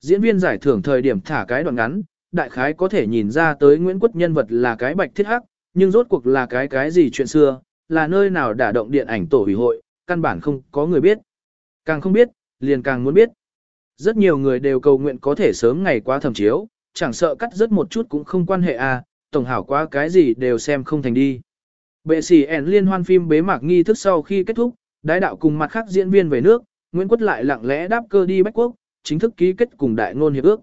diễn viên giải thưởng thời điểm thả cái đoạn ngắn, đại khái có thể nhìn ra tới Nguyễn Quất nhân vật là cái bạch thiết hắc, nhưng rốt cuộc là cái cái gì chuyện xưa, là nơi nào đả động điện ảnh tổ hủy hội, căn bản không có người biết. Càng không biết, liền càng muốn biết. Rất nhiều người đều cầu nguyện có thể sớm ngày qua thẩm chiếu, chẳng sợ cắt rất một chút cũng không quan hệ à, tổng hảo quá cái gì đều xem không thành đi. Bệ sĩ ẻn liên hoan phim bế mạc nghi thức sau khi kết thúc, đái đạo cùng mặt khác diễn viên về nước, Nguyễn Quất lại lặng lẽ đáp cơ đi Bách Quốc, chính thức ký kết cùng đại ngôn hiệp ước.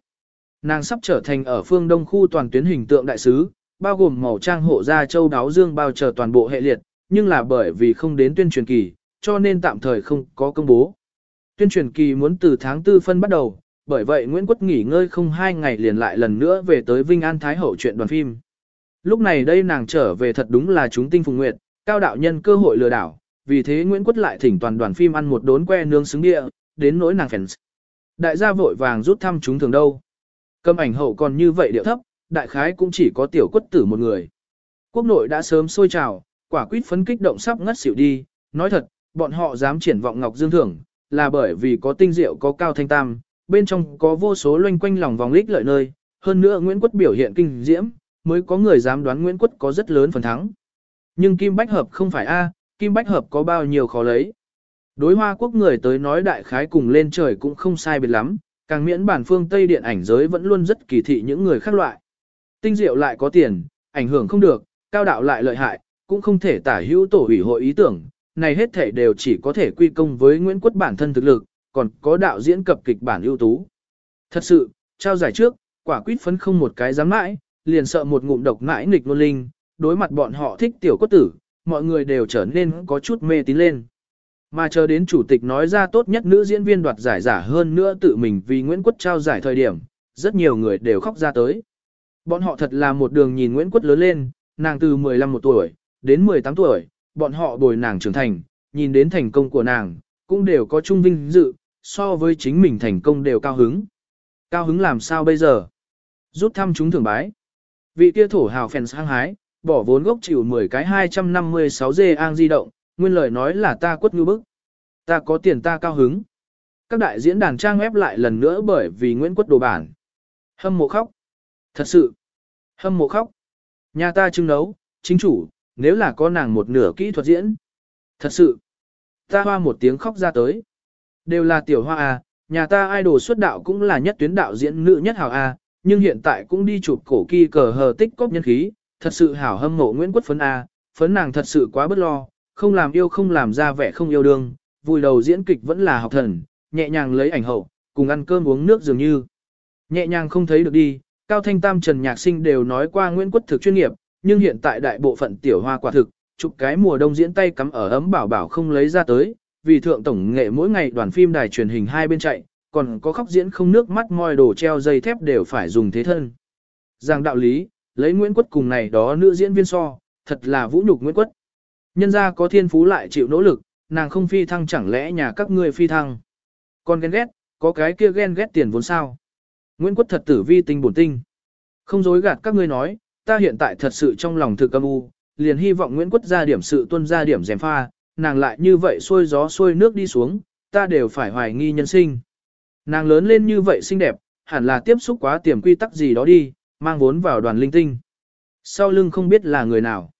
Nàng sắp trở thành ở phương đông khu toàn tuyến hình tượng đại sứ, bao gồm màu trang hộ gia châu đáo dương bao chờ toàn bộ hệ liệt, nhưng là bởi vì không đến tuyên truyền kỳ, cho nên tạm thời không có công bố. Tuyên truyền kỳ muốn từ tháng 4 phân bắt đầu, bởi vậy Nguyễn Quất nghỉ ngơi không hai ngày liền lại lần nữa về tới Vinh An Thái Hậu chuyện đoàn phim. Lúc này đây nàng trở về thật đúng là chúng tinh phùng nguyệt, cao đạo nhân cơ hội lừa đảo, vì thế Nguyễn Quất lại thỉnh toàn đoàn phim ăn một đốn que nướng xứng địa, đến nỗi nàng fans. Đại gia vội vàng rút thăm chúng thường đâu. Cầm ảnh hậu còn như vậy điệu thấp, đại khái cũng chỉ có tiểu quất tử một người. Quốc nội đã sớm sôi trào, quả quýt phấn kích động sắp ngất xỉu đi, nói thật, bọn họ dám triển vọng Ngọc Dương Thưởng, là bởi vì có tinh diệu có cao thanh tam, bên trong có vô số loanh quanh lòng vòng lích lợi nơi, hơn nữa Nguyễn Quất biểu hiện kinh diễm, mới có người dám đoán Nguyễn Quất có rất lớn phần thắng. Nhưng Kim Bách Hợp không phải A, Kim Bách Hợp có bao nhiêu khó lấy. Đối hoa quốc người tới nói đại khái cùng lên trời cũng không sai biệt lắm, càng miễn bản phương Tây điện ảnh giới vẫn luôn rất kỳ thị những người khác loại. Tinh diệu lại có tiền, ảnh hưởng không được, cao đạo lại lợi hại, cũng không thể tả hữu tổ hủy hội ý tưởng, này hết thể đều chỉ có thể quy công với Nguyễn Quốc bản thân thực lực, còn có đạo diễn cập kịch bản ưu tú. Thật sự, trao giải trước, quả quyết phấn không một cái dám mãi, liền sợ một ngụm độc mãi nghịch nôn linh, đối mặt bọn họ thích tiểu cốt tử, mọi người đều trở nên có chút mê tín lên. Mà chờ đến chủ tịch nói ra tốt nhất nữ diễn viên đoạt giải giả hơn nữa tự mình vì Nguyễn Quất trao giải thời điểm, rất nhiều người đều khóc ra tới. Bọn họ thật là một đường nhìn Nguyễn Quất lớn lên, nàng từ 15 một tuổi, đến 18 tuổi, bọn họ bồi nàng trưởng thành, nhìn đến thành công của nàng, cũng đều có chung vinh dự, so với chính mình thành công đều cao hứng. Cao hứng làm sao bây giờ? Rút thăm chúng thưởng bái. Vị kia thổ hào phèn sang hái, bỏ vốn gốc chịu 10 cái 256 dê an di động, nguyên lời nói là ta quất ngư bức. Ta có tiền ta cao hứng. Các đại diễn đàn trang ép lại lần nữa bởi vì Nguyễn Quất đồ bản. Hâm mộ khóc. Thật sự. Hâm mộ khóc. Nhà ta trưng đấu, chính chủ, nếu là có nàng một nửa kỹ thuật diễn. Thật sự. Ta hoa một tiếng khóc ra tới. Đều là tiểu hoa à, nhà ta idol xuất đạo cũng là nhất tuyến đạo diễn nữ nhất hào à, nhưng hiện tại cũng đi chụp cổ kỳ cờ hờ tích cóp nhân khí, thật sự hảo hâm mộ Nguyễn Quất Phấn A, phấn nàng thật sự quá bất lo, không làm yêu không làm ra vẻ không yêu đương, vui đầu diễn kịch vẫn là học thần, nhẹ nhàng lấy ảnh hậu, cùng ăn cơm uống nước dường như. Nhẹ nhàng không thấy được đi, Cao Thanh Tam Trần Nhạc Sinh đều nói qua Nguyễn Quất thực chuyên nghiệp, nhưng hiện tại đại bộ phận tiểu hoa quả thực, chụp cái mùa đông diễn tay cắm ở ấm bảo bảo không lấy ra tới, vì thượng tổng nghệ mỗi ngày đoàn phim đài truyền hình hai bên chạy, còn có khóc diễn không nước mắt moi đồ treo dây thép đều phải dùng thế thân. Giang đạo lý, lấy Nguyễn Quất cùng này đó nữ diễn viên so, thật là vũ nhục Nguyễn Quất. Nhân ra có thiên phú lại chịu nỗ lực, nàng không phi thăng chẳng lẽ nhà các ngươi phi thăng. Còn ghen ghét, có cái kia ghen ghét tiền vốn sao. Nguyễn Quất thật tử vi tinh bổn tinh. Không dối gạt các ngươi nói, ta hiện tại thật sự trong lòng thực âm u, liền hy vọng Nguyễn Quất ra điểm sự tuân ra điểm dèm pha, nàng lại như vậy xuôi gió xuôi nước đi xuống, ta đều phải hoài nghi nhân sinh. Nàng lớn lên như vậy xinh đẹp, hẳn là tiếp xúc quá tiềm quy tắc gì đó đi, mang vốn vào đoàn linh tinh. Sau lưng không biết là người nào.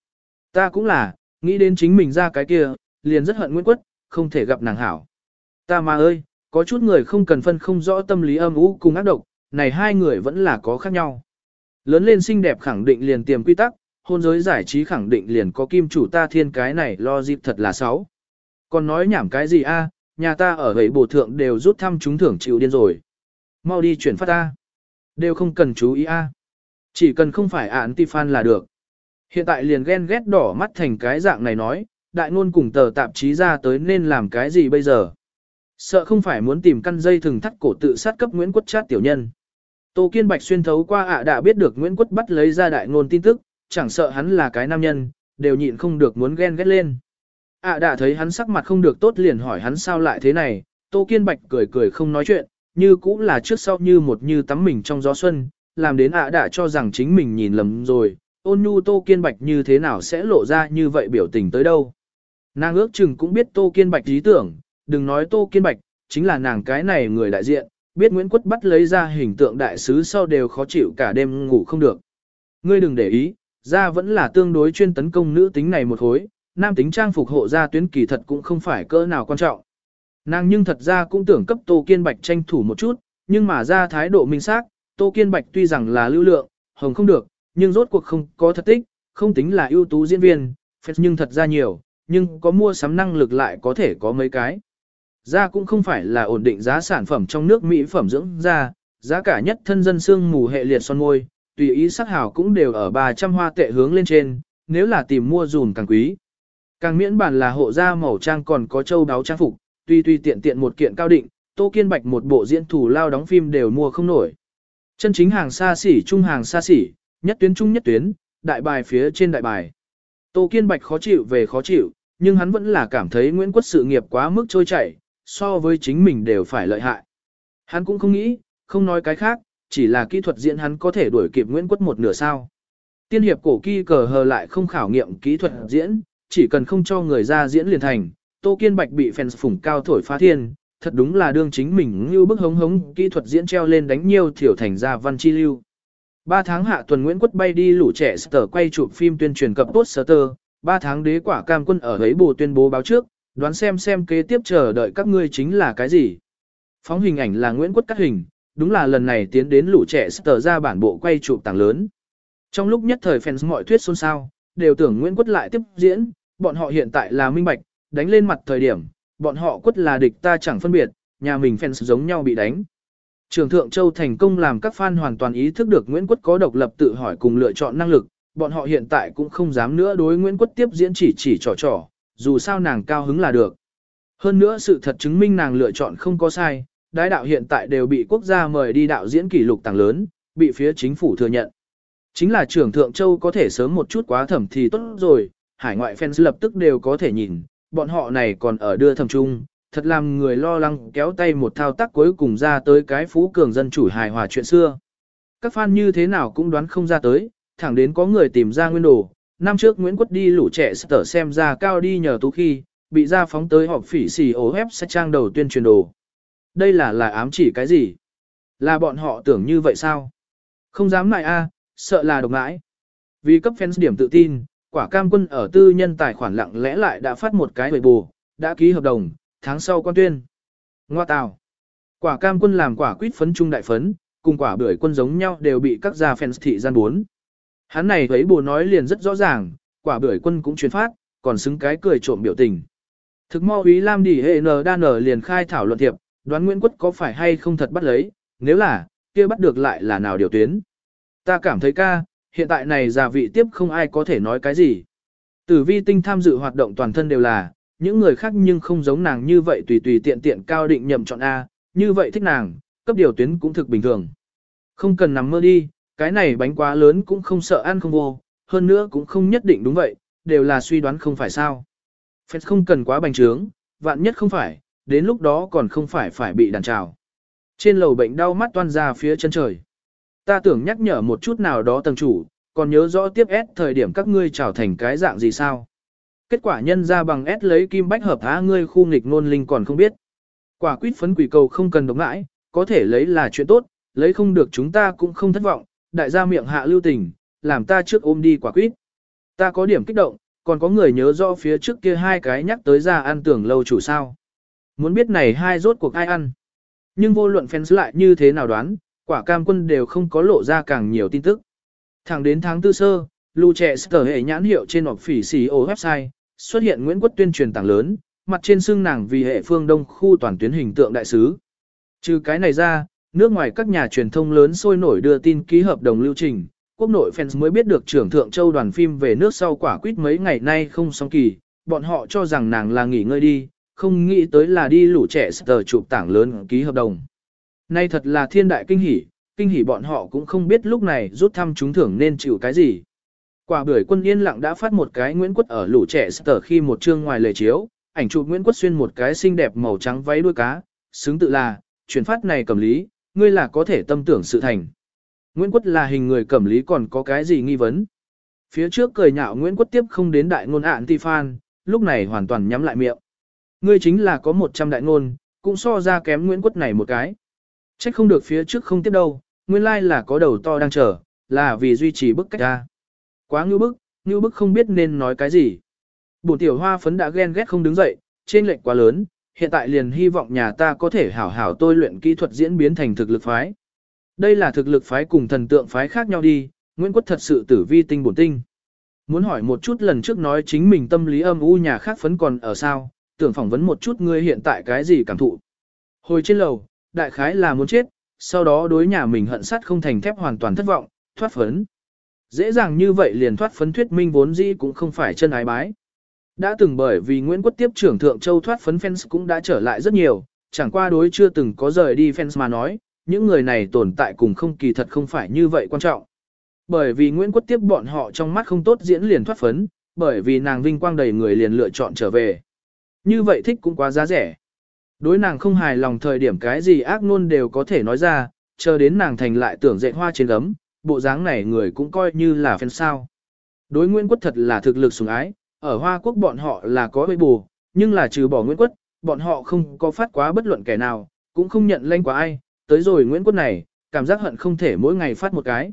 Ta cũng là, nghĩ đến chính mình ra cái kia, liền rất hận Nguyễn Quất, không thể gặp nàng hảo. Ta mà ơi, có chút người không cần phân không rõ tâm lý âm u cùng ác độc, này hai người vẫn là có khác nhau. Lớn lên xinh đẹp khẳng định liền tiềm quy tắc, hôn giới giải trí khẳng định liền có kim chủ ta thiên cái này lo dịp thật là xấu. Còn nói nhảm cái gì a? nhà ta ở vậy bổ thượng đều rút thăm chúng thưởng chịu điên rồi. Mau đi chuyển phát ta. Đều không cần chú ý a. Chỉ cần không phải án fan là được. Hiện tại liền ghen ghét đỏ mắt thành cái dạng này nói, đại ngôn cùng tờ tạp chí ra tới nên làm cái gì bây giờ. Sợ không phải muốn tìm căn dây thừng thắt cổ tự sát cấp Nguyễn Quất chát tiểu nhân. Tô Kiên Bạch xuyên thấu qua ạ đã biết được Nguyễn Quất bắt lấy ra đại ngôn tin tức, chẳng sợ hắn là cái nam nhân, đều nhịn không được muốn ghen ghét lên. ạ đã thấy hắn sắc mặt không được tốt liền hỏi hắn sao lại thế này, Tô Kiên Bạch cười cười không nói chuyện, như cũng là trước sau như một như tắm mình trong gió xuân, làm đến ạ đã cho rằng chính mình nhìn lầm rồi, ôn nhu Tô Kiên Bạch như thế nào sẽ lộ ra như vậy biểu tình tới đâu. Nàng ước chừng cũng biết Tô Kiên Bạch ý tưởng, đừng nói Tô Kiên Bạch, chính là nàng cái này người đại diện, biết Nguyễn Quất bắt lấy ra hình tượng đại sứ sau đều khó chịu cả đêm ngủ không được. Ngươi đừng để ý, ra vẫn là tương đối chuyên tấn công nữ tính này một hối, nam tính trang phục hộ ra tuyến kỳ thật cũng không phải cỡ nào quan trọng. Nàng nhưng thật ra cũng tưởng cấp Tô Kiên Bạch tranh thủ một chút, nhưng mà ra thái độ minh xác, Tô Kiên Bạch tuy rằng là lưu lượng, hồng không được, nhưng rốt cuộc không có thật tích, không tính là ưu tú diễn viên, phép nhưng thật ra nhiều, nhưng có mua sắm năng lực lại có thể có mấy cái. Ra cũng không phải là ổn định giá sản phẩm trong nước mỹ phẩm dưỡng da, giá cả nhất thân dân xương mù hệ liệt son môi, tùy ý sắc hào cũng đều ở 300 hoa tệ hướng lên trên, nếu là tìm mua dùn càng quý. Càng miễn bản là hộ da màu trang còn có châu đáo trang phục, tuy tuy tiện tiện một kiện cao định, Tô Kiên Bạch một bộ diễn thủ lao đóng phim đều mua không nổi. Chân chính hàng xa xỉ trung hàng xa xỉ, nhất tuyến trung nhất tuyến, đại bài phía trên đại bài. Tô Kiên Bạch khó chịu về khó chịu, nhưng hắn vẫn là cảm thấy Nguyễn Quất sự nghiệp quá mức trôi chảy, so với chính mình đều phải lợi hại. Hắn cũng không nghĩ, không nói cái khác, chỉ là kỹ thuật diễn hắn có thể đuổi kịp Nguyễn Quất một nửa sao. Tiên hiệp cổ kỳ cờ hờ lại không khảo nghiệm kỹ thuật diễn, chỉ cần không cho người ra diễn liền thành. Tô Kiên Bạch bị fans phủng cao thổi phá thiên, thật đúng là đương chính mình như bức hống hống kỹ thuật diễn treo lên đánh nhiều thiểu thành ra văn chi lưu. Ba tháng hạ tuần Nguyễn Quất bay đi lũ trẻ sở quay chụp phim tuyên truyền cập poster, ba tháng đế quả cam quân ở ấy bù tuyên bố báo trước, đoán xem xem kế tiếp chờ đợi các ngươi chính là cái gì. Phóng hình ảnh là Nguyễn Quất cắt hình, đúng là lần này tiến đến lũ trẻ sở ra bản bộ quay chụp tàng lớn. Trong lúc nhất thời fans mọi thuyết xôn xao, đều tưởng Nguyễn Quất lại tiếp diễn, bọn họ hiện tại là minh bạch, đánh lên mặt thời điểm, bọn họ quất là địch ta chẳng phân biệt, nhà mình fans giống nhau bị đánh. Trường Thượng Châu thành công làm các fan hoàn toàn ý thức được Nguyễn Quất có độc lập tự hỏi cùng lựa chọn năng lực, bọn họ hiện tại cũng không dám nữa đối Nguyễn Quất tiếp diễn chỉ chỉ trò trò, dù sao nàng cao hứng là được. Hơn nữa sự thật chứng minh nàng lựa chọn không có sai, đái đạo hiện tại đều bị quốc gia mời đi đạo diễn kỷ lục tàng lớn, bị phía chính phủ thừa nhận. Chính là trưởng Thượng Châu có thể sớm một chút quá thẩm thì tốt rồi, hải ngoại fans lập tức đều có thể nhìn, bọn họ này còn ở đưa thầm trung, thật làm người lo lắng kéo tay một thao tác cuối cùng ra tới cái phú cường dân chủ hài hòa chuyện xưa. Các fan như thế nào cũng đoán không ra tới, thẳng đến có người tìm ra nguyên đồ, năm trước Nguyễn Quất đi lũ trẻ sở xem ra cao đi nhờ tú khi, bị ra phóng tới họp phỉ xì ố ép sẽ trang đầu tuyên truyền đồ. Đây là là ám chỉ cái gì? Là bọn họ tưởng như vậy sao? Không dám lại a, à, sợ là độc ngãi. Vì cấp fans điểm tự tin, quả cam quân ở tư nhân tài khoản lặng lẽ lại đã phát một cái hồi bù, đã ký hợp đồng, tháng sau quan tuyên. Ngoa tào. Quả cam quân làm quả quýt phấn trung đại phấn, cùng quả bưởi quân giống nhau đều bị các gia fans thị gian bốn. Hắn này thấy bồ nói liền rất rõ ràng, quả bưởi quân cũng truyền phát, còn xứng cái cười trộm biểu tình. Thực mo ý Lam Đỉ hệ n Đa N liền khai thảo luận thiệp, đoán Nguyễn Quất có phải hay không thật bắt lấy, nếu là, kia bắt được lại là nào điều tuyến. Ta cảm thấy ca, hiện tại này già vị tiếp không ai có thể nói cái gì. Tử vi tinh tham dự hoạt động toàn thân đều là, những người khác nhưng không giống nàng như vậy tùy tùy tiện tiện cao định nhậm chọn A, như vậy thích nàng, cấp điều tuyến cũng thực bình thường. Không cần nằm mơ đi, cái này bánh quá lớn cũng không sợ ăn không vô, hơn nữa cũng không nhất định đúng vậy, đều là suy đoán không phải sao. Phép không cần quá bành trướng, vạn nhất không phải, đến lúc đó còn không phải phải bị đàn trào. Trên lầu bệnh đau mắt toan ra phía chân trời. Ta tưởng nhắc nhở một chút nào đó tầng chủ, còn nhớ rõ tiếp S thời điểm các ngươi trào thành cái dạng gì sao. Kết quả nhân ra bằng S lấy kim bách hợp há ngươi khu nghịch nôn linh còn không biết. Quả quýt phấn quỷ cầu không cần đồng ngãi, có thể lấy là chuyện tốt, lấy không được chúng ta cũng không thất vọng, đại gia miệng hạ lưu tình, làm ta trước ôm đi quả quýt. Ta có điểm kích động, còn có người nhớ rõ phía trước kia hai cái nhắc tới ra ăn tưởng lâu chủ sao. Muốn biết này hai rốt cuộc ai ăn. Nhưng vô luận fans lại như thế nào đoán, quả cam quân đều không có lộ ra càng nhiều tin tức. Thẳng đến tháng tư sơ, lưu trẻ sở hệ nhãn hiệu trên hoặc phỉ xì ô website, xuất hiện Nguyễn Quốc tuyên truyền tảng lớn, mặt trên xương nàng vì hệ phương đông khu toàn tuyến hình tượng đại sứ. Trừ cái này ra, nước ngoài các nhà truyền thông lớn sôi nổi đưa tin ký hợp đồng lưu trình, quốc nội fans mới biết được trưởng thượng châu đoàn phim về nước sau quả quýt mấy ngày nay không xong kỳ, bọn họ cho rằng nàng là nghỉ ngơi đi, không nghĩ tới là đi lũ trẻ sờ chụp tảng lớn ký hợp đồng. Nay thật là thiên đại kinh hỉ, kinh hỉ bọn họ cũng không biết lúc này rút thăm trúng thưởng nên chịu cái gì. Quả bưởi quân yên lặng đã phát một cái Nguyễn Quất ở lũ trẻ tờ khi một chương ngoài lề chiếu, ảnh chụp Nguyễn Quất xuyên một cái xinh đẹp màu trắng váy đuôi cá, xứng tự là, chuyển phát này cầm lý, ngươi là có thể tâm tưởng sự thành. Nguyễn Quất là hình người cầm lý còn có cái gì nghi vấn. Phía trước cười nhạo Nguyễn Quất tiếp không đến đại ngôn ạn ti phan, lúc này hoàn toàn nhắm lại miệng. Ngươi chính là có 100 đại ngôn, cũng so ra kém Nguyễn Quất này một cái. Trách không được phía trước không tiếp đâu, nguyên lai like là có đầu to đang chờ, là vì duy trì bức cách ra. Quá ngưu bức, ngưu bức không biết nên nói cái gì. Bổn tiểu hoa phấn đã ghen ghét không đứng dậy, trên lệnh quá lớn, hiện tại liền hy vọng nhà ta có thể hảo hảo tôi luyện kỹ thuật diễn biến thành thực lực phái. Đây là thực lực phái cùng thần tượng phái khác nhau đi, Nguyễn Quất thật sự tử vi tinh bổn tinh. Muốn hỏi một chút lần trước nói chính mình tâm lý âm u nhà khác phấn còn ở sao, tưởng phỏng vấn một chút ngươi hiện tại cái gì cảm thụ. Hồi trên lầu, đại khái là muốn chết, sau đó đối nhà mình hận sắt không thành thép hoàn toàn thất vọng, thoát phấn. Dễ dàng như vậy liền thoát phấn thuyết minh vốn dĩ cũng không phải chân ái bái. Đã từng bởi vì Nguyễn Quốc tiếp trưởng Thượng Châu thoát phấn fans cũng đã trở lại rất nhiều, chẳng qua đối chưa từng có rời đi fans mà nói, những người này tồn tại cùng không kỳ thật không phải như vậy quan trọng. Bởi vì Nguyễn Quốc tiếp bọn họ trong mắt không tốt diễn liền thoát phấn, bởi vì nàng vinh quang đầy người liền lựa chọn trở về. Như vậy thích cũng quá giá rẻ. Đối nàng không hài lòng thời điểm cái gì ác ngôn đều có thể nói ra, chờ đến nàng thành lại tưởng dạy hoa trên gấm, bộ dáng này người cũng coi như là fan sao. Đối Nguyễn Quốc thật là thực lực sủng ái, ở Hoa Quốc bọn họ là có bệ bù, nhưng là trừ bỏ Nguyễn Quốc, bọn họ không có phát quá bất luận kẻ nào, cũng không nhận lanh quá ai, tới rồi Nguyễn Quốc này, cảm giác hận không thể mỗi ngày phát một cái.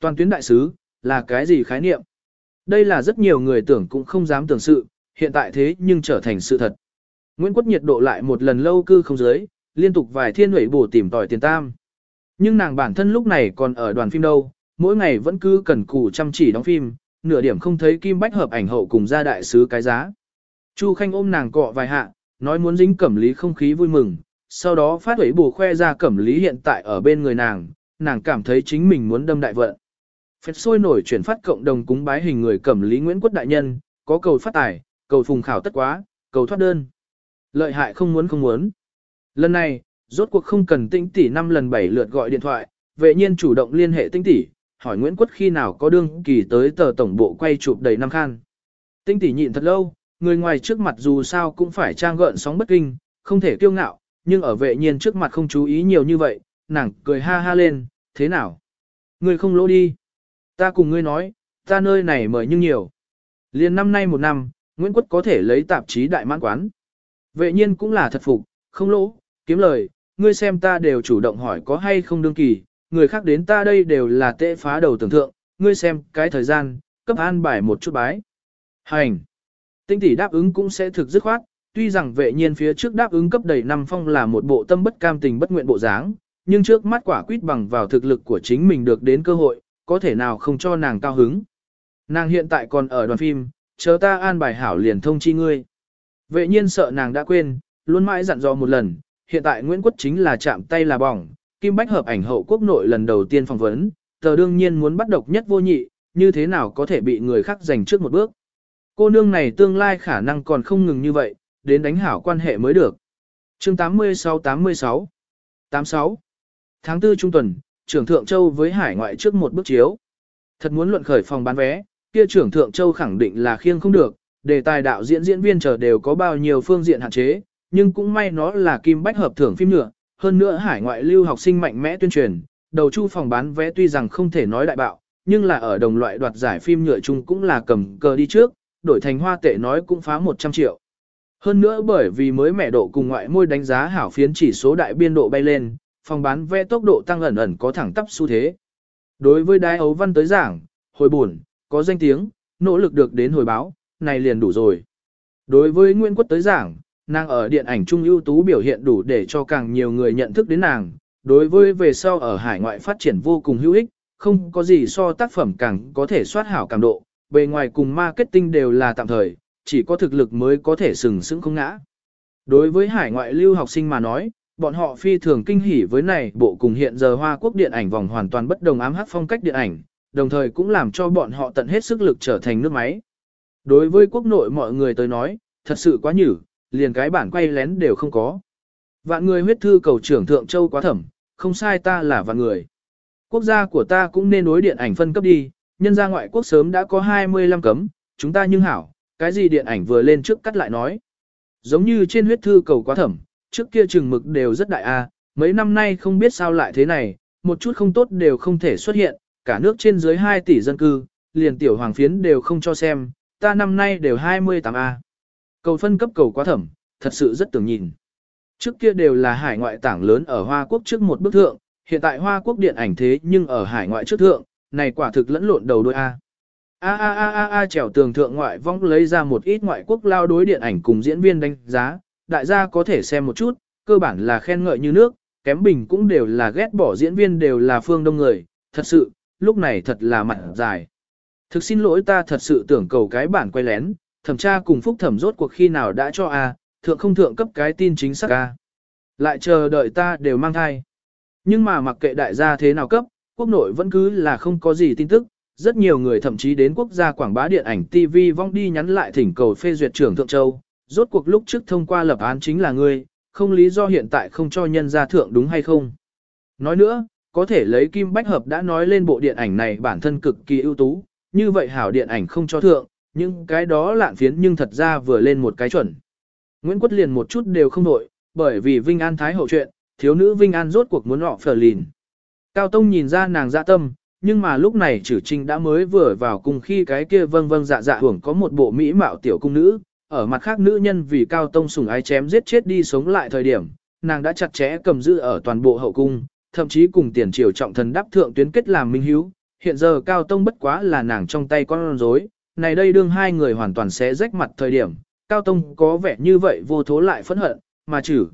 Toàn tuyến đại sứ, là cái gì khái niệm? Đây là rất nhiều người tưởng cũng không dám tưởng sự, hiện tại thế nhưng trở thành sự thật. Nguyễn Quốc nhiệt độ lại một lần lâu cư không dưới, liên tục vài thiên huệ bổ tìm tòi tiền tam. Nhưng nàng bản thân lúc này còn ở đoàn phim đâu, mỗi ngày vẫn cứ cần cù chăm chỉ đóng phim, nửa điểm không thấy Kim Bách hợp ảnh hậu cùng ra đại sứ cái giá. Chu Khanh ôm nàng cọ vài hạ, nói muốn dính cẩm lý không khí vui mừng, sau đó phát huệ bổ khoe ra cẩm lý hiện tại ở bên người nàng, nàng cảm thấy chính mình muốn đâm đại vận. Phép sôi nổi chuyển phát cộng đồng cúng bái hình người cẩm lý Nguyễn Quốc Đại Nhân, có cầu phát tài, cầu phùng khảo tất quá, cầu thoát đơn. Lợi hại không muốn không muốn. Lần này, rốt cuộc không cần tinh tỷ năm lần bảy lượt gọi điện thoại, vệ nhiên chủ động liên hệ tinh tỷ, hỏi Nguyễn Quất khi nào có đương kỳ tới tờ tổng bộ quay chụp đầy năm khan. Tinh tỷ nhịn thật lâu, người ngoài trước mặt dù sao cũng phải trang gợn sóng bất kinh, không thể kiêu ngạo, nhưng ở vệ nhiên trước mặt không chú ý nhiều như vậy, nàng cười ha ha lên, thế nào? Người không lỗ đi. Ta cùng ngươi nói, ta nơi này mời nhưng nhiều. Liên năm nay một năm, Nguyễn Quất có thể lấy tạp chí đại mãn quán. Vệ nhiên cũng là thật phục, không lỗ, kiếm lời, ngươi xem ta đều chủ động hỏi có hay không đương kỳ, người khác đến ta đây đều là tệ phá đầu tưởng thượng, ngươi xem cái thời gian, cấp an bài một chút bái. Hành. Tinh tỷ đáp ứng cũng sẽ thực dứt khoát, tuy rằng vệ nhiên phía trước đáp ứng cấp đầy năm phong là một bộ tâm bất cam tình bất nguyện bộ dáng, nhưng trước mắt quả quyết bằng vào thực lực của chính mình được đến cơ hội, có thể nào không cho nàng cao hứng. Nàng hiện tại còn ở đoàn phim, chờ ta an bài hảo liền thông chi ngươi. Vệ nhiên sợ nàng đã quên, luôn mãi dặn dò một lần, hiện tại Nguyễn Quốc chính là chạm tay là bỏng, Kim Bách hợp ảnh hậu quốc nội lần đầu tiên phỏng vấn, tờ đương nhiên muốn bắt độc nhất vô nhị, như thế nào có thể bị người khác giành trước một bước. Cô nương này tương lai khả năng còn không ngừng như vậy, đến đánh hảo quan hệ mới được. chương 86-86 86 Tháng 4 trung tuần, trưởng Thượng Châu với Hải ngoại trước một bước chiếu. Thật muốn luận khởi phòng bán vé, kia trưởng Thượng Châu khẳng định là khiêng không được, đề tài đạo diễn diễn viên chờ đều có bao nhiêu phương diện hạn chế, nhưng cũng may nó là kim bách hợp thưởng phim nhựa, hơn nữa hải ngoại lưu học sinh mạnh mẽ tuyên truyền, đầu chu phòng bán vé tuy rằng không thể nói đại bạo, nhưng là ở đồng loại đoạt giải phim nhựa chung cũng là cầm cờ đi trước, đổi thành hoa tệ nói cũng phá 100 triệu. Hơn nữa bởi vì mới mẻ độ cùng ngoại môi đánh giá hảo phiến chỉ số đại biên độ bay lên, phòng bán vé tốc độ tăng ẩn ẩn có thẳng tắp xu thế. Đối với đái ấu văn tới giảng, hồi buồn, có danh tiếng, nỗ lực được đến hồi báo, này liền đủ rồi. Đối với Nguyễn Quốc tới giảng, nàng ở điện ảnh trung ưu tú biểu hiện đủ để cho càng nhiều người nhận thức đến nàng, đối với về sau ở hải ngoại phát triển vô cùng hữu ích, không có gì so tác phẩm càng có thể soát hảo càng độ, bề ngoài cùng marketing đều là tạm thời, chỉ có thực lực mới có thể sừng sững không ngã. Đối với hải ngoại lưu học sinh mà nói, bọn họ phi thường kinh hỉ với này bộ cùng hiện giờ Hoa Quốc điện ảnh vòng hoàn toàn bất đồng ám hắc phong cách điện ảnh, đồng thời cũng làm cho bọn họ tận hết sức lực trở thành nước máy. Đối với quốc nội mọi người tới nói, thật sự quá nhử, liền cái bản quay lén đều không có. Vạn người huyết thư cầu trưởng Thượng Châu quá thẩm, không sai ta là vạn người. Quốc gia của ta cũng nên đối điện ảnh phân cấp đi, nhân gia ngoại quốc sớm đã có 25 cấm, chúng ta nhưng hảo, cái gì điện ảnh vừa lên trước cắt lại nói. Giống như trên huyết thư cầu quá thẩm, trước kia chừng mực đều rất đại a, mấy năm nay không biết sao lại thế này, một chút không tốt đều không thể xuất hiện, cả nước trên dưới 2 tỷ dân cư, liền tiểu hoàng phiến đều không cho xem, ta năm nay đều 28A. Cầu phân cấp cầu quá thẩm, thật sự rất tưởng nhìn. Trước kia đều là hải ngoại tảng lớn ở Hoa Quốc trước một bức thượng, hiện tại Hoa Quốc điện ảnh thế nhưng ở hải ngoại trước thượng, này quả thực lẫn lộn đầu đôi A. A a a a a trèo tường thượng ngoại vong lấy ra một ít ngoại quốc lao đối điện ảnh cùng diễn viên đánh giá, đại gia có thể xem một chút, cơ bản là khen ngợi như nước, kém bình cũng đều là ghét bỏ diễn viên đều là phương đông người, thật sự, lúc này thật là mặt dài. Thực xin lỗi ta thật sự tưởng cầu cái bản quay lén, thẩm tra cùng phúc thẩm rốt cuộc khi nào đã cho A, thượng không thượng cấp cái tin chính xác A. Lại chờ đợi ta đều mang thai. Nhưng mà mặc kệ đại gia thế nào cấp, quốc nội vẫn cứ là không có gì tin tức, rất nhiều người thậm chí đến quốc gia quảng bá điện ảnh TV vong đi nhắn lại thỉnh cầu phê duyệt trưởng Thượng Châu, rốt cuộc lúc trước thông qua lập án chính là ngươi, không lý do hiện tại không cho nhân gia thượng đúng hay không. Nói nữa, có thể lấy Kim Bách Hợp đã nói lên bộ điện ảnh này bản thân cực kỳ ưu tú, như vậy hảo điện ảnh không cho thượng, nhưng cái đó lạn phiến nhưng thật ra vừa lên một cái chuẩn. Nguyễn Quất liền một chút đều không nổi, bởi vì Vinh An Thái hậu chuyện, thiếu nữ Vinh An rốt cuộc muốn họ phở lìn. Cao Tông nhìn ra nàng dạ tâm, nhưng mà lúc này trừ trinh đã mới vừa vào cùng khi cái kia vâng vâng dạ dạ hưởng có một bộ mỹ mạo tiểu cung nữ, ở mặt khác nữ nhân vì Cao Tông sủng ái chém giết chết đi sống lại thời điểm, nàng đã chặt chẽ cầm giữ ở toàn bộ hậu cung, thậm chí cùng tiền triều trọng thần đáp thượng tuyến kết làm minh hiếu. Hiện giờ Cao Tông bất quá là nàng trong tay con rối, này đây đương hai người hoàn toàn sẽ rách mặt thời điểm, Cao Tông có vẻ như vậy vô thố lại phẫn hận, mà chử.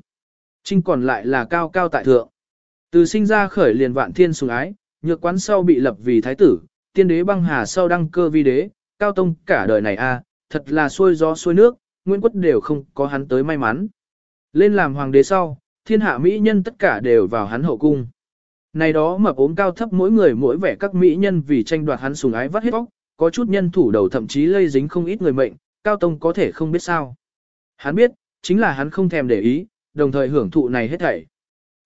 Trinh còn lại là cao cao tại thượng. Từ sinh ra khởi liền vạn thiên sùng ái, nhược quán sau bị lập vì thái tử, tiên đế băng hà sau đăng cơ vi đế, Cao Tông cả đời này a thật là xuôi gió xuôi nước, Nguyễn Quất đều không có hắn tới may mắn. Lên làm hoàng đế sau, thiên hạ mỹ nhân tất cả đều vào hắn hậu cung. Này đó mập ốm cao thấp mỗi người mỗi vẻ các mỹ nhân vì tranh đoạt hắn sùng ái vắt hết óc, có chút nhân thủ đầu thậm chí lây dính không ít người mệnh, Cao Tông có thể không biết sao. Hắn biết, chính là hắn không thèm để ý, đồng thời hưởng thụ này hết thảy.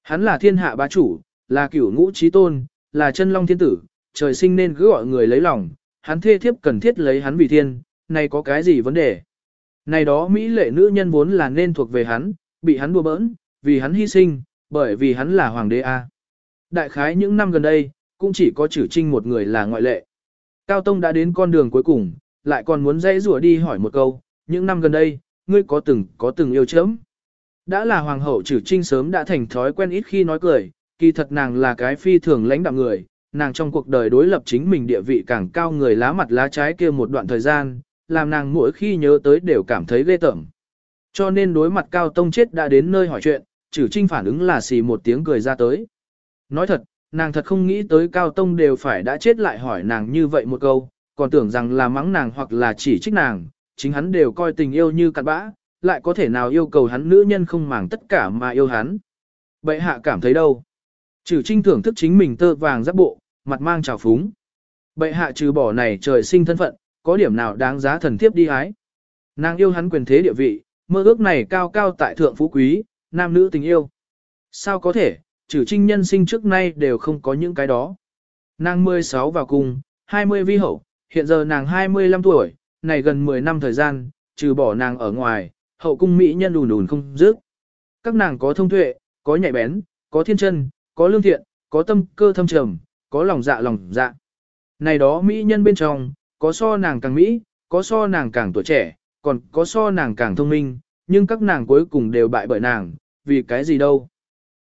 Hắn là thiên hạ bá chủ, là cửu ngũ trí tôn, là chân long thiên tử, trời sinh nên cứ gọi người lấy lòng, hắn thê thiếp cần thiết lấy hắn vì thiên, này có cái gì vấn đề. Này đó Mỹ lệ nữ nhân vốn là nên thuộc về hắn, bị hắn đùa bỡn, vì hắn hy sinh, bởi vì hắn là hoàng đế A. Đại khái những năm gần đây, cũng chỉ có chử trinh một người là ngoại lệ. Cao Tông đã đến con đường cuối cùng, lại còn muốn dãy rủa đi hỏi một câu, những năm gần đây, ngươi có từng có từng yêu chấm. Đã là hoàng hậu trừ trinh sớm đã thành thói quen ít khi nói cười, kỳ thật nàng là cái phi thường lãnh đạm người, nàng trong cuộc đời đối lập chính mình địa vị càng cao người lá mặt lá trái kia một đoạn thời gian, làm nàng mỗi khi nhớ tới đều cảm thấy ghê tởm. Cho nên đối mặt cao tông chết đã đến nơi hỏi chuyện, trừ trinh phản ứng là xì một tiếng cười ra tới. Nói thật, nàng thật không nghĩ tới cao tông đều phải đã chết lại hỏi nàng như vậy một câu, còn tưởng rằng là mắng nàng hoặc là chỉ trích nàng, chính hắn đều coi tình yêu như cặn bã, lại có thể nào yêu cầu hắn nữ nhân không màng tất cả mà yêu hắn. Bệ hạ cảm thấy đâu? Trừ trinh thưởng thức chính mình tơ vàng giáp bộ, mặt mang trào phúng. Bệ hạ trừ bỏ này trời sinh thân phận, có điểm nào đáng giá thần thiếp đi ái. Nàng yêu hắn quyền thế địa vị, mơ ước này cao cao tại thượng phú quý, nam nữ tình yêu. Sao có thể, trừ trinh nhân sinh trước nay đều không có những cái đó. Nàng 16 vào cung, 20 vi hậu, hiện giờ nàng 25 tuổi, này gần 10 năm thời gian, trừ bỏ nàng ở ngoài, hậu cung mỹ nhân đùn đùn không dứt. Các nàng có thông tuệ, có nhạy bén, có thiên chân, có lương thiện, có tâm cơ thâm trầm, có lòng dạ lòng dạ. Này đó mỹ nhân bên trong, có so nàng càng mỹ, có so nàng càng tuổi trẻ, còn có so nàng càng thông minh, nhưng các nàng cuối cùng đều bại bởi nàng, vì cái gì đâu.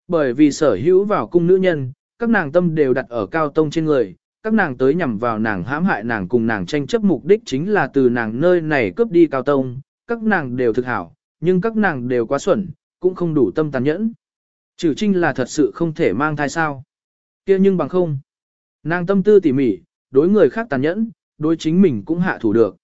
Bởi vì sở hữu vào cung nữ nhân, các nàng tâm đều đặt ở cao tông trên người, các nàng tới nhằm vào nàng hãm hại nàng cùng nàng tranh chấp mục đích chính là từ nàng nơi này cướp đi cao tông, các nàng đều thực hảo, nhưng các nàng đều quá xuẩn, cũng không đủ tâm tàn nhẫn. Trừ trinh là thật sự không thể mang thai sao. kia nhưng bằng không. Nàng tâm tư tỉ mỉ, đối người khác tàn nhẫn, đối chính mình cũng hạ thủ được.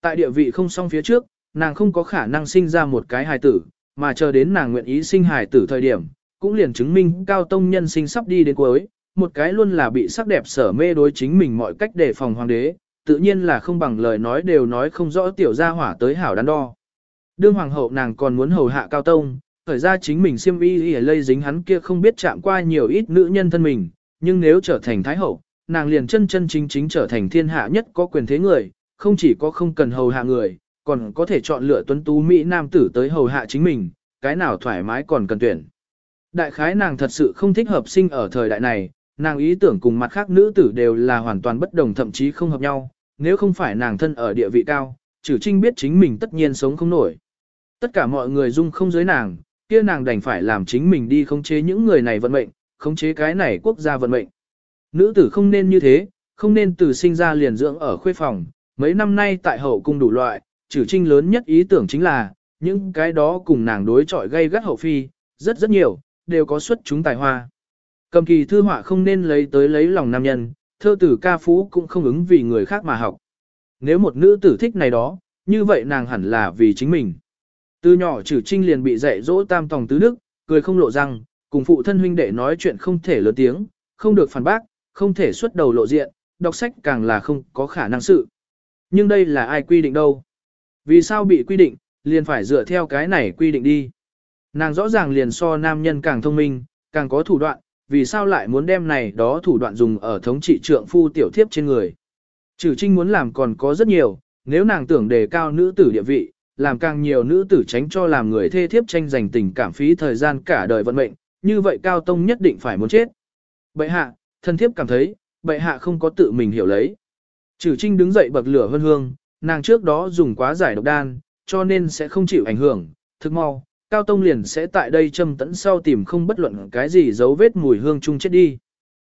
Tại địa vị không song phía trước, nàng không có khả năng sinh ra một cái hài tử, mà chờ đến nàng nguyện ý sinh hài tử thời điểm, cũng liền chứng minh cao tông nhân sinh sắp đi đến cuối, một cái luôn là bị sắc đẹp sở mê đối chính mình mọi cách để phòng hoàng đế, tự nhiên là không bằng lời nói đều nói không rõ tiểu gia hỏa tới hảo đắn đo. Đương hoàng hậu nàng còn muốn hầu hạ cao tông, thời ra chính mình siêm y y lây dính hắn kia không biết chạm qua nhiều ít nữ nhân thân mình, nhưng nếu trở thành thái hậu, nàng liền chân chân chính chính trở thành thiên hạ nhất có quyền thế người, không chỉ có không cần hầu hạ người, còn có thể chọn lựa tuấn tú Mỹ nam tử tới hầu hạ chính mình, cái nào thoải mái còn cần tuyển. Đại khái nàng thật sự không thích hợp sinh ở thời đại này, nàng ý tưởng cùng mặt khác nữ tử đều là hoàn toàn bất đồng thậm chí không hợp nhau, nếu không phải nàng thân ở địa vị cao, trừ trinh biết chính mình tất nhiên sống không nổi. Tất cả mọi người dung không giới nàng, kia nàng đành phải làm chính mình đi khống chế những người này vận mệnh, khống chế cái này quốc gia vận mệnh. Nữ tử không nên như thế, không nên từ sinh ra liền dưỡng ở khuê phòng, mấy năm nay tại hậu cung đủ loại, trừ trinh lớn nhất ý tưởng chính là, những cái đó cùng nàng đối chọi gây gắt hậu phi, rất rất nhiều, đều có xuất chúng tài hoa. Cầm kỳ thư họa không nên lấy tới lấy lòng nam nhân, thơ tử ca phú cũng không ứng vì người khác mà học. Nếu một nữ tử thích này đó, như vậy nàng hẳn là vì chính mình. Từ nhỏ trừ trinh liền bị dạy dỗ tam tòng tứ đức, cười không lộ răng, cùng phụ thân huynh đệ nói chuyện không thể lớn tiếng, không được phản bác, không thể xuất đầu lộ diện, đọc sách càng là không có khả năng sự. Nhưng đây là ai quy định đâu? Vì sao bị quy định, liền phải dựa theo cái này quy định đi. Nàng rõ ràng liền so nam nhân càng thông minh, càng có thủ đoạn, vì sao lại muốn đem này đó thủ đoạn dùng ở thống trị trượng phu tiểu thiếp trên người. Trừ trinh muốn làm còn có rất nhiều, nếu nàng tưởng đề cao nữ tử địa vị, làm càng nhiều nữ tử tránh cho làm người thê thiếp tranh giành tình cảm phí thời gian cả đời vận mệnh, như vậy cao tông nhất định phải muốn chết. Bệ hạ, thân thiếp cảm thấy, bệ hạ không có tự mình hiểu lấy. Trừ trinh đứng dậy bậc lửa hơn hương, nàng trước đó dùng quá giải độc đan, cho nên sẽ không chịu ảnh hưởng, thức mau, Cao Tông liền sẽ tại đây châm tẫn sau tìm không bất luận cái gì dấu vết mùi hương chung chết đi.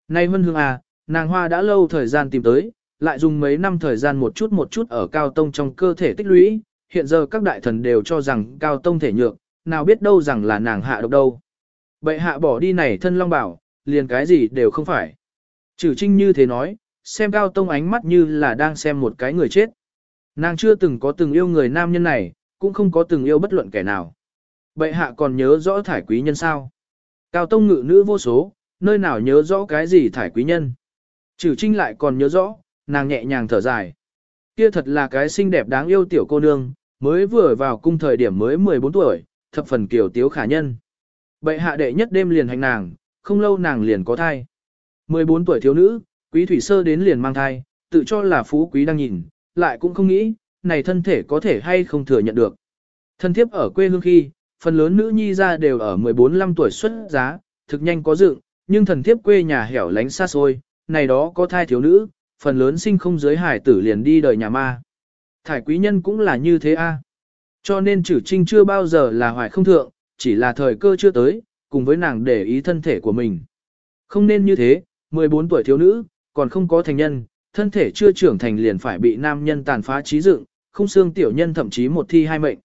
Nay Vân Hương à, nàng hoa đã lâu thời gian tìm tới, lại dùng mấy năm thời gian một chút một chút ở Cao Tông trong cơ thể tích lũy, hiện giờ các đại thần đều cho rằng Cao Tông thể nhược, nào biết đâu rằng là nàng hạ độc đâu. Bệ hạ bỏ đi này thân long bảo, liền cái gì đều không phải. Chử trinh như thế nói, xem Cao Tông ánh mắt như là đang xem một cái người chết. Nàng chưa từng có từng yêu người nam nhân này, cũng không có từng yêu bất luận kẻ nào. Bệ hạ còn nhớ rõ thải quý nhân sao? Cao tông ngự nữ vô số, nơi nào nhớ rõ cái gì thải quý nhân? Trừ trinh lại còn nhớ rõ, nàng nhẹ nhàng thở dài. Kia thật là cái xinh đẹp đáng yêu tiểu cô nương, mới vừa vào cung thời điểm mới 14 tuổi, thập phần kiểu tiếu khả nhân. Bệ hạ đệ nhất đêm liền hành nàng, không lâu nàng liền có thai. 14 tuổi thiếu nữ, quý thủy sơ đến liền mang thai, tự cho là phú quý đang nhìn, lại cũng không nghĩ, này thân thể có thể hay không thừa nhận được. Thân thiếp ở quê hương khi, phần lớn nữ nhi ra đều ở 14-15 tuổi xuất giá, thực nhanh có dựng, nhưng thần thiếp quê nhà hẻo lánh xa xôi, này đó có thai thiếu nữ, phần lớn sinh không giới hải tử liền đi đời nhà ma. Thải quý nhân cũng là như thế a. Cho nên chử trinh chưa bao giờ là hoài không thượng, chỉ là thời cơ chưa tới, cùng với nàng để ý thân thể của mình. Không nên như thế, 14 tuổi thiếu nữ, còn không có thành nhân, thân thể chưa trưởng thành liền phải bị nam nhân tàn phá trí dựng, không xương tiểu nhân thậm chí một thi hai mệnh.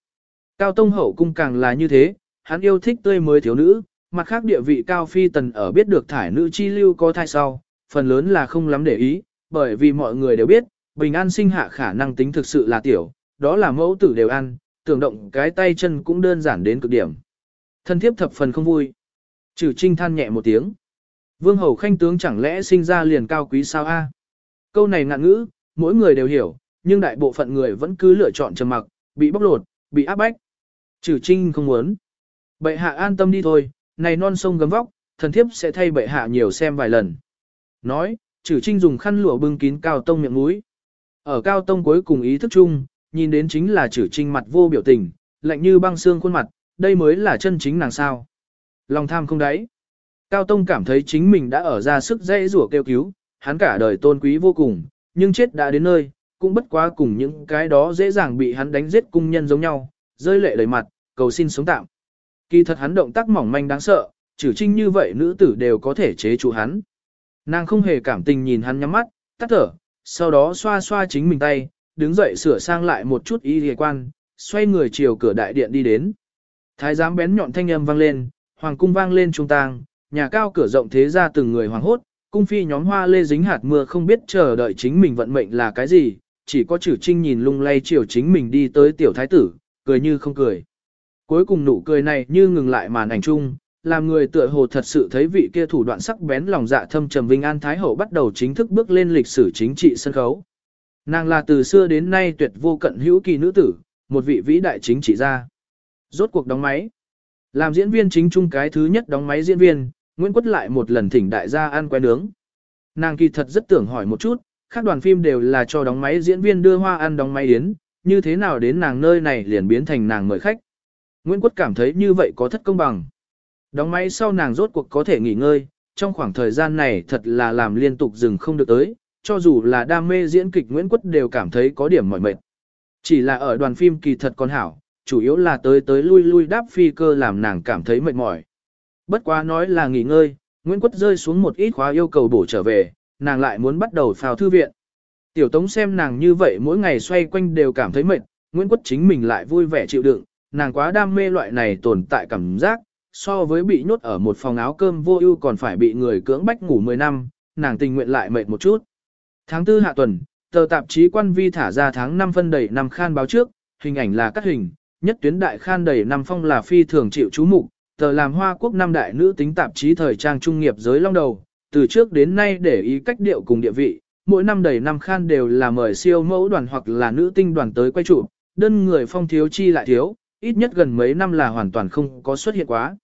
Cao Tông hậu cung càng là như thế, hắn yêu thích tươi mới thiếu nữ, mặt khác địa vị cao phi tần ở biết được thải nữ chi lưu có thai sau, phần lớn là không lắm để ý, bởi vì mọi người đều biết, bình an sinh hạ khả năng tính thực sự là tiểu, đó là mẫu tử đều ăn, tưởng động cái tay chân cũng đơn giản đến cực điểm. Thân thiếp thập phần không vui. Trừ trinh than nhẹ một tiếng. Vương hầu khanh tướng chẳng lẽ sinh ra liền cao quý sao a? Câu này ngạn ngữ, mỗi người đều hiểu, nhưng đại bộ phận người vẫn cứ lựa chọn trầm mặc, bị bóc lột, bị áp bách. Trừ trinh không muốn. Bệ hạ an tâm đi thôi, này non sông gấm vóc, thần thiếp sẽ thay bệ hạ nhiều xem vài lần. Nói, trừ trinh dùng khăn lụa bưng kín cao tông miệng mũi. Ở cao tông cuối cùng ý thức chung, nhìn đến chính là trừ trinh mặt vô biểu tình, lạnh như băng xương khuôn mặt, đây mới là chân chính nàng sao. Lòng tham không đáy. Cao tông cảm thấy chính mình đã ở ra sức dây rủa kêu cứu, hắn cả đời tôn quý vô cùng, nhưng chết đã đến nơi, cũng bất quá cùng những cái đó dễ dàng bị hắn đánh giết cung nhân giống nhau, rơi lệ đầy mặt, cầu xin sống tạm. Kỳ thật hắn động tác mỏng manh đáng sợ, trừ trinh như vậy nữ tử đều có thể chế trụ hắn. Nàng không hề cảm tình nhìn hắn nhắm mắt, tắt thở, sau đó xoa xoa chính mình tay, đứng dậy sửa sang lại một chút y hề quan, xoay người chiều cửa đại điện đi đến. Thái giám bén nhọn thanh âm vang lên, hoàng cung vang lên trung tang, nhà cao cửa rộng thế ra từng người hoàng hốt, cung phi nhóm hoa lê dính hạt mưa không biết chờ đợi chính mình vận mệnh là cái gì, chỉ có chử trinh nhìn lung lay chiều chính mình đi tới tiểu thái tử, cười như không cười. Cuối cùng nụ cười này như ngừng lại màn ảnh chung, làm người tựa hồ thật sự thấy vị kia thủ đoạn sắc bén lòng dạ thâm trầm Vinh An Thái Hậu bắt đầu chính thức bước lên lịch sử chính trị sân khấu. Nàng là từ xưa đến nay tuyệt vô cận hữu kỳ nữ tử, một vị vĩ đại chính trị gia. Rốt cuộc đóng máy. Làm diễn viên chính chung cái thứ nhất đóng máy diễn viên, Nguyễn Quất lại một lần thỉnh đại gia ăn que nướng. Nàng kỳ thật rất tưởng hỏi một chút, các đoàn phim đều là cho đóng máy diễn viên đưa hoa ăn đóng máy yến, như thế nào đến nàng nơi này liền biến thành nàng mời khách. Nguyễn Quất cảm thấy như vậy có thất công bằng. Đóng máy sau nàng rốt cuộc có thể nghỉ ngơi, trong khoảng thời gian này thật là làm liên tục dừng không được tới, cho dù là đam mê diễn kịch Nguyễn Quất đều cảm thấy có điểm mỏi mệt. Chỉ là ở đoàn phim kỳ thật còn hảo, chủ yếu là tới tới lui lui đáp phi cơ làm nàng cảm thấy mệt mỏi. Bất quá nói là nghỉ ngơi, Nguyễn Quất rơi xuống một ít khóa yêu cầu bổ trở về, nàng lại muốn bắt đầu phào thư viện. Tiểu Tống xem nàng như vậy mỗi ngày xoay quanh đều cảm thấy mệt, Nguyễn Quất chính mình lại vui vẻ chịu đựng, nàng quá đam mê loại này tồn tại cảm giác, so với bị nhốt ở một phòng áo cơm vô ưu còn phải bị người cưỡng bách ngủ 10 năm, nàng tình nguyện lại mệt một chút. Tháng 4 hạ tuần, tờ tạp chí quan vi thả ra tháng 5 phân đầy năm khan báo trước, hình ảnh là cắt hình, nhất tuyến đại khan đầy năm phong là phi thường chịu chú mục, tờ làm hoa quốc năm đại nữ tính tạp chí thời trang trung nghiệp giới long đầu, từ trước đến nay để ý cách điệu cùng địa vị, mỗi năm đầy năm khan đều là mời siêu mẫu đoàn hoặc là nữ tinh đoàn tới quay trụ, đơn người phong thiếu chi lại thiếu, ít nhất gần mấy năm là hoàn toàn không có xuất hiện quá.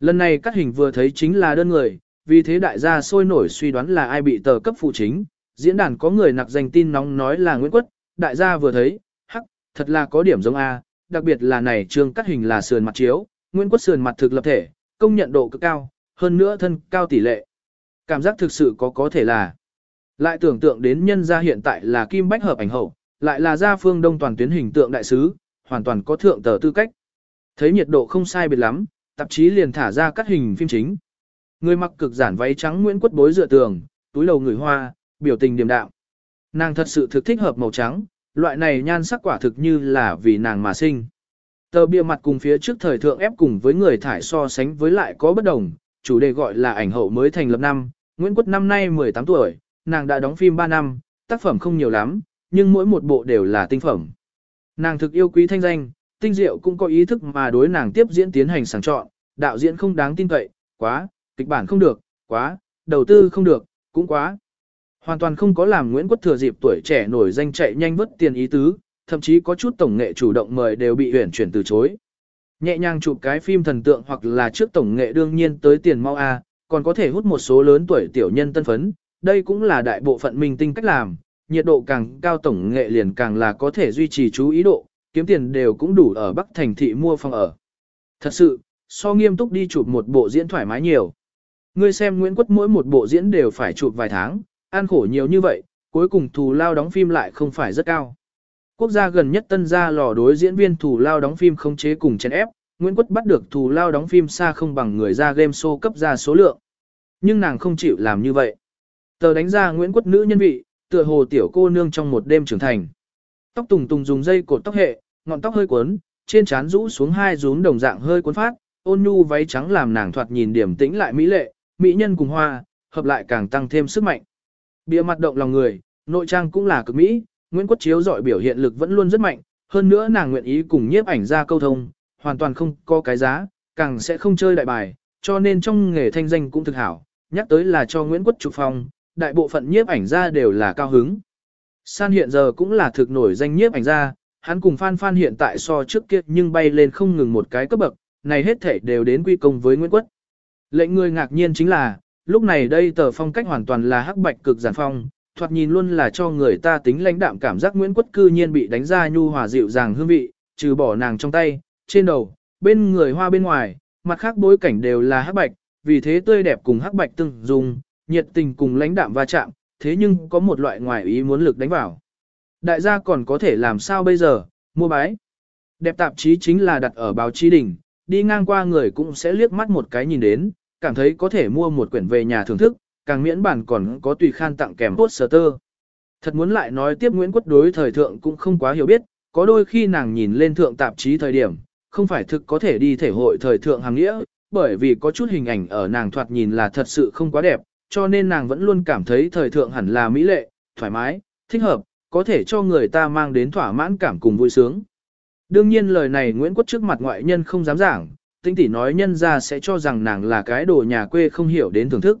Lần này cắt hình vừa thấy chính là đơn người, vì thế đại gia sôi nổi suy đoán là ai bị tờ cấp phụ chính, diễn đàn có người nặc danh tin nóng nói là Nguyễn Quất, đại gia vừa thấy, hắc, thật là có điểm giống A, đặc biệt là này trương cắt hình là sườn mặt chiếu, Nguyễn Quất sườn mặt thực lập thể, công nhận độ cực cao, hơn nữa thân cao tỷ lệ. Cảm giác thực sự có có thể là. Lại tưởng tượng đến nhân gia hiện tại là kim bách hợp ảnh hậu, lại là gia phương đông toàn tuyến hình tượng đại sứ, hoàn toàn có thượng tờ tư cách. Thấy nhiệt độ không sai biệt lắm, tạp chí liền thả ra cắt hình phim chính. Người mặc cực giản váy trắng Nguyễn Quất bối dựa tường, túi lầu người hoa, biểu tình điềm đạm. Nàng thật sự thực thích hợp màu trắng, loại này nhan sắc quả thực như là vì nàng mà sinh. Tờ bìa mặt cùng phía trước thời thượng ép cùng với người thải so sánh với lại có bất đồng, chủ đề gọi là ảnh hậu mới thành lập năm, Nguyễn Quất năm nay 18 tuổi, nàng đã đóng phim 3 năm, tác phẩm không nhiều lắm, nhưng mỗi một bộ đều là tinh phẩm. Nàng thực yêu quý thanh danh, tinh diệu cũng có ý thức mà đối nàng tiếp diễn tiến hành sàng chọn, đạo diễn không đáng tin cậy, quá, kịch bản không được, quá, đầu tư không được, cũng quá. Hoàn toàn không có làm Nguyễn Quốc thừa dịp tuổi trẻ nổi danh chạy nhanh vất tiền ý tứ, thậm chí có chút tổng nghệ chủ động mời đều bị huyển chuyển từ chối. Nhẹ nhàng chụp cái phim thần tượng hoặc là trước tổng nghệ đương nhiên tới tiền mau A, còn có thể hút một số lớn tuổi tiểu nhân tân phấn, đây cũng là đại bộ phận minh tinh cách làm, nhiệt độ càng cao tổng nghệ liền càng là có thể duy trì chú ý độ, kiếm tiền đều cũng đủ ở Bắc Thành thị mua phòng ở. Thật sự, so nghiêm túc đi chụp một bộ diễn thoải mái nhiều. Ngươi xem Nguyễn Quất mỗi một bộ diễn đều phải chụp vài tháng, ăn khổ nhiều như vậy, cuối cùng thù lao đóng phim lại không phải rất cao. Quốc gia gần nhất tân gia lò đối diễn viên thù lao đóng phim không chế cùng chèn ép, Nguyễn Quất bắt được thù lao đóng phim xa không bằng người ra game show cấp ra số lượng. Nhưng nàng không chịu làm như vậy. Tờ đánh ra Nguyễn Quất nữ nhân vị, tựa hồ tiểu cô nương trong một đêm trưởng thành. Tóc tùng tùng dùng dây cột tóc hệ, ngọn tóc hơi cuốn, trên trán rũ xuống hai rúm đồng dạng hơi cuốn phát, ôn nhu váy trắng làm nàng thoạt nhìn điểm tĩnh lại mỹ lệ, mỹ nhân cùng hoa, hợp lại càng tăng thêm sức mạnh. Bia mặt động lòng người, nội trang cũng là cực mỹ, Nguyễn Quốc Chiếu giỏi biểu hiện lực vẫn luôn rất mạnh, hơn nữa nàng nguyện ý cùng nhiếp ảnh ra câu thông, hoàn toàn không có cái giá, càng sẽ không chơi đại bài, cho nên trong nghề thanh danh cũng thực hảo, nhắc tới là cho Nguyễn Quốc chụp phong, đại bộ phận nhiếp ảnh gia đều là cao hứng. San hiện giờ cũng là thực nổi danh nhiếp ảnh gia, hắn cùng Phan Phan hiện tại so trước kia nhưng bay lên không ngừng một cái cấp bậc, này hết thể đều đến quy công với Nguyễn Quất. Lệnh người ngạc nhiên chính là, lúc này đây tờ phong cách hoàn toàn là hắc bạch cực giản phong, thoạt nhìn luôn là cho người ta tính lãnh đạm cảm giác Nguyễn Quất cư nhiên bị đánh ra nhu hòa dịu dàng hương vị, trừ bỏ nàng trong tay, trên đầu, bên người hoa bên ngoài, mặt khác bối cảnh đều là hắc bạch, vì thế tươi đẹp cùng hắc bạch tương dung nhiệt tình cùng lãnh đạm va chạm, thế nhưng có một loại ngoài ý muốn lực đánh vào. Đại gia còn có thể làm sao bây giờ, mua bái. Đẹp tạp chí chính là đặt ở báo chí đỉnh, đi ngang qua người cũng sẽ liếc mắt một cái nhìn đến, cảm thấy có thể mua một quyển về nhà thưởng thức, càng miễn bản còn có tùy khan tặng kèm poster. Thật muốn lại nói tiếp Nguyễn Quốc đối thời thượng cũng không quá hiểu biết, có đôi khi nàng nhìn lên thượng tạp chí thời điểm, không phải thực có thể đi thể hội thời thượng hàng nghĩa, bởi vì có chút hình ảnh ở nàng thoạt nhìn là thật sự không quá đẹp, cho nên nàng vẫn luôn cảm thấy thời thượng hẳn là mỹ lệ, thoải mái, thích hợp, có thể cho người ta mang đến thỏa mãn cảm cùng vui sướng. Đương nhiên lời này Nguyễn Quốc trước mặt ngoại nhân không dám giảng, tinh tỷ nói nhân ra sẽ cho rằng nàng là cái đồ nhà quê không hiểu đến thưởng thức.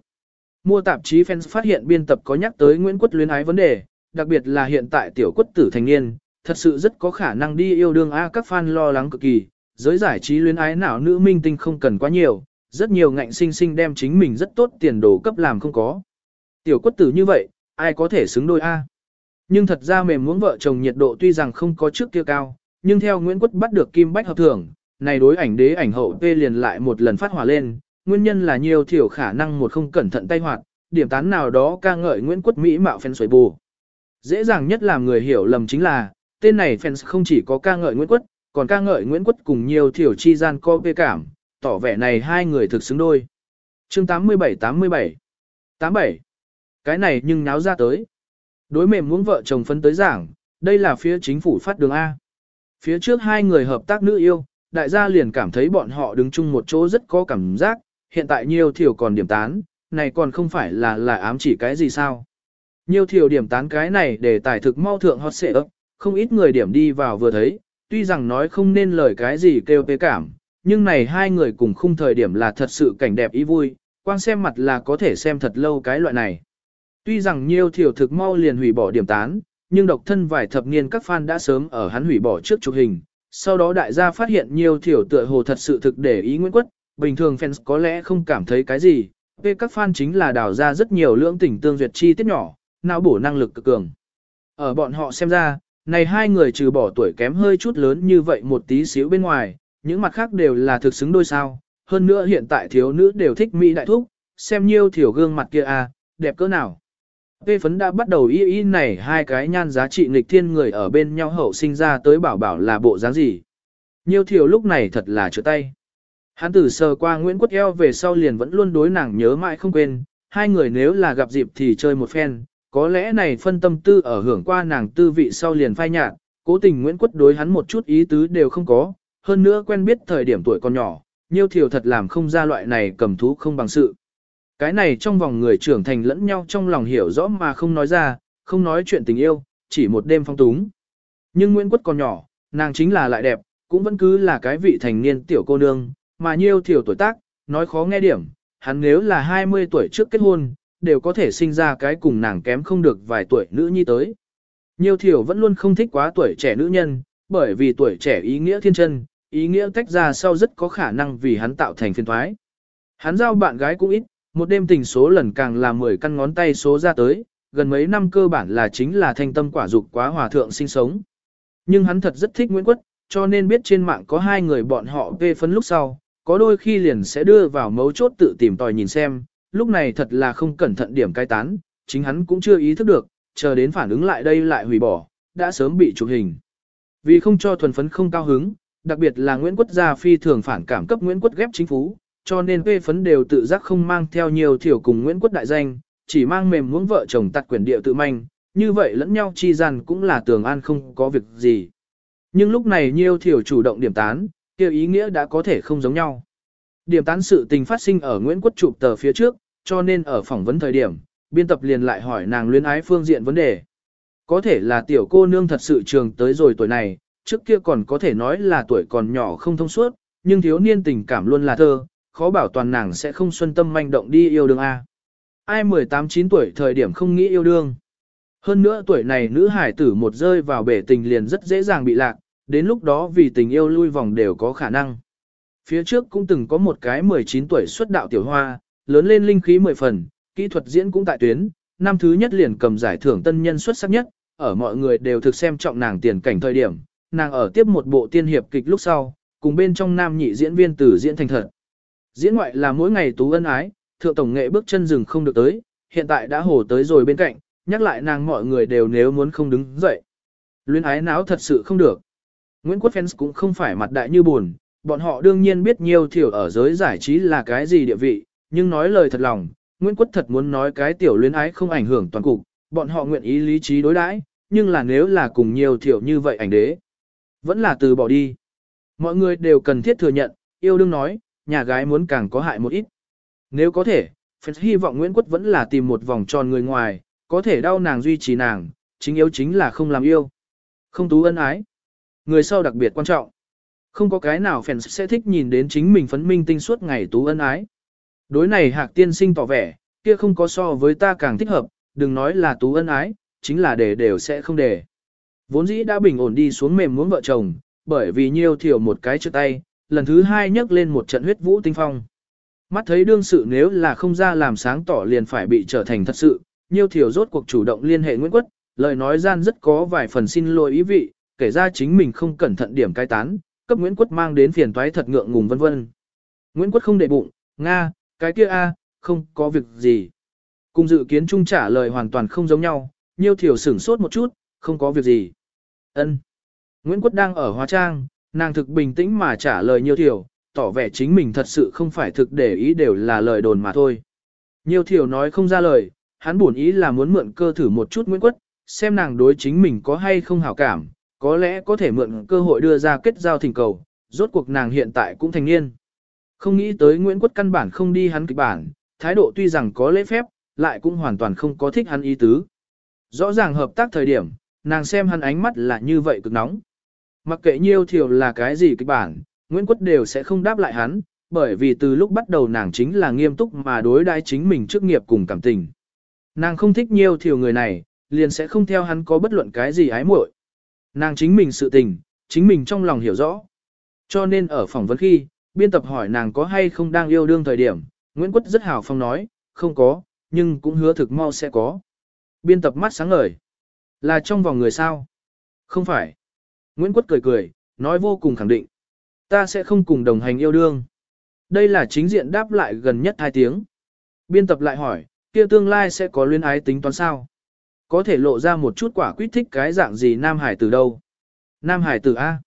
Mua tạp chí fans phát hiện biên tập có nhắc tới Nguyễn Quốc luyến ái vấn đề, đặc biệt là hiện tại tiểu quất tử thành niên, thật sự rất có khả năng đi yêu đương A các fan lo lắng cực kỳ, giới giải trí luyến ái nào nữ minh tinh không cần quá nhiều, rất nhiều ngạnh sinh sinh đem chính mình rất tốt tiền đồ cấp làm không có. Tiểu quất tử như vậy, ai có thể xứng đôi A. Nhưng thật ra mềm muốn vợ chồng nhiệt độ tuy rằng không có trước kia cao, nhưng theo Nguyễn Quất bắt được Kim Bách hợp thưởng, này đối ảnh đế ảnh hậu tê liền lại một lần phát hỏa lên, nguyên nhân là nhiều thiểu khả năng một không cẩn thận tay hoạt, điểm tán nào đó ca ngợi Nguyễn Quất Mỹ mạo phèn xoay bù. Dễ dàng nhất làm người hiểu lầm chính là, tên này fans không chỉ có ca ngợi Nguyễn Quất, còn ca ngợi Nguyễn Quất cùng nhiều thiểu chi gian co bê cảm, tỏ vẻ này hai người thực xứng đôi. Chương 87-87 87 Cái này nhưng náo ra tới. Đối mềm muốn vợ chồng phân tới giảng, đây là phía chính phủ phát đường A. Phía trước hai người hợp tác nữ yêu, đại gia liền cảm thấy bọn họ đứng chung một chỗ rất có cảm giác, hiện tại nhiều thiểu còn điểm tán, này còn không phải là là ám chỉ cái gì sao. Nhiều thiểu điểm tán cái này để tài thực mau thượng hot xệ ấp, không ít người điểm đi vào vừa thấy, tuy rằng nói không nên lời cái gì kêu tế cảm, nhưng này hai người cùng khung thời điểm là thật sự cảnh đẹp ý vui, quang xem mặt là có thể xem thật lâu cái loại này. Tuy rằng nhiều thiểu thực mau liền hủy bỏ điểm tán, nhưng độc thân vài thập niên các fan đã sớm ở hắn hủy bỏ trước chụp hình. Sau đó đại gia phát hiện nhiều thiểu tựa hồ thật sự thực để ý Nguyễn Quất, bình thường fans có lẽ không cảm thấy cái gì, về các fan chính là đào ra rất nhiều lưỡng tình tương duyệt chi tiết nhỏ, não bổ năng lực cực cường. Ở bọn họ xem ra, này hai người trừ bỏ tuổi kém hơi chút lớn như vậy một tí xíu bên ngoài, những mặt khác đều là thực xứng đôi sao. Hơn nữa hiện tại thiếu nữ đều thích Mỹ đại thúc, xem nhiêu thiểu gương mặt kia à, đẹp cỡ nào. Vê phấn đã bắt đầu y y này hai cái nhan giá trị nghịch thiên người ở bên nhau hậu sinh ra tới bảo bảo là bộ dáng gì. Nhiêu thiểu lúc này thật là chữa tay. Hắn tử sờ qua Nguyễn Quốc eo về sau liền vẫn luôn đối nàng nhớ mãi không quên, hai người nếu là gặp dịp thì chơi một phen, có lẽ này phân tâm tư ở hưởng qua nàng tư vị sau liền phai nhạt, cố tình Nguyễn Quốc đối hắn một chút ý tứ đều không có, hơn nữa quen biết thời điểm tuổi còn nhỏ, nhiêu thiểu thật làm không ra loại này cầm thú không bằng sự. Cái này trong vòng người trưởng thành lẫn nhau trong lòng hiểu rõ mà không nói ra, không nói chuyện tình yêu, chỉ một đêm phong túng. Nhưng Nguyễn Quất còn nhỏ, nàng chính là lại đẹp, cũng vẫn cứ là cái vị thành niên tiểu cô nương, mà nhiêu thiểu tuổi tác, nói khó nghe điểm, hắn nếu là 20 tuổi trước kết hôn, đều có thể sinh ra cái cùng nàng kém không được vài tuổi nữ nhi tới. Nhiêu thiểu vẫn luôn không thích quá tuổi trẻ nữ nhân, bởi vì tuổi trẻ ý nghĩa thiên chân, ý nghĩa tách ra sau rất có khả năng vì hắn tạo thành phiền thoái. Hắn giao bạn gái cũng ít, một đêm tình số lần càng là 10 căn ngón tay số ra tới, gần mấy năm cơ bản là chính là thanh tâm quả dục quá hòa thượng sinh sống. Nhưng hắn thật rất thích Nguyễn Quất, cho nên biết trên mạng có hai người bọn họ về phấn lúc sau, có đôi khi liền sẽ đưa vào mấu chốt tự tìm tòi nhìn xem, lúc này thật là không cẩn thận điểm cai tán, chính hắn cũng chưa ý thức được, chờ đến phản ứng lại đây lại hủy bỏ, đã sớm bị chụp hình. Vì không cho thuần phấn không cao hứng, đặc biệt là Nguyễn Quất gia phi thường phản cảm cấp Nguyễn Quất ghép chính phủ, cho nên phê phấn đều tự giác không mang theo nhiều thiểu cùng Nguyễn Quất đại danh, chỉ mang mềm muốn vợ chồng tặt quyền địa tự manh, như vậy lẫn nhau chi rằng cũng là tường an không có việc gì. Nhưng lúc này nhiều thiểu chủ động điểm tán, kêu ý nghĩa đã có thể không giống nhau. Điểm tán sự tình phát sinh ở Nguyễn Quất chụp tờ phía trước, cho nên ở phỏng vấn thời điểm, biên tập liền lại hỏi nàng luyến ái phương diện vấn đề. Có thể là tiểu cô nương thật sự trường tới rồi tuổi này, trước kia còn có thể nói là tuổi còn nhỏ không thông suốt, nhưng thiếu niên tình cảm luôn là thơ, khó bảo toàn nàng sẽ không xuân tâm manh động đi yêu đương A. Ai 18-9 tuổi thời điểm không nghĩ yêu đương. Hơn nữa tuổi này nữ hải tử một rơi vào bể tình liền rất dễ dàng bị lạc, đến lúc đó vì tình yêu lui vòng đều có khả năng. Phía trước cũng từng có một cái 19 tuổi xuất đạo tiểu hoa, lớn lên linh khí 10 phần, kỹ thuật diễn cũng tại tuyến, năm thứ nhất liền cầm giải thưởng tân nhân xuất sắc nhất, ở mọi người đều thực xem trọng nàng tiền cảnh thời điểm, nàng ở tiếp một bộ tiên hiệp kịch lúc sau, cùng bên trong nam nhị diễn viên tử diễn thành thật. Diễn ngoại là mỗi ngày tú ân ái, thượng tổng nghệ bước chân rừng không được tới, hiện tại đã hồ tới rồi bên cạnh, nhắc lại nàng mọi người đều nếu muốn không đứng dậy. Luyến ái náo thật sự không được. Nguyễn Quốc Fans cũng không phải mặt đại như buồn, bọn họ đương nhiên biết nhiều thiểu ở giới giải trí là cái gì địa vị, nhưng nói lời thật lòng, Nguyễn Quốc thật muốn nói cái tiểu luyến ái không ảnh hưởng toàn cục, bọn họ nguyện ý lý trí đối đãi, nhưng là nếu là cùng nhiều thiểu như vậy ảnh đế, vẫn là từ bỏ đi. Mọi người đều cần thiết thừa nhận, yêu đương nói, nhà gái muốn càng có hại một ít. Nếu có thể, Fans hy vọng Nguyễn Quốc vẫn là tìm một vòng tròn người ngoài, có thể đau nàng duy trì nàng, chính yếu chính là không làm yêu. Không tú ân ái. Người sau đặc biệt quan trọng. Không có cái nào Fans sẽ thích nhìn đến chính mình phấn minh tinh suốt ngày tú ân ái. Đối này hạc tiên sinh tỏ vẻ, kia không có so với ta càng thích hợp, đừng nói là tú ân ái, chính là để đều sẽ không để. Vốn dĩ đã bình ổn đi xuống mềm muốn vợ chồng, bởi vì nhiêu thiểu một cái trước tay, lần thứ hai nhấc lên một trận huyết vũ tinh phong. Mắt thấy đương sự nếu là không ra làm sáng tỏ liền phải bị trở thành thật sự, nhiêu thiểu rốt cuộc chủ động liên hệ Nguyễn Quất, lời nói gian rất có vài phần xin lỗi ý vị, kể ra chính mình không cẩn thận điểm cai tán, cấp Nguyễn Quất mang đến phiền toái thật ngượng ngùng vân vân. Nguyễn Quất không để bụng, Nga, cái kia a, không có việc gì. Cùng dự kiến chung trả lời hoàn toàn không giống nhau, nhiêu thiểu sửng sốt một chút, không có việc gì. Ân. Nguyễn Quất đang ở hóa trang, Nàng thực bình tĩnh mà trả lời nhiều thiểu, tỏ vẻ chính mình thật sự không phải thực để ý đều là lời đồn mà thôi. Nhiều thiểu nói không ra lời, hắn buồn ý là muốn mượn cơ thử một chút Nguyễn Quất, xem nàng đối chính mình có hay không hảo cảm, có lẽ có thể mượn cơ hội đưa ra kết giao thỉnh cầu, rốt cuộc nàng hiện tại cũng thành niên. Không nghĩ tới Nguyễn Quất căn bản không đi hắn kịch bản, thái độ tuy rằng có lễ phép, lại cũng hoàn toàn không có thích hắn ý tứ. Rõ ràng hợp tác thời điểm, nàng xem hắn ánh mắt là như vậy cực nóng. Mặc kệ nhiêu thiểu là cái gì kịch bản, Nguyễn Quất đều sẽ không đáp lại hắn, bởi vì từ lúc bắt đầu nàng chính là nghiêm túc mà đối đãi chính mình trước nghiệp cùng cảm tình. Nàng không thích nhiêu thiểu người này, liền sẽ không theo hắn có bất luận cái gì ái muội. Nàng chính mình sự tình, chính mình trong lòng hiểu rõ. Cho nên ở phỏng vấn khi, biên tập hỏi nàng có hay không đang yêu đương thời điểm, Nguyễn Quất rất hào phong nói, không có, nhưng cũng hứa thực mau sẽ có. Biên tập mắt sáng ngời. Là trong vòng người sao? Không phải. Nguyễn Quất cười cười, nói vô cùng khẳng định. Ta sẽ không cùng đồng hành yêu đương. Đây là chính diện đáp lại gần nhất hai tiếng. Biên tập lại hỏi, kia tương lai sẽ có luyến ái tính toán sao? Có thể lộ ra một chút quả quyết thích cái dạng gì Nam Hải tử đâu? Nam Hải tử A.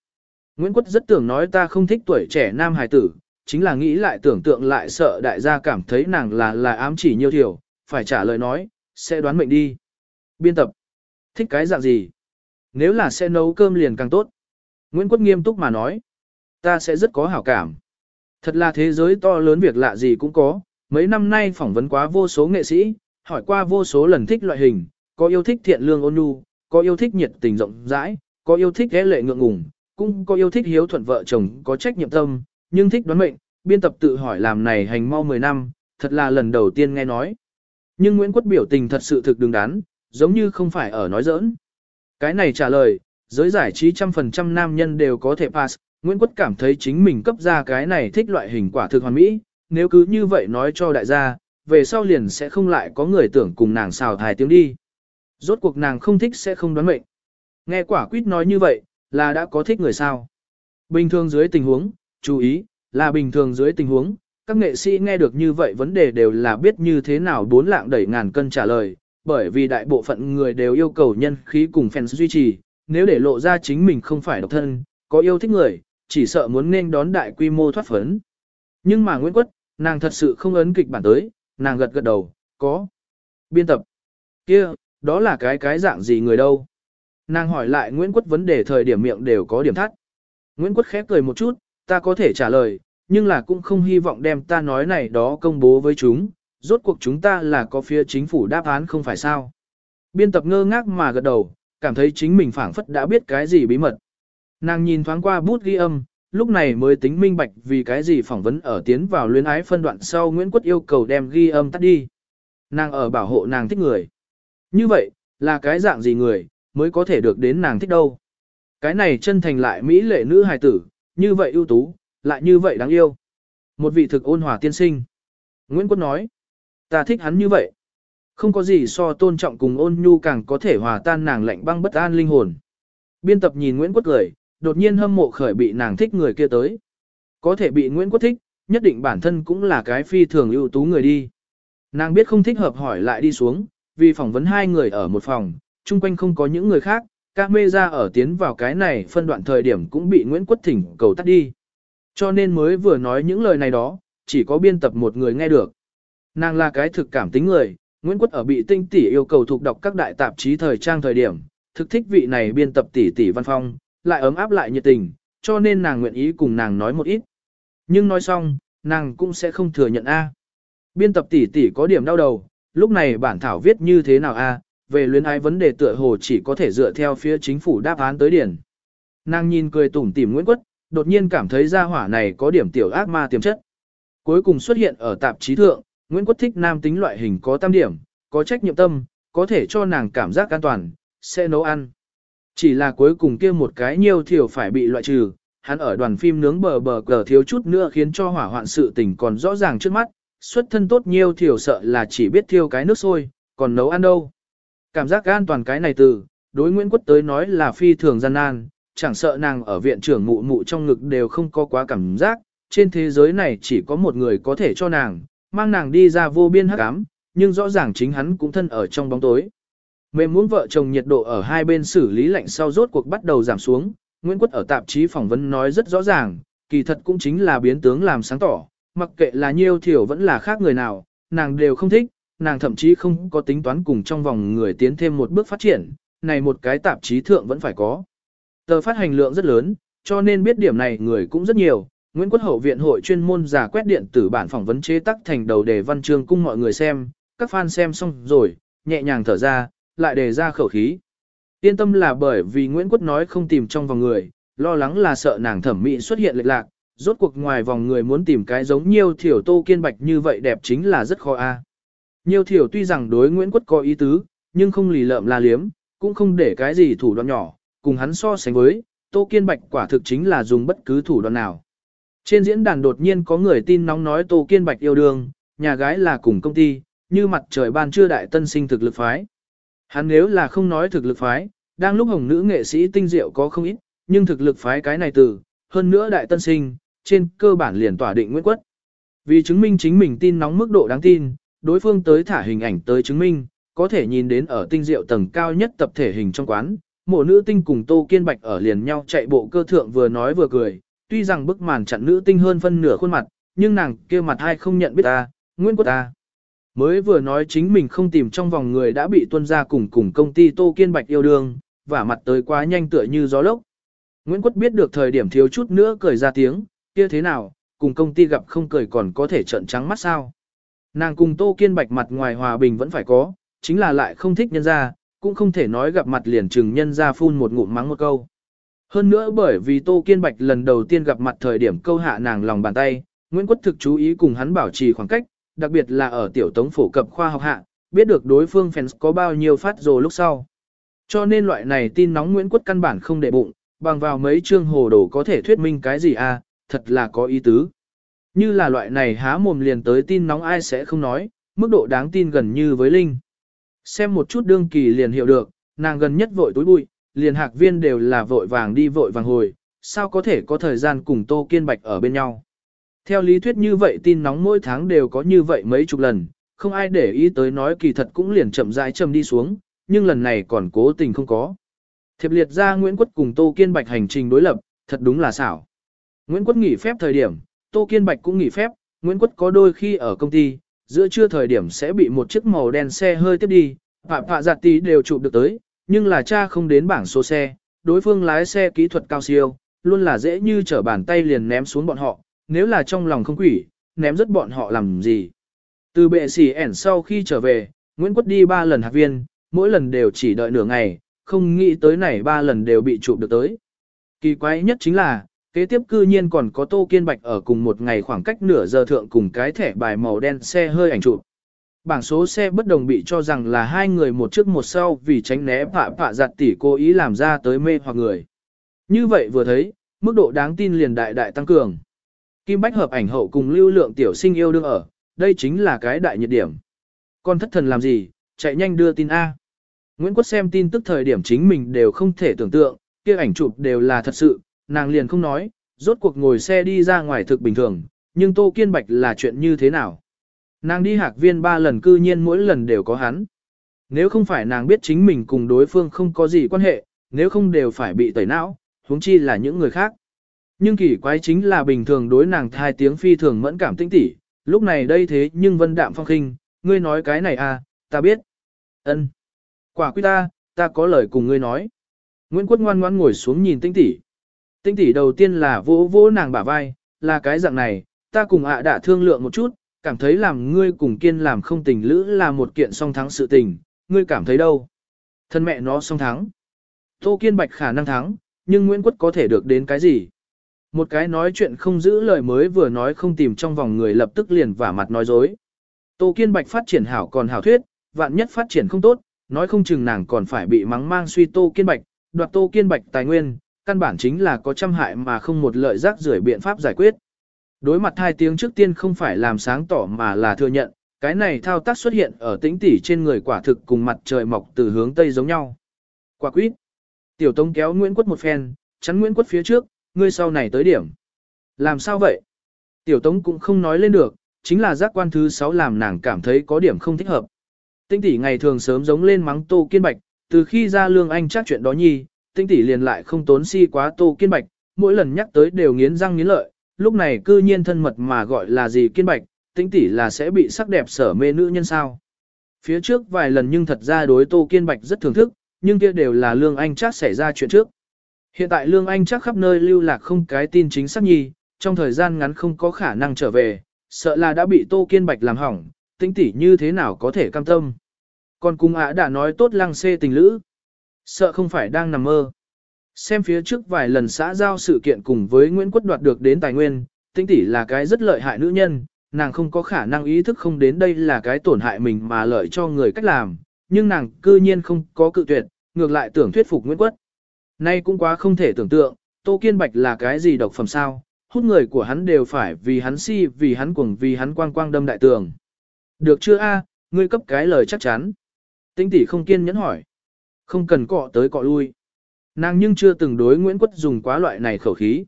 Nguyễn Quất rất tưởng nói ta không thích tuổi trẻ Nam Hải tử, chính là nghĩ lại tưởng tượng lại sợ đại gia cảm thấy nàng là là ám chỉ nhiều thiểu, phải trả lời nói, sẽ đoán mệnh đi. Biên tập. Thích cái dạng gì? Nếu là sẽ nấu cơm liền càng tốt. Nguyễn Quất nghiêm túc mà nói. Ta sẽ rất có hảo cảm. Thật là thế giới to lớn việc lạ gì cũng có. Mấy năm nay phỏng vấn quá vô số nghệ sĩ, hỏi qua vô số lần thích loại hình, có yêu thích thiện lương ôn nhu, có yêu thích nhiệt tình rộng rãi, có yêu thích ghé lệ ngượng ngùng, cũng có yêu thích hiếu thuận vợ chồng có trách nhiệm tâm, nhưng thích đoán mệnh, biên tập tự hỏi làm này hành mau 10 năm, thật là lần đầu tiên nghe nói. Nhưng Nguyễn Quất biểu tình thật sự thực đứng đắn, giống như không phải ở nói giỡn. Cái này trả lời, giới giải trí trăm phần trăm nam nhân đều có thể pass, Nguyễn Quốc cảm thấy chính mình cấp ra cái này thích loại hình quả thực hoàn mỹ, nếu cứ như vậy nói cho đại gia, về sau liền sẽ không lại có người tưởng cùng nàng xào thải tiếng đi. Rốt cuộc nàng không thích sẽ không đoán mệnh. Nghe quả quýt nói như vậy, là đã có thích người sao. Bình thường dưới tình huống, chú ý, là bình thường dưới tình huống, các nghệ sĩ nghe được như vậy vấn đề đều là biết như thế nào bốn lạng đẩy ngàn cân trả lời, bởi vì đại bộ phận người đều yêu cầu nhân khí cùng fans duy trì, nếu để lộ ra chính mình không phải độc thân, có yêu thích người, chỉ sợ muốn nên đón đại quy mô thoát phấn. Nhưng mà Nguyễn Quất, nàng thật sự không ấn kịch bản tới, nàng gật gật đầu, có. Biên tập. kia đó là cái cái dạng gì người đâu? Nàng hỏi lại Nguyễn Quất vấn đề thời điểm miệng đều có điểm thắt. Nguyễn Quất khép cười một chút, ta có thể trả lời, nhưng là cũng không hy vọng đem ta nói này đó công bố với chúng, rốt cuộc chúng ta là có phía chính phủ đáp án không phải sao. Biên tập ngơ ngác mà gật đầu, cảm thấy chính mình phảng phất đã biết cái gì bí mật. Nàng nhìn thoáng qua bút ghi âm, lúc này mới tính minh bạch vì cái gì phỏng vấn ở tiến vào luyến ái phân đoạn sau Nguyễn Quất yêu cầu đem ghi âm tắt đi. Nàng ở bảo hộ nàng thích người. Như vậy, là cái dạng gì người, mới có thể được đến nàng thích đâu. Cái này chân thành lại mỹ lệ nữ hài tử, như vậy ưu tú, lại như vậy đáng yêu. Một vị thực ôn hòa tiên sinh. Nguyễn Quất nói, ta thích hắn như vậy. Không có gì so tôn trọng cùng ôn nhu càng có thể hòa tan nàng lạnh băng bất an linh hồn. Biên tập nhìn Nguyễn Quất cười, đột nhiên hâm mộ khởi bị nàng thích người kia tới. Có thể bị Nguyễn Quất thích, nhất định bản thân cũng là cái phi thường ưu tú người đi. Nàng biết không thích hợp hỏi lại đi xuống, vì phỏng vấn hai người ở một phòng, chung quanh không có những người khác, các mê ra ở tiến vào cái này phân đoạn thời điểm cũng bị Nguyễn Quất Thỉnh cầu tắt đi. Cho nên mới vừa nói những lời này đó, chỉ có biên tập một người nghe được. Nàng là cái thực cảm tính người, Nguyễn Quất ở bị tinh tỷ yêu cầu thuộc đọc các đại tạp chí thời trang thời điểm, thực thích vị này biên tập tỷ tỷ văn phong, lại ấm áp lại nhiệt tình, cho nên nàng nguyện ý cùng nàng nói một ít. Nhưng nói xong, nàng cũng sẽ không thừa nhận A. Biên tập tỷ tỷ có điểm đau đầu, lúc này bản thảo viết như thế nào a? về luyến ái vấn đề tựa hồ chỉ có thể dựa theo phía chính phủ đáp án tới điển. Nàng nhìn cười tủm tỉm Nguyễn Quất, đột nhiên cảm thấy gia hỏa này có điểm tiểu ác ma tiềm chất. Cuối cùng xuất hiện ở tạp chí thượng, Nguyễn Quất thích nam tính loại hình có tam điểm, có trách nhiệm tâm, có thể cho nàng cảm giác an toàn, sẽ nấu ăn. Chỉ là cuối cùng kia một cái nhiều thiểu phải bị loại trừ, hắn ở đoàn phim nướng bờ bờ cờ thiếu chút nữa khiến cho hỏa hoạn sự tình còn rõ ràng trước mắt, xuất thân tốt nhiều thiểu sợ là chỉ biết thiêu cái nước sôi, còn nấu ăn đâu. Cảm giác an toàn cái này từ, đối Nguyễn Quất tới nói là phi thường gian nan, chẳng sợ nàng ở viện trưởng mụ mụ trong ngực đều không có quá cảm giác, trên thế giới này chỉ có một người có thể cho nàng, mang nàng đi ra vô biên hắc ám, nhưng rõ ràng chính hắn cũng thân ở trong bóng tối. Mềm muốn vợ chồng nhiệt độ ở hai bên xử lý lạnh sau rốt cuộc bắt đầu giảm xuống, Nguyễn Quất ở tạp chí phỏng vấn nói rất rõ ràng, kỳ thật cũng chính là biến tướng làm sáng tỏ, mặc kệ là nhiêu thiểu vẫn là khác người nào, nàng đều không thích, nàng thậm chí không có tính toán cùng trong vòng người tiến thêm một bước phát triển, này một cái tạp chí thượng vẫn phải có. Tờ phát hành lượng rất lớn, cho nên biết điểm này người cũng rất nhiều. Nguyễn Quốc Hậu Viện hội chuyên môn giả quét điện tử bản phỏng vấn chế tác thành đầu đề văn chương cung mọi người xem, các fan xem xong rồi, nhẹ nhàng thở ra, lại đề ra khẩu khí. Yên tâm là bởi vì Nguyễn Quốc nói không tìm trong vòng người, lo lắng là sợ nàng thẩm mỹ xuất hiện lệch lạc, rốt cuộc ngoài vòng người muốn tìm cái giống nhiều thiểu tô kiên bạch như vậy đẹp chính là rất khó a. À. Nhiều thiểu tuy rằng đối Nguyễn Quốc có ý tứ, nhưng không lì lợm la liếm, cũng không để cái gì thủ đoạn nhỏ, cùng hắn so sánh với, tô kiên bạch quả thực chính là dùng bất cứ thủ đoạn nào. Trên diễn đàn đột nhiên có người tin nóng nói tô kiên bạch yêu đương, nhà gái là cùng công ty, như mặt trời ban trưa đại tân sinh thực lực phái. Hắn nếu là không nói thực lực phái, đang lúc hồng nữ nghệ sĩ tinh diệu có không ít, nhưng thực lực phái cái này từ, hơn nữa đại tân sinh, trên cơ bản liền tỏa định Nguyễn Quất. Vì chứng minh chính mình tin nóng mức độ đáng tin, đối phương tới thả hình ảnh tới chứng minh, có thể nhìn đến ở tinh diệu tầng cao nhất tập thể hình trong quán, mộ nữ tinh cùng Tô Kiên Bạch ở liền nhau chạy bộ cơ thượng vừa nói vừa cười, tuy rằng bức màn chặn nữ tinh hơn phân nửa khuôn mặt, nhưng nàng kia mặt hai không nhận biết ta, Nguyễn của ta. Mới vừa nói chính mình không tìm trong vòng người đã bị tuân ra cùng cùng công ty Tô Kiên Bạch yêu đương, và mặt tới quá nhanh tựa như gió lốc. Nguyễn Quất biết được thời điểm thiếu chút nữa cười ra tiếng, kia thế nào, cùng công ty gặp không cười còn có thể trợn trắng mắt sao. Nàng cùng Tô Kiên Bạch mặt ngoài hòa bình vẫn phải có, chính là lại không thích nhân ra, cũng không thể nói gặp mặt liền chừng nhân ra phun một ngụm mắng một câu. Hơn nữa bởi vì Tô Kiên Bạch lần đầu tiên gặp mặt thời điểm câu hạ nàng lòng bàn tay, Nguyễn Quất thực chú ý cùng hắn bảo trì khoảng cách, đặc biệt là ở tiểu tống phổ cập khoa học hạ, biết được đối phương fans có bao nhiêu phát rồi lúc sau. Cho nên loại này tin nóng Nguyễn Quất căn bản không để bụng, bằng vào mấy chương hồ đồ có thể thuyết minh cái gì à, thật là có ý tứ. Như là loại này há mồm liền tới tin nóng ai sẽ không nói, mức độ đáng tin gần như với Linh. Xem một chút đương kỳ liền hiểu được, nàng gần nhất vội túi bụi, liền hạc viên đều là vội vàng đi vội vàng hồi, sao có thể có thời gian cùng Tô Kiên Bạch ở bên nhau. Theo lý thuyết như vậy tin nóng mỗi tháng đều có như vậy mấy chục lần, không ai để ý tới nói kỳ thật cũng liền chậm rãi chậm đi xuống, nhưng lần này còn cố tình không có. Thiệp liệt ra Nguyễn Quất cùng Tô Kiên Bạch hành trình đối lập, thật đúng là xảo. Nguyễn Quất nghỉ phép thời điểm, Tô Kiên Bạch cũng nghỉ phép, Nguyễn Quất có đôi khi ở công ty, giữa trưa thời điểm sẽ bị một chiếc màu đen xe hơi tiếp đi, phạm phạ giặt tí đều chụp được tới, nhưng là cha không đến bảng số xe, đối phương lái xe kỹ thuật cao siêu, luôn là dễ như trở bàn tay liền ném xuống bọn họ, nếu là trong lòng không quỷ, ném rất bọn họ làm gì. Từ bệ sỉ ẻn sau khi trở về, Nguyễn Quất đi ba lần hạt viên, mỗi lần đều chỉ đợi nửa ngày, không nghĩ tới này ba lần đều bị chụp được tới. Kỳ quái nhất chính là, kế tiếp cư nhiên còn có Tô Kiên Bạch ở cùng một ngày khoảng cách nửa giờ thượng cùng cái thẻ bài màu đen xe hơi ảnh chụp. Bảng số xe bất đồng bị cho rằng là hai người một trước một sau vì tránh né phạ phạ giặt tỉ cố ý làm ra tới mê hoặc người. Như vậy vừa thấy, mức độ đáng tin liền đại đại tăng cường. Kim Bách hợp ảnh hậu cùng lưu lượng tiểu sinh yêu đương ở, đây chính là cái đại nhiệt điểm. Con thất thần làm gì, chạy nhanh đưa tin A. Nguyễn Quốc xem tin tức thời điểm chính mình đều không thể tưởng tượng, kia ảnh chụp đều là thật sự, nàng liền không nói, rốt cuộc ngồi xe đi ra ngoài thực bình thường, nhưng Tô Kiên Bạch là chuyện như thế nào. Nàng đi hạc viên ba lần cư nhiên mỗi lần đều có hắn. Nếu không phải nàng biết chính mình cùng đối phương không có gì quan hệ, nếu không đều phải bị tẩy não, huống chi là những người khác. Nhưng kỳ quái chính là bình thường đối nàng thai tiếng phi thường mẫn cảm tinh tỉ, lúc này đây thế nhưng vân đạm phong khinh, ngươi nói cái này à, ta biết. ân Quả quy ta, ta có lời cùng ngươi nói. Nguyễn Quốc ngoan ngoãn ngồi xuống nhìn tinh tỉ. Tinh tỉ đầu tiên là vỗ vỗ nàng bả vai, là cái dạng này, ta cùng ạ đã thương lượng một chút, cảm thấy làm ngươi cùng kiên làm không tình lữ là một kiện song thắng sự tình, ngươi cảm thấy đâu? Thân mẹ nó song thắng. Tô Kiên Bạch khả năng thắng, nhưng Nguyễn Quốc có thể được đến cái gì? Một cái nói chuyện không giữ lời mới vừa nói không tìm trong vòng người lập tức liền vả mặt nói dối. Tô Kiên Bạch phát triển hảo còn hảo thuyết, vạn nhất phát triển không tốt, nói không chừng nàng còn phải bị mắng mang suy Tô Kiên Bạch, đoạt Tô Kiên Bạch tài nguyên, căn bản chính là có trăm hại mà không một lợi rác rưởi biện pháp giải quyết. Đối mặt hai tiếng trước tiên không phải làm sáng tỏ mà là thừa nhận, cái này thao tác xuất hiện ở tĩnh tỉ trên người quả thực cùng mặt trời mọc từ hướng tây giống nhau. Quả quýt. Tiểu Tông kéo Nguyễn Quất một phen, chắn Nguyễn Quất phía trước, ngươi sau này tới điểm. Làm sao vậy? Tiểu Tống cũng không nói lên được, chính là giác quan thứ 6 làm nàng cảm thấy có điểm không thích hợp. Tinh tỷ ngày thường sớm giống lên mắng Tô Kiên Bạch, từ khi ra lương anh chắc chuyện đó nhi, tinh tỷ liền lại không tốn si quá tô kiên bạch, mỗi lần nhắc tới đều nghiến răng nghiến lợi, lúc này cư nhiên thân mật mà gọi là gì kiên bạch, tính tỷ là sẽ bị sắc đẹp sở mê nữ nhân sao. Phía trước vài lần nhưng thật ra đối tô kiên bạch rất thưởng thức, nhưng kia đều là lương anh chắc xảy ra chuyện trước. Hiện tại lương anh chắc khắp nơi lưu lạc không cái tin chính xác nhi, trong thời gian ngắn không có khả năng trở về, sợ là đã bị tô kiên bạch làm hỏng, tính tỷ như thế nào có thể cam tâm. Còn cung ả đã nói tốt lăng xê tình lữ. Sợ không phải đang nằm mơ. Xem phía trước vài lần xã giao sự kiện cùng với Nguyễn Quất đoạt được đến tài nguyên, tinh tỷ là cái rất lợi hại nữ nhân, nàng không có khả năng ý thức không đến đây là cái tổn hại mình mà lợi cho người cách làm, nhưng nàng cư nhiên không có cự tuyệt, ngược lại tưởng thuyết phục Nguyễn Quất. Nay cũng quá không thể tưởng tượng, Tô Kiên Bạch là cái gì độc phẩm sao, hút người của hắn đều phải vì hắn si, vì hắn cuồng, vì hắn quang quang đâm đại tường. Được chưa a, ngươi cấp cái lời chắc chắn. Tinh tỷ không kiên nhẫn hỏi. Không cần cọ tới cọ lui. Nàng nhưng chưa từng đối Nguyễn Quất dùng quá loại này khẩu khí.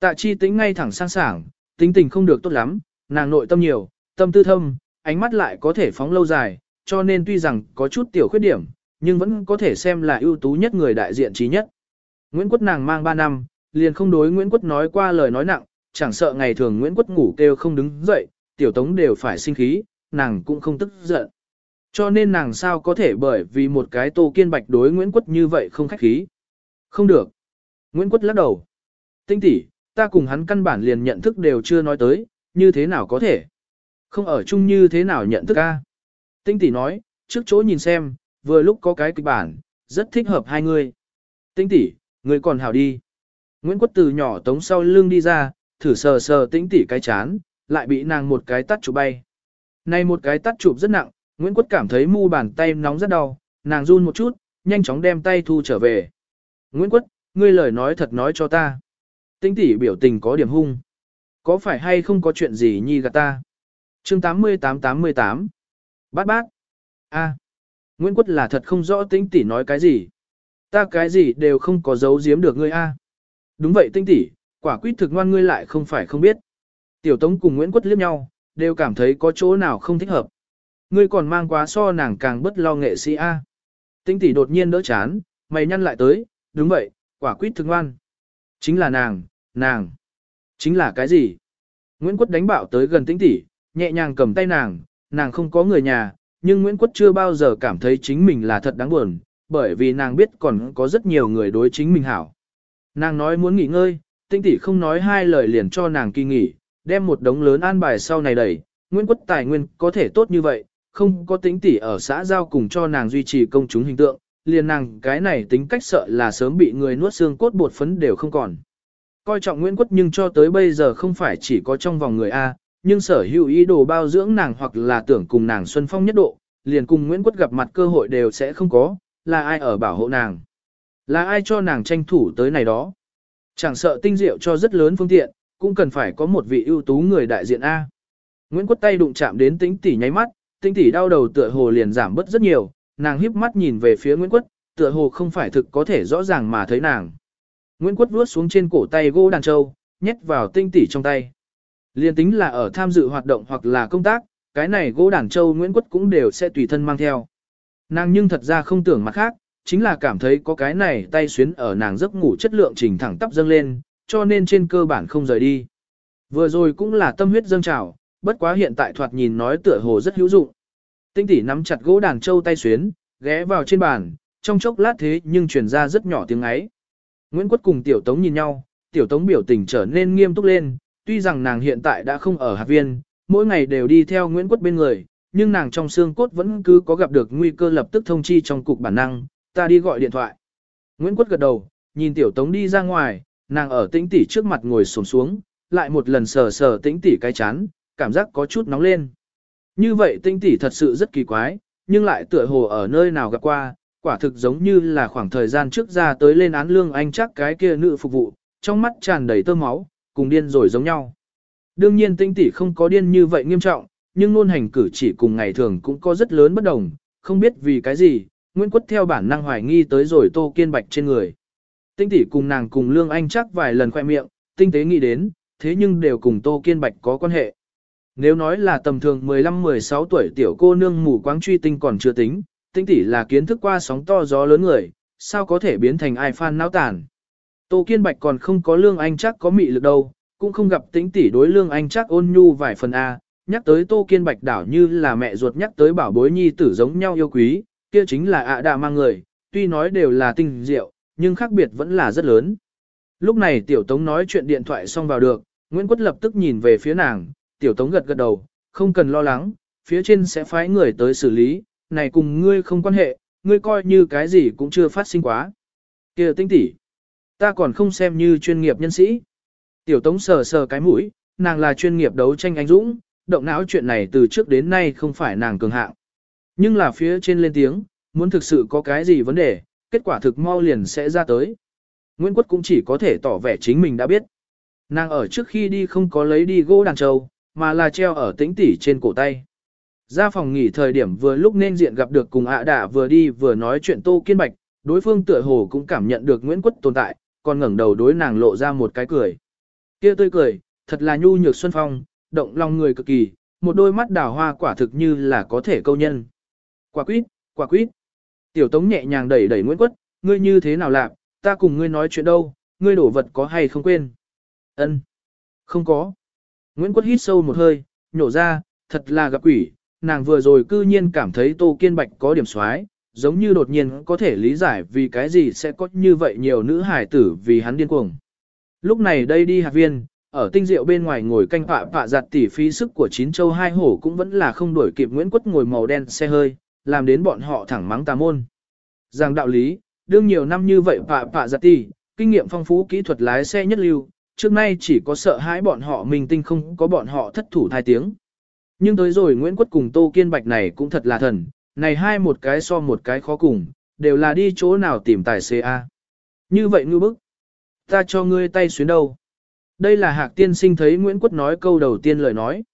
Tạ chi tính ngay thẳng sang sảng, tính tình không được tốt lắm, nàng nội tâm nhiều, tâm tư thâm, ánh mắt lại có thể phóng lâu dài, cho nên tuy rằng có chút tiểu khuyết điểm, nhưng vẫn có thể xem là ưu tú nhất người đại diện trí nhất. Nguyễn Quất nàng mang 3 năm, liền không đối Nguyễn Quất nói qua lời nói nặng, chẳng sợ ngày thường Nguyễn Quất ngủ kêu không đứng dậy, tiểu tống đều phải sinh khí, nàng cũng không tức giận. Cho nên nàng sao có thể bởi vì một cái tô kiên bạch đối Nguyễn Quất như vậy không khách khí. Không được. Nguyễn Quất lắc đầu. Tinh tỷ, ta cùng hắn căn bản liền nhận thức đều chưa nói tới, như thế nào có thể? Không ở chung như thế nào nhận thức a? Tinh tỷ nói, trước chỗ nhìn xem, vừa lúc có cái kịch bản, rất thích hợp hai người. Tinh tỷ, người còn hảo đi. Nguyễn Quất từ nhỏ tống sau lưng đi ra, thử sờ sờ tinh tỷ cái chán, lại bị nàng một cái tắt chụp bay. Này một cái tắt chụp rất nặng, Nguyễn Quất cảm thấy mu bàn tay nóng rất đau, nàng run một chút, nhanh chóng đem tay thu trở về. Nguyễn Quất, ngươi lời nói thật nói cho ta. Tinh tỷ biểu tình có điểm hung. Có phải hay không có chuyện gì nhi gạt ta? Chương 88-88 Bát bát a Nguyễn Quất là thật không rõ tinh tỷ nói cái gì. Ta cái gì đều không có giấu giếm được ngươi a Đúng vậy tinh tỷ, quả quyết thực ngoan ngươi lại không phải không biết. Tiểu Tống cùng Nguyễn Quất liếc nhau, đều cảm thấy có chỗ nào không thích hợp. Ngươi còn mang quá so nàng càng bất lo nghệ sĩ A. Tinh tỷ đột nhiên đỡ chán, mày nhăn lại tới, đúng vậy, quả quyết thực ngoan. Chính là nàng, nàng. Chính là cái gì? Nguyễn Quất đánh bạo tới gần Tĩnh tỷ, nhẹ nhàng cầm tay nàng, nàng không có người nhà, nhưng Nguyễn Quất chưa bao giờ cảm thấy chính mình là thật đáng buồn, bởi vì nàng biết còn có rất nhiều người đối chính mình hảo. Nàng nói muốn nghỉ ngơi, tinh tỷ không nói hai lời liền cho nàng kỳ nghỉ, đem một đống lớn an bài sau này đẩy, Nguyễn Quất tài nguyên có thể tốt như vậy, không có Tĩnh tỷ ở xã giao cùng cho nàng duy trì công chúng hình tượng, liền nàng cái này tính cách sợ là sớm bị người nuốt xương cốt bột phấn đều không còn. Coi trọng Nguyễn Quất nhưng cho tới bây giờ không phải chỉ có trong vòng người A, nhưng sở hữu ý đồ bao dưỡng nàng hoặc là tưởng cùng nàng Xuân Phong nhất độ, liền cùng Nguyễn Quất gặp mặt cơ hội đều sẽ không có, là ai ở bảo hộ nàng. Là ai cho nàng tranh thủ tới này đó. Chẳng sợ tinh diệu cho rất lớn phương tiện, cũng cần phải có một vị ưu tú người đại diện A. Nguyễn Quất tay đụng chạm đến tĩnh tỷ nháy mắt, tinh tỷ đau đầu tựa hồ liền giảm bớt rất nhiều, nàng híp mắt nhìn về phía Nguyễn Quất, tựa hồ không phải thực có thể rõ ràng mà thấy nàng. Nguyễn Quất vuốt xuống trên cổ tay gỗ đàn châu, nhét vào tinh tỉ trong tay. Liên tính là ở tham dự hoạt động hoặc là công tác, cái này gỗ đàn châu Nguyễn Quất cũng đều sẽ tùy thân mang theo. Nàng nhưng thật ra không tưởng mặt khác, chính là cảm thấy có cái này tay xuyến ở nàng giấc ngủ chất lượng trình thẳng tắp dâng lên, cho nên trên cơ bản không rời đi. Vừa rồi cũng là tâm huyết dâng trào, bất quá hiện tại thoạt nhìn nói tựa hồ rất hữu dụng. Tinh tỷ nắm chặt gỗ đàn trâu tay xuyến, ghé vào trên bàn, trong chốc lát thế nhưng truyền ra rất nhỏ tiếng ấy. Nguyễn Quất cùng Tiểu Tống nhìn nhau, Tiểu Tống biểu tình trở nên nghiêm túc lên, tuy rằng nàng hiện tại đã không ở hạt viên, mỗi ngày đều đi theo Nguyễn Quất bên người, nhưng nàng trong xương cốt vẫn cứ có gặp được nguy cơ lập tức thông chi trong cục bản năng, ta đi gọi điện thoại. Nguyễn Quất gật đầu, nhìn Tiểu Tống đi ra ngoài, nàng ở tĩnh tỷ trước mặt ngồi xổm xuống, lại một lần sờ sờ tĩnh tỷ cái chán, cảm giác có chút nóng lên. Như vậy tinh tỷ thật sự rất kỳ quái, nhưng lại tựa hồ ở nơi nào gặp qua, quả thực giống như là khoảng thời gian trước ra tới lên án lương anh chắc cái kia nữ phục vụ, trong mắt tràn đầy tơ máu, cùng điên rồi giống nhau. Đương nhiên tinh tỷ không có điên như vậy nghiêm trọng, nhưng luôn hành cử chỉ cùng ngày thường cũng có rất lớn bất đồng, không biết vì cái gì, Nguyễn Quất theo bản năng hoài nghi tới rồi tô kiên bạch trên người. Tinh tỷ cùng nàng cùng lương anh chắc vài lần khoe miệng, tinh tế nghĩ đến, thế nhưng đều cùng tô kiên bạch có quan hệ. Nếu nói là tầm thường 15-16 tuổi tiểu cô nương mù quáng truy tinh còn chưa tính, tinh tỷ là kiến thức qua sóng to gió lớn người, sao có thể biến thành ai phan náo tàn. Tô Kiên Bạch còn không có lương anh chắc có mị lực đâu, cũng không gặp tính tỷ đối lương anh chắc ôn nhu vài phần A, nhắc tới Tô Kiên Bạch đảo như là mẹ ruột nhắc tới bảo bối nhi tử giống nhau yêu quý, kia chính là ạ đà mang người, tuy nói đều là tinh diệu, nhưng khác biệt vẫn là rất lớn. Lúc này Tiểu Tống nói chuyện điện thoại xong vào được, Nguyễn Quất lập tức nhìn về phía nàng, Tiểu Tống gật gật đầu, không cần lo lắng, phía trên sẽ phái người tới xử lý, này cùng ngươi không quan hệ, ngươi coi như cái gì cũng chưa phát sinh quá. kia tinh tỷ, ta còn không xem như chuyên nghiệp nhân sĩ. Tiểu Tống sờ sờ cái mũi, nàng là chuyên nghiệp đấu tranh anh dũng, động não chuyện này từ trước đến nay không phải nàng cường hạng. Nhưng là phía trên lên tiếng, muốn thực sự có cái gì vấn đề, kết quả thực mau liền sẽ ra tới. Nguyễn Quất cũng chỉ có thể tỏ vẻ chính mình đã biết. Nàng ở trước khi đi không có lấy đi gỗ đàn trâu, mà là treo ở tĩnh tỉ trên cổ tay. Ra phòng nghỉ thời điểm vừa lúc nên diện gặp được cùng ạ đạ vừa đi vừa nói chuyện tô kiên bạch, đối phương tựa hồ cũng cảm nhận được Nguyễn Quất tồn tại, còn ngẩng đầu đối nàng lộ ra một cái cười. Kia tươi cười, thật là nhu nhược xuân phong, động lòng người cực kỳ, một đôi mắt đào hoa quả thực như là có thể câu nhân. Quả quýt, quả quýt. Tiểu Tống nhẹ nhàng đẩy đẩy Nguyễn Quất, ngươi như thế nào làm, ta cùng ngươi nói chuyện đâu, ngươi đổ vật có hay không quên. Ân, Không có. Nguyễn Quất hít sâu một hơi, nhổ ra, thật là gặp quỷ, nàng vừa rồi cư nhiên cảm thấy Tô Kiên Bạch có điểm xoái, giống như đột nhiên có thể lý giải vì cái gì sẽ có như vậy nhiều nữ hải tử vì hắn điên cuồng. Lúc này đây đi hạt viên, ở tinh diệu bên ngoài ngồi canh pạ pạ giặt tỉ phí sức của chín châu hai hổ cũng vẫn là không đuổi kịp Nguyễn Quất ngồi màu đen xe hơi, làm đến bọn họ thẳng mắng tà môn. Giang đạo lý, đương nhiều năm như vậy pạ pạ giặt tỉ, kinh nghiệm phong phú kỹ thuật lái xe nhất lưu, trước nay chỉ có sợ hãi bọn họ mình tinh không có bọn họ thất thủ thai tiếng. Nhưng tới rồi Nguyễn Quất cùng Tô Kiên Bạch này cũng thật là thần, này hai một cái so một cái khó cùng, đều là đi chỗ nào tìm tài xế A. Như vậy ngư bức. Ta cho ngươi tay xuyến đâu. Đây là hạc tiên sinh thấy Nguyễn Quất nói câu đầu tiên lời nói.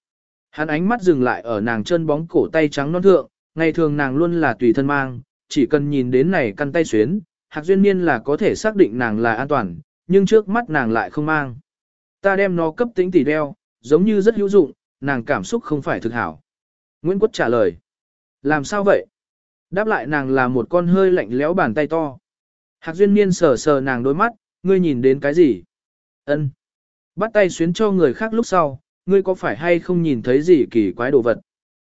Hắn ánh mắt dừng lại ở nàng chân bóng cổ tay trắng non thượng, ngày thường nàng luôn là tùy thân mang, chỉ cần nhìn đến này căn tay xuyến, hạc duyên niên là có thể xác định nàng là an toàn, nhưng trước mắt nàng lại không mang. Ta đem nó cấp tính tỷ đeo, giống như rất hữu dụng, nàng cảm xúc không phải thực hảo. Nguyễn Quất trả lời. Làm sao vậy? Đáp lại nàng là một con hơi lạnh lẽo bàn tay to. Hạc duyên niên sờ sờ nàng đôi mắt, ngươi nhìn đến cái gì? Ân. Bắt tay xuyến cho người khác lúc sau, ngươi có phải hay không nhìn thấy gì kỳ quái đồ vật?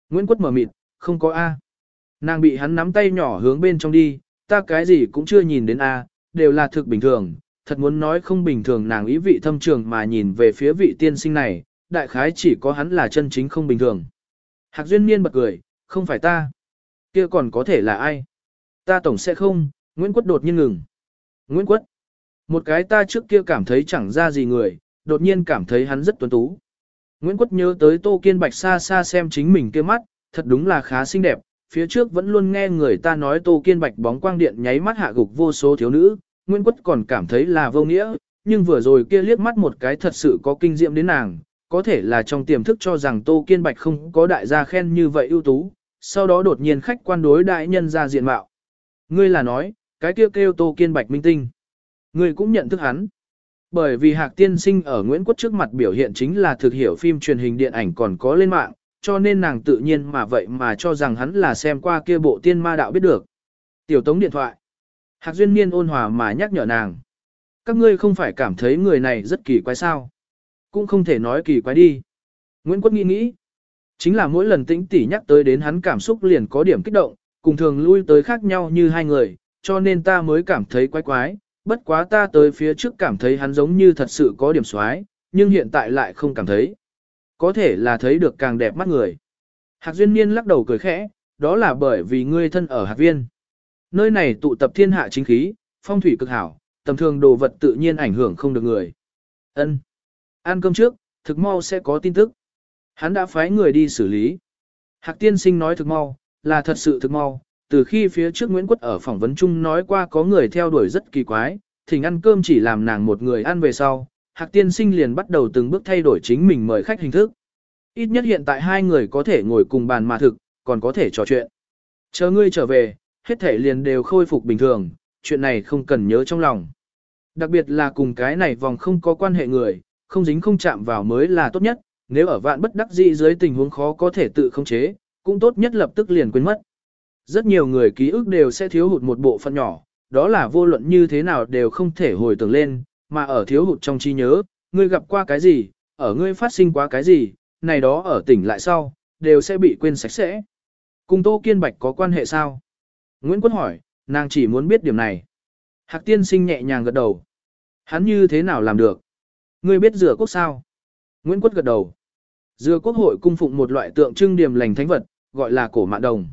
Nguyễn Quất mở mịt, không có A. Nàng bị hắn nắm tay nhỏ hướng bên trong đi, ta cái gì cũng chưa nhìn đến A, đều là thực bình thường, thật muốn nói không bình thường nàng ý vị thâm trường mà nhìn về phía vị tiên sinh này, đại khái chỉ có hắn là chân chính không bình thường. Hạc Duyên Niên bật cười, không phải ta. kia còn có thể là ai? Ta tổng sẽ không, Nguyễn Quất đột nhiên ngừng. Nguyễn Quất. Một cái ta trước kia cảm thấy chẳng ra gì người, đột nhiên cảm thấy hắn rất tuấn tú. Nguyễn Quất nhớ tới Tô Kiên Bạch xa xa xem chính mình kia mắt, thật đúng là khá xinh đẹp, phía trước vẫn luôn nghe người ta nói Tô Kiên Bạch bóng quang điện nháy mắt hạ gục vô số thiếu nữ, Nguyễn Quất còn cảm thấy là vô nghĩa, nhưng vừa rồi kia liếc mắt một cái thật sự có kinh diệm đến nàng, có thể là trong tiềm thức cho rằng Tô Kiên Bạch không có đại gia khen như vậy ưu tú, sau đó đột nhiên khách quan đối đại nhân ra diện mạo. Ngươi là nói, cái kêu kêu Tô Kiên Bạch minh tinh. Ngươi cũng nhận thức hắn. Bởi vì Hạc Tiên Sinh ở Nguyễn Quốc trước mặt biểu hiện chính là thực hiểu phim truyền hình điện ảnh còn có lên mạng, cho nên nàng tự nhiên mà vậy mà cho rằng hắn là xem qua kia bộ tiên ma đạo biết được. Tiểu tống điện thoại. Hạc Duyên Niên ôn hòa mà nhắc nhở nàng. Các ngươi không phải cảm thấy người này rất kỳ quái sao. Cũng không thể nói kỳ quái đi. Nguyễn Quốc nghĩ nghĩ. Chính là mỗi lần tĩnh tỉ nhắc tới đến hắn cảm xúc liền có điểm kích động, cùng thường lui tới khác nhau như hai người, cho nên ta mới cảm thấy quái quái, bất quá ta tới phía trước cảm thấy hắn giống như thật sự có điểm xoái, nhưng hiện tại lại không cảm thấy. Có thể là thấy được càng đẹp mắt người. Hạc Duyên Niên lắc đầu cười khẽ, đó là bởi vì ngươi thân ở Hạc Viên. Nơi này tụ tập thiên hạ chính khí, phong thủy cực hảo, tầm thường đồ vật tự nhiên ảnh hưởng không được người. Ân, Ăn cơm trước, thực mau sẽ có tin tức. Hắn đã phái người đi xử lý. Hạc tiên sinh nói thực mau, là thật sự thực mau, từ khi phía trước Nguyễn Quất ở phỏng vấn chung nói qua có người theo đuổi rất kỳ quái, thỉnh ăn cơm chỉ làm nàng một người ăn về sau, Hạc Tiên Sinh liền bắt đầu từng bước thay đổi chính mình mời khách hình thức. Ít nhất hiện tại hai người có thể ngồi cùng bàn mà thực, còn có thể trò chuyện. Chờ ngươi trở về, hết thể liền đều khôi phục bình thường, chuyện này không cần nhớ trong lòng. Đặc biệt là cùng cái này vòng không có quan hệ người, không dính không chạm vào mới là tốt nhất, nếu ở vạn bất đắc dĩ dưới tình huống khó có thể tự khống chế, cũng tốt nhất lập tức liền quên mất. Rất nhiều người ký ức đều sẽ thiếu hụt một bộ phận nhỏ, đó là vô luận như thế nào đều không thể hồi tưởng lên, mà ở thiếu hụt trong trí nhớ, ngươi gặp qua cái gì, ở ngươi phát sinh quá cái gì, này đó ở tỉnh lại sau, đều sẽ bị quên sạch sẽ. Cùng Tô Kiên Bạch có quan hệ sao? Nguyễn Quân hỏi, nàng chỉ muốn biết điểm này. Hạc tiên sinh nhẹ nhàng gật đầu. Hắn như thế nào làm được? Ngươi biết rửa quốc sao? Nguyễn Quất gật đầu. Dừa quốc hội cung phụng một loại tượng trưng điểm lành thánh vật, gọi là cổ mạn đồng.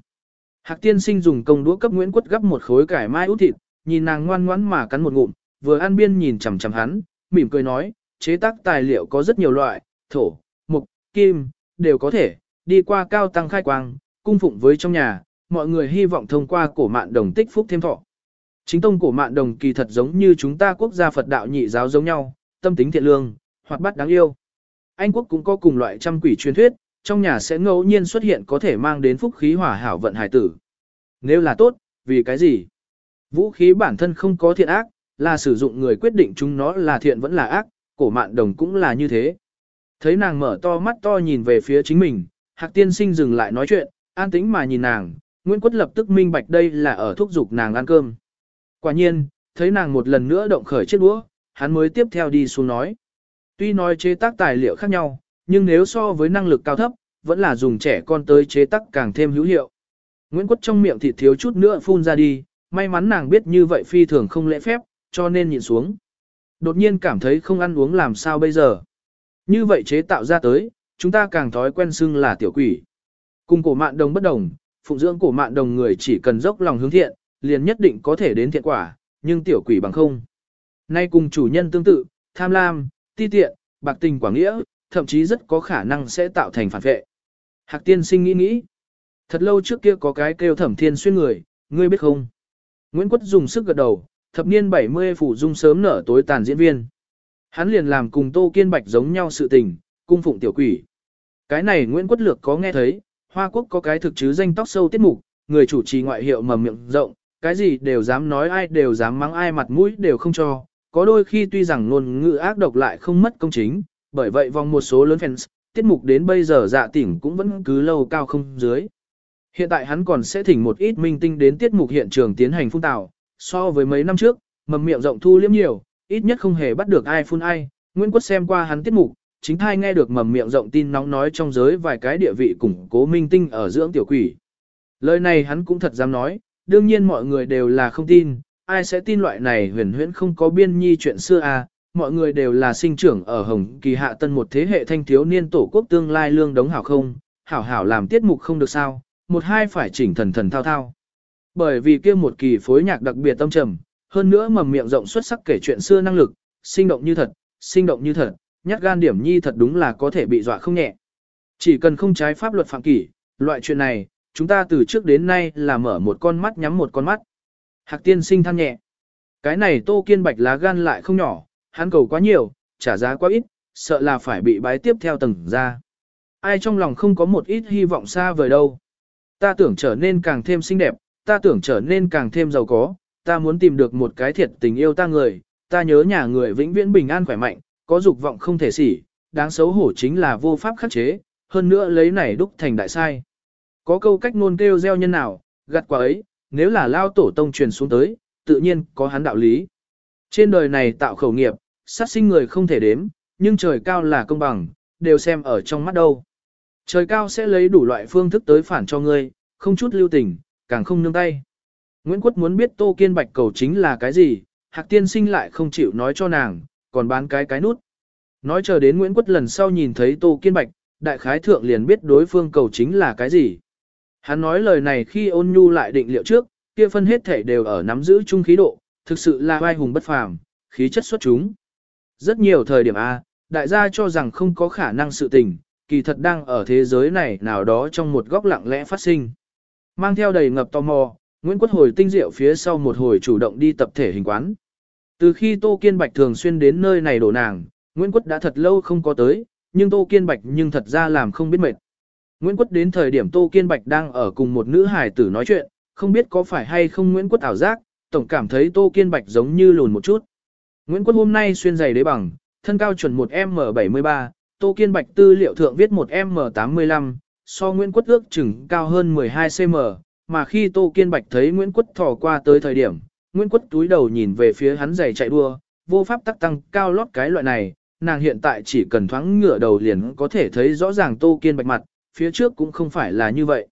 Hạc tiên sinh dùng công đũa cấp Nguyễn Quất gấp một khối cải mai út thịt, nhìn nàng ngoan ngoãn mà cắn một ngụm, vừa ăn biên nhìn chằm chằm hắn, mỉm cười nói, chế tác tài liệu có rất nhiều loại, thổ, mục, kim, đều có thể, đi qua cao tăng khai quang, cung phụng với trong nhà, mọi người hy vọng thông qua cổ mạn đồng tích phúc thêm thọ. Chính tông cổ mạn đồng kỳ thật giống như chúng ta quốc gia Phật đạo nhị giáo giống nhau, tâm tính thiện lương, hoạt bát đáng yêu. Anh quốc cũng có cùng loại trăm quỷ truyền thuyết, trong nhà sẽ ngẫu nhiên xuất hiện có thể mang đến phúc khí hỏa hảo vận hải tử. Nếu là tốt, vì cái gì? Vũ khí bản thân không có thiện ác, là sử dụng người quyết định chúng nó là thiện vẫn là ác, cổ mạn đồng cũng là như thế. Thấy nàng mở to mắt to nhìn về phía chính mình, hạc tiên sinh dừng lại nói chuyện, an tĩnh mà nhìn nàng, Nguyễn Quất lập tức minh bạch đây là ở thúc giục nàng ăn cơm. Quả nhiên, thấy nàng một lần nữa động khởi chiếc đũa, hắn mới tiếp theo đi xuống nói. Tuy nói chế tác tài liệu khác nhau, nhưng nếu so với năng lực cao thấp, vẫn là dùng trẻ con tới chế tác càng thêm hữu hiệu. Nguyễn Quất trong miệng thịt thiếu chút nữa phun ra đi, may mắn nàng biết như vậy phi thường không lễ phép, cho nên nhìn xuống. Đột nhiên cảm thấy không ăn uống làm sao bây giờ. Như vậy chế tạo ra tới, chúng ta càng thói quen xưng là tiểu quỷ. Cùng cổ mạn đồng bất đồng, phụng dưỡng cổ mạn đồng người chỉ cần dốc lòng hướng thiện, liền nhất định có thể đến thiện quả, nhưng tiểu quỷ bằng không. Nay cùng chủ nhân tương tự, tham lam, ti tiện, bạc tình quả nghĩa, thậm chí rất có khả năng sẽ tạo thành phản vệ. Hạc tiên sinh nghĩ nghĩ. Thật lâu trước kia có cái kêu thẩm thiên xuyên người, ngươi biết không? Nguyễn Quất dùng sức gật đầu, thập niên 70 phủ dung sớm nở tối tàn diễn viên. Hắn liền làm cùng Tô Kiên Bạch giống nhau sự tình, cung phụng tiểu quỷ. Cái này Nguyễn Quất Lược có nghe thấy, Hoa Quốc có cái thực chứ danh tóc sâu tiết mục, người chủ trì ngoại hiệu mầm miệng rộng, cái gì đều dám nói ai đều dám mắng ai mặt mũi đều không cho, có đôi khi tuy rằng ngôn ngữ ác độc lại không mất công chính, bởi vậy vòng một số lớn fans, tiết mục đến bây giờ dạ tỉnh cũng vẫn cứ lâu cao không dưới. Hiện tại hắn còn sẽ thỉnh một ít minh tinh đến tiết mục hiện trường tiến hành phun tạo, so với mấy năm trước, mầm miệng rộng thu liếm nhiều, ít nhất không hề bắt được ai phun ai. Nguyễn Quốc xem qua hắn tiết mục, chính thai nghe được mầm miệng rộng tin nóng nói trong giới vài cái địa vị củng cố minh tinh ở dưỡng tiểu quỷ. Lời này hắn cũng thật dám nói, đương nhiên mọi người đều là không tin, ai sẽ tin loại này huyền huyễn không có biên nhi chuyện xưa à, mọi người đều là sinh trưởng ở Hồng Kỳ hạ tân một thế hệ thanh thiếu niên tổ quốc tương lai lương đống hảo không, hảo hảo làm tiết mục không được sao, một hai phải chỉnh thần thần thao thao. Bởi vì kia một kỳ phối nhạc đặc biệt tâm trầm, hơn nữa mầm miệng rộng xuất sắc kể chuyện xưa năng lực, sinh động như thật, sinh động như thật, nhát gan điểm nhi thật đúng là có thể bị dọa không nhẹ. Chỉ cần không trái pháp luật phạm kỷ, loại chuyện này, chúng ta từ trước đến nay là mở một con mắt nhắm một con mắt. Hạc tiên sinh than nhẹ. Cái này tô kiên bạch lá gan lại không nhỏ, hắn cầu quá nhiều, trả giá quá ít, sợ là phải bị bái tiếp theo tầng ra. Ai trong lòng không có một ít hy vọng xa vời đâu. Ta tưởng trở nên càng thêm xinh đẹp, ta tưởng trở nên càng thêm giàu có, ta muốn tìm được một cái thiệt tình yêu ta người, ta nhớ nhà người vĩnh viễn bình an khỏe mạnh, có dục vọng không thể xỉ, đáng xấu hổ chính là vô pháp khắc chế, hơn nữa lấy này đúc thành đại sai. Có câu cách ngôn kêu gieo nhân nào, gặt quả ấy, nếu là lao tổ tông truyền xuống tới, tự nhiên có hắn đạo lý. Trên đời này tạo khẩu nghiệp, sát sinh người không thể đếm, nhưng trời cao là công bằng, đều xem ở trong mắt đâu. Trời cao sẽ lấy đủ loại phương thức tới phản cho ngươi, không chút lưu tình, càng không nương tay. Nguyễn Quất muốn biết Tô Kiên Bạch cầu chính là cái gì, Hạc Tiên Sinh lại không chịu nói cho nàng, còn bán cái cái nút. Nói chờ đến Nguyễn Quất lần sau nhìn thấy Tô Kiên Bạch, đại khái thượng liền biết đối phương cầu chính là cái gì. Hắn nói lời này khi ôn nhu lại định liệu trước, kia phân hết thể đều ở nắm giữ trung khí độ, thực sự là vai hùng bất phàm, khí chất xuất chúng. Rất nhiều thời điểm A, đại gia cho rằng không có khả năng sự tình, kỳ thật đang ở thế giới này nào đó trong một góc lặng lẽ phát sinh. Mang theo đầy ngập tò mò, Nguyễn Quốc hồi tinh diệu phía sau một hồi chủ động đi tập thể hình quán. Từ khi Tô Kiên Bạch thường xuyên đến nơi này đổ nàng, Nguyễn quất đã thật lâu không có tới, nhưng Tô Kiên Bạch nhưng thật ra làm không biết mệt. Nguyễn quất đến thời điểm Tô Kiên Bạch đang ở cùng một nữ hài tử nói chuyện, không biết có phải hay không Nguyễn quất ảo giác, tổng cảm thấy Tô Kiên Bạch giống như lùn một chút. Nguyễn quất hôm nay xuyên giày đế bằng, thân cao chuẩn 1M73, Tô Kiên Bạch tư liệu thượng viết 1M85, so Nguyễn quất ước chừng cao hơn 12cm, mà khi Tô Kiên Bạch thấy Nguyễn quất thò qua tới thời điểm, Nguyễn Quất túi đầu nhìn về phía hắn giày chạy đua, vô pháp tắc tăng cao lót cái loại này, nàng hiện tại chỉ cần thoáng ngửa đầu liền có thể thấy rõ ràng Tô Kiên Bạch mặt, phía trước cũng không phải là như vậy.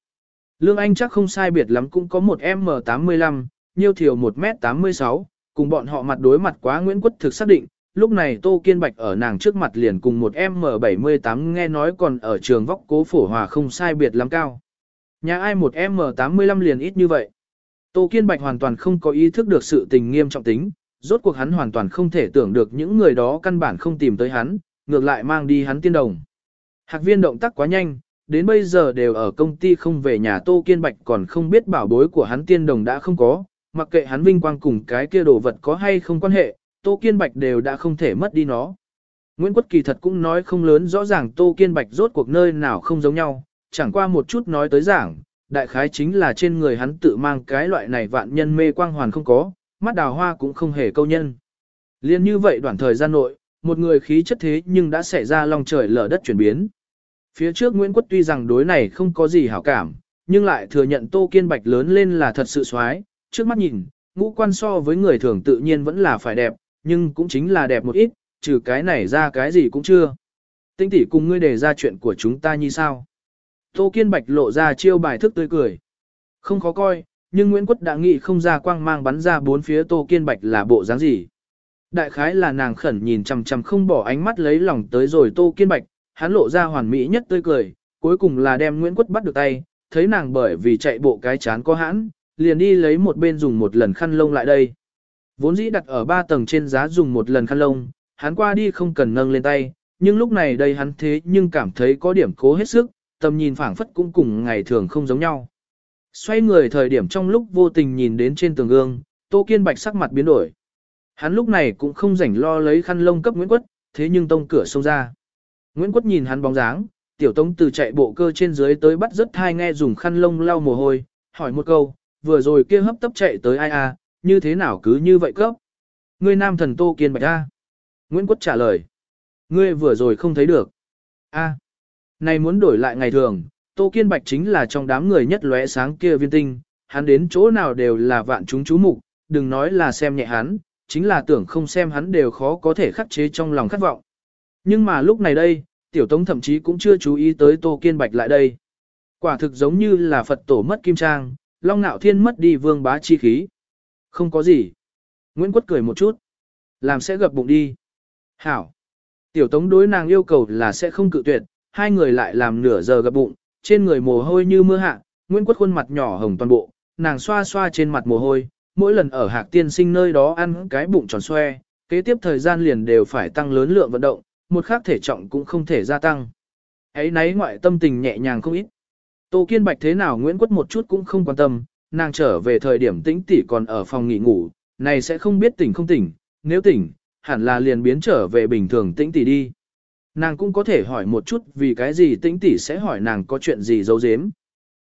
Lương Anh chắc không sai biệt lắm cũng có một M85, nhiêu thiểu 1m86, cùng bọn họ mặt đối mặt quá Nguyễn Quất thực xác định, lúc này Tô Kiên Bạch ở nàng trước mặt liền cùng một M78 nghe nói còn ở trường vóc cố phổ hòa không sai biệt lắm cao. Nhà ai một M85 liền ít như vậy. Tô Kiên Bạch hoàn toàn không có ý thức được sự tình nghiêm trọng tính, rốt cuộc hắn hoàn toàn không thể tưởng được những người đó căn bản không tìm tới hắn, ngược lại mang đi hắn tiên đồng. Hạc viên động tác quá nhanh, đến bây giờ đều ở công ty không về nhà Tô Kiên Bạch còn không biết bảo bối của hắn tiên đồng đã không có, mặc kệ hắn vinh quang cùng cái kia đồ vật có hay không quan hệ, Tô Kiên Bạch đều đã không thể mất đi nó. Nguyễn Quốc Kỳ thật cũng nói không lớn rõ ràng Tô Kiên Bạch rốt cuộc nơi nào không giống nhau, chẳng qua một chút nói tới giảng, đại khái chính là trên người hắn tự mang cái loại này vạn nhân mê quang hoàn không có, mắt đào hoa cũng không hề câu nhân. Liên như vậy đoạn thời gian nội, một người khí chất thế nhưng đã xảy ra lòng trời lở đất chuyển biến. Phía trước Nguyễn Quốc tuy rằng đối này không có gì hảo cảm, nhưng lại thừa nhận Tô Kiên Bạch lớn lên là thật sự xoái, trước mắt nhìn, ngũ quan so với người thường tự nhiên vẫn là phải đẹp, nhưng cũng chính là đẹp một ít, trừ cái này ra cái gì cũng chưa. Tinh tỷ cùng ngươi đề ra chuyện của chúng ta như sao? Tô Kiên Bạch lộ ra chiêu bài thức tươi cười. Không khó coi, nhưng Nguyễn Quất đã nghĩ không ra quang mang bắn ra bốn phía Tô Kiên Bạch là bộ dáng gì. Đại khái là nàng khẩn nhìn chằm chằm không bỏ ánh mắt lấy lòng tới rồi Tô Kiên Bạch, hắn lộ ra hoàn mỹ nhất tươi cười, cuối cùng là đem Nguyễn Quất bắt được tay, thấy nàng bởi vì chạy bộ cái chán có hãn, liền đi lấy một bên dùng một lần khăn lông lại đây. Vốn dĩ đặt ở ba tầng trên giá dùng một lần khăn lông, hắn qua đi không cần nâng lên tay, nhưng lúc này đây hắn thế nhưng cảm thấy có điểm cố hết sức, tầm nhìn phảng phất cũng cùng ngày thường không giống nhau. Xoay người thời điểm trong lúc vô tình nhìn đến trên tường gương, Tô Kiên Bạch sắc mặt biến đổi. Hắn lúc này cũng không rảnh lo lấy khăn lông cấp Nguyễn Quất, thế nhưng tông cửa xông ra. Nguyễn Quất nhìn hắn bóng dáng, tiểu tông từ chạy bộ cơ trên dưới tới bắt rất thai nghe dùng khăn lông lau mồ hôi, hỏi một câu, vừa rồi kia hấp tấp chạy tới ai à, như thế nào cứ như vậy cấp. Ngươi nam thần Tô Kiên Bạch A. Nguyễn Quất trả lời. Ngươi vừa rồi không thấy được. A. Này muốn đổi lại ngày thường, Tô Kiên Bạch chính là trong đám người nhất lóe sáng kia viên tinh, hắn đến chỗ nào đều là vạn chúng chú mục, đừng nói là xem nhẹ hắn, chính là tưởng không xem hắn đều khó có thể khắc chế trong lòng khát vọng. Nhưng mà lúc này đây, Tiểu Tống thậm chí cũng chưa chú ý tới Tô Kiên Bạch lại đây. Quả thực giống như là Phật tổ mất kim trang, Long Nạo Thiên mất đi vương bá chi khí. Không có gì. Nguyễn Quất cười một chút. Làm sẽ gập bụng đi. Hảo. Tiểu Tống đối nàng yêu cầu là sẽ không cự tuyệt, hai người lại làm nửa giờ gập bụng, trên người mồ hôi như mưa hạ, Nguyễn Quất khuôn mặt nhỏ hồng toàn bộ, nàng xoa xoa trên mặt mồ hôi, mỗi lần ở hạc tiên sinh nơi đó ăn cái bụng tròn xoe, kế tiếp thời gian liền đều phải tăng lớn lượng vận động, một khác thể trọng cũng không thể gia tăng. Ấy nấy ngoại tâm tình nhẹ nhàng không ít. Tô Kiên Bạch thế nào Nguyễn Quất một chút cũng không quan tâm, nàng trở về thời điểm tĩnh tỷ còn ở phòng nghỉ ngủ, này sẽ không biết tỉnh không tỉnh, nếu tỉnh, hẳn là liền biến trở về bình thường tĩnh tỷ đi. Nàng cũng có thể hỏi một chút vì cái gì tĩnh tỷ sẽ hỏi nàng có chuyện gì giấu giếm.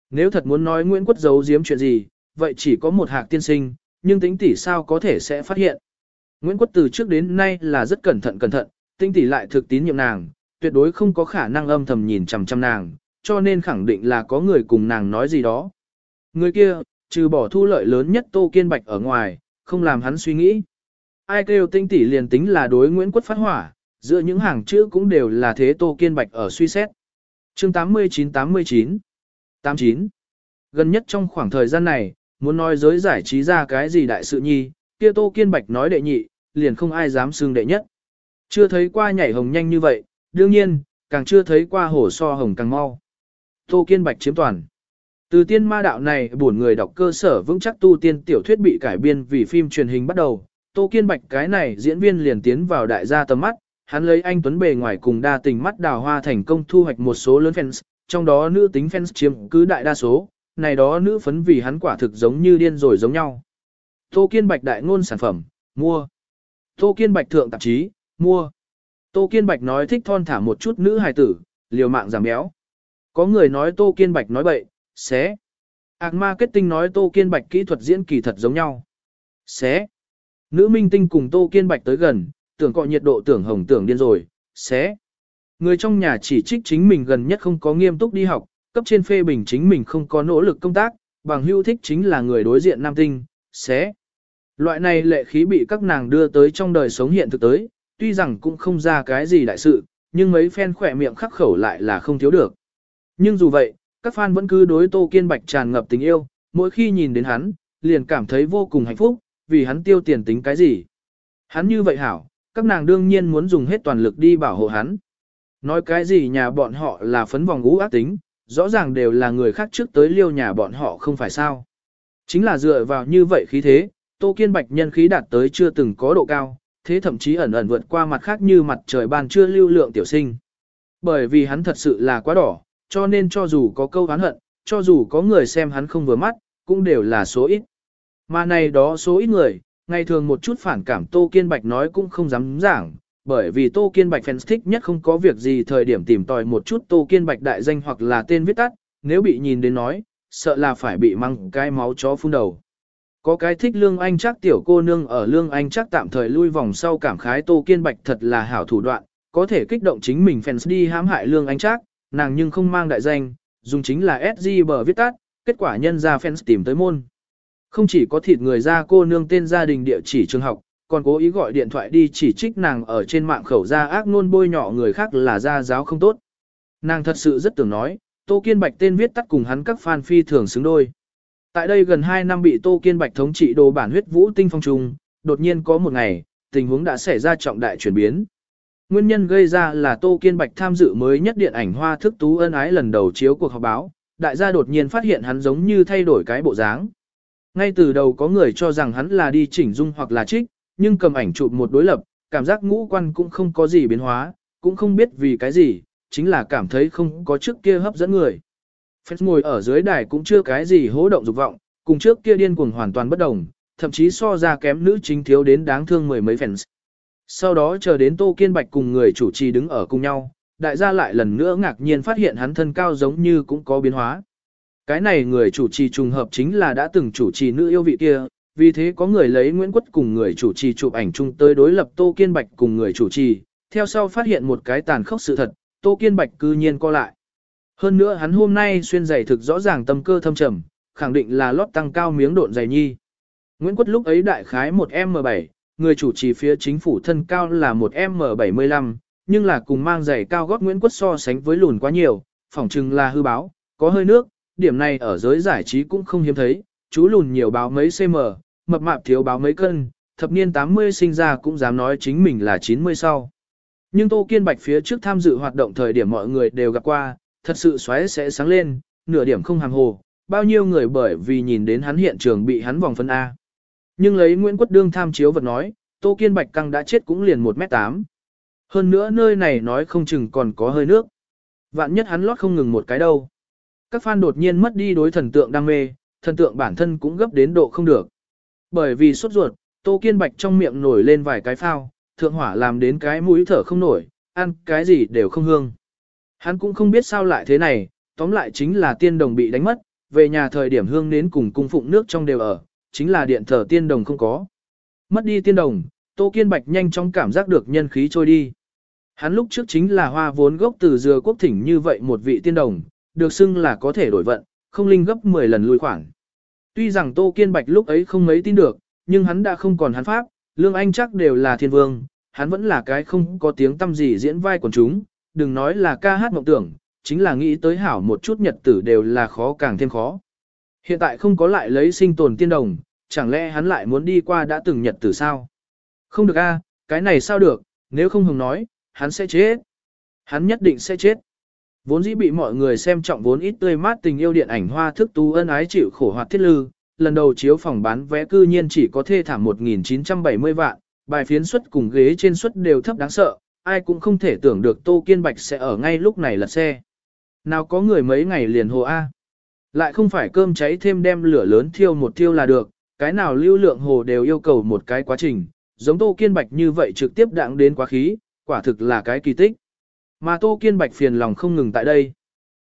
Nếu thật muốn nói Nguyễn Quất giấu giếm chuyện gì, vậy chỉ có một hạc tiên sinh, nhưng tĩnh tỷ sao có thể sẽ phát hiện. Nguyễn Quất từ trước đến nay là rất cẩn thận cẩn thận, tĩnh tỷ lại thực tín nhiệm nàng, tuyệt đối không có khả năng âm thầm nhìn chằm chằm nàng, cho nên khẳng định là có người cùng nàng nói gì đó. Người kia, trừ bỏ thu lợi lớn nhất Tô Kiên Bạch ở ngoài, không làm hắn suy nghĩ. Ai kêu tinh tỷ liền tính là đối Nguyễn Quất phát hỏa, giữa những hàng chữ cũng đều là thế Tô Kiên Bạch ở suy xét. Chương 89-89 89 Gần nhất trong khoảng thời gian này, muốn nói giới giải trí ra cái gì đại sự nhi, kia Tô Kiên Bạch nói đệ nhị, liền không ai dám xưng đệ nhất. Chưa thấy qua nhảy hồng nhanh như vậy, đương nhiên, càng chưa thấy qua hổ so hồng càng mau. Tô Kiên Bạch chiếm toàn. Từ tiên ma đạo này, buồn người đọc cơ sở vững chắc tu tiên tiểu thuyết bị cải biên vì phim truyền hình bắt đầu. Tô Kiên Bạch cái này diễn viên liền tiến vào đại gia tầm mắt, hắn lấy anh Tuấn bề ngoài cùng đa tình mắt đào hoa thành công thu hoạch một số lớn fans, trong đó nữ tính fans chiếm cứ đại đa số, này đó nữ phấn vì hắn quả thực giống như điên rồi giống nhau. Tô Kiên Bạch đại ngôn sản phẩm, mua. Tô Kiên Bạch thượng tạp chí, mua. Tô Kiên Bạch nói thích thon thả một chút nữ hài tử, liều mạng giảm béo. Có người nói Tô Kiên Bạch nói bậy, xé. Ác marketing nói Tô Kiên Bạch kỹ thuật diễn kỳ thật giống nhau. Xé. Nữ minh tinh cùng Tô Kiên Bạch tới gần, tưởng cọ nhiệt độ tưởng hồng tưởng điên rồi, xé. Người trong nhà chỉ trích chính mình gần nhất không có nghiêm túc đi học, cấp trên phê bình chính mình không có nỗ lực công tác, bằng hữu thích chính là người đối diện nam tinh, xé. Loại này lệ khí bị các nàng đưa tới trong đời sống hiện thực tới, tuy rằng cũng không ra cái gì đại sự, nhưng mấy fan khỏe miệng khắc khẩu lại là không thiếu được. Nhưng dù vậy, các fan vẫn cứ đối Tô Kiên Bạch tràn ngập tình yêu, mỗi khi nhìn đến hắn, liền cảm thấy vô cùng hạnh phúc, vì hắn tiêu tiền tính cái gì. Hắn như vậy hảo, các nàng đương nhiên muốn dùng hết toàn lực đi bảo hộ hắn. Nói cái gì nhà bọn họ là phấn vòng ngũ ác tính, rõ ràng đều là người khác trước tới liêu nhà bọn họ không phải sao. Chính là dựa vào như vậy khí thế, Tô Kiên Bạch nhân khí đạt tới chưa từng có độ cao, thế thậm chí ẩn ẩn vượt qua mặt khác như mặt trời ban chưa lưu lượng tiểu sinh. Bởi vì hắn thật sự là quá đỏ, cho nên cho dù có câu hán hận, cho dù có người xem hắn không vừa mắt, cũng đều là số ít. Mà này đó số ít người, ngày thường một chút phản cảm Tô Kiên Bạch nói cũng không dám giảng, bởi vì Tô Kiên Bạch fans thích nhất không có việc gì thời điểm tìm tòi một chút Tô Kiên Bạch đại danh hoặc là tên viết tắt, nếu bị nhìn đến nói, sợ là phải bị măng cái máu chó phun đầu. Có cái thích Lương Anh chắc tiểu cô nương ở Lương Anh chắc tạm thời lui vòng sau cảm khái Tô Kiên Bạch thật là hảo thủ đoạn, có thể kích động chính mình fans đi hãm hại Lương Anh chắc, nàng nhưng không mang đại danh, dùng chính là SG bờ viết tắt, kết quả nhân ra fans tìm tới môn. Không chỉ có thịt người ra cô nương tên gia đình địa chỉ trường học, còn cố ý gọi điện thoại đi chỉ trích nàng ở trên mạng khẩu ra ác nôn bôi nhọ người khác là gia giáo không tốt. Nàng thật sự rất tưởng nói, Tô Kiên Bạch tên viết tắt cùng hắn các fan phi thường xứng đôi. Tại đây gần 2 năm bị Tô Kiên Bạch thống trị đồ bản huyết vũ tinh phong trùng, đột nhiên có một ngày, tình huống đã xảy ra trọng đại chuyển biến. Nguyên nhân gây ra là Tô Kiên Bạch tham dự mới nhất điện ảnh hoa thức tú ân ái lần đầu chiếu cuộc họp báo, đại gia đột nhiên phát hiện hắn giống như thay đổi cái bộ dáng. Ngay từ đầu có người cho rằng hắn là đi chỉnh dung hoặc là trích, nhưng cầm ảnh chụp một đối lập, cảm giác ngũ quan cũng không có gì biến hóa, cũng không biết vì cái gì, chính là cảm thấy không có trước kia hấp dẫn người. Fans ngồi ở dưới đài cũng chưa cái gì hố động dục vọng, cùng trước kia điên cuồng hoàn toàn bất đồng, thậm chí so ra kém nữ chính thiếu đến đáng thương mười mấy fans. Sau đó chờ đến Tô Kiên Bạch cùng người chủ trì đứng ở cùng nhau, đại gia lại lần nữa ngạc nhiên phát hiện hắn thân cao giống như cũng có biến hóa. Cái này người chủ trì trùng hợp chính là đã từng chủ trì nữ yêu vị kia, vì thế có người lấy Nguyễn Quất cùng người chủ trì chụp ảnh chung tới đối lập Tô Kiên Bạch cùng người chủ trì, theo sau phát hiện một cái tàn khốc sự thật, Tô Kiên Bạch cư nhiên co lại. Hơn nữa hắn hôm nay xuyên giày thực rõ ràng tâm cơ thâm trầm, khẳng định là lót tăng cao miếng độn giày nhi. Nguyễn Quất lúc ấy đại khái một M7, người chủ trì phía chính phủ thân cao là một M75, nhưng là cùng mang giày cao gót Nguyễn Quất so sánh với lùn quá nhiều, phỏng chừng là hư báo, có hơi nước, điểm này ở giới giải trí cũng không hiếm thấy, chú lùn nhiều báo mấy cm, mập mạp thiếu báo mấy cân, thập niên 80 sinh ra cũng dám nói chính mình là 90 sau. Nhưng Tô Kiên Bạch phía trước tham dự hoạt động thời điểm mọi người đều gặp qua, thật sự xoáy sẽ sáng lên, nửa điểm không hàng hồ, bao nhiêu người bởi vì nhìn đến hắn hiện trường bị hắn vòng phân A. Nhưng lấy Nguyễn Quốc Đương tham chiếu vật nói, Tô Kiên Bạch căng đã chết cũng liền 1m8. Hơn nữa nơi này nói không chừng còn có hơi nước. Vạn nhất hắn lót không ngừng một cái đâu. Các fan đột nhiên mất đi đối thần tượng đam mê, thần tượng bản thân cũng gấp đến độ không được. Bởi vì sốt ruột, Tô Kiên Bạch trong miệng nổi lên vài cái phao, thượng hỏa làm đến cái mũi thở không nổi, ăn cái gì đều không hương. Hắn cũng không biết sao lại thế này, tóm lại chính là tiên đồng bị đánh mất, về nhà thời điểm hương nến cùng cung phụng nước trong đều ở, chính là điện thờ tiên đồng không có. Mất đi tiên đồng, Tô Kiên Bạch nhanh chóng cảm giác được nhân khí trôi đi. Hắn lúc trước chính là hoa vốn gốc từ dừa quốc thỉnh như vậy một vị tiên đồng, được xưng là có thể đổi vận, không linh gấp 10 lần lùi khoảng. Tuy rằng Tô Kiên Bạch lúc ấy không mấy tin được, nhưng hắn đã không còn hắn pháp, Lương Anh chắc đều là thiên vương, hắn vẫn là cái không có tiếng tâm gì diễn vai quần chúng, đừng nói là ca hát mộng tưởng, chính là nghĩ tới hảo một chút nhật tử đều là khó càng thêm khó. Hiện tại không có lại lấy sinh tồn tiên đồng, chẳng lẽ hắn lại muốn đi qua đã từng nhật tử sao? Không được a, cái này sao được, nếu không hùng nói, hắn sẽ chết. Hắn nhất định sẽ chết. Vốn dĩ bị mọi người xem trọng vốn ít tươi mát tình yêu điện ảnh hoa thức tú ân ái chịu khổ hoạt thiết lư, lần đầu chiếu phòng bán vé cư nhiên chỉ có thê thảm 1.970 vạn, bài phiến suất cùng ghế trên suất đều thấp đáng sợ, ai cũng không thể tưởng được Tô Kiên Bạch sẽ ở ngay lúc này lật xe. Nào có người mấy ngày liền hồ A. Lại không phải cơm cháy thêm đem lửa lớn thiêu một thiêu là được, cái nào lưu lượng hồ đều yêu cầu một cái quá trình, giống Tô Kiên Bạch như vậy trực tiếp đặng đến quá khí, quả thực là cái kỳ tích. Mà Tô Kiên Bạch phiền lòng không ngừng tại đây.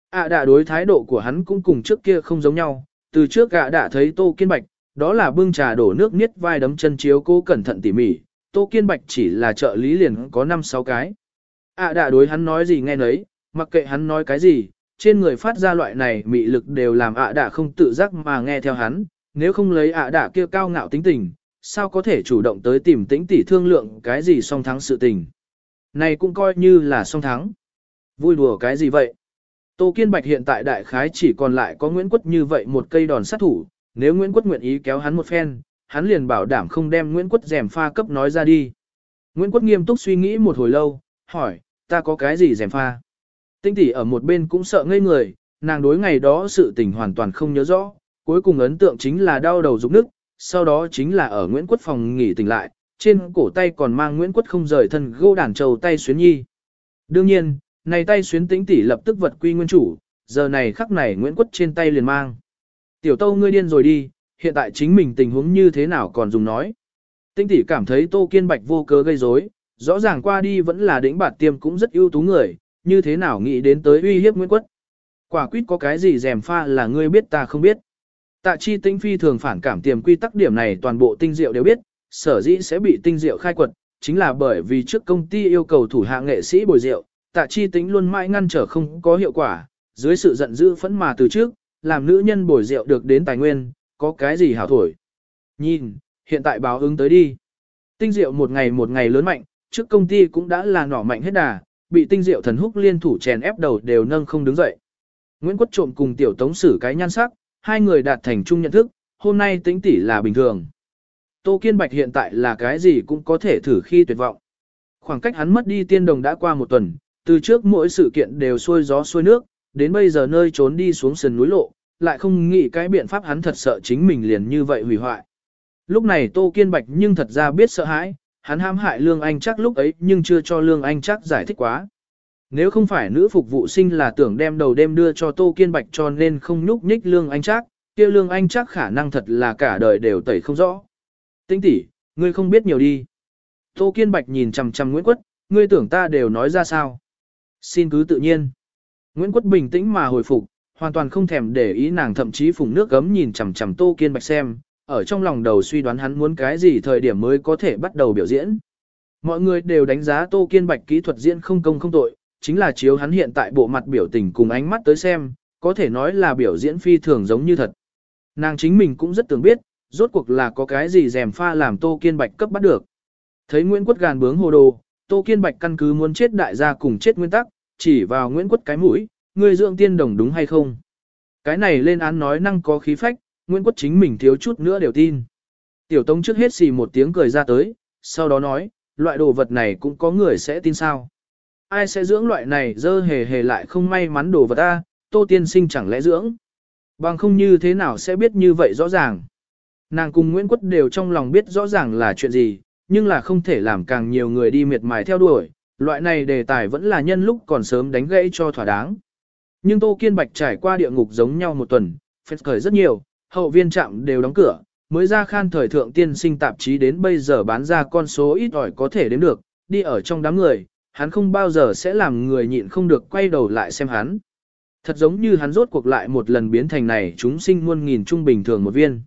ạ à đã đối thái độ của hắn cũng cùng trước kia không giống nhau, từ trước ạ đã thấy Tô Kiên Bạch, đó là bưng trà đổ nước niết vai đấm chân chiếu cố cẩn thận tỉ mỉ, Tô Kiên Bạch chỉ là trợ lý liền có 5-6 cái. ạ đã đối hắn nói gì nghe nấy, mặc kệ hắn nói cái gì, trên người phát ra loại này mị lực đều làm ạ đã không tự giác mà nghe theo hắn, nếu không lấy ạ đã kia cao ngạo tính tình, sao có thể chủ động tới tìm tĩnh tỷ thương lượng cái gì song thắng sự tình. Này cũng coi như là song thắng. Vui đùa cái gì vậy? Tô Kiên Bạch hiện tại đại khái chỉ còn lại có Nguyễn Quất như vậy một cây đòn sát thủ, nếu Nguyễn Quất nguyện ý kéo hắn một phen, hắn liền bảo đảm không đem Nguyễn Quất rèm pha cấp nói ra đi. Nguyễn Quất nghiêm túc suy nghĩ một hồi lâu, hỏi, ta có cái gì rèm pha? Tinh tỷ ở một bên cũng sợ ngây người, nàng đối ngày đó sự tình hoàn toàn không nhớ rõ, cuối cùng ấn tượng chính là đau đầu rụng nước, sau đó chính là ở Nguyễn Quất phòng nghỉ tỉnh lại, trên cổ tay còn mang Nguyễn Quất không rời thân gô đàn trầu tay xuyến nhi. Đương nhiên, này tay xuyến tĩnh tỷ lập tức vật quy nguyên chủ, giờ này khắc này Nguyễn Quất trên tay liền mang. Tiểu tâu ngươi điên rồi đi, hiện tại chính mình tình huống như thế nào còn dùng nói. Tĩnh tỷ cảm thấy tô kiên bạch vô cớ gây rối, rõ ràng qua đi vẫn là đỉnh bạt tiêm cũng rất ưu tú người, như thế nào nghĩ đến tới uy hiếp Nguyễn Quất. Quả quyết có cái gì dèm pha là ngươi biết ta không biết. Tạ chi tinh phi thường phản cảm tiềm quy tắc điểm này toàn bộ tinh diệu đều biết, sở dĩ sẽ bị tinh diệu khai quật, chính là bởi vì trước công ty yêu cầu thủ hạ nghệ sĩ bồi rượu, tạ chi tính luôn mãi ngăn trở không có hiệu quả, dưới sự giận dữ phẫn mà từ trước, làm nữ nhân bồi rượu được đến tài nguyên, có cái gì hảo thổi. Nhìn, hiện tại báo ứng tới đi. Tinh diệu một ngày một ngày lớn mạnh, trước công ty cũng đã là nỏ mạnh hết đà, bị tinh diệu thần húc liên thủ chèn ép đầu đều nâng không đứng dậy. Nguyễn Quốc trộm cùng tiểu tống sử cái nhan sắc, hai người đạt thành chung nhận thức, hôm nay tính tỷ là bình thường. Tô Kiên Bạch hiện tại là cái gì cũng có thể thử khi tuyệt vọng. Khoảng cách hắn mất đi tiên đồng đã qua một tuần, từ trước mỗi sự kiện đều xuôi gió xuôi nước, đến bây giờ nơi trốn đi xuống sườn núi lộ, lại không nghĩ cái biện pháp hắn thật sợ chính mình liền như vậy hủy hoại. Lúc này Tô Kiên Bạch nhưng thật ra biết sợ hãi, hắn ham hại Lương Anh chắc lúc ấy nhưng chưa cho Lương Anh chắc giải thích quá. Nếu không phải nữ phục vụ sinh là tưởng đem đầu đêm đưa cho Tô Kiên Bạch cho nên không nhúc nhích Lương Anh chắc, kia Lương Anh chắc khả năng thật là cả đời đều tẩy không rõ. Tinh tỷ, ngươi không biết nhiều đi. Tô Kiên Bạch nhìn chằm chằm Nguyễn Quất, ngươi tưởng ta đều nói ra sao. Xin cứ tự nhiên. Nguyễn Quất bình tĩnh mà hồi phục, hoàn toàn không thèm để ý nàng thậm chí phùng nước gấm nhìn chằm chằm Tô Kiên Bạch xem, ở trong lòng đầu suy đoán hắn muốn cái gì thời điểm mới có thể bắt đầu biểu diễn. Mọi người đều đánh giá Tô Kiên Bạch kỹ thuật diễn không công không tội, chính là chiếu hắn hiện tại bộ mặt biểu tình cùng ánh mắt tới xem, có thể nói là biểu diễn phi thường giống như thật. Nàng chính mình cũng rất tưởng biết, rốt cuộc là có cái gì rèm pha làm Tô Kiên Bạch cấp bắt được. Thấy Nguyễn Quất gàn bướng hồ đồ, Tô Kiên Bạch căn cứ muốn chết đại gia cùng chết nguyên tắc, chỉ vào Nguyễn Quất cái mũi, ngươi dưỡng tiên đồng đúng hay không? Cái này lên án nói năng có khí phách, Nguyễn Quất chính mình thiếu chút nữa đều tin. Tiểu Tống trước hết xì một tiếng cười ra tới, sau đó nói, loại đồ vật này cũng có người sẽ tin sao. Ai sẽ dưỡng loại này dơ hề hề lại không may mắn đồ vật ta, Tô Tiên Sinh chẳng lẽ dưỡng. Bằng không như thế nào sẽ biết như vậy rõ ràng. Nàng cùng Nguyễn Quất đều trong lòng biết rõ ràng là chuyện gì, nhưng là không thể làm càng nhiều người đi miệt mài theo đuổi, loại này đề tài vẫn là nhân lúc còn sớm đánh gãy cho thỏa đáng. Nhưng Tô Kiên Bạch trải qua địa ngục giống nhau một tuần, phết khởi rất nhiều, hậu viên trạm đều đóng cửa, mới ra khan thời thượng tiên sinh tạp chí đến bây giờ bán ra con số ít ỏi có thể đến được, đi ở trong đám người, hắn không bao giờ sẽ làm người nhịn không được quay đầu lại xem hắn. Thật giống như hắn rốt cuộc lại một lần biến thành này chúng sinh muôn nghìn trung bình thường một viên.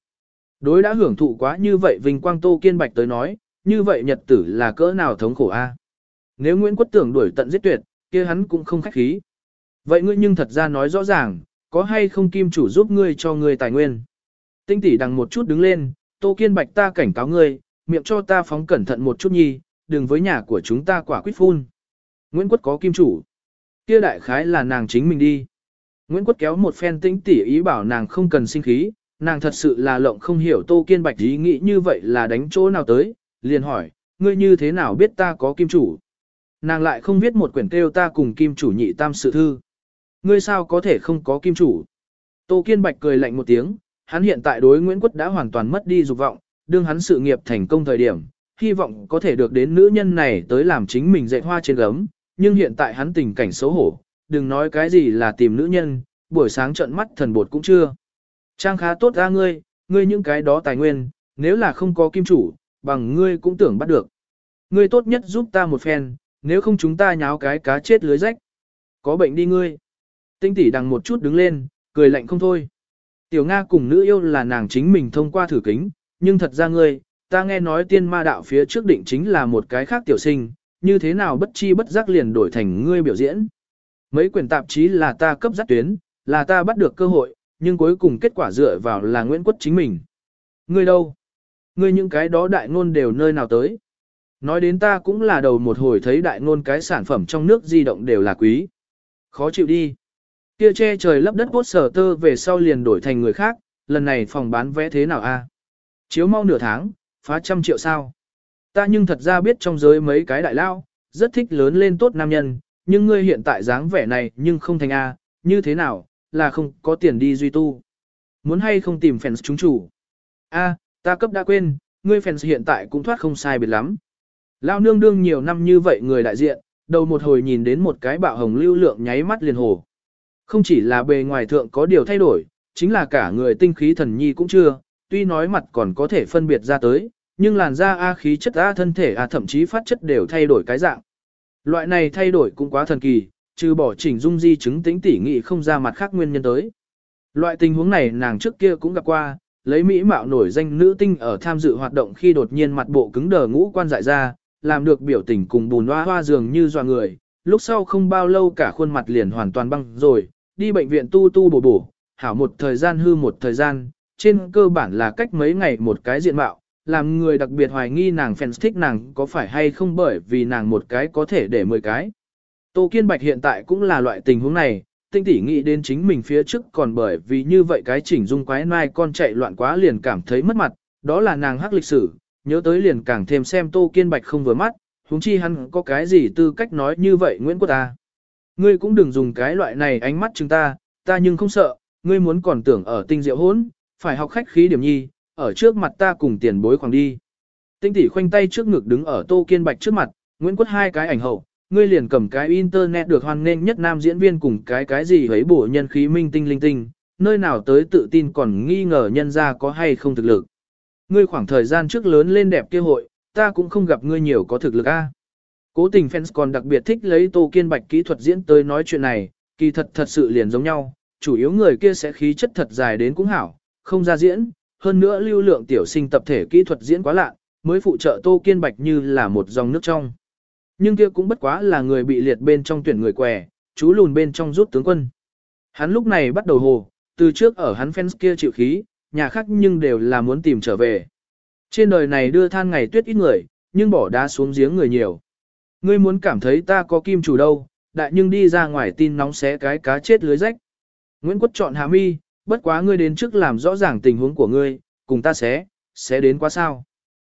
Đối đã hưởng thụ quá như vậy Vinh Quang Tô Kiên Bạch tới nói, như vậy nhật tử là cỡ nào thống khổ a? Nếu Nguyễn Quốc tưởng đuổi tận giết tuyệt, kia hắn cũng không khách khí. Vậy ngươi nhưng thật ra nói rõ ràng, có hay không kim chủ giúp ngươi cho ngươi tài nguyên? Tinh tỷ đằng một chút đứng lên, Tô Kiên Bạch ta cảnh cáo ngươi, miệng cho ta phóng cẩn thận một chút nhi, đừng với nhà của chúng ta quả quyết phun. Nguyễn Quốc có kim chủ. Kia đại khái là nàng chính mình đi. Nguyễn Quốc kéo một phen tinh tỷ ý bảo nàng không cần sinh khí, nàng thật sự là lộng không hiểu Tô Kiên Bạch ý nghĩ như vậy là đánh chỗ nào tới, liền hỏi, ngươi như thế nào biết ta có kim chủ? Nàng lại không viết một quyển kêu ta cùng kim chủ nhị tam sự thư. Ngươi sao có thể không có kim chủ? Tô Kiên Bạch cười lạnh một tiếng, hắn hiện tại đối Nguyễn Quất đã hoàn toàn mất đi dục vọng, đương hắn sự nghiệp thành công thời điểm, hy vọng có thể được đến nữ nhân này tới làm chính mình dạy hoa trên gấm, nhưng hiện tại hắn tình cảnh xấu hổ, đừng nói cái gì là tìm nữ nhân, buổi sáng trận mắt thần bột cũng chưa. Trang khá tốt ra ngươi, ngươi những cái đó tài nguyên, nếu là không có kim chủ, bằng ngươi cũng tưởng bắt được. Ngươi tốt nhất giúp ta một phen, nếu không chúng ta nháo cái cá chết lưới rách. Có bệnh đi ngươi. Tinh tỷ đằng một chút đứng lên, cười lạnh không thôi. Tiểu Nga cùng nữ yêu là nàng chính mình thông qua thử kính, nhưng thật ra ngươi, ta nghe nói tiên ma đạo phía trước định chính là một cái khác tiểu sinh, như thế nào bất chi bất giác liền đổi thành ngươi biểu diễn. Mấy quyển tạp chí là ta cấp dắt tuyến, là ta bắt được cơ hội, nhưng cuối cùng kết quả dựa vào là Nguyễn Quất chính mình. Ngươi đâu? Ngươi những cái đó đại ngôn đều nơi nào tới. Nói đến ta cũng là đầu một hồi thấy đại ngôn cái sản phẩm trong nước di động đều là quý. Khó chịu đi. Kia che trời lấp đất bốt sở tơ về sau liền đổi thành người khác, lần này phòng bán vé thế nào a? À? Chiếu mau nửa tháng, phá trăm triệu sao. Ta nhưng thật ra biết trong giới mấy cái đại lao, rất thích lớn lên tốt nam nhân, nhưng ngươi hiện tại dáng vẻ này nhưng không thành A, như thế nào, là không có tiền đi duy tu. Muốn hay không tìm fans chúng chủ. A, ta cấp đã quên, ngươi fans hiện tại cũng thoát không sai biệt lắm. Lao nương đương nhiều năm như vậy người đại diện, đầu một hồi nhìn đến một cái bạo hồng lưu lượng nháy mắt liền hồ. Không chỉ là bề ngoài thượng có điều thay đổi, chính là cả người tinh khí thần nhi cũng chưa, tuy nói mặt còn có thể phân biệt ra tới, nhưng làn da A khí chất A thân thể A thậm chí phát chất đều thay đổi cái dạng. Loại này thay đổi cũng quá thần kỳ, trừ bỏ chỉnh dung di chứng tính tỉ nghị không ra mặt khác nguyên nhân tới. Loại tình huống này nàng trước kia cũng gặp qua, lấy mỹ mạo nổi danh nữ tinh ở tham dự hoạt động khi đột nhiên mặt bộ cứng đờ ngũ quan dại ra, làm được biểu tình cùng bùn hoa hoa dường như dọa người, lúc sau không bao lâu cả khuôn mặt liền hoàn toàn băng rồi, đi bệnh viện tu tu bổ bổ, hảo một thời gian hư một thời gian, trên cơ bản là cách mấy ngày một cái diện mạo, làm người đặc biệt hoài nghi nàng fans thích nàng có phải hay không bởi vì nàng một cái có thể để 10 cái. Tô Kiên Bạch hiện tại cũng là loại tình huống này, tinh tỉ nghĩ đến chính mình phía trước còn bởi vì như vậy cái chỉnh dung quái mai con chạy loạn quá liền cảm thấy mất mặt, đó là nàng hắc lịch sử, nhớ tới liền càng thêm xem Tô Kiên Bạch không vừa mắt, huống chi hắn có cái gì tư cách nói như vậy Nguyễn Quốc ta. Ngươi cũng đừng dùng cái loại này ánh mắt chúng ta, ta nhưng không sợ, ngươi muốn còn tưởng ở tinh diệu hốn, phải học khách khí điểm nhi, ở trước mặt ta cùng tiền bối khoảng đi. Tinh tỷ khoanh tay trước ngực đứng ở Tô Kiên Bạch trước mặt, Nguyễn Quốc hai cái ảnh hậu, ngươi liền cầm cái internet được hoan nghênh nhất nam diễn viên cùng cái cái gì ấy bổ nhân khí minh tinh linh tinh, nơi nào tới tự tin còn nghi ngờ nhân ra có hay không thực lực. Ngươi khoảng thời gian trước lớn lên đẹp kia hội, ta cũng không gặp ngươi nhiều có thực lực a. Cố tình fans còn đặc biệt thích lấy Tô Kiên Bạch kỹ thuật diễn tới nói chuyện này, kỳ thật thật sự liền giống nhau, chủ yếu người kia sẽ khí chất thật dài đến cũng hảo, không ra diễn, hơn nữa lưu lượng tiểu sinh tập thể kỹ thuật diễn quá lạ, mới phụ trợ Tô Kiên Bạch như là một dòng nước trong. Nhưng kia cũng bất quá là người bị liệt bên trong tuyển người què, chú lùn bên trong rút tướng quân. Hắn lúc này bắt đầu hồ, từ trước ở hắn fans kia chịu khí, nhà khác nhưng đều là muốn tìm trở về. Trên đời này đưa than ngày tuyết ít người, nhưng bỏ đá xuống giếng người nhiều. Ngươi muốn cảm thấy ta có kim chủ đâu, đại nhưng đi ra ngoài tin nóng xé cái cá chết lưới rách. Nguyễn quốc chọn hạ mi, bất quá ngươi đến trước làm rõ ràng tình huống của ngươi, cùng ta xé, xé đến quá sao.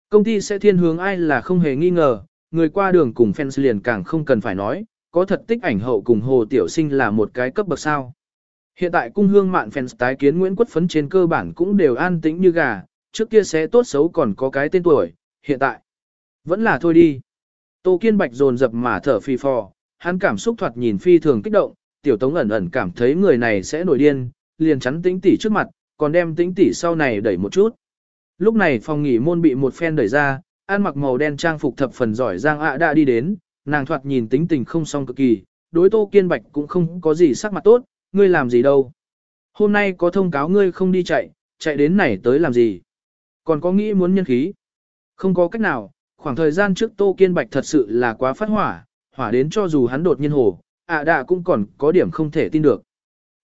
Công ty sẽ thiên hướng ai là không hề nghi ngờ, người qua đường cùng fans liền càng không cần phải nói, có thật tích ảnh hậu cùng Hồ Tiểu Sinh là một cái cấp bậc sao. Hiện tại cung hương mạn fans tái kiến Nguyễn Quốc Phấn trên cơ bản cũng đều an tĩnh như gà, trước kia sẽ tốt xấu còn có cái tên tuổi, hiện tại vẫn là thôi đi. Tô Kiên Bạch dồn dập mà thở phì phò, hắn cảm xúc thoạt nhìn phi thường kích động, tiểu tống ẩn ẩn cảm thấy người này sẽ nổi điên, liền chắn tĩnh tỷ trước mặt, còn đem tĩnh tỷ sau này đẩy một chút. Lúc này phòng nghỉ môn bị một phen đẩy ra, ăn mặc màu đen trang phục thập phần giỏi Giang ạ đã đi đến, nàng thoạt nhìn tính tình không song cực kỳ, đối Tô Kiên Bạch cũng không có gì sắc mặt tốt, ngươi làm gì đâu. Hôm nay có thông cáo ngươi không đi chạy, chạy đến này tới làm gì. Còn có nghĩ muốn nhân khí. Không có cách nào, khoảng thời gian trước Tô Kiên Bạch thật sự là quá phát hỏa, hỏa đến cho dù hắn đột nhiên hồ, ạ à cũng còn có điểm không thể tin được.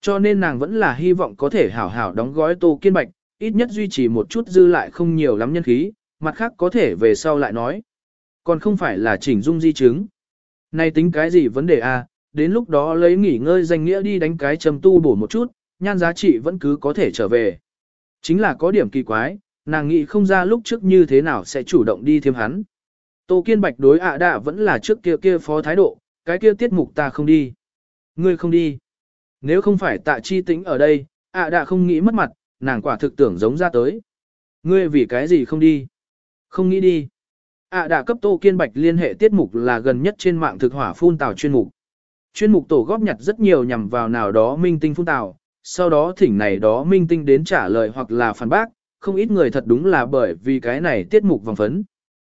Cho nên nàng vẫn là hy vọng có thể hảo hảo đóng gói Tô Kiên Bạch, ít nhất duy trì một chút dư lại không nhiều lắm nhân khí, mặt khác có thể về sau lại nói. Còn không phải là chỉnh dung di chứng. nay tính cái gì vấn đề a? À? đến lúc đó lấy nghỉ ngơi danh nghĩa đi đánh cái châm tu bổ một chút, nhan giá trị vẫn cứ có thể trở về. Chính là có điểm kỳ quái, nàng nghĩ không ra lúc trước như thế nào sẽ chủ động đi thêm hắn. Tô Kiên Bạch đối ạ à đạ vẫn là trước kia kia phó thái độ, cái kia tiết mục ta không đi. Ngươi không đi. Nếu không phải tạ chi tĩnh ở đây, ạ à đạ không nghĩ mất mặt, nàng quả thực tưởng giống ra tới. Ngươi vì cái gì không đi? Không nghĩ đi. ạ à đã cấp Tô Kiên Bạch liên hệ tiết mục là gần nhất trên mạng thực hỏa phun tào chuyên mục. Chuyên mục tổ góp nhặt rất nhiều nhằm vào nào đó minh tinh phun tào, sau đó thỉnh này đó minh tinh đến trả lời hoặc là phản bác, không ít người thật đúng là bởi vì cái này tiết mục vòng phấn.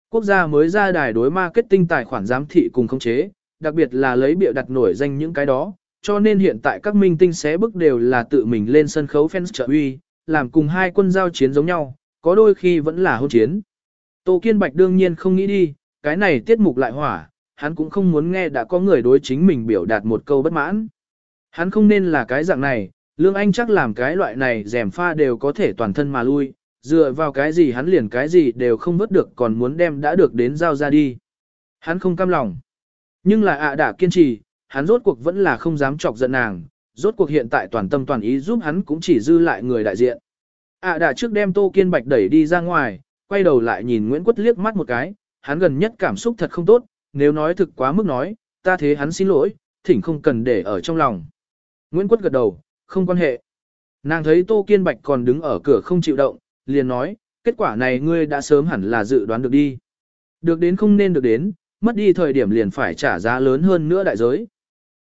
Quốc gia mới ra đài đối marketing tài khoản giám thị cùng khống chế, đặc biệt là lấy bịa đặt nổi danh những cái đó, cho nên hiện tại các minh tinh xé bức đều là tự mình lên sân khấu fans trợ uy, làm cùng hai quân giao chiến giống nhau, có đôi khi vẫn là hôn chiến. Tô Kiên Bạch đương nhiên không nghĩ đi, cái này tiết mục lại hỏa, hắn cũng không muốn nghe đã có người đối chính mình biểu đạt một câu bất mãn. Hắn không nên là cái dạng này, Lương Anh chắc làm cái loại này rèm pha đều có thể toàn thân mà lui, Dựa vào cái gì hắn liền cái gì đều không vớt được còn muốn đem đã được đến giao ra đi. Hắn không cam lòng. Nhưng là ạ đã kiên trì, hắn rốt cuộc vẫn là không dám chọc giận nàng, rốt cuộc hiện tại toàn tâm toàn ý giúp hắn cũng chỉ dư lại người đại diện. ạ đã trước đem Tô Kiên Bạch đẩy đi ra ngoài, quay đầu lại nhìn Nguyễn Quất liếc mắt một cái, hắn gần nhất cảm xúc thật không tốt, nếu nói thực quá mức nói, ta thế hắn xin lỗi, thỉnh không cần để ở trong lòng. Nguyễn Quất gật đầu, không quan hệ. Nàng thấy Tô Kiên Bạch còn đứng ở cửa không chịu động, liền nói, kết quả này ngươi đã sớm hẳn là dự đoán được đi. Được đến không nên được đến, mất đi thời điểm liền phải trả giá lớn hơn nữa đại giới.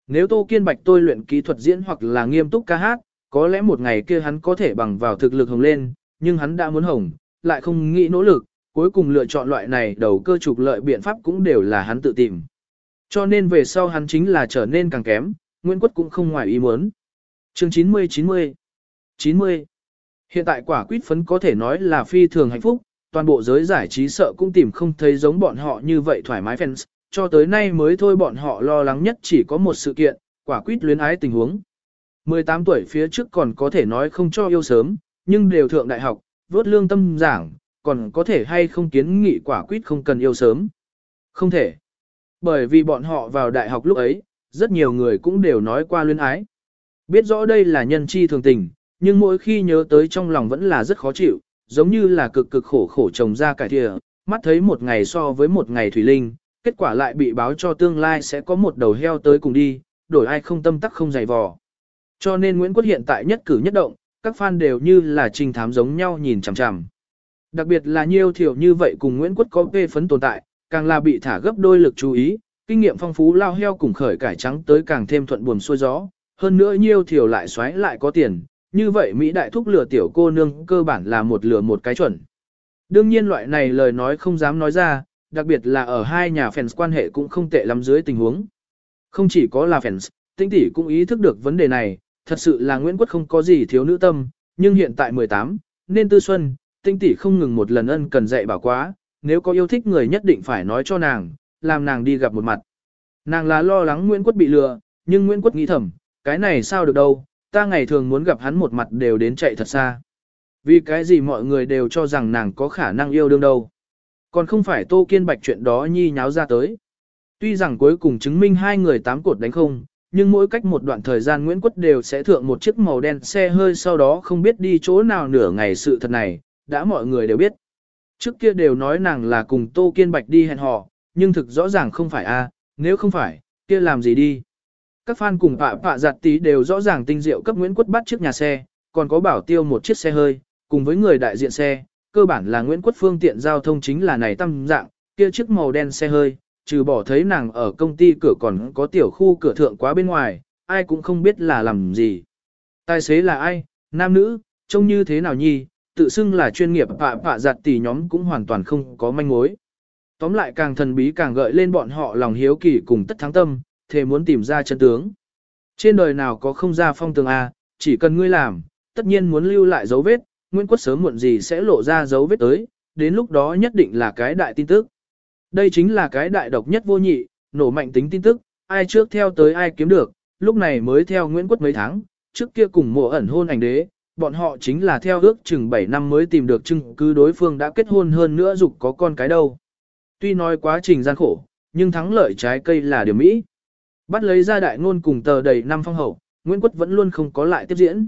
Nếu Tô Kiên Bạch tôi luyện kỹ thuật diễn hoặc là nghiêm túc ca hát, có lẽ một ngày kia hắn có thể bằng vào thực lực hồng lên, nhưng hắn đã muốn hồng, lại không nghĩ nỗ lực, cuối cùng lựa chọn loại này đầu cơ trục lợi biện pháp cũng đều là hắn tự tìm. Cho nên về sau hắn chính là trở nên càng kém, Nguyễn Quất cũng không ngoài ý muốn. Chương 90-90 90 Hiện tại quả quýt phấn có thể nói là phi thường hạnh phúc, toàn bộ giới giải trí sợ cũng tìm không thấy giống bọn họ như vậy thoải mái fans, cho tới nay mới thôi bọn họ lo lắng nhất chỉ có một sự kiện, quả quýt luyến ái tình huống. 18 tuổi phía trước còn có thể nói không cho yêu sớm, nhưng đều thượng đại học, vớt lương tâm giảng, còn có thể hay không kiến nghị quả quyết không cần yêu sớm. Không thể. Bởi vì bọn họ vào đại học lúc ấy, rất nhiều người cũng đều nói qua luyến ái. Biết rõ đây là nhân chi thường tình, nhưng mỗi khi nhớ tới trong lòng vẫn là rất khó chịu, giống như là cực cực khổ khổ trồng ra cải thìa, mắt thấy một ngày so với một ngày thủy linh, kết quả lại bị báo cho tương lai sẽ có một đầu heo tới cùng đi, đổi ai không tâm tắc không dày vò. Cho nên Nguyễn Quốc hiện tại nhất cử nhất động, các fan đều như là trình thám giống nhau nhìn chằm chằm. Đặc biệt là nhiều thiểu như vậy cùng Nguyễn Quốc có phê phấn tồn tại, càng là bị thả gấp đôi lực chú ý, kinh nghiệm phong phú lao heo cùng khởi cải trắng tới càng thêm thuận buồm xuôi gió, hơn nữa nhiều thiểu lại xoáy lại có tiền, như vậy Mỹ đại thúc lừa tiểu cô nương cơ bản là một lừa một cái chuẩn. Đương nhiên loại này lời nói không dám nói ra, đặc biệt là ở hai nhà fans quan hệ cũng không tệ lắm dưới tình huống. Không chỉ có là fans, tinh tỷ cũng ý thức được vấn đề này, thật sự là Nguyễn Quốc không có gì thiếu nữ tâm, nhưng hiện tại 18, nên tư xuân, tinh tỷ không ngừng một lần ân cần dạy bảo quá, nếu có yêu thích người nhất định phải nói cho nàng, làm nàng đi gặp một mặt. Nàng là lo lắng Nguyễn Quốc bị lừa, nhưng Nguyễn Quốc nghĩ thầm, cái này sao được đâu, ta ngày thường muốn gặp hắn một mặt đều đến chạy thật xa. Vì cái gì mọi người đều cho rằng nàng có khả năng yêu đương đâu. Còn không phải Tô Kiên Bạch chuyện đó nhi nháo ra tới. Tuy rằng cuối cùng chứng minh hai người tám cột đánh không, nhưng mỗi cách một đoạn thời gian Nguyễn Quất đều sẽ thượng một chiếc màu đen xe hơi sau đó không biết đi chỗ nào nửa ngày sự thật này, đã mọi người đều biết. Trước kia đều nói nàng là cùng Tô Kiên Bạch đi hẹn hò, nhưng thực rõ ràng không phải a, nếu không phải, kia làm gì đi. Các fan cùng pạ pạ giặt tí đều rõ ràng tinh diệu cấp Nguyễn Quất bắt chiếc nhà xe, còn có bảo tiêu một chiếc xe hơi, cùng với người đại diện xe, cơ bản là Nguyễn Quất phương tiện giao thông chính là này tâm dạng, kia chiếc màu đen xe hơi, trừ bỏ thấy nàng ở công ty cửa còn có tiểu khu cửa thượng quá bên ngoài, ai cũng không biết là làm gì. Tài xế là ai, nam nữ, trông như thế nào nhi, tự xưng là chuyên nghiệp pạ pạ giặt tỷ nhóm cũng hoàn toàn không có manh mối. Tóm lại càng thần bí càng gợi lên bọn họ lòng hiếu kỳ cùng tất thắng tâm, thề muốn tìm ra chân tướng. Trên đời nào có không ra phong tường A, chỉ cần ngươi làm, tất nhiên muốn lưu lại dấu vết, Nguyễn Quất sớm muộn gì sẽ lộ ra dấu vết tới, đến lúc đó nhất định là cái đại tin tức. Đây chính là cái đại độc nhất vô nhị, nổ mạnh tính tin tức, ai trước theo tới ai kiếm được, lúc này mới theo Nguyễn Quất mấy tháng, trước kia cùng mùa ẩn hôn ảnh đế, bọn họ chính là theo ước chừng 7 năm mới tìm được chứng cứ đối phương đã kết hôn hơn nữa dục có con cái đâu. Tuy nói quá trình gian khổ, nhưng thắng lợi trái cây là điều mỹ. Bắt lấy ra đại ngôn cùng tờ đầy năm phong hậu, Nguyễn Quất vẫn luôn không có lại tiếp diễn.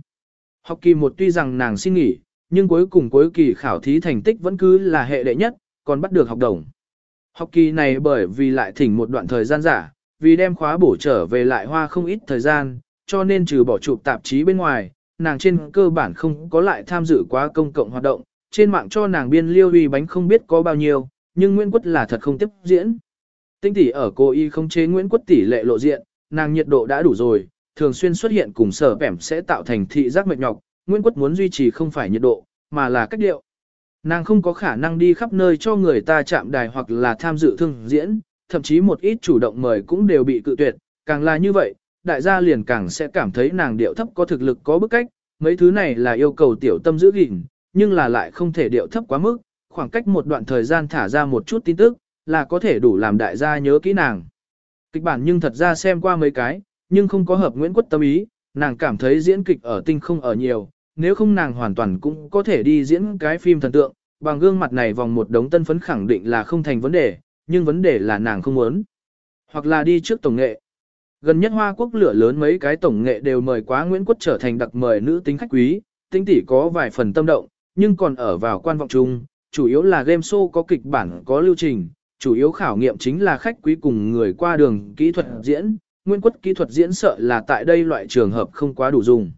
Học kỳ một tuy rằng nàng xin nghỉ, nhưng cuối cùng cuối kỳ khảo thí thành tích vẫn cứ là hệ đệ nhất, còn bắt được học đồng. Học kỳ này bởi vì lại thỉnh một đoạn thời gian giả, vì đem khóa bổ trở về lại hoa không ít thời gian, cho nên trừ bỏ chụp tạp chí bên ngoài, nàng trên cơ bản không có lại tham dự quá công cộng hoạt động, trên mạng cho nàng biên liêu uy bánh không biết có bao nhiêu, nhưng Nguyễn Quất là thật không tiếp diễn. Tinh tỷ ở cô y không chế Nguyễn Quất tỷ lệ lộ diện, nàng nhiệt độ đã đủ rồi, thường xuyên xuất hiện cùng sở bẻm sẽ tạo thành thị giác mệt nhọc, Nguyễn Quất muốn duy trì không phải nhiệt độ, mà là cách điệu. Nàng không có khả năng đi khắp nơi cho người ta chạm đài hoặc là tham dự thương diễn, thậm chí một ít chủ động mời cũng đều bị cự tuyệt, càng là như vậy, đại gia liền càng sẽ cảm thấy nàng điệu thấp có thực lực có bức cách, mấy thứ này là yêu cầu tiểu tâm giữ gìn, nhưng là lại không thể điệu thấp quá mức, khoảng cách một đoạn thời gian thả ra một chút tin tức, là có thể đủ làm đại gia nhớ kỹ nàng. Kịch bản nhưng thật ra xem qua mấy cái, nhưng không có hợp Nguyễn Quất tâm ý, nàng cảm thấy diễn kịch ở tinh không ở nhiều, nếu không nàng hoàn toàn cũng có thể đi diễn cái phim thần tượng, bằng gương mặt này vòng một đống tân phấn khẳng định là không thành vấn đề, nhưng vấn đề là nàng không muốn. Hoặc là đi trước tổng nghệ. Gần nhất Hoa Quốc lửa lớn mấy cái tổng nghệ đều mời quá Nguyễn Quốc trở thành đặc mời nữ tính khách quý, tinh tỷ có vài phần tâm động, nhưng còn ở vào quan vọng chung, chủ yếu là game show có kịch bản có lưu trình, chủ yếu khảo nghiệm chính là khách quý cùng người qua đường kỹ thuật diễn, Nguyễn Quốc kỹ thuật diễn sợ là tại đây loại trường hợp không quá đủ dùng.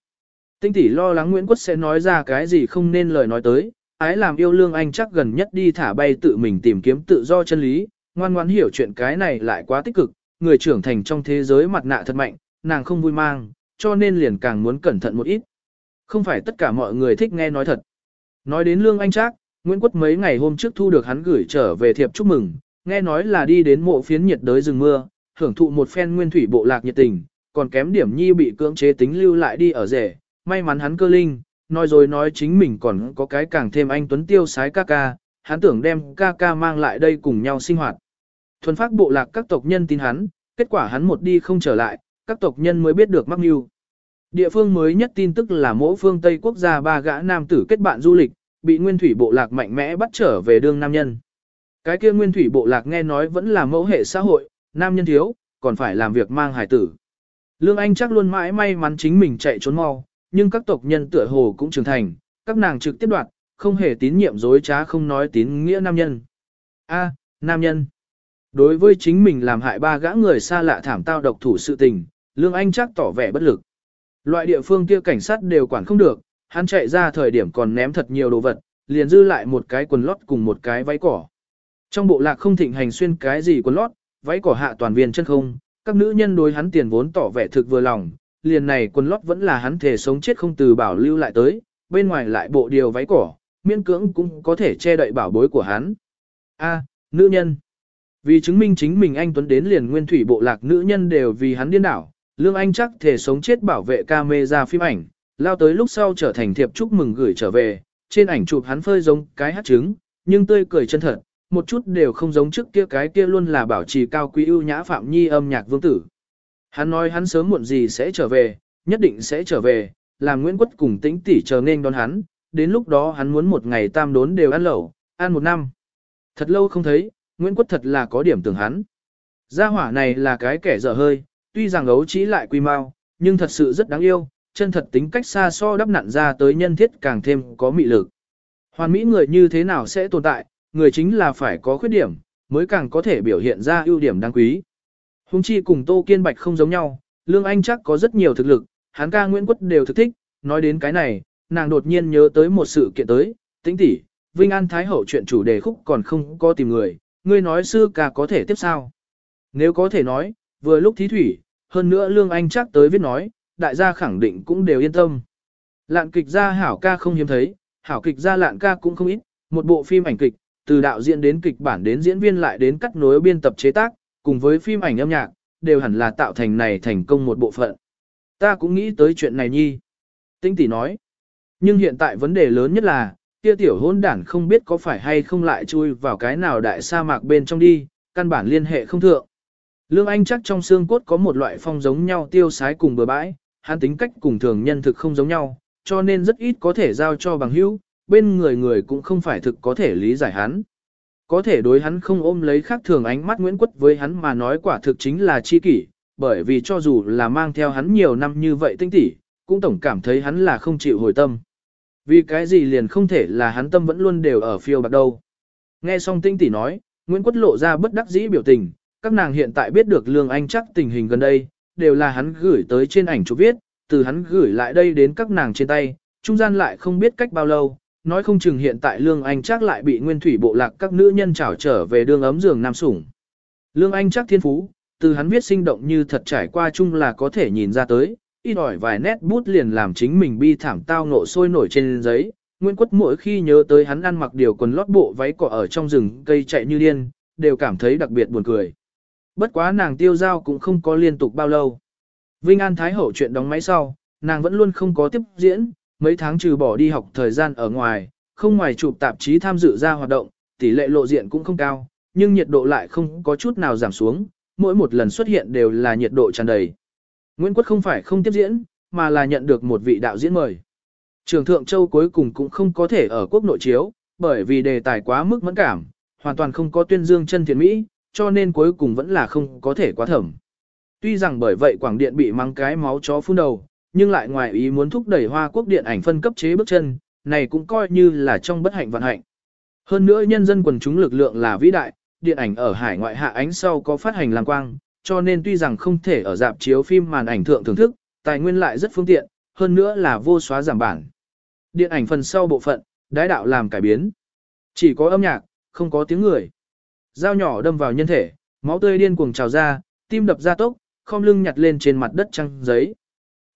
Tinh tỷ lo lắng Nguyễn Quốc sẽ nói ra cái gì không nên lời nói tới, ái làm yêu lương anh chắc gần nhất đi thả bay tự mình tìm kiếm tự do chân lý, ngoan ngoãn hiểu chuyện cái này lại quá tích cực, người trưởng thành trong thế giới mặt nạ thật mạnh, nàng không vui mang, cho nên liền càng muốn cẩn thận một ít. Không phải tất cả mọi người thích nghe nói thật. Nói đến lương anh chắc, Nguyễn Quốc mấy ngày hôm trước thu được hắn gửi trở về thiệp chúc mừng, nghe nói là đi đến mộ phiến nhiệt đới rừng mưa, hưởng thụ một phen nguyên thủy bộ lạc nhiệt tình, còn kém điểm nhi bị cưỡng chế tính lưu lại đi ở rể, may mắn hắn cơ linh, nói rồi nói chính mình còn có cái càng thêm anh Tuấn Tiêu sái ca ca, hắn tưởng đem ca ca mang lại đây cùng nhau sinh hoạt. Thuần phát bộ lạc các tộc nhân tin hắn, kết quả hắn một đi không trở lại, các tộc nhân mới biết được mắc mưu. Địa phương mới nhất tin tức là mỗi phương Tây quốc gia ba gã nam tử kết bạn du lịch, bị nguyên thủy bộ lạc mạnh mẽ bắt trở về đương nam nhân. Cái kia nguyên thủy bộ lạc nghe nói vẫn là mẫu hệ xã hội, nam nhân thiếu, còn phải làm việc mang hải tử. Lương Anh chắc luôn mãi may mắn chính mình chạy trốn mau, nhưng các tộc nhân tựa hồ cũng trưởng thành, các nàng trực tiếp đoạt, không hề tín nhiệm dối trá không nói tín nghĩa nam nhân. A, nam nhân. Đối với chính mình làm hại ba gã người xa lạ thảm tao độc thủ sự tình, Lương Anh chắc tỏ vẻ bất lực. Loại địa phương kia cảnh sát đều quản không được, hắn chạy ra thời điểm còn ném thật nhiều đồ vật, liền dư lại một cái quần lót cùng một cái váy cỏ. Trong bộ lạc không thịnh hành xuyên cái gì quần lót, váy cỏ hạ toàn viên chân không, các nữ nhân đối hắn tiền vốn tỏ vẻ thực vừa lòng, liền này quần lót vẫn là hắn thể sống chết không từ bảo lưu lại tới, bên ngoài lại bộ điều váy cỏ, miễn cưỡng cũng có thể che đậy bảo bối của hắn. A, nữ nhân. Vì chứng minh chính mình anh Tuấn đến liền nguyên thủy bộ lạc nữ nhân đều vì hắn điên đảo, Lương Anh chắc thể sống chết bảo vệ camera phim ảnh, lao tới lúc sau trở thành thiệp chúc mừng gửi trở về, trên ảnh chụp hắn phơi giống cái hát trứng, nhưng tươi cười chân thật, một chút đều không giống trước kia cái kia luôn là bảo trì cao quý ưu nhã phạm nhi âm nhạc vương tử. Hắn nói hắn sớm muộn gì sẽ trở về, nhất định sẽ trở về, làm Nguyễn Quất cùng tĩnh tỷ chờ nên đón hắn, đến lúc đó hắn muốn một ngày tam đốn đều ăn lẩu, ăn một năm. Thật lâu không thấy, Nguyễn Quất thật là có điểm tưởng hắn. Gia hỏa này là cái kẻ dở hơi, tuy rằng ấu trí lại quy mau, nhưng thật sự rất đáng yêu, chân thật tính cách xa so đắp nặn ra tới nhân thiết càng thêm có mị lực. Hoàn mỹ người như thế nào sẽ tồn tại, người chính là phải có khuyết điểm, mới càng có thể biểu hiện ra ưu điểm đáng quý. Hùng chi cùng Tô Kiên Bạch không giống nhau, Lương Anh chắc có rất nhiều thực lực, hắn ca Nguyễn Quất đều thực thích, nói đến cái này, nàng đột nhiên nhớ tới một sự kiện tới, tĩnh tỷ, Vinh An Thái Hậu chuyện chủ đề khúc còn không có tìm người, ngươi nói sư ca có thể tiếp sao? Nếu có thể nói, vừa lúc thí thủy, hơn nữa Lương Anh chắc tới viết nói, đại gia khẳng định cũng đều yên tâm. Lạn kịch gia hảo ca không hiếm thấy, hảo kịch gia lạn ca cũng không ít, một bộ phim ảnh kịch, từ đạo diễn đến kịch bản đến diễn viên lại đến cắt nối biên tập chế tác, cùng với phim ảnh âm nhạc, đều hẳn là tạo thành này thành công một bộ phận. Ta cũng nghĩ tới chuyện này nhi. Tinh tỷ nói. Nhưng hiện tại vấn đề lớn nhất là, kia tiểu hôn đản không biết có phải hay không lại chui vào cái nào đại sa mạc bên trong đi, căn bản liên hệ không thượng. Lương Anh chắc trong xương cốt có một loại phong giống nhau tiêu sái cùng bừa bãi, hắn tính cách cùng thường nhân thực không giống nhau, cho nên rất ít có thể giao cho bằng hữu, bên người người cũng không phải thực có thể lý giải hắn. Có thể đối hắn không ôm lấy khác thường ánh mắt Nguyễn Quất với hắn mà nói quả thực chính là chi kỷ, bởi vì cho dù là mang theo hắn nhiều năm như vậy tinh tỉ, cũng tổng cảm thấy hắn là không chịu hồi tâm. Vì cái gì liền không thể là hắn tâm vẫn luôn đều ở phiêu bạc đâu. Nghe xong tinh tỉ nói, Nguyễn Quất lộ ra bất đắc dĩ biểu tình, các nàng hiện tại biết được Lương Anh chắc tình hình gần đây, đều là hắn gửi tới trên ảnh chụp viết, từ hắn gửi lại đây đến các nàng trên tay, trung gian lại không biết cách bao lâu, nói không chừng hiện tại Lương Anh chắc lại bị nguyên thủy bộ lạc các nữ nhân trảo trở về đường ấm giường nam sủng. Lương Anh chắc thiên phú, từ hắn viết sinh động như thật trải qua chung là có thể nhìn ra tới, ít ỏi vài nét bút liền làm chính mình bi thảm tao ngộ sôi nổi trên giấy. Nguyễn Quất mỗi khi nhớ tới hắn ăn mặc điều quần lót bộ váy cỏ ở trong rừng cây chạy như điên, đều cảm thấy đặc biệt buồn cười. Bất quá nàng tiêu giao cũng không có liên tục bao lâu. Vinh An Thái Hậu chuyện đóng máy sau, nàng vẫn luôn không có tiếp diễn, mấy tháng trừ bỏ đi học thời gian ở ngoài, không ngoài chụp tạp chí tham dự ra hoạt động, tỷ lệ lộ diện cũng không cao, nhưng nhiệt độ lại không có chút nào giảm xuống, mỗi một lần xuất hiện đều là nhiệt độ tràn đầy. Nguyễn Quốc không phải không tiếp diễn, mà là nhận được một vị đạo diễn mời. Trường Thượng Châu cuối cùng cũng không có thể ở quốc nội chiếu, bởi vì đề tài quá mức mẫn cảm, hoàn toàn không có tuyên dương chân thiện mỹ, cho nên cuối cùng vẫn là không có thể quá thẩm. Tuy rằng bởi vậy Quảng Điện bị mang cái máu chó phun đầu, nhưng lại ngoài ý muốn thúc đẩy Hoa Quốc điện ảnh phân cấp chế bước chân, này cũng coi như là trong bất hạnh vận hạnh. Hơn nữa nhân dân quần chúng lực lượng là vĩ đại, điện ảnh ở hải ngoại hạ ánh sau có phát hành lang quang, cho nên tuy rằng không thể ở dạp chiếu phim màn ảnh thượng thưởng thức, tài nguyên lại rất phương tiện, hơn nữa là vô xóa giảm bản. Điện ảnh phần sau bộ phận, đái đạo làm cải biến. Chỉ có âm nhạc, không có tiếng người. Dao nhỏ đâm vào nhân thể, máu tươi điên cuồng trào ra, tim đập ra tốc, không lưng nhặt lên trên mặt đất trăng giấy.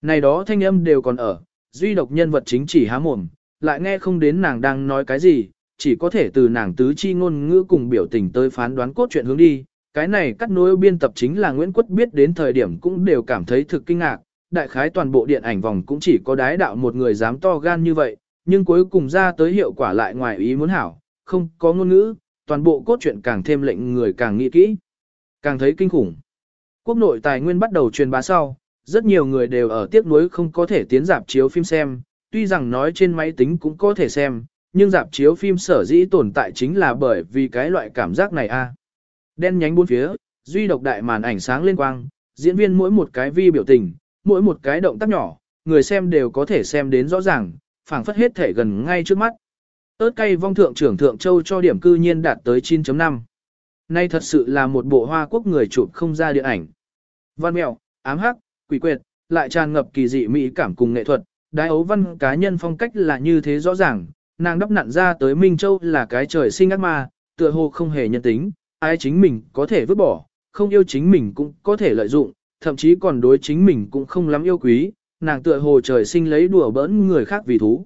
Này đó thanh âm đều còn ở, duy độc nhân vật chính chỉ há mồm, lại nghe không đến nàng đang nói cái gì, chỉ có thể từ nàng tứ chi ngôn ngữ cùng biểu tình tới phán đoán cốt truyện hướng đi. Cái này cắt nối biên tập chính là Nguyễn Quất biết đến thời điểm cũng đều cảm thấy thực kinh ngạc, đại khái toàn bộ điện ảnh vòng cũng chỉ có đái đạo một người dám to gan như vậy, nhưng cuối cùng ra tới hiệu quả lại ngoài ý muốn hảo, không có ngôn ngữ, toàn bộ cốt truyện càng thêm lệnh người càng nghĩ kỹ, càng thấy kinh khủng. Quốc nội tài nguyên bắt đầu truyền bá sau, rất nhiều người đều ở tiếc nuối không có thể tiến dạp chiếu phim xem, tuy rằng nói trên máy tính cũng có thể xem, nhưng dạp chiếu phim sở dĩ tồn tại chính là bởi vì cái loại cảm giác này a. À. Đen nhánh bốn phía, duy độc đại màn ảnh sáng lên quang, diễn viên mỗi một cái vi biểu tình, mỗi một cái động tác nhỏ, người xem đều có thể xem đến rõ ràng, phảng phất hết thể gần ngay trước mắt. ớt cay vong thượng trưởng thượng châu cho điểm cư nhiên đạt tới 9.5. Nay thật sự là một bộ hoa quốc người chụp không ra điện ảnh. Văn mèo, ám hắc, quỷ quyệt, lại tràn ngập kỳ dị mỹ cảm cùng nghệ thuật, đái ấu văn cá nhân phong cách là như thế rõ ràng, nàng đắp nặn ra tới Minh Châu là cái trời sinh ác ma, tựa hồ không hề nhân tính, ai chính mình có thể vứt bỏ, không yêu chính mình cũng có thể lợi dụng, thậm chí còn đối chính mình cũng không lắm yêu quý, nàng tựa hồ trời sinh lấy đùa bỡn người khác vì thú.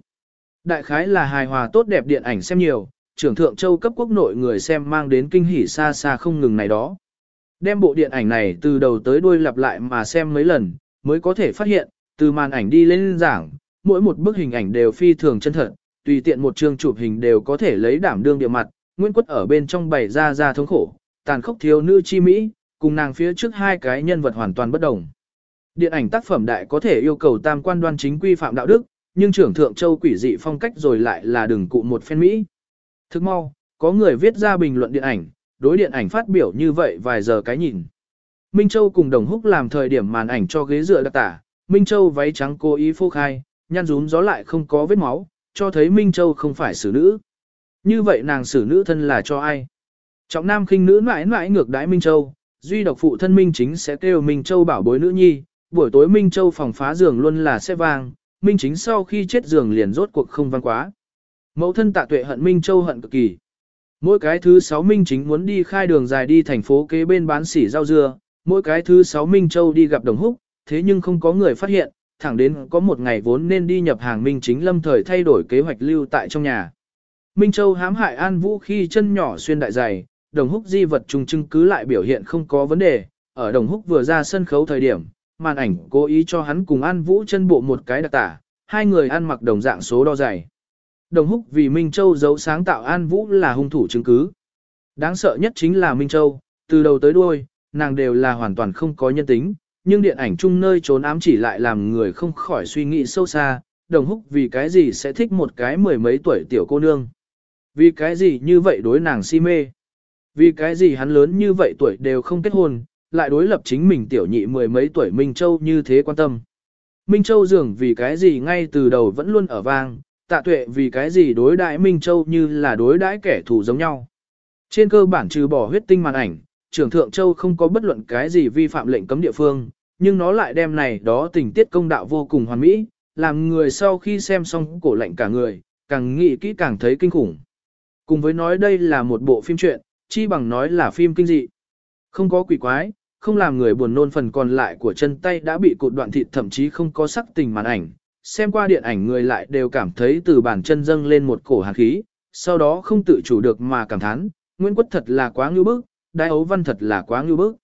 Đại khái là hài hòa tốt đẹp điện ảnh xem nhiều, trưởng thượng châu cấp quốc nội người xem mang đến kinh hỉ xa xa không ngừng này đó. Đem bộ điện ảnh này từ đầu tới đuôi lặp lại mà xem mấy lần, mới có thể phát hiện, từ màn ảnh đi lên giảng, mỗi một bức hình ảnh đều phi thường chân thật, tùy tiện một chương chụp hình đều có thể lấy đảm đương địa mặt, Nguyễn Quất ở bên trong bày ra ra thống khổ, tàn khốc thiếu nữ chi Mỹ, cùng nàng phía trước hai cái nhân vật hoàn toàn bất đồng. Điện ảnh tác phẩm đại có thể yêu cầu tam quan đoan chính quy phạm đạo đức, nhưng trưởng thượng châu quỷ dị phong cách rồi lại là đừng cụ một phen Mỹ. Thức mau, có người viết ra bình luận điện ảnh, đối điện ảnh phát biểu như vậy vài giờ cái nhìn. Minh Châu cùng Đồng Húc làm thời điểm màn ảnh cho ghế dựa đặc tả, Minh Châu váy trắng cố ý phô khai, nhăn rúm gió lại không có vết máu, cho thấy Minh Châu không phải xử nữ. Như vậy nàng xử nữ thân là cho ai? Trọng nam khinh nữ mãi mãi ngược đãi Minh Châu, duy độc phụ thân Minh chính sẽ kêu Minh Châu bảo bối nữ nhi, buổi tối Minh Châu phòng phá giường luôn là sẽ vang, Minh chính sau khi chết giường liền rốt cuộc không vang quá. Mẫu thân tạ tuệ hận Minh Châu hận cực kỳ. Mỗi cái thứ sáu Minh chính muốn đi khai đường dài đi thành phố kế bên bán sỉ rau dưa, mỗi cái thứ sáu Minh Châu đi gặp Đồng Húc, thế nhưng không có người phát hiện, thẳng đến có một ngày vốn nên đi nhập hàng Minh chính lâm thời thay đổi kế hoạch lưu tại trong nhà. Minh Châu hãm hại An Vũ khi chân nhỏ xuyên đại dày, Đồng Húc di vật trùng chứng cứ lại biểu hiện không có vấn đề, ở Đồng Húc vừa ra sân khấu thời điểm, màn ảnh cố ý cho hắn cùng An Vũ chân bộ một cái đặc tả, hai người ăn mặc đồng dạng số đo dày. Đồng Húc vì Minh Châu giấu sáng tạo An Vũ là hung thủ chứng cứ. Đáng sợ nhất chính là Minh Châu, từ đầu tới đuôi, nàng đều là hoàn toàn không có nhân tính, nhưng điện ảnh chung nơi trốn ám chỉ lại làm người không khỏi suy nghĩ sâu xa, Đồng Húc vì cái gì sẽ thích một cái mười mấy tuổi tiểu cô nương. Vì cái gì như vậy đối nàng si mê. Vì cái gì hắn lớn như vậy tuổi đều không kết hôn, lại đối lập chính mình tiểu nhị mười mấy tuổi Minh Châu như thế quan tâm. Minh Châu dường vì cái gì ngay từ đầu vẫn luôn ở vang, tạ tuệ vì cái gì đối đãi Minh Châu như là đối đãi kẻ thù giống nhau. Trên cơ bản trừ bỏ huyết tinh màn ảnh, trưởng thượng Châu không có bất luận cái gì vi phạm lệnh cấm địa phương, nhưng nó lại đem này đó tình tiết công đạo vô cùng hoàn mỹ, làm người sau khi xem xong cổ lạnh cả người, càng nghĩ kỹ càng thấy kinh khủng. Cùng với nói đây là một bộ phim truyện, chi bằng nói là phim kinh dị. Không có quỷ quái, không làm người buồn nôn phần còn lại của chân tay đã bị cột đoạn thịt thậm chí không có sắc tình màn ảnh. Xem qua điện ảnh người lại đều cảm thấy từ bàn chân dâng lên một cổ hàn khí, sau đó không tự chủ được mà cảm thán, Nguyễn Quất thật là quá ngưu bức, Đại ấu văn thật là quá ngưu bức.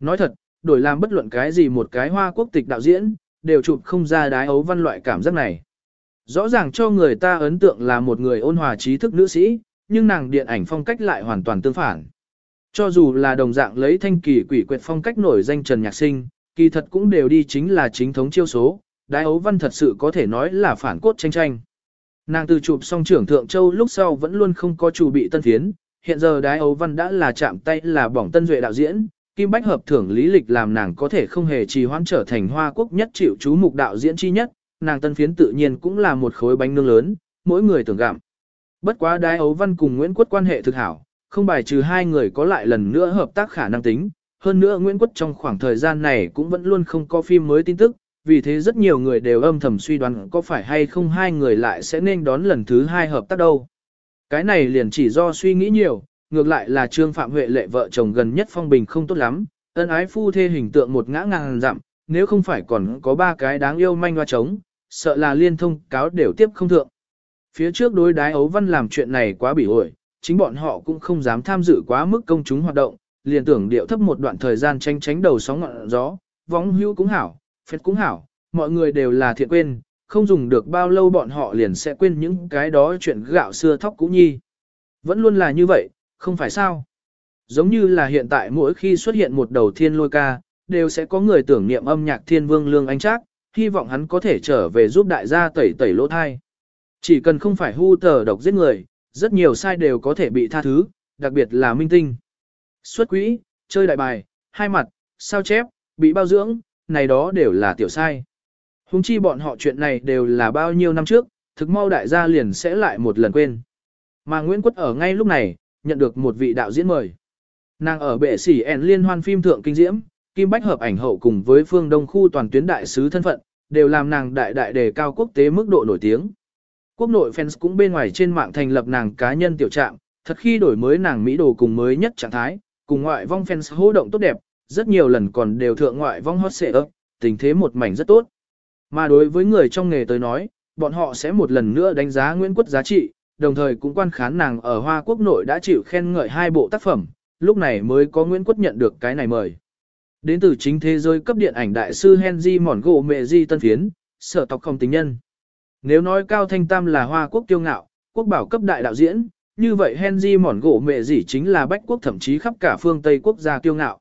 Nói thật, đổi làm bất luận cái gì một cái hoa quốc tịch đạo diễn, đều chụp không ra đái ấu văn loại cảm giác này. Rõ ràng cho người ta ấn tượng là một người ôn hòa trí thức nữ sĩ, nhưng nàng điện ảnh phong cách lại hoàn toàn tương phản. Cho dù là đồng dạng lấy thanh kỳ quỷ quyệt phong cách nổi danh Trần Nhạc Sinh, kỳ thật cũng đều đi chính là chính thống chiêu số, Đái ấu văn thật sự có thể nói là phản cốt tranh tranh. Nàng từ chụp xong trưởng Thượng Châu lúc sau vẫn luôn không có chủ bị tân thiến, hiện giờ đái ấu văn đã là chạm tay là bỏng tân duệ đạo diễn, Kim Bách hợp thưởng lý lịch làm nàng có thể không hề trì hoãn trở thành hoa quốc nhất chịu chú mục đạo diễn chi nhất, nàng tân phiến tự nhiên cũng là một khối bánh nướng lớn, mỗi người tưởng gặm. Bất quá đái ấu văn cùng Nguyễn Quất quan hệ thực hảo, không bài trừ hai người có lại lần nữa hợp tác khả năng tính. Hơn nữa Nguyễn Quất trong khoảng thời gian này cũng vẫn luôn không có phim mới tin tức, vì thế rất nhiều người đều âm thầm suy đoán có phải hay không hai người lại sẽ nên đón lần thứ hai hợp tác đâu. Cái này liền chỉ do suy nghĩ nhiều, ngược lại là Trương Phạm Huệ lệ vợ chồng gần nhất phong bình không tốt lắm, ân ái phu thê hình tượng một ngã ngang dặm, nếu không phải còn có ba cái đáng yêu manh hoa trống, sợ là liên thông cáo đều tiếp không thượng. Phía trước đối đái ấu văn làm chuyện này quá bỉ ổi, chính bọn họ cũng không dám tham dự quá mức công chúng hoạt động, liền tưởng điệu thấp một đoạn thời gian tranh tránh đầu sóng ngọn gió, vóng hưu cũng hảo, phết cũng hảo, mọi người đều là thiện quên, không dùng được bao lâu bọn họ liền sẽ quên những cái đó chuyện gạo xưa thóc cũ nhi. Vẫn luôn là như vậy, không phải sao? Giống như là hiện tại mỗi khi xuất hiện một đầu thiên lôi ca, đều sẽ có người tưởng niệm âm nhạc thiên vương lương anh trác, hy vọng hắn có thể trở về giúp đại gia tẩy tẩy lỗ thai. Chỉ cần không phải hưu tờ độc giết người, rất nhiều sai đều có thể bị tha thứ, đặc biệt là minh tinh. Xuất quỹ, chơi đại bài, hai mặt, sao chép, bị bao dưỡng, này đó đều là tiểu sai. Hùng chi bọn họ chuyện này đều là bao nhiêu năm trước, thực mau đại gia liền sẽ lại một lần quên. Mà Nguyễn Quất ở ngay lúc này, nhận được một vị đạo diễn mời. Nàng ở bệ sỉ ẻn liên hoan phim thượng kinh diễm, Kim Bách hợp ảnh hậu cùng với phương đông khu toàn tuyến đại sứ thân phận, đều làm nàng đại đại đề cao quốc tế mức độ nổi tiếng. Quốc nội fans cũng bên ngoài trên mạng thành lập nàng cá nhân tiểu trạng, thật khi đổi mới nàng Mỹ đồ cùng mới nhất trạng thái, cùng ngoại vong fans hô động tốt đẹp, rất nhiều lần còn đều thượng ngoại vong hot xệ ấp, tình thế một mảnh rất tốt. Mà đối với người trong nghề tới nói, bọn họ sẽ một lần nữa đánh giá Nguyễn Quất giá trị, đồng thời cũng quan khán nàng ở Hoa Quốc nội đã chịu khen ngợi hai bộ tác phẩm, lúc này mới có Nguyễn Quất nhận được cái này mời. Đến từ chính thế giới cấp điện ảnh đại sư Henry Mongo Gỗ Mẹ Di Tân Phiến, sở tộc không tình nhân. Nếu nói Cao Thanh Tam là Hoa Quốc tiêu ngạo, quốc bảo cấp đại đạo diễn, như vậy Henry Mòn Gỗ Mẹ Di chính là bách quốc thậm chí khắp cả phương Tây quốc gia tiêu ngạo.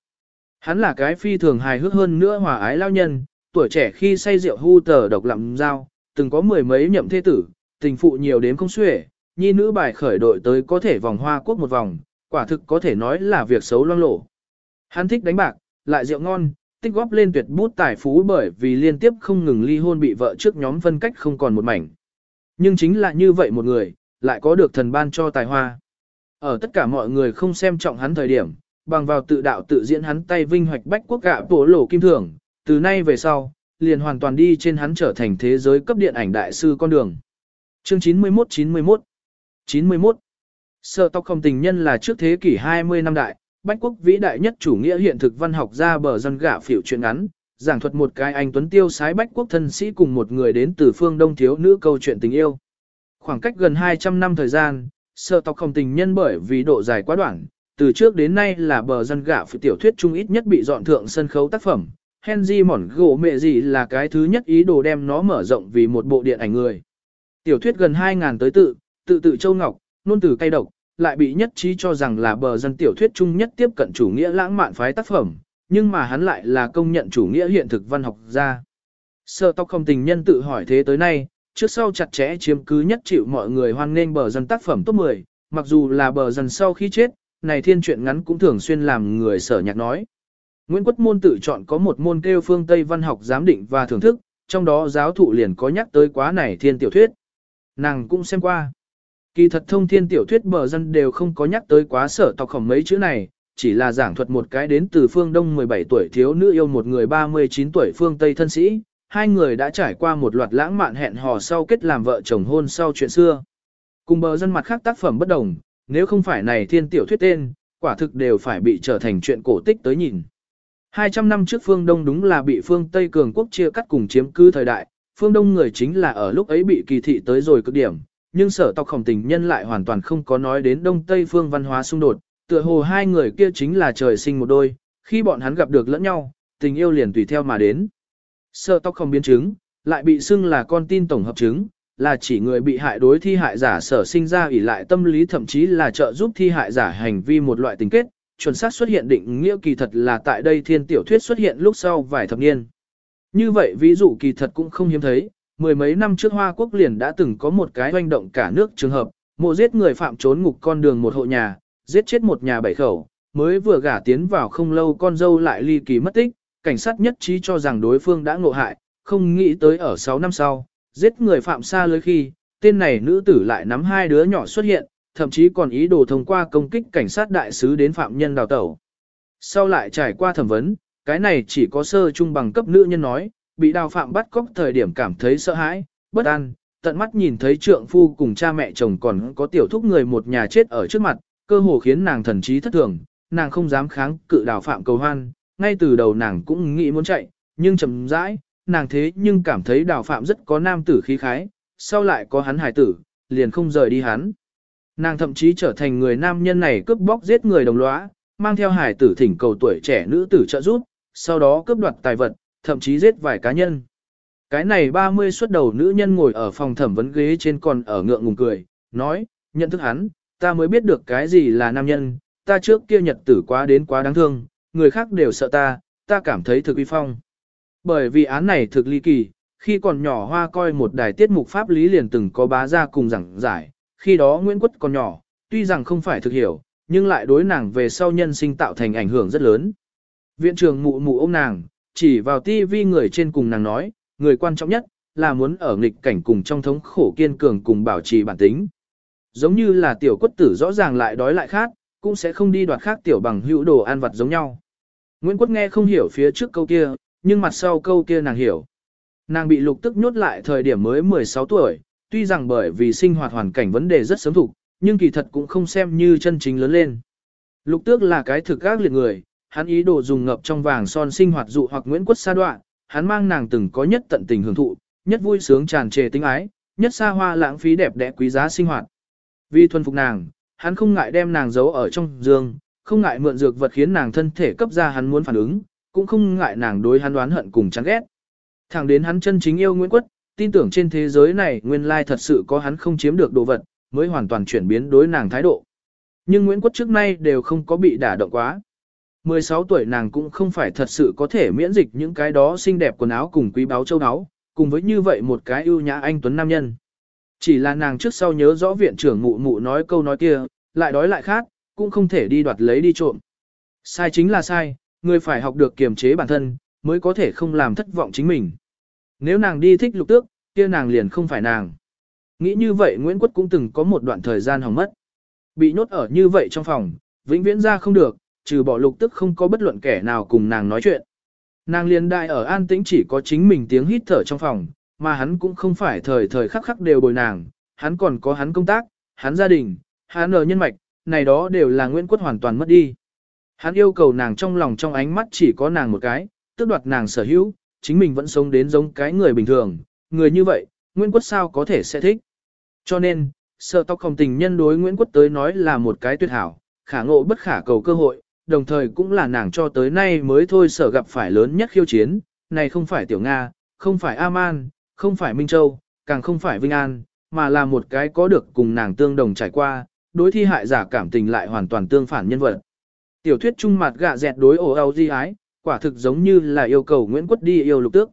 Hắn là cái phi thường hài hước hơn nữa hòa ái lao nhân, tuổi trẻ khi say rượu hưu tờ độc lặng dao, từng có mười mấy nhậm thế tử, tình phụ nhiều đến không xuể, nhi nữ bài khởi đội tới có thể vòng hoa quốc một vòng, quả thực có thể nói là việc xấu loang lổ. Hắn thích đánh bạc, lại rượu ngon, tích góp lên tuyệt bút tài phú bởi vì liên tiếp không ngừng ly hôn bị vợ trước nhóm phân cách không còn một mảnh. Nhưng chính là như vậy một người, lại có được thần ban cho tài hoa. Ở tất cả mọi người không xem trọng hắn thời điểm, bằng vào tự đạo tự diễn hắn tay vinh hoạch bách quốc gạ bổ lỗ kim thưởng, từ nay về sau, liền hoàn toàn đi trên hắn trở thành thế giới cấp điện ảnh đại sư con đường. Chương 91-91 91 Sở tộc không tình nhân là trước thế kỷ 20 năm đại, bách quốc vĩ đại nhất chủ nghĩa hiện thực văn học ra bờ dân gạ phiểu chuyện ngắn, giảng thuật một cái anh tuấn tiêu sái bách quốc thân sĩ cùng một người đến từ phương đông thiếu nữ câu chuyện tình yêu. Khoảng cách gần 200 năm thời gian, sở tộc không tình nhân bởi vì độ dài quá đoạn, từ trước đến nay là bờ dân gạ phiểu tiểu thuyết trung ít nhất bị dọn thượng sân khấu tác phẩm, Henry Mỏn gỗ mẹ gì là cái thứ nhất ý đồ đem nó mở rộng vì một bộ điện ảnh người. Tiểu thuyết gần 2.000 tới tự, tự tự châu ngọc, nôn từ cay độc, lại bị nhất trí cho rằng là bờ dân tiểu thuyết chung nhất tiếp cận chủ nghĩa lãng mạn phái tác phẩm, nhưng mà hắn lại là công nhận chủ nghĩa hiện thực văn học gia. Sơ tóc không tình nhân tự hỏi thế tới nay, trước sau chặt chẽ chiếm cứ nhất chịu mọi người hoan nghênh bờ dân tác phẩm top 10, mặc dù là bờ dân sau khi chết, này thiên truyện ngắn cũng thường xuyên làm người sở nhạc nói. Nguyễn Quất Môn tự chọn có một môn kêu phương Tây văn học giám định và thưởng thức, trong đó giáo thụ liền có nhắc tới quá này thiên tiểu thuyết. Nàng cũng xem qua. Kỳ thật thông thiên tiểu thuyết bờ dân đều không có nhắc tới quá sở tộc khổng mấy chữ này, chỉ là giảng thuật một cái đến từ phương Đông 17 tuổi thiếu nữ yêu một người 39 tuổi phương Tây thân sĩ, hai người đã trải qua một loạt lãng mạn hẹn hò sau kết làm vợ chồng hôn sau chuyện xưa. Cùng bờ dân mặt khác tác phẩm bất đồng, nếu không phải này thiên tiểu thuyết tên, quả thực đều phải bị trở thành chuyện cổ tích tới nhìn. 200 năm trước phương Đông đúng là bị phương Tây cường quốc chia cắt cùng chiếm cứ thời đại, phương Đông người chính là ở lúc ấy bị kỳ thị tới rồi cực điểm, nhưng sở tộc khổng tình nhân lại hoàn toàn không có nói đến Đông Tây phương văn hóa xung đột, tựa hồ hai người kia chính là trời sinh một đôi, khi bọn hắn gặp được lẫn nhau, tình yêu liền tùy theo mà đến. Sở tộc không biến chứng, lại bị xưng là con tin tổng hợp chứng, là chỉ người bị hại đối thi hại giả sở sinh ra ủy lại tâm lý thậm chí là trợ giúp thi hại giả hành vi một loại tình kết, chuẩn xác xuất hiện định nghĩa kỳ thật là tại đây thiên tiểu thuyết xuất hiện lúc sau vài thập niên. Như vậy ví dụ kỳ thật cũng không hiếm thấy, mười mấy năm trước Hoa Quốc liền đã từng có một cái hoành động cả nước trường hợp, mộ giết người phạm trốn ngục con đường một hộ nhà, giết chết một nhà bảy khẩu, mới vừa gả tiến vào không lâu con dâu lại ly kỳ mất tích, cảnh sát nhất trí cho rằng đối phương đã ngộ hại, không nghĩ tới ở 6 năm sau, giết người phạm xa lưới khi, tên này nữ tử lại nắm hai đứa nhỏ xuất hiện, thậm chí còn ý đồ thông qua công kích cảnh sát đại sứ đến phạm nhân đào tẩu. Sau lại trải qua thẩm vấn, cái này chỉ có sơ trung bằng cấp nữ nhân nói, bị đào phạm bắt cóc thời điểm cảm thấy sợ hãi, bất an, tận mắt nhìn thấy trượng phu cùng cha mẹ chồng còn có tiểu thúc người một nhà chết ở trước mặt, cơ hồ khiến nàng thần trí thất thường, nàng không dám kháng cự đào phạm cầu hoan, ngay từ đầu nàng cũng nghĩ muốn chạy, nhưng chậm rãi, nàng thế nhưng cảm thấy đào phạm rất có nam tử khí khái, sau lại có hắn hài tử, liền không rời đi hắn. Nàng thậm chí trở thành người nam nhân này cướp bóc giết người đồng lõa, mang theo hài tử thỉnh cầu tuổi trẻ nữ tử trợ giúp, sau đó cướp đoạt tài vật, thậm chí giết vài cá nhân. Cái này 30 xuất đầu nữ nhân ngồi ở phòng thẩm vấn ghế trên còn ở ngượng ngùng cười, nói, nhận thức hắn, ta mới biết được cái gì là nam nhân, ta trước kia nhật tử quá đến quá đáng thương, người khác đều sợ ta, ta cảm thấy thực uy phong. Bởi vì án này thực ly kỳ, khi còn nhỏ hoa coi một đài tiết mục pháp lý liền từng có bá ra cùng giảng giải, khi đó Nguyễn Quất còn nhỏ, tuy rằng không phải thực hiểu, nhưng lại đối nàng về sau nhân sinh tạo thành ảnh hưởng rất lớn. Viện trưởng mụ mụ ôm nàng, chỉ vào tivi người trên cùng nàng nói, người quan trọng nhất, là muốn ở nghịch cảnh cùng trong thống khổ kiên cường cùng bảo trì bản tính. Giống như là tiểu quất tử rõ ràng lại đói lại khác, cũng sẽ không đi đoạt khác tiểu bằng hữu đồ ăn vặt giống nhau. Nguyễn Quất nghe không hiểu phía trước câu kia, nhưng mặt sau câu kia nàng hiểu. Nàng bị lục tức nhốt lại thời điểm mới 16 tuổi, tuy rằng bởi vì sinh hoạt hoàn cảnh vấn đề rất sớm thục, nhưng kỳ thật cũng không xem như chân chính lớn lên. Lục tước là cái thực các liệt người, hắn ý đồ dùng ngập trong vàng son sinh hoạt dụ hoặc Nguyễn Quất sa đoạn, hắn mang nàng từng có nhất tận tình hưởng thụ, nhất vui sướng tràn trề tính ái, nhất xa hoa lãng phí đẹp đẽ quý giá sinh hoạt. Vì thuần phục nàng, hắn không ngại đem nàng giấu ở trong giường, không ngại mượn dược vật khiến nàng thân thể cấp ra hắn muốn phản ứng, cũng không ngại nàng đối hắn đoán hận cùng chán ghét. Thẳng đến hắn chân chính yêu Nguyễn Quất, tin tưởng trên thế giới này nguyên lai thật sự có hắn không chiếm được đồ vật, mới hoàn toàn chuyển biến đối nàng thái độ. Nhưng Nguyễn Quất trước nay đều không có bị đả động quá. 16 tuổi nàng cũng không phải thật sự có thể miễn dịch những cái đó xinh đẹp quần áo cùng quý báu châu áo, cùng với như vậy một cái ưu nhã anh tuấn nam nhân. Chỉ là nàng trước sau nhớ rõ viện trưởng mụ mụ nói câu nói kia, lại đói lại khác, cũng không thể đi đoạt lấy đi trộm. Sai chính là sai, người phải học được kiềm chế bản thân, mới có thể không làm thất vọng chính mình. Nếu nàng đi thích lục tước, kia nàng liền không phải nàng. Nghĩ như vậy Nguyễn Quất cũng từng có một đoạn thời gian hỏng mất. Bị nhốt ở như vậy trong phòng, vĩnh viễn ra không được, trừ bỏ lục tức không có bất luận kẻ nào cùng nàng nói chuyện. Nàng liền đại ở an tĩnh chỉ có chính mình tiếng hít thở trong phòng, mà hắn cũng không phải thời thời khắc khắc đều bồi nàng, hắn còn có hắn công tác, hắn gia đình, hắn ở nhân mạch, này đó đều là Nguyễn Quất hoàn toàn mất đi. Hắn yêu cầu nàng trong lòng trong ánh mắt chỉ có nàng một cái, tước đoạt nàng sở hữu, chính mình vẫn sống đến giống cái người bình thường, người như vậy, Nguyễn quốc sao có thể sẽ thích. Cho nên, sợ tóc không tình nhân đối Nguyễn quốc tới nói là một cái tuyệt hảo, khả ngộ bất khả cầu cơ hội, đồng thời cũng là nàng cho tới nay mới thôi sở gặp phải lớn nhất khiêu chiến, này không phải Tiểu Nga, không phải Aman, không phải Minh Châu, càng không phải Vinh An, mà là một cái có được cùng nàng tương đồng trải qua, đối thi hại giả cảm tình lại hoàn toàn tương phản nhân vật. Tiểu thuyết trung mặt gạ dẹt đối ổ ao di ái, quả thực giống như là yêu cầu Nguyễn Quất đi yêu lục tước.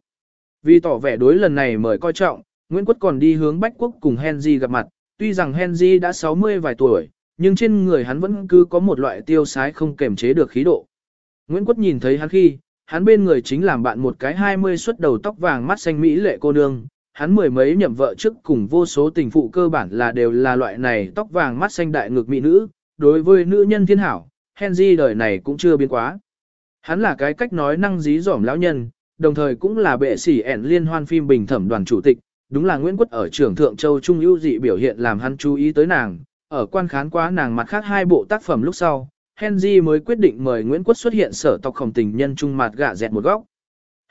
Vì tỏ vẻ đối lần này mời coi trọng, Nguyễn Quất còn đi hướng Bách Quốc cùng Henry gặp mặt, tuy rằng Henry đã 60 vài tuổi, nhưng trên người hắn vẫn cứ có một loại tiêu sái không kềm chế được khí độ. Nguyễn Quất nhìn thấy hắn khi, hắn bên người chính làm bạn một cái 20 xuất đầu tóc vàng mắt xanh mỹ lệ cô nương, hắn mười mấy nhậm vợ trước cùng vô số tình phụ cơ bản là đều là loại này tóc vàng mắt xanh đại ngược mỹ nữ, đối với nữ nhân thiên hảo, Henry đời này cũng chưa biến quá. Hắn là cái cách nói năng dí dỏm lão nhân, đồng thời cũng là bệ sĩ ẻn liên hoan phim bình thẩm đoàn chủ tịch, đúng là Nguyễn Quất ở trưởng Thượng Châu Trung ưu dị biểu hiện làm hắn chú ý tới nàng, ở quan khán quá nàng mặt khác hai bộ tác phẩm lúc sau, Henry mới quyết định mời Nguyễn Quất xuất hiện sở tộc khổng tình nhân trung mặt gạ dẹt một góc.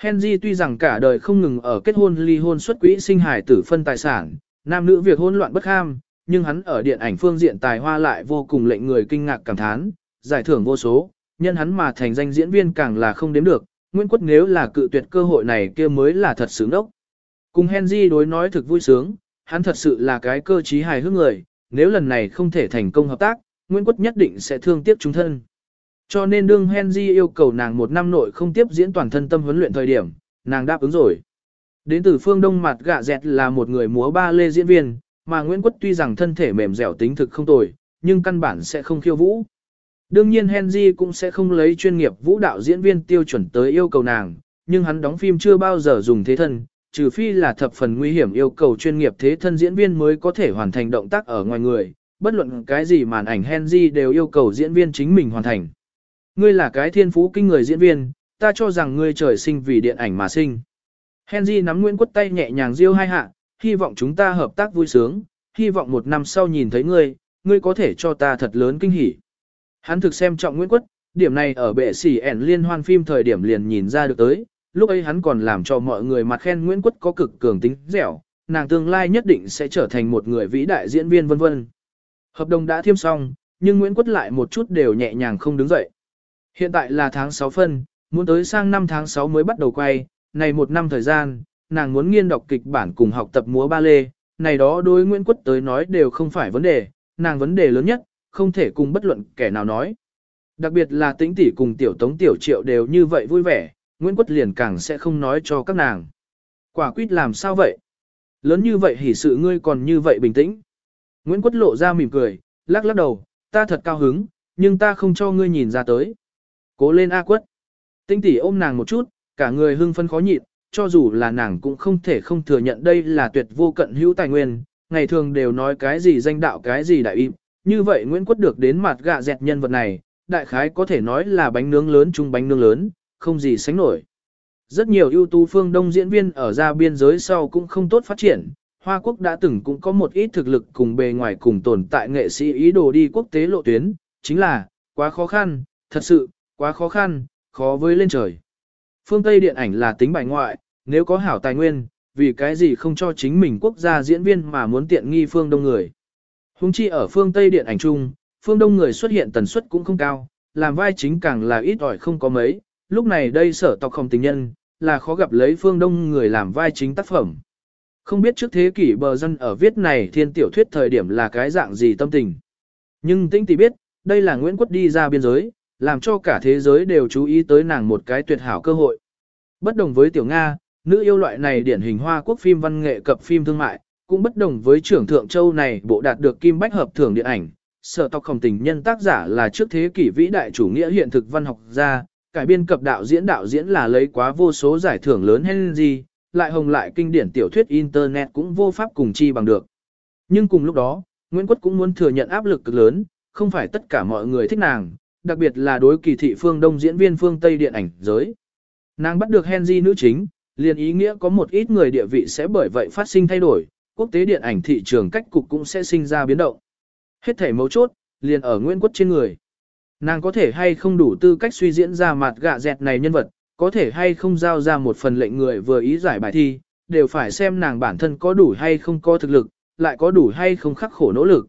Henry tuy rằng cả đời không ngừng ở kết hôn ly hôn xuất quỹ sinh hài tử phân tài sản, nam nữ việc hôn loạn bất ham, nhưng hắn ở điện ảnh phương diện tài hoa lại vô cùng lệnh người kinh ngạc cảm thán, giải thưởng vô số, nhân hắn mà thành danh diễn viên càng là không đếm được, Nguyễn Quất nếu là cự tuyệt cơ hội này kia mới là thật sướng đốc. Cùng Henry đối nói thực vui sướng, hắn thật sự là cái cơ trí hài hước người, nếu lần này không thể thành công hợp tác, Nguyễn Quất nhất định sẽ thương tiếc chúng thân. Cho nên đương Henry yêu cầu nàng một năm nội không tiếp diễn toàn thân tâm huấn luyện thời điểm, Nàng đáp ứng rồi. Đến từ phương Đông mặt gạ dẹt là một người múa ba lê diễn viên, mà Nguyễn Quất tuy rằng thân thể mềm dẻo tính thực không tồi, nhưng căn bản sẽ không khiêu vũ. Đương nhiên Henry cũng sẽ không lấy chuyên nghiệp vũ đạo diễn viên tiêu chuẩn tới yêu cầu nàng, nhưng hắn đóng phim chưa bao giờ dùng thế thân, trừ phi là thập phần nguy hiểm yêu cầu chuyên nghiệp thế thân diễn viên mới có thể hoàn thành động tác ở ngoài người, bất luận cái gì màn ảnh Henry đều yêu cầu diễn viên chính mình hoàn thành. Ngươi là cái thiên phú kinh người diễn viên, ta cho rằng ngươi trời sinh vì điện ảnh mà sinh. Henry nắm Nguyễn Quất tay nhẹ nhàng riêu hai hạ, hy vọng chúng ta hợp tác vui sướng, hy vọng một năm sau nhìn thấy ngươi, ngươi có thể cho ta thật lớn kinh hỉ. Hắn thực xem trọng Nguyễn Quất, điểm này ở bệ sỉ ẻn liên hoan phim thời điểm liền nhìn ra được tới, lúc ấy hắn còn làm cho mọi người mặt khen Nguyễn Quất có cực cường tính dẻo, nàng tương lai nhất định sẽ trở thành một người vĩ đại diễn viên vân vân. Hợp đồng đã thiêm xong, nhưng Nguyễn Quất lại một chút đều nhẹ nhàng không đứng dậy. Hiện tại là tháng 6 phân, muốn tới sang năm tháng 6 mới bắt đầu quay, này một năm thời gian, nàng muốn nghiên đọc kịch bản cùng học tập múa ba lê, này đó đối Nguyễn Quất tới nói đều không phải vấn đề, nàng vấn đề lớn nhất, không thể cùng bất luận kẻ nào nói. Đặc biệt là tĩnh tỷ cùng tiểu tống tiểu triệu đều như vậy vui vẻ, Nguyễn Quất liền càng sẽ không nói cho các nàng. Quả quyết làm sao vậy? Lớn như vậy hỉ sự ngươi còn như vậy bình tĩnh. Nguyễn Quất lộ ra mỉm cười, lắc lắc đầu, ta thật cao hứng, nhưng ta không cho ngươi nhìn ra tới. Cố lên A Quất. Tinh tỷ ôm nàng một chút, cả người hưng phân khó nhịn, cho dù là nàng cũng không thể không thừa nhận đây là tuyệt vô cận hữu tài nguyên, ngày thường đều nói cái gì danh đạo cái gì đại im, như vậy Nguyễn Quất được đến mặt gạ dẹt nhân vật này, đại khái có thể nói là bánh nướng lớn chung bánh nướng lớn, không gì sánh nổi. Rất nhiều ưu tú phương đông diễn viên ở ra biên giới sau cũng không tốt phát triển, Hoa Quốc đã từng cũng có một ít thực lực cùng bề ngoài cùng tồn tại nghệ sĩ ý đồ đi quốc tế lộ tuyến, chính là, quá khó khăn, thật sự, quá khó khăn, khó với lên trời. Phương Tây điện ảnh là tính bài ngoại, nếu có hảo tài nguyên, vì cái gì không cho chính mình quốc gia diễn viên mà muốn tiện nghi phương đông người. Hùng chi ở phương Tây điện ảnh chung, phương đông người xuất hiện tần suất cũng không cao, làm vai chính càng là ít ỏi không có mấy, lúc này đây sở tộc không tình nhân, là khó gặp lấy phương đông người làm vai chính tác phẩm. Không biết trước thế kỷ bờ dân ở viết này thiên tiểu thuyết thời điểm là cái dạng gì tâm tình. Nhưng tinh tỷ biết, đây là Nguyễn Quất đi ra biên giới, làm cho cả thế giới đều chú ý tới nàng một cái tuyệt hảo cơ hội. Bất đồng với tiểu Nga, nữ yêu loại này điển hình hoa quốc phim văn nghệ cập phim thương mại, cũng bất đồng với trưởng thượng châu này bộ đạt được kim bách hợp thưởng điện ảnh. Sở tộc khổng tình nhân tác giả là trước thế kỷ vĩ đại chủ nghĩa hiện thực văn học gia, cải biên cập đạo diễn đạo diễn là lấy quá vô số giải thưởng lớn Henry, lại hồng lại kinh điển tiểu thuyết Internet cũng vô pháp cùng chi bằng được. Nhưng cùng lúc đó, Nguyễn Quất cũng muốn thừa nhận áp lực cực lớn, không phải tất cả mọi người thích nàng, đặc biệt là đối kỳ thị phương Đông diễn viên phương Tây điện ảnh giới. Nàng bắt được Henry nữ chính, liền ý nghĩa có một ít người địa vị sẽ bởi vậy phát sinh thay đổi, quốc tế điện ảnh thị trường cách cục cũng sẽ sinh ra biến động. Hết thể mấu chốt, liền ở Nguyễn Quốc trên người. Nàng có thể hay không đủ tư cách suy diễn ra mặt gạ dẹt này nhân vật, có thể hay không giao ra một phần lệnh người vừa ý giải bài thi, đều phải xem nàng bản thân có đủ hay không có thực lực, lại có đủ hay không khắc khổ nỗ lực.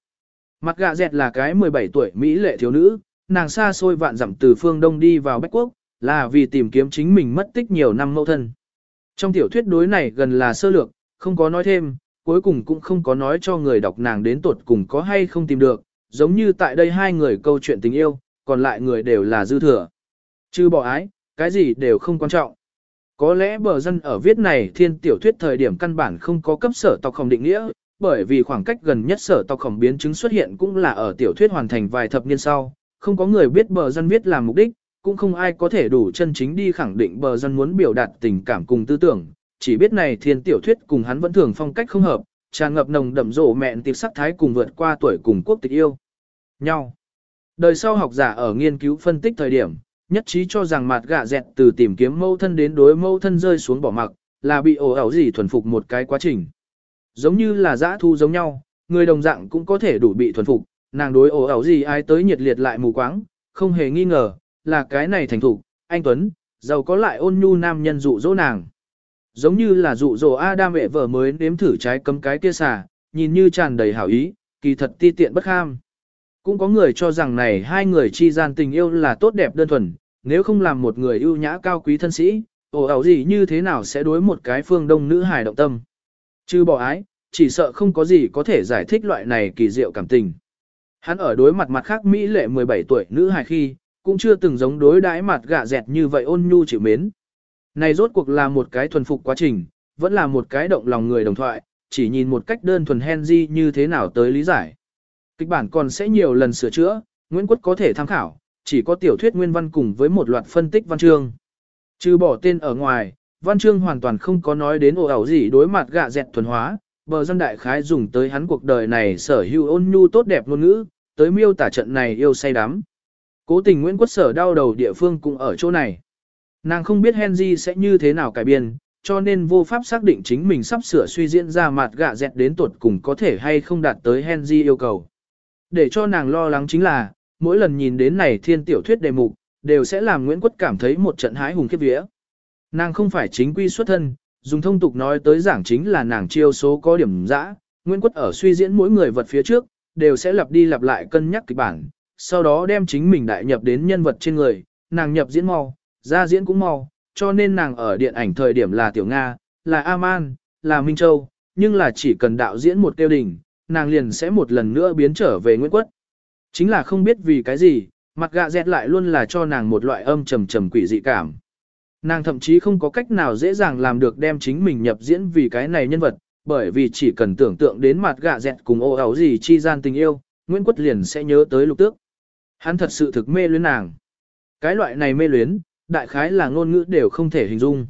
Mặt gạ dẹt là cái 17 tuổi Mỹ lệ thiếu nữ, nàng xa xôi vạn dặm từ phương Đông đi vào Bách Quốc, là vì tìm kiếm chính mình mất tích nhiều năm mẫu thân. Trong tiểu thuyết đối này gần là sơ lược, không có nói thêm, cuối cùng cũng không có nói cho người đọc nàng đến tuột cùng có hay không tìm được, giống như tại đây hai người câu chuyện tình yêu, còn lại người đều là dư thừa. Chứ bỏ ái, cái gì đều không quan trọng. Có lẽ bờ dân ở viết này thiên tiểu thuyết thời điểm căn bản không có cấp sở tộc khổng định nghĩa, bởi vì khoảng cách gần nhất sở tộc khổng biến chứng xuất hiện cũng là ở tiểu thuyết hoàn thành vài thập niên sau, không có người biết bờ dân viết làm mục đích, cũng không ai có thể đủ chân chính đi khẳng định bờ dân muốn biểu đạt tình cảm cùng tư tưởng, chỉ biết này thiên tiểu thuyết cùng hắn vẫn thường phong cách không hợp, tràn ngập nồng đậm rộ mẹn tiệp sắc thái cùng vượt qua tuổi cùng quốc tịch yêu. Nhau. Đời sau học giả ở nghiên cứu phân tích thời điểm, nhất trí cho rằng mặt gạ dẹt từ tìm kiếm mâu thân đến đối mâu thân rơi xuống bỏ mặc, là bị ổ ảo gì thuần phục một cái quá trình. Giống như là dã thu giống nhau, người đồng dạng cũng có thể đủ bị thuần phục, nàng đối ổ ảo gì ai tới nhiệt liệt lại mù quáng, không hề nghi ngờ, là cái này thành thục, anh Tuấn, giàu có lại ôn nhu nam nhân dụ dỗ nàng. Giống như là dụ dỗ Adam mẹ vợ mới nếm thử trái cấm cái kia xà, nhìn như tràn đầy hảo ý, kỳ thật ti tiện bất ham. Cũng có người cho rằng này hai người chi gian tình yêu là tốt đẹp đơn thuần, nếu không làm một người ưu nhã cao quý thân sĩ, ồ ảo gì như thế nào sẽ đối một cái phương đông nữ hài động tâm. Chứ bỏ ái, chỉ sợ không có gì có thể giải thích loại này kỳ diệu cảm tình. Hắn ở đối mặt mặt khác Mỹ lệ 17 tuổi nữ hài khi, cũng chưa từng giống đối đãi mặt gạ dẹt như vậy ôn nhu chịu mến. Này rốt cuộc là một cái thuần phục quá trình, vẫn là một cái động lòng người đồng thoại, chỉ nhìn một cách đơn thuần Henry như thế nào tới lý giải. Kịch bản còn sẽ nhiều lần sửa chữa, Nguyễn Quất có thể tham khảo, chỉ có tiểu thuyết nguyên văn cùng với một loạt phân tích văn chương. Trừ bỏ tên ở ngoài, văn chương hoàn toàn không có nói đến ồ ảo gì đối mặt gạ dẹt thuần hóa, bờ dân đại khái dùng tới hắn cuộc đời này sở hữu ôn nhu tốt đẹp ngôn ngữ, tới miêu tả trận này yêu say đắm. Cố tình Nguyễn Quất sở đau đầu địa phương cũng ở chỗ này. Nàng không biết Henry sẽ như thế nào cải biên, cho nên vô pháp xác định chính mình sắp sửa suy diễn ra mặt gạ dẹt đến tuột cùng có thể hay không đạt tới Henry yêu cầu. Để cho nàng lo lắng chính là, mỗi lần nhìn đến này thiên tiểu thuyết đề mục, đều sẽ làm Nguyễn Quất cảm thấy một trận hái hùng khiếp vía. Nàng không phải chính quy xuất thân, dùng thông tục nói tới giảng chính là nàng chiêu số có điểm dã, Nguyễn Quất ở suy diễn mỗi người vật phía trước, đều sẽ lặp đi lặp lại cân nhắc kịch bản, sau đó đem chính mình đại nhập đến nhân vật trên người, nàng nhập diễn mau, ra diễn cũng mau, cho nên nàng ở điện ảnh thời điểm là Tiểu Nga, là Aman, là Minh Châu, nhưng là chỉ cần đạo diễn một tiêu đỉnh, nàng liền sẽ một lần nữa biến trở về Nguyễn Quất. Chính là không biết vì cái gì, mặt gạ dẹt lại luôn là cho nàng một loại âm trầm trầm quỷ dị cảm. Nàng thậm chí không có cách nào dễ dàng làm được đem chính mình nhập diễn vì cái này nhân vật, bởi vì chỉ cần tưởng tượng đến mặt gạ dẹt cùng ô ảo gì chi gian tình yêu, Nguyễn Quất liền sẽ nhớ tới lục tước. Hắn thật sự thực mê luyến nàng. Cái loại này mê luyến, đại khái là ngôn ngữ đều không thể hình dung.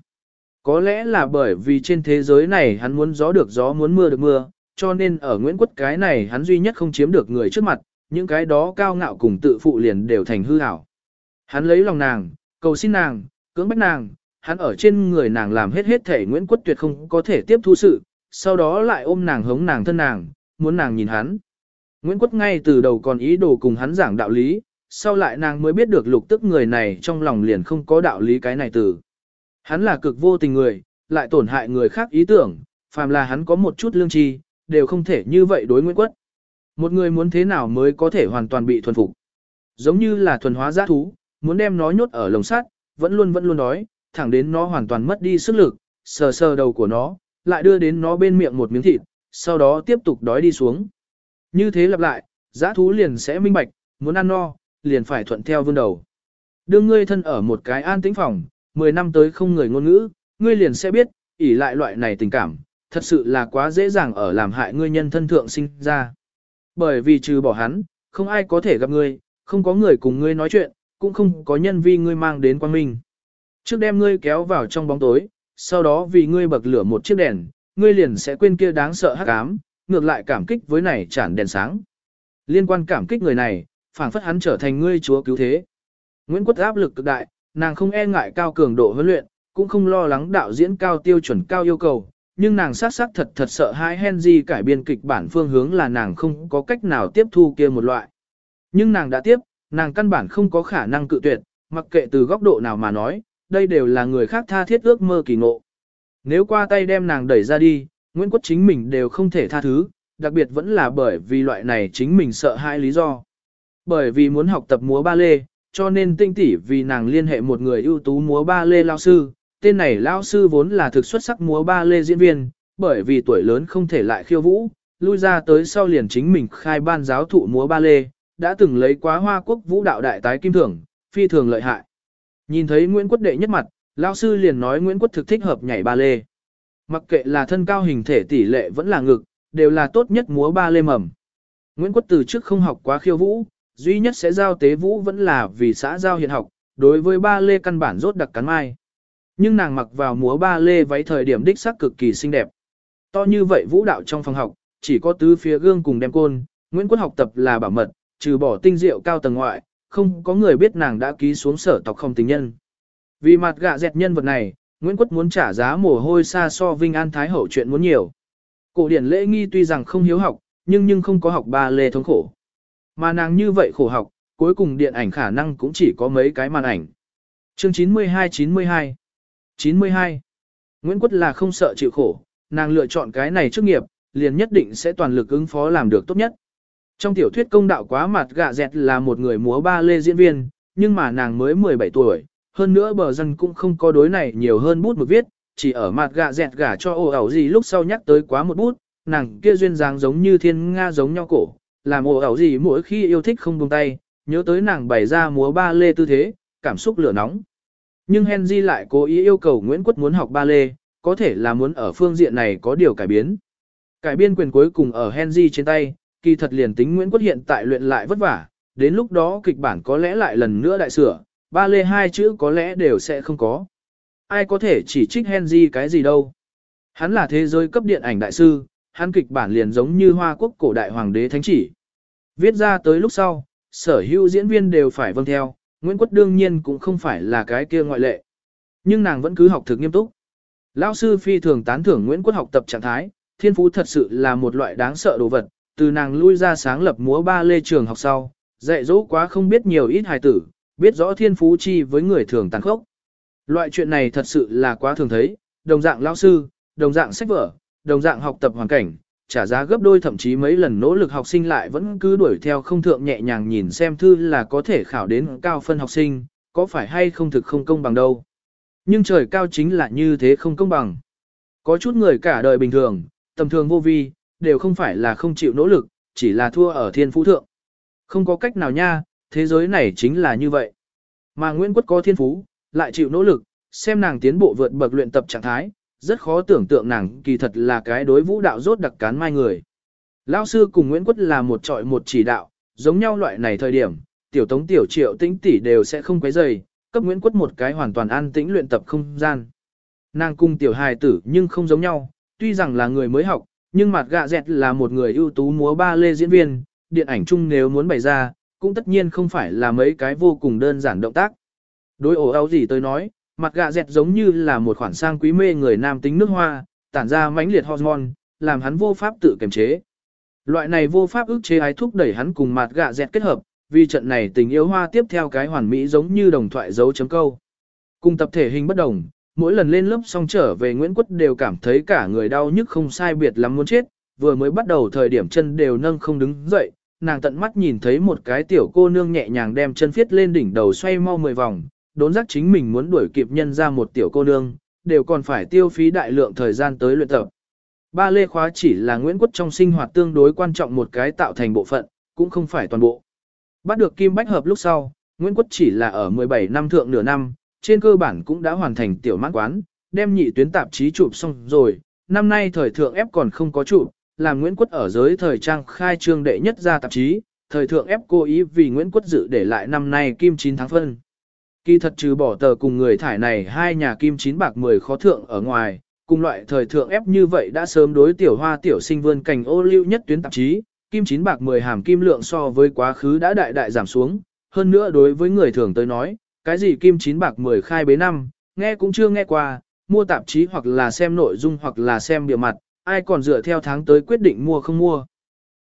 Có lẽ là bởi vì trên thế giới này hắn muốn gió được gió muốn mưa được mưa, cho nên ở Nguyễn Quất cái này hắn duy nhất không chiếm được người trước mặt, những cái đó cao ngạo cùng tự phụ liền đều thành hư ảo. Hắn lấy lòng nàng, cầu xin nàng, cưỡng bách nàng, hắn ở trên người nàng làm hết hết thể Nguyễn Quất tuyệt không có thể tiếp thu sự, sau đó lại ôm nàng hống nàng thân nàng, muốn nàng nhìn hắn. Nguyễn Quất ngay từ đầu còn ý đồ cùng hắn giảng đạo lý, sau lại nàng mới biết được lục tức người này trong lòng liền không có đạo lý cái này từ. Hắn là cực vô tình người, lại tổn hại người khác ý tưởng, phàm là hắn có một chút lương tri, đều không thể như vậy đối Nguyễn Quất. Một người muốn thế nào mới có thể hoàn toàn bị thuần phục. Giống như là thuần hóa giã thú, muốn đem nó nhốt ở lồng sắt, vẫn luôn vẫn luôn đói, thẳng đến nó hoàn toàn mất đi sức lực, sờ sờ đầu của nó, lại đưa đến nó bên miệng một miếng thịt, sau đó tiếp tục đói đi xuống. Như thế lặp lại, giã thú liền sẽ minh bạch, muốn ăn no, liền phải thuận theo vương đầu. Đưa ngươi thân ở một cái an tĩnh phòng, 10 năm tới không người ngôn ngữ, ngươi liền sẽ biết, ỉ lại loại này tình cảm, thật sự là quá dễ dàng ở làm hại ngươi nhân thân thượng sinh ra. Bởi vì trừ bỏ hắn, không ai có thể gặp ngươi, không có người cùng ngươi nói chuyện, cũng không có nhân vi ngươi mang đến quan minh. Trước đem ngươi kéo vào trong bóng tối, sau đó vì ngươi bậc lửa một chiếc đèn, ngươi liền sẽ quên kia đáng sợ hắc ám, ngược lại cảm kích với này chản đèn sáng. Liên quan cảm kích người này, phảng phất hắn trở thành ngươi chúa cứu thế. Nguyễn Quất áp lực cực đại, nàng không e ngại cao cường độ huấn luyện, cũng không lo lắng đạo diễn cao tiêu chuẩn cao yêu cầu, nhưng nàng sát sát thật thật sợ hai Henry cải biên kịch bản phương hướng là nàng không có cách nào tiếp thu kia một loại. Nhưng nàng đã tiếp, nàng căn bản không có khả năng cự tuyệt, mặc kệ từ góc độ nào mà nói, đây đều là người khác tha thiết ước mơ kỳ ngộ. Nếu qua tay đem nàng đẩy ra đi, Nguyễn Quốc chính mình đều không thể tha thứ, đặc biệt vẫn là bởi vì loại này chính mình sợ hai lý do. Bởi vì muốn học tập múa ba lê, cho nên tinh tỷ vì nàng liên hệ một người ưu tú múa ba lê lao sư, tên này lao sư vốn là thực xuất sắc múa ba lê diễn viên, bởi vì tuổi lớn không thể lại khiêu vũ, lui ra tới sau liền chính mình khai ban giáo thụ múa ba lê, đã từng lấy quá hoa quốc vũ đạo đại tái kim thưởng, phi thường lợi hại. Nhìn thấy Nguyễn Quốc đệ nhất mặt, lao sư liền nói Nguyễn Quốc thực thích hợp nhảy ba lê. Mặc kệ là thân cao hình thể tỷ lệ vẫn là ngực, đều là tốt nhất múa ba lê mầm. Nguyễn Quốc từ trước không học quá khiêu vũ, duy nhất sẽ giao tế vũ vẫn là vì xã giao hiện học, đối với ba lê căn bản rốt đặc cắn mai. Nhưng nàng mặc vào múa ba lê váy thời điểm đích sắc cực kỳ xinh đẹp. To như vậy vũ đạo trong phòng học, chỉ có tứ phía gương cùng đem côn, Nguyễn Quốc học tập là bảo mật, trừ bỏ tinh diệu cao tầng ngoại, không có người biết nàng đã ký xuống sở tộc không tình nhân. Vì mặt gạ dẹt nhân vật này, Nguyễn Quốc muốn trả giá mồ hôi xa so Vinh An Thái Hậu chuyện muốn nhiều. Cổ điển lễ nghi tuy rằng không hiếu học, nhưng nhưng không có học ba lê thống khổ. Mà nàng như vậy khổ học, cuối cùng điện ảnh khả năng cũng chỉ có mấy cái màn ảnh. Chương 92-92 92 Nguyễn Quất là không sợ chịu khổ, nàng lựa chọn cái này trước nghiệp, liền nhất định sẽ toàn lực ứng phó làm được tốt nhất. Trong tiểu thuyết công đạo quá mặt gạ dẹt là một người múa ba lê diễn viên, nhưng mà nàng mới 17 tuổi, hơn nữa bờ dân cũng không có đối này nhiều hơn bút một viết, chỉ ở mặt gạ dẹt gả cho ồ ảo gì lúc sau nhắc tới quá một bút, nàng kia duyên dáng giống như thiên nga giống nhau cổ, làm ồ ảo gì mỗi khi yêu thích không buông tay, nhớ tới nàng bày ra múa ba lê tư thế, cảm xúc lửa nóng. Nhưng Henry lại cố ý yêu cầu Nguyễn Quất muốn học ba lê, có thể là muốn ở phương diện này có điều cải biến. Cải biên quyền cuối cùng ở Henry trên tay, kỳ thật liền tính Nguyễn Quất hiện tại luyện lại vất vả, đến lúc đó kịch bản có lẽ lại lần nữa đại sửa, ba lê hai chữ có lẽ đều sẽ không có. Ai có thể chỉ trích Henry cái gì đâu. Hắn là thế giới cấp điện ảnh đại sư, hắn kịch bản liền giống như hoa quốc cổ đại hoàng đế thánh chỉ. Viết ra tới lúc sau, sở hữu diễn viên đều phải vâng theo, Nguyễn Quất đương nhiên cũng không phải là cái kia ngoại lệ. Nhưng nàng vẫn cứ học thực nghiêm túc. Lão sư phi thường tán thưởng Nguyễn Quất học tập trạng thái, thiên phú thật sự là một loại đáng sợ đồ vật, từ nàng lui ra sáng lập múa ba lê trường học sau, dạy dỗ quá không biết nhiều ít hài tử, biết rõ thiên phú chi với người thường tàn khốc. Loại chuyện này thật sự là quá thường thấy, đồng dạng lão sư, đồng dạng sách vở, đồng dạng học tập hoàn cảnh, trả giá gấp đôi thậm chí mấy lần nỗ lực học sinh lại vẫn cứ đuổi theo không thượng nhẹ nhàng nhìn xem thư là có thể khảo đến cao phân học sinh, có phải hay không thực không công bằng đâu. Nhưng trời cao chính là như thế không công bằng. Có chút người cả đời bình thường, tầm thường vô vi, đều không phải là không chịu nỗ lực, chỉ là thua ở thiên phú thượng. Không có cách nào nha, thế giới này chính là như vậy. Mà Nguyễn Quất có thiên phú, lại chịu nỗ lực, xem nàng tiến bộ vượt bậc luyện tập trạng thái, rất khó tưởng tượng nàng kỳ thật là cái đối vũ đạo rốt đặc cán mai người. Lão sư cùng Nguyễn Quất là một trọi một chỉ đạo, giống nhau loại này thời điểm, tiểu tống tiểu triệu tĩnh tỷ đều sẽ không quấy rầy, cấp Nguyễn Quất một cái hoàn toàn an tĩnh luyện tập không gian. Nàng cùng tiểu hài tử nhưng không giống nhau, tuy rằng là người mới học, nhưng mặt gạ dẹt là một người ưu tú múa ba lê diễn viên, điện ảnh chung nếu muốn bày ra, cũng tất nhiên không phải là mấy cái vô cùng đơn giản động tác. Đối ổ áo gì tôi nói, mặt gạ dẹt giống như là một khoản sang quý mê người nam tính nước hoa, tản ra mãnh liệt hormone, làm hắn vô pháp tự kiềm chế. Loại này vô pháp ức chế ái thúc đẩy hắn cùng mặt gạ dẹt kết hợp, vì trận này tình yêu hoa tiếp theo cái hoàn mỹ giống như đồng thoại dấu chấm câu. Cùng tập thể hình bất đồng, mỗi lần lên lớp xong trở về Nguyễn Quất đều cảm thấy cả người đau nhức không sai biệt lắm muốn chết, vừa mới bắt đầu thời điểm chân đều nâng không đứng dậy, nàng tận mắt nhìn thấy một cái tiểu cô nương nhẹ nhàng đem chân phiết lên đỉnh đầu xoay mau 10 vòng, đốn giác chính mình muốn đuổi kịp nhân ra một tiểu cô nương, đều còn phải tiêu phí đại lượng thời gian tới luyện tập. Ba lê khóa chỉ là Nguyễn Quất trong sinh hoạt tương đối quan trọng một cái tạo thành bộ phận, cũng không phải toàn bộ. Bắt được kim bách hợp lúc sau, Nguyễn Quất chỉ là ở 17 năm thượng nửa năm, trên cơ bản cũng đã hoàn thành tiểu mãn quán, đem nhị tuyến tạp chí chụp xong rồi, năm nay thời thượng ép còn không có chụp, làm Nguyễn Quất ở giới thời trang khai trương đệ nhất ra tạp chí, thời thượng ép cố ý vì Nguyễn Quất dự để lại năm nay kim 9 tháng phân. Kỳ thật trừ bỏ tờ cùng người thải này hai nhà kim chín bạc 10 khó thượng ở ngoài, cùng loại thời thượng ép như vậy đã sớm đối tiểu hoa tiểu sinh vươn cành ô lưu nhất tuyến tạp chí, kim chín bạc 10 hàm kim lượng so với quá khứ đã đại đại giảm xuống, hơn nữa đối với người thường tới nói, cái gì kim chín bạc 10 khai bế năm, nghe cũng chưa nghe qua, mua tạp chí hoặc là xem nội dung hoặc là xem bìa mặt, ai còn dựa theo tháng tới quyết định mua không mua.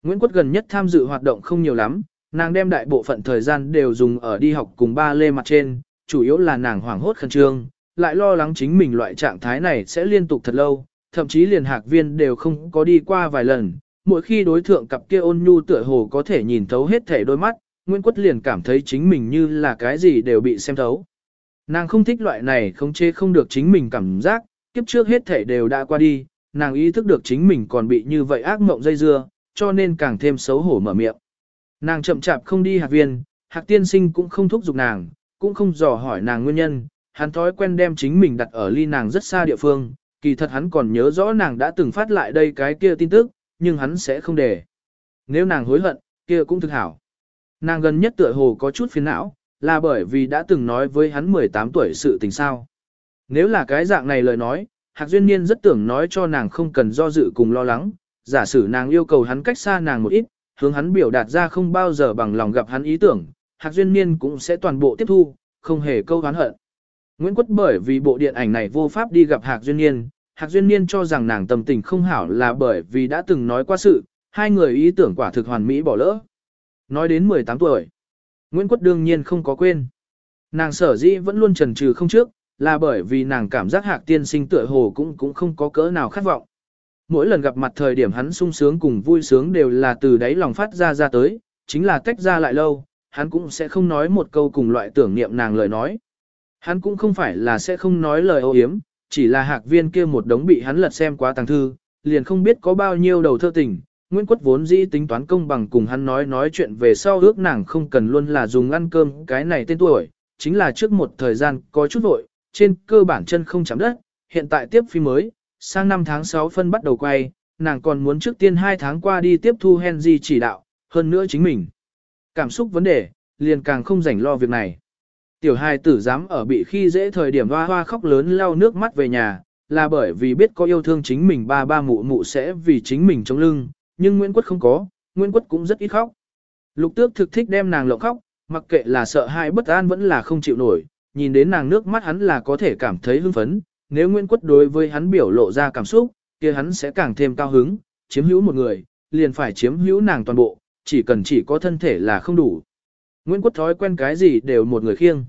Nguyễn Quất gần nhất tham dự hoạt động không nhiều lắm, nàng đem đại bộ phận thời gian đều dùng ở đi học cùng ba lê mặt trên, chủ yếu là nàng hoảng hốt khẩn trương, lại lo lắng chính mình loại trạng thái này sẽ liên tục thật lâu, thậm chí liền hạc viên đều không có đi qua vài lần. Mỗi khi đối thượng cặp kia ôn nhu tựa hồ có thể nhìn thấu hết thể đôi mắt, Nguyễn Quất liền cảm thấy chính mình như là cái gì đều bị xem thấu. Nàng không thích loại này không chế không được chính mình cảm giác, kiếp trước hết thể đều đã qua đi, nàng ý thức được chính mình còn bị như vậy ác mộng dây dưa, cho nên càng thêm xấu hổ mở miệng. Nàng chậm chạp không đi hạc viên, hạc tiên sinh cũng không thúc giục nàng, cũng không dò hỏi nàng nguyên nhân, hắn thói quen đem chính mình đặt ở ly nàng rất xa địa phương, kỳ thật hắn còn nhớ rõ nàng đã từng phát lại đây cái kia tin tức, nhưng hắn sẽ không để. Nếu nàng hối hận, kia cũng thực hảo. Nàng gần nhất tựa hồ có chút phiền não, là bởi vì đã từng nói với hắn 18 tuổi sự tình sao. Nếu là cái dạng này lời nói, Hạc Duyên Niên rất tưởng nói cho nàng không cần do dự cùng lo lắng, giả sử nàng yêu cầu hắn cách xa nàng một ít, hướng hắn biểu đạt ra không bao giờ bằng lòng gặp hắn ý tưởng, Hạc Duyên Niên cũng sẽ toàn bộ tiếp thu, không hề câu hán hận. Nguyễn Quất bởi vì bộ điện ảnh này vô pháp đi gặp Hạc Duyên Niên, Hạc Duyên Niên cho rằng nàng tâm tình không hảo là bởi vì đã từng nói qua sự, hai người ý tưởng quả thực hoàn mỹ bỏ lỡ. Nói đến 18 tuổi, Nguyễn Quất đương nhiên không có quên. Nàng sở dĩ vẫn luôn trần trừ không trước, là bởi vì nàng cảm giác hạc tiên sinh tựa hồ cũng cũng không có cỡ nào khát vọng. Mỗi lần gặp mặt thời điểm hắn sung sướng cùng vui sướng đều là từ đáy lòng phát ra ra tới, chính là tách ra lại lâu, hắn cũng sẽ không nói một câu cùng loại tưởng niệm nàng lời nói. Hắn cũng không phải là sẽ không nói lời ô hiếm, chỉ là hạc viên kia một đống bị hắn lật xem quá tàng thư, liền không biết có bao nhiêu đầu thơ tình, Nguyễn Quất vốn dĩ tính toán công bằng cùng hắn nói nói chuyện về sau ước nàng không cần luôn là dùng ăn cơm cái này tên tuổi, chính là trước một thời gian có chút vội, trên cơ bản chân không chạm đất, hiện tại tiếp phim mới, sang năm tháng 6 phân bắt đầu quay, nàng còn muốn trước tiên 2 tháng qua đi tiếp thu Henry chỉ đạo, hơn nữa chính mình. Cảm xúc vấn đề, liền càng không rảnh lo việc này. Tiểu hài tử dám ở bị khi dễ thời điểm hoa hoa khóc lớn lau nước mắt về nhà, là bởi vì biết có yêu thương chính mình ba ba mụ mụ sẽ vì chính mình chống lưng, nhưng Nguyễn Quất không có, Nguyễn Quất cũng rất ít khóc. Lục tước thực thích đem nàng lộng khóc, mặc kệ là sợ hãi bất an vẫn là không chịu nổi, nhìn đến nàng nước mắt hắn là có thể cảm thấy hưng phấn, nếu Nguyễn Quất đối với hắn biểu lộ ra cảm xúc, kia hắn sẽ càng thêm cao hứng, chiếm hữu một người, liền phải chiếm hữu nàng toàn bộ, chỉ cần chỉ có thân thể là không đủ. Nguyễn Quất thói quen cái gì đều một người khiêng.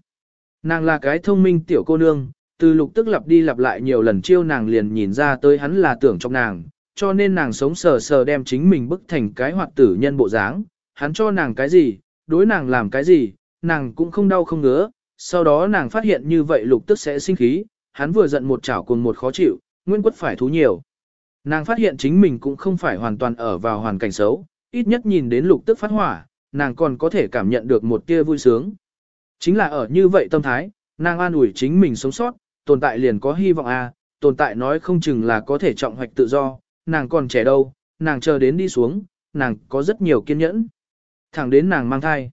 Nàng là cái thông minh tiểu cô nương, từ lục tức lặp đi lặp lại nhiều lần chiêu nàng liền nhìn ra tới hắn là tưởng trong nàng, cho nên nàng sống sờ sờ đem chính mình bức thành cái hoạt tử nhân bộ dáng, hắn cho nàng cái gì, đối nàng làm cái gì, nàng cũng không đau không ngứa, sau đó nàng phát hiện như vậy lục tức sẽ sinh khí, hắn vừa giận một chảo cùng một khó chịu, nguyên quất phải thú nhiều. Nàng phát hiện chính mình cũng không phải hoàn toàn ở vào hoàn cảnh xấu, ít nhất nhìn đến lục tức phát hỏa, nàng còn có thể cảm nhận được một tia vui sướng. Chính là ở như vậy tâm thái, nàng an ủi chính mình sống sót, tồn tại liền có hy vọng à, tồn tại nói không chừng là có thể trọng hoạch tự do, nàng còn trẻ đâu, nàng chờ đến đi xuống, nàng có rất nhiều kiên nhẫn. Thẳng đến nàng mang thai.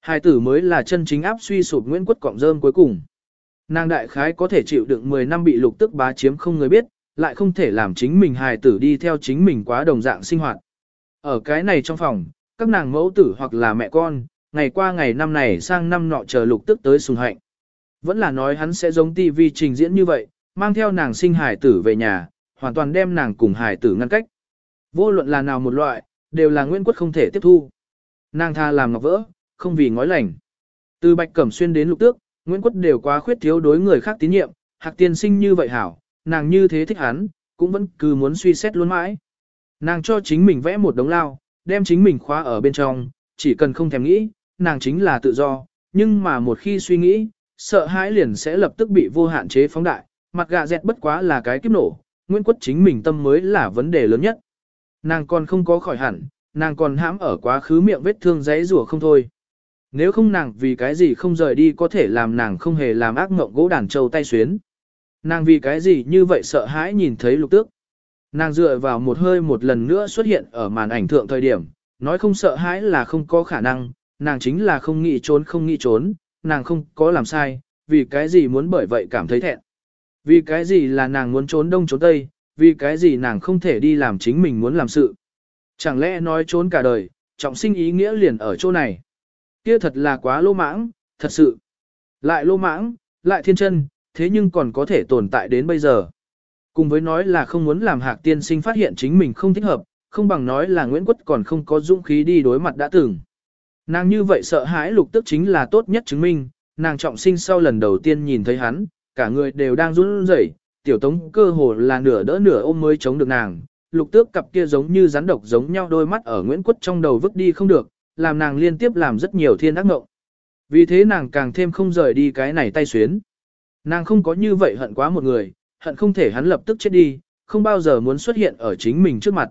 Hai tử mới là chân chính áp suy sụp Nguyễn Quất cọng rơm cuối cùng. Nàng đại khái có thể chịu đựng 10 năm bị lục tức bá chiếm không người biết, lại không thể làm chính mình hài tử đi theo chính mình quá đồng dạng sinh hoạt. Ở cái này trong phòng, các nàng mẫu tử hoặc là mẹ con, ngày qua ngày năm này sang năm nọ chờ lục tức tới sùng hạnh. Vẫn là nói hắn sẽ giống TV trình diễn như vậy, mang theo nàng sinh hài tử về nhà, hoàn toàn đem nàng cùng hài tử ngăn cách. Vô luận là nào một loại, đều là nguyên quất không thể tiếp thu. Nàng tha làm ngọc vỡ, không vì ngói lành. Từ Bạch Cẩm Xuyên đến lục tước, Nguyễn Quất đều quá khuyết thiếu đối người khác tín nhiệm, hạc tiên sinh như vậy hảo, nàng như thế thích hắn, cũng vẫn cứ muốn suy xét luôn mãi. Nàng cho chính mình vẽ một đống lao, đem chính mình khóa ở bên trong, chỉ cần không thèm nghĩ, nàng chính là tự do, nhưng mà một khi suy nghĩ, sợ hãi liền sẽ lập tức bị vô hạn chế phóng đại, mặt gạ dẹt bất quá là cái kiếp nổ, Nguyễn Quất chính mình tâm mới là vấn đề lớn nhất. Nàng còn không có khỏi hẳn, nàng còn hãm ở quá khứ miệng vết thương giấy rủa không thôi. Nếu không nàng vì cái gì không rời đi có thể làm nàng không hề làm ác mộng gỗ đàn trâu tay xuyến. Nàng vì cái gì như vậy sợ hãi nhìn thấy lục tước. Nàng dựa vào một hơi một lần nữa xuất hiện ở màn ảnh thượng thời điểm, nói không sợ hãi là không có khả năng, nàng chính là không nghĩ trốn không nghĩ trốn, nàng không có làm sai, vì cái gì muốn bởi vậy cảm thấy thẹn. Vì cái gì là nàng muốn trốn đông trốn tây, vì cái gì nàng không thể đi làm chính mình muốn làm sự. Chẳng lẽ nói trốn cả đời, trọng sinh ý nghĩa liền ở chỗ này. Kia thật là quá lô mãng, thật sự. Lại lô mãng, lại thiên chân, thế nhưng còn có thể tồn tại đến bây giờ. Cùng với nói là không muốn làm hạc tiên sinh phát hiện chính mình không thích hợp, không bằng nói là Nguyễn Quất còn không có dũng khí đi đối mặt đã từng. Nàng như vậy sợ hãi lục tức chính là tốt nhất chứng minh, nàng trọng sinh sau lần đầu tiên nhìn thấy hắn, cả người đều đang run rẩy, tiểu tống cơ hồ là nửa đỡ nửa ôm mới chống được nàng, lục tước cặp kia giống như rắn độc giống nhau đôi mắt ở Nguyễn Quất trong đầu vứt đi không được, làm nàng liên tiếp làm rất nhiều thiên ác mộng. Vì thế nàng càng thêm không rời đi cái này tay xuyến. Nàng không có như vậy hận quá một người, hận không thể hắn lập tức chết đi, không bao giờ muốn xuất hiện ở chính mình trước mặt.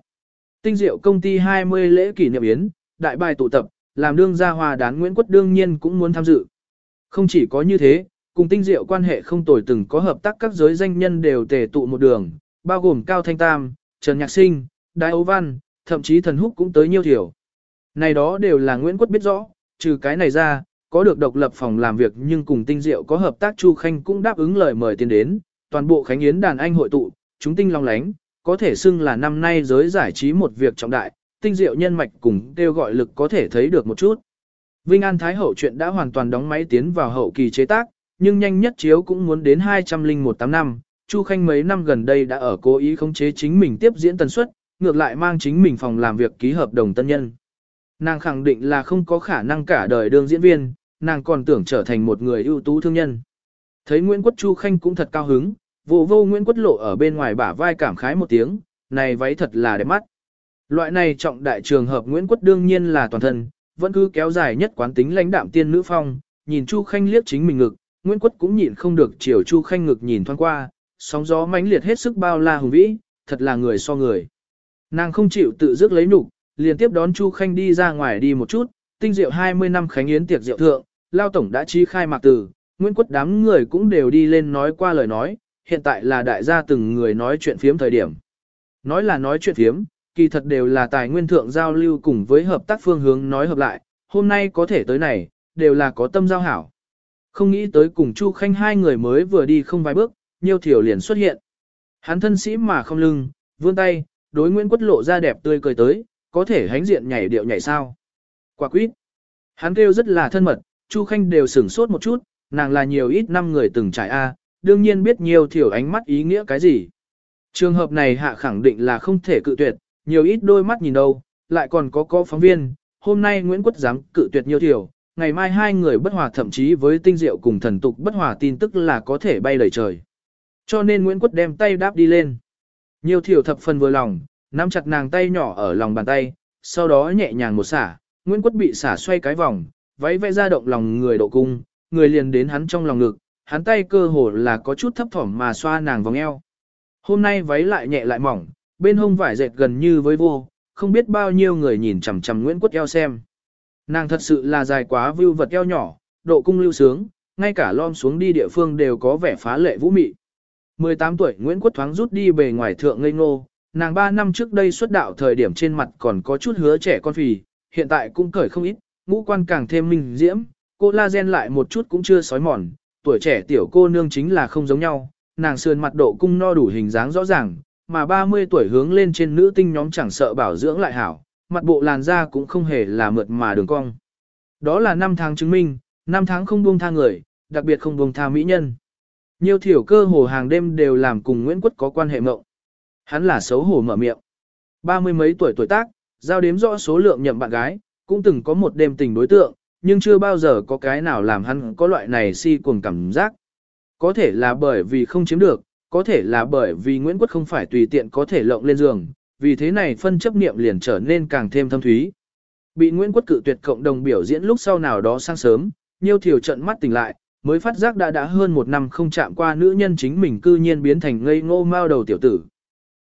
Tinh diệu công ty 20 lễ kỷ niệm yến, đại bài tụ tập, làm đương gia hòa đán Nguyễn Quất đương nhiên cũng muốn tham dự. Không chỉ có như thế, cùng tinh diệu quan hệ không tồi từng có hợp tác các giới danh nhân đều tề tụ một đường, bao gồm Cao Thanh Tam, Trần Nhạc Sinh, Đại Âu Văn, thậm chí thần húc cũng tới nhiêu thiểu. Này đó đều là Nguyễn Quất biết rõ, trừ cái này ra, có được độc lập phòng làm việc nhưng cùng tinh diệu có hợp tác Chu Khanh cũng đáp ứng lời mời tiền đến, toàn bộ khánh yến đàn anh hội tụ, chúng tinh long lánh, có thể xưng là năm nay giới giải trí một việc trọng đại, tinh diệu nhân mạch cùng kêu gọi lực có thể thấy được một chút. Vinh An Thái Hậu chuyện đã hoàn toàn đóng máy tiến vào hậu kỳ chế tác, nhưng nhanh nhất chiếu cũng muốn đến 201 năm, Chu Khanh mấy năm gần đây đã ở cố ý khống chế chính mình tiếp diễn tần suất, ngược lại mang chính mình phòng làm việc ký hợp đồng tân nhân. Nàng khẳng định là không có khả năng cả đời đương diễn viên, nàng còn tưởng trở thành một người ưu tú thương nhân. Thấy Nguyễn quốc Chu Khanh cũng thật cao hứng, vô vô Nguyễn quốc lộ ở bên ngoài bả vai cảm khái một tiếng, này váy thật là đẹp mắt. Loại này trọng đại trường hợp Nguyễn quốc đương nhiên là toàn thân, vẫn cứ kéo dài nhất quán tính lãnh đạm tiên nữ phong, nhìn Chu Khanh liếc chính mình ngực, Nguyễn quốc cũng nhịn không được chiều Chu Khanh ngực nhìn thoáng qua, sóng gió mãnh liệt hết sức bao la hùng vĩ, thật là người so người. Nàng không chịu tự dứt lấy nhục, liền tiếp đón Chu Khanh đi ra ngoài đi một chút, tinh diệu 20 năm khánh yến tiệc diệu thượng, Lao Tổng đã trí khai mạc từ, Nguyễn Quất đám người cũng đều đi lên nói qua lời nói, hiện tại là đại gia từng người nói chuyện phiếm thời điểm. Nói là nói chuyện phiếm, kỳ thật đều là tài nguyên thượng giao lưu cùng với hợp tác phương hướng nói hợp lại, hôm nay có thể tới này, đều là có tâm giao hảo. Không nghĩ tới cùng Chu Khanh hai người mới vừa đi không vài bước, nhiều thiểu liền xuất hiện. Hắn thân sĩ mà không lưng, vươn tay, đối Nguyễn Quất lộ ra đẹp tươi cười tới, có thể hánh diện nhảy điệu nhảy sao. Quả quýt. Hắn kêu rất là thân mật, Chu Khanh đều sửng sốt một chút, nàng là nhiều ít năm người từng trải A, đương nhiên biết nhiều thiểu ánh mắt ý nghĩa cái gì. Trường hợp này hạ khẳng định là không thể cự tuyệt, nhiều ít đôi mắt nhìn đâu, lại còn có có phóng viên, hôm nay Nguyễn Quất dám cự tuyệt nhiều thiểu, ngày mai hai người bất hòa thậm chí với tinh diệu cùng thần tục bất hòa tin tức là có thể bay lời trời. Cho nên Nguyễn Quất đem tay đáp đi lên. Nhiều thiểu thập phần vừa lòng, nắm chặt nàng tay nhỏ ở lòng bàn tay, sau đó nhẹ nhàng một xả, Nguyễn Quất bị xả xoay cái vòng, váy vẽ ra động lòng người độ cung, người liền đến hắn trong lòng ngực, hắn tay cơ hồ là có chút thấp thỏm mà xoa nàng vòng eo. Hôm nay váy lại nhẹ lại mỏng, bên hông vải dệt gần như với vô, không biết bao nhiêu người nhìn chằm chằm Nguyễn Quất eo xem. Nàng thật sự là dài quá vưu vật eo nhỏ, độ cung lưu sướng, ngay cả lom xuống đi địa phương đều có vẻ phá lệ vũ mị. 18 tuổi Nguyễn Quốc thoáng rút đi bề ngoài thượng ngây ngô, nàng 3 năm trước đây xuất đạo thời điểm trên mặt còn có chút hứa trẻ con phì, hiện tại cũng cởi không ít, ngũ quan càng thêm minh diễm, cô la gen lại một chút cũng chưa sói mòn, tuổi trẻ tiểu cô nương chính là không giống nhau, nàng sườn mặt độ cung no đủ hình dáng rõ ràng, mà 30 tuổi hướng lên trên nữ tinh nhóm chẳng sợ bảo dưỡng lại hảo, mặt bộ làn da cũng không hề là mượt mà đường cong. Đó là năm tháng chứng minh, năm tháng không buông tha người, đặc biệt không buông tha mỹ nhân. Nhiều thiểu cơ hồ hàng đêm đều làm cùng Nguyễn Quất có quan hệ mộng. Hắn là xấu hổ mở miệng. Ba mươi mấy tuổi tuổi tác, giao đếm rõ số lượng nhậm bạn gái, cũng từng có một đêm tình đối tượng, nhưng chưa bao giờ có cái nào làm hắn có loại này si cuồng cảm giác. Có thể là bởi vì không chiếm được, có thể là bởi vì Nguyễn Quốc không phải tùy tiện có thể lộng lên giường, vì thế này phân chấp niệm liền trở nên càng thêm thâm thúy. Bị Nguyễn Quốc cự tuyệt cộng đồng biểu diễn lúc sau nào đó sang sớm, Nhiêu Thiều trận mắt tỉnh lại, mới phát giác đã đã hơn một năm không chạm qua nữ nhân chính mình cư nhiên biến thành ngây ngô mao đầu tiểu tử.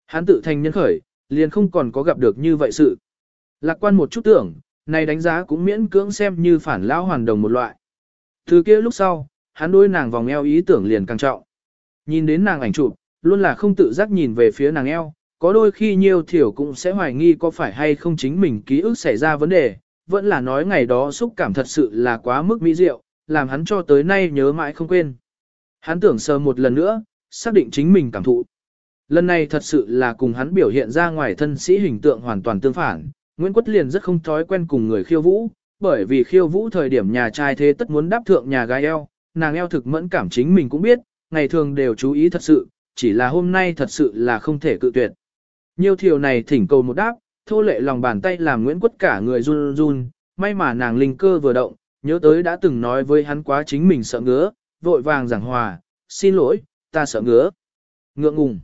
Hắn tự thành nhân khởi, liền không còn có gặp được như vậy sự. Lạc quan một chút tưởng, này đánh giá cũng miễn cưỡng xem như phản lão hoàn đồng một loại. Từ kia lúc sau, hắn đối nàng vòng eo ý tưởng liền càng trọng. Nhìn đến nàng ảnh chụp, luôn là không tự giác nhìn về phía nàng eo, có đôi khi nhiều thiểu cũng sẽ hoài nghi có phải hay không chính mình ký ức xảy ra vấn đề, vẫn là nói ngày đó xúc cảm thật sự là quá mức mỹ diệu, làm hắn cho tới nay nhớ mãi không quên. Hắn tưởng sờ một lần nữa, xác định chính mình cảm thụ. Lần này thật sự là cùng hắn biểu hiện ra ngoài thân sĩ hình tượng hoàn toàn tương phản, Nguyễn Quất liền rất không thói quen cùng người khiêu vũ, bởi vì khiêu vũ thời điểm nhà trai thế tất muốn đáp thượng nhà gái eo, nàng eo thực mẫn cảm chính mình cũng biết, ngày thường đều chú ý thật sự, chỉ là hôm nay thật sự là không thể cự tuyệt. Nhiều thiều này thỉnh cầu một đáp, thô lệ lòng bàn tay làm Nguyễn Quất cả người run run, may mà nàng linh cơ vừa động, nhớ tới đã từng nói với hắn quá chính mình sợ ngứa, vội vàng giảng hòa, xin lỗi, ta sợ ngứa. Ngượng ngùng.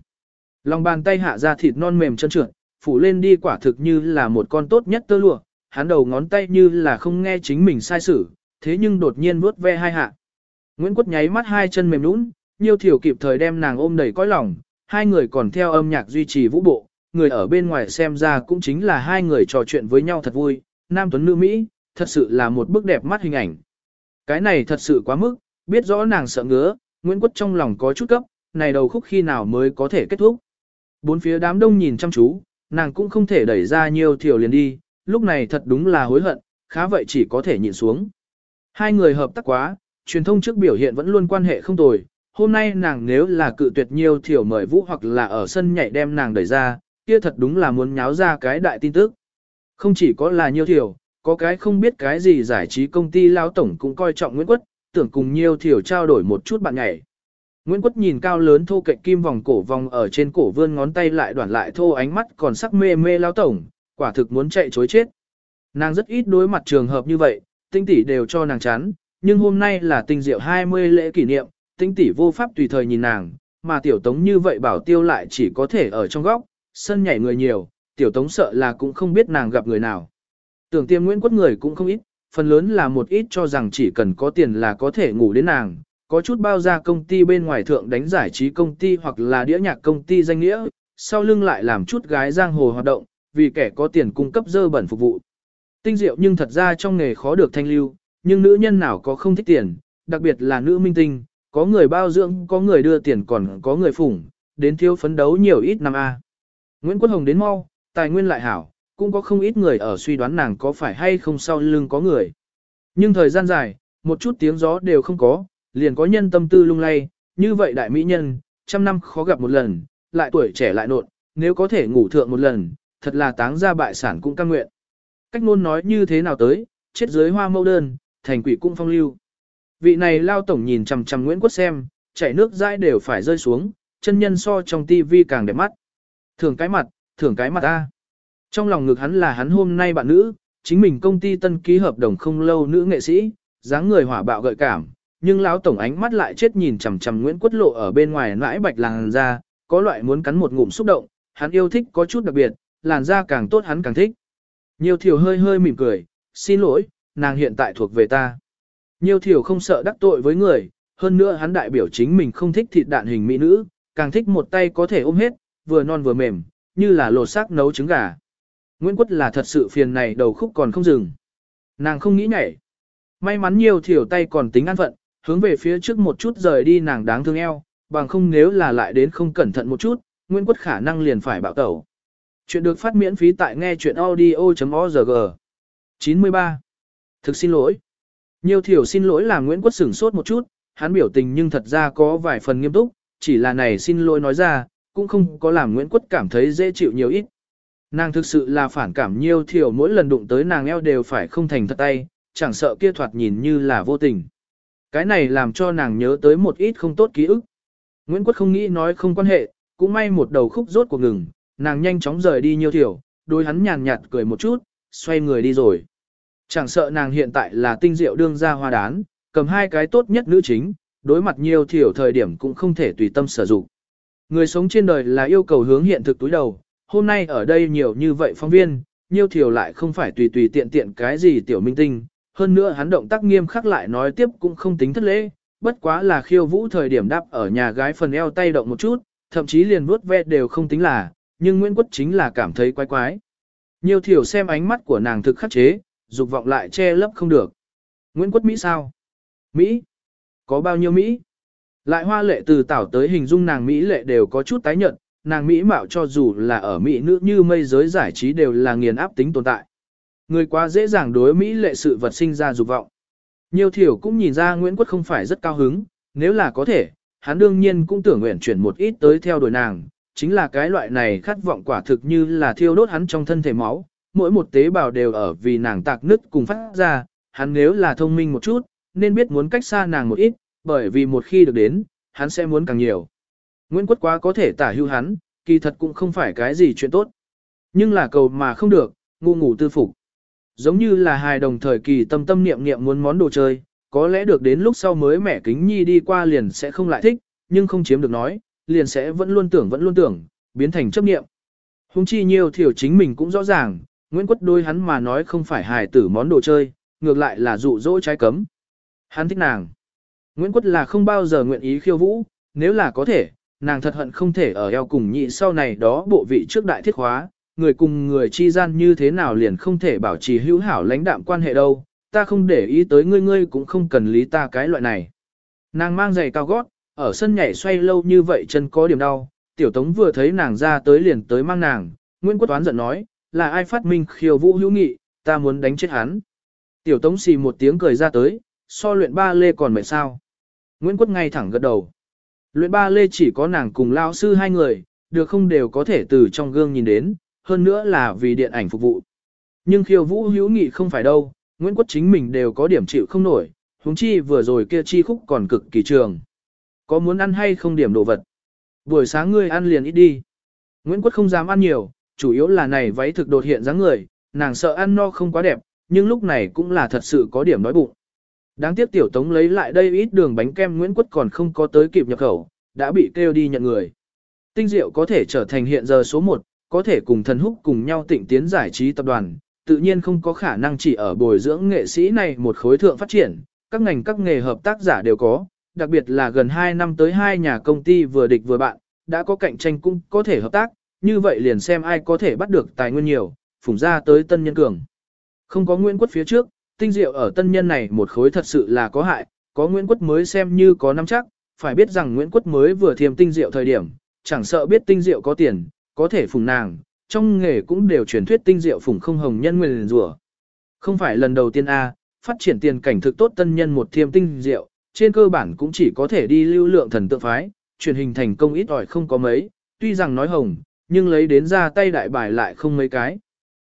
Lòng bàn tay hạ ra thịt non mềm chân trượt, phủ lên đi quả thực như là một con tốt nhất tơ lụa, hắn đầu ngón tay như là không nghe chính mình sai sử, thế nhưng đột nhiên vuốt ve hai hạ. Nguyễn Quất nháy mắt hai chân mềm nũng, nhiều thiểu kịp thời đem nàng ôm đầy cõi lòng, hai người còn theo âm nhạc duy trì vũ bộ, người ở bên ngoài xem ra cũng chính là hai người trò chuyện với nhau thật vui, nam tuấn nữ Mỹ, thật sự là một bức đẹp mắt hình ảnh. Cái này thật sự quá mức, biết rõ nàng sợ ngứa, Nguyễn Quất trong lòng có chút cấp, này đầu khúc khi nào mới có thể kết thúc. Bốn phía đám đông nhìn chăm chú, nàng cũng không thể đẩy ra nhiều thiểu liền đi, lúc này thật đúng là hối hận, khá vậy chỉ có thể nhịn xuống. Hai người hợp tác quá, truyền thông trước biểu hiện vẫn luôn quan hệ không tồi, hôm nay nàng nếu là cự tuyệt nhiều thiểu mời vũ hoặc là ở sân nhảy đem nàng đẩy ra, kia thật đúng là muốn nháo ra cái đại tin tức. Không chỉ có là nhiều thiểu, có cái không biết cái gì giải trí công ty lao tổng cũng coi trọng Nguyễn Quất, tưởng cùng nhiều thiểu trao đổi một chút bạn nhảy. Nguyễn Quất nhìn cao lớn thô cạnh kim vòng cổ vòng ở trên cổ vươn ngón tay lại đoạn lại thô ánh mắt còn sắc mê mê lao tổng, quả thực muốn chạy chối chết. Nàng rất ít đối mặt trường hợp như vậy, tinh tỷ đều cho nàng chán, nhưng hôm nay là tinh diệu 20 lễ kỷ niệm, tinh tỷ vô pháp tùy thời nhìn nàng, mà tiểu tống như vậy bảo tiêu lại chỉ có thể ở trong góc, sân nhảy người nhiều, tiểu tống sợ là cũng không biết nàng gặp người nào. Tưởng tiêm Nguyễn Quất người cũng không ít, phần lớn là một ít cho rằng chỉ cần có tiền là có thể ngủ đến nàng, có chút bao ra công ty bên ngoài thượng đánh giải trí công ty hoặc là đĩa nhạc công ty danh nghĩa, sau lưng lại làm chút gái giang hồ hoạt động, vì kẻ có tiền cung cấp dơ bẩn phục vụ. Tinh diệu nhưng thật ra trong nghề khó được thanh lưu, nhưng nữ nhân nào có không thích tiền, đặc biệt là nữ minh tinh, có người bao dưỡng, có người đưa tiền còn có người phủng, đến thiếu phấn đấu nhiều ít năm A. Nguyễn Quốc Hồng đến mau, tài nguyên lại hảo, cũng có không ít người ở suy đoán nàng có phải hay không sau lưng có người. Nhưng thời gian dài, một chút tiếng gió đều không có, liền có nhân tâm tư lung lay, như vậy đại mỹ nhân, trăm năm khó gặp một lần, lại tuổi trẻ lại nộn, nếu có thể ngủ thượng một lần, thật là táng ra bại sản cũng căng nguyện. Cách ngôn nói như thế nào tới, chết dưới hoa mâu đơn, thành quỷ cũng phong lưu. Vị này lao tổng nhìn chằm chằm Nguyễn Quốc xem, chảy nước dãi đều phải rơi xuống, chân nhân so trong tivi càng đẹp mắt. Thường cái mặt, thường cái mặt ta. Trong lòng ngực hắn là hắn hôm nay bạn nữ, chính mình công ty tân ký hợp đồng không lâu nữ nghệ sĩ, dáng người hỏa bạo gợi cảm, nhưng lão tổng ánh mắt lại chết nhìn chằm chằm Nguyễn quất Lộ ở bên ngoài nãi bạch làn da, có loại muốn cắn một ngụm xúc động, hắn yêu thích có chút đặc biệt, làn da càng tốt hắn càng thích. Nhiều thiểu hơi hơi mỉm cười, xin lỗi, nàng hiện tại thuộc về ta. Nhiều thiểu không sợ đắc tội với người, hơn nữa hắn đại biểu chính mình không thích thịt đạn hình mỹ nữ, càng thích một tay có thể ôm hết, vừa non vừa mềm, như là lột xác nấu trứng gà. Nguyễn Quất là thật sự phiền này đầu khúc còn không dừng. Nàng không nghĩ nhảy. May mắn nhiều thiểu tay còn tính an phận, hướng về phía trước một chút rời đi nàng đáng thương eo, bằng không nếu là lại đến không cẩn thận một chút, Nguyễn Quất khả năng liền phải bạo tẩu. Chuyện được phát miễn phí tại nghe chuyện audio.org. 93. Thực xin lỗi. Nhiều thiểu xin lỗi là Nguyễn Quất sửng sốt một chút, hắn biểu tình nhưng thật ra có vài phần nghiêm túc, chỉ là này xin lỗi nói ra, cũng không có làm Nguyễn Quất cảm thấy dễ chịu nhiều ít. Nàng thực sự là phản cảm nhiều thiểu mỗi lần đụng tới nàng eo đều phải không thành thật tay, chẳng sợ kia thoạt nhìn như là vô tình. Cái này làm cho nàng nhớ tới một ít không tốt ký ức. Nguyễn Quất không nghĩ nói không quan hệ, cũng may một đầu khúc rốt cuộc ngừng, nàng nhanh chóng rời đi nhiều thiểu, đôi hắn nhàn nhạt cười một chút, xoay người đi rồi. Chẳng sợ nàng hiện tại là tinh diệu đương gia hoa đán, cầm hai cái tốt nhất nữ chính, đối mặt nhiều thiểu thời điểm cũng không thể tùy tâm sử dụng. Người sống trên đời là yêu cầu hướng hiện thực túi đầu, hôm nay ở đây nhiều như vậy phóng viên, nhiều thiểu lại không phải tùy tùy tiện tiện cái gì tiểu minh tinh, hơn nữa hắn động tác nghiêm khắc lại nói tiếp cũng không tính thất lễ, bất quá là khiêu vũ thời điểm đáp ở nhà gái phần eo tay động một chút, thậm chí liền vuốt ve đều không tính là, nhưng Nguyễn quốc chính là cảm thấy quái quái. Nhiều thiểu xem ánh mắt của nàng thực khắc chế, dục vọng lại che lấp không được. Nguyễn quốc Mỹ sao? Mỹ? Có bao nhiêu Mỹ? Lại hoa lệ từ tảo tới hình dung nàng Mỹ lệ đều có chút tái nhận, nàng Mỹ mạo cho dù là ở Mỹ nữ như mây giới giải trí đều là nghiền áp tính tồn tại. Người quá dễ dàng đối Mỹ lệ sự vật sinh ra dục vọng. Nhiều thiểu cũng nhìn ra Nguyễn Quất không phải rất cao hứng, nếu là có thể, hắn đương nhiên cũng tưởng nguyện chuyển một ít tới theo đuổi nàng, chính là cái loại này khát vọng quả thực như là thiêu đốt hắn trong thân thể máu, mỗi một tế bào đều ở vì nàng tạc nứt cùng phát ra, hắn nếu là thông minh một chút, nên biết muốn cách xa nàng một ít, bởi vì một khi được đến, hắn sẽ muốn càng nhiều. Nguyễn Quất quá có thể tả hưu hắn, kỳ thật cũng không phải cái gì chuyện tốt. Nhưng là cầu mà không được, ngu ngủ tư phục. Giống như là hài đồng thời kỳ tâm tâm niệm niệm muốn món đồ chơi, có lẽ được đến lúc sau mới mẻ kính nhi đi qua liền sẽ không lại thích, nhưng không chiếm được nói, liền sẽ vẫn luôn tưởng vẫn luôn tưởng, biến thành chấp niệm. Hùng chi nhiều thiểu chính mình cũng rõ ràng, Nguyễn Quất đôi hắn mà nói không phải hài tử món đồ chơi, ngược lại là dụ dỗ trái cấm. Hắn thích nàng. Nguyễn Quất là không bao giờ nguyện ý khiêu vũ, nếu là có thể, nàng thật hận không thể ở eo cùng nhị sau này đó bộ vị trước đại thiết khóa, người cùng người chi gian như thế nào liền không thể bảo trì hữu hảo lãnh đạm quan hệ đâu, ta không để ý tới ngươi ngươi cũng không cần lý ta cái loại này. Nàng mang giày cao gót, ở sân nhảy xoay lâu như vậy chân có điểm đau, tiểu tống vừa thấy nàng ra tới liền tới mang nàng, Nguyễn Quốc Toán giận nói, là ai phát minh khiêu vũ hữu nghị, ta muốn đánh chết hắn. Tiểu tống xì một tiếng cười ra tới, so luyện ba lê còn mệt sao. Nguyễn Quốc ngay thẳng gật đầu. Luyện ba lê chỉ có nàng cùng lao sư hai người, được không đều có thể từ trong gương nhìn đến, hơn nữa là vì điện ảnh phục vụ. Nhưng khiêu vũ hữu nghị không phải đâu, Nguyễn Quốc chính mình đều có điểm chịu không nổi, huống chi vừa rồi kia chi khúc còn cực kỳ trường. Có muốn ăn hay không điểm đồ vật? Buổi sáng ngươi ăn liền ít đi. Nguyễn Quốc không dám ăn nhiều, chủ yếu là này váy thực đột hiện dáng người, nàng sợ ăn no không quá đẹp, nhưng lúc này cũng là thật sự có điểm đói bụng. Đáng tiếc tiểu tống lấy lại đây ít đường bánh kem Nguyễn Quốc còn không có tới kịp nhập khẩu, đã bị kêu đi nhận người. Tinh diệu có thể trở thành hiện giờ số 1, có thể cùng thần húc cùng nhau tịnh tiến giải trí tập đoàn, tự nhiên không có khả năng chỉ ở bồi dưỡng nghệ sĩ này một khối thượng phát triển, các ngành các nghề hợp tác giả đều có, đặc biệt là gần 2 năm tới hai nhà công ty vừa địch vừa bạn, đã có cạnh tranh cũng có thể hợp tác, như vậy liền xem ai có thể bắt được tài nguyên nhiều, phủng ra tới tân nhân cường. Không có nguyễn quất phía trước, tinh diệu ở tân nhân này một khối thật sự là có hại, có Nguyễn Quất mới xem như có nắm chắc, phải biết rằng Nguyễn Quất mới vừa thiềm tinh diệu thời điểm, chẳng sợ biết tinh diệu có tiền, có thể phùng nàng, trong nghề cũng đều truyền thuyết tinh diệu phùng không hồng nhân nguyên rủa. Không phải lần đầu tiên A, phát triển tiền cảnh thực tốt tân nhân một thiềm tinh diệu, trên cơ bản cũng chỉ có thể đi lưu lượng thần tượng phái, truyền hình thành công ít ỏi không có mấy, tuy rằng nói hồng, nhưng lấy đến ra tay đại bài lại không mấy cái.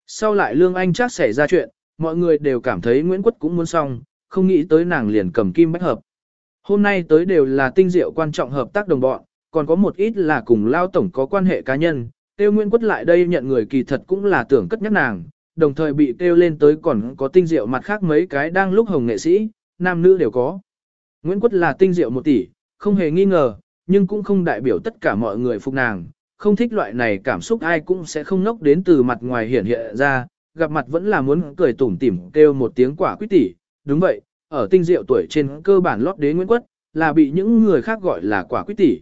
Sau lại Lương Anh chắc xảy ra chuyện, mọi người đều cảm thấy Nguyễn Quất cũng muốn xong, không nghĩ tới nàng liền cầm kim bách hợp. Hôm nay tới đều là tinh diệu quan trọng hợp tác đồng bọn, còn có một ít là cùng Lao Tổng có quan hệ cá nhân, tiêu Nguyễn Quất lại đây nhận người kỳ thật cũng là tưởng cất nhắc nàng, đồng thời bị tiêu lên tới còn có tinh diệu mặt khác mấy cái đang lúc hồng nghệ sĩ, nam nữ đều có. Nguyễn Quất là tinh diệu một tỷ, không hề nghi ngờ, nhưng cũng không đại biểu tất cả mọi người phục nàng, không thích loại này cảm xúc ai cũng sẽ không nốc đến từ mặt ngoài hiển hiện ra, gặp mặt vẫn là muốn cười tủm tỉm kêu một tiếng quả quyết tỷ, đúng vậy, ở tinh diệu tuổi trên cơ bản lót đế Nguyễn Quất, là bị những người khác gọi là quả quyết tỷ.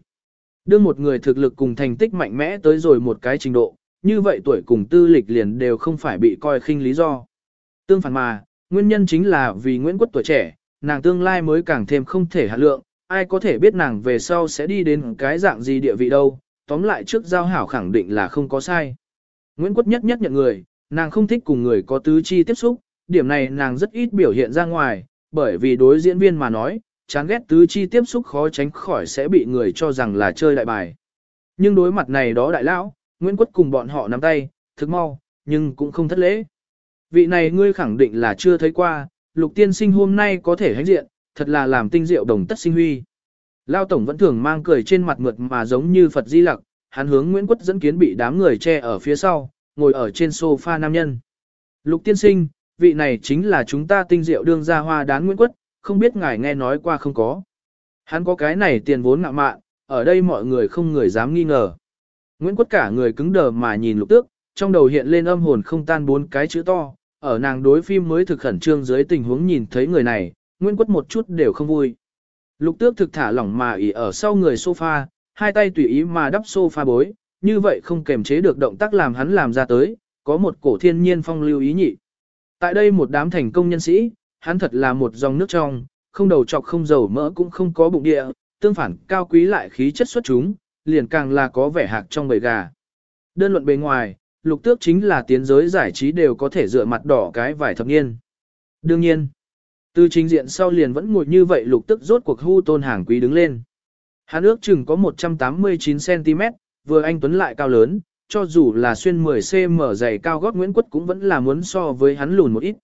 Đưa một người thực lực cùng thành tích mạnh mẽ tới rồi một cái trình độ, như vậy tuổi cùng tư lịch liền đều không phải bị coi khinh lý do. Tương phản mà, nguyên nhân chính là vì Nguyễn Quất tuổi trẻ, nàng tương lai mới càng thêm không thể hạ lượng, ai có thể biết nàng về sau sẽ đi đến cái dạng gì địa vị đâu, tóm lại trước giao hảo khẳng định là không có sai. Nguyễn Quất nhất nhất nhận người, nàng không thích cùng người có tứ chi tiếp xúc, điểm này nàng rất ít biểu hiện ra ngoài, bởi vì đối diễn viên mà nói, chán ghét tứ chi tiếp xúc khó tránh khỏi sẽ bị người cho rằng là chơi đại bài. Nhưng đối mặt này đó đại lão, Nguyễn Quất cùng bọn họ nắm tay, thực mau, nhưng cũng không thất lễ. Vị này ngươi khẳng định là chưa thấy qua, lục tiên sinh hôm nay có thể hãnh diện, thật là làm tinh diệu đồng tất sinh huy. Lao Tổng vẫn thường mang cười trên mặt mượt mà giống như Phật Di Lặc, hắn hướng Nguyễn Quất dẫn kiến bị đám người che ở phía sau, ngồi ở trên sofa nam nhân. Lục tiên sinh, vị này chính là chúng ta tinh diệu đương gia hoa đán Nguyễn Quất, không biết ngài nghe nói qua không có. Hắn có cái này tiền vốn ngạ mạn, ở đây mọi người không người dám nghi ngờ. Nguyễn Quất cả người cứng đờ mà nhìn lục tước, trong đầu hiện lên âm hồn không tan bốn cái chữ to, ở nàng đối phim mới thực khẩn trương dưới tình huống nhìn thấy người này, Nguyễn Quất một chút đều không vui. Lục tước thực thả lỏng mà ỉ ở sau người sofa, hai tay tùy ý mà đắp sofa bối, như vậy không kềm chế được động tác làm hắn làm ra tới, có một cổ thiên nhiên phong lưu ý nhị. Tại đây một đám thành công nhân sĩ, hắn thật là một dòng nước trong, không đầu trọc không dầu mỡ cũng không có bụng địa, tương phản cao quý lại khí chất xuất chúng, liền càng là có vẻ hạc trong bầy gà. Đơn luận bề ngoài, lục tước chính là tiến giới giải trí đều có thể dựa mặt đỏ cái vài thập niên. Đương nhiên, từ chính diện sau liền vẫn ngồi như vậy lục tức rốt cuộc hưu tôn hàng quý đứng lên. Hắn ước chừng có 189cm, vừa anh tuấn lại cao lớn, cho dù là xuyên 10cm dày cao gót Nguyễn Quất cũng vẫn là muốn so với hắn lùn một ít.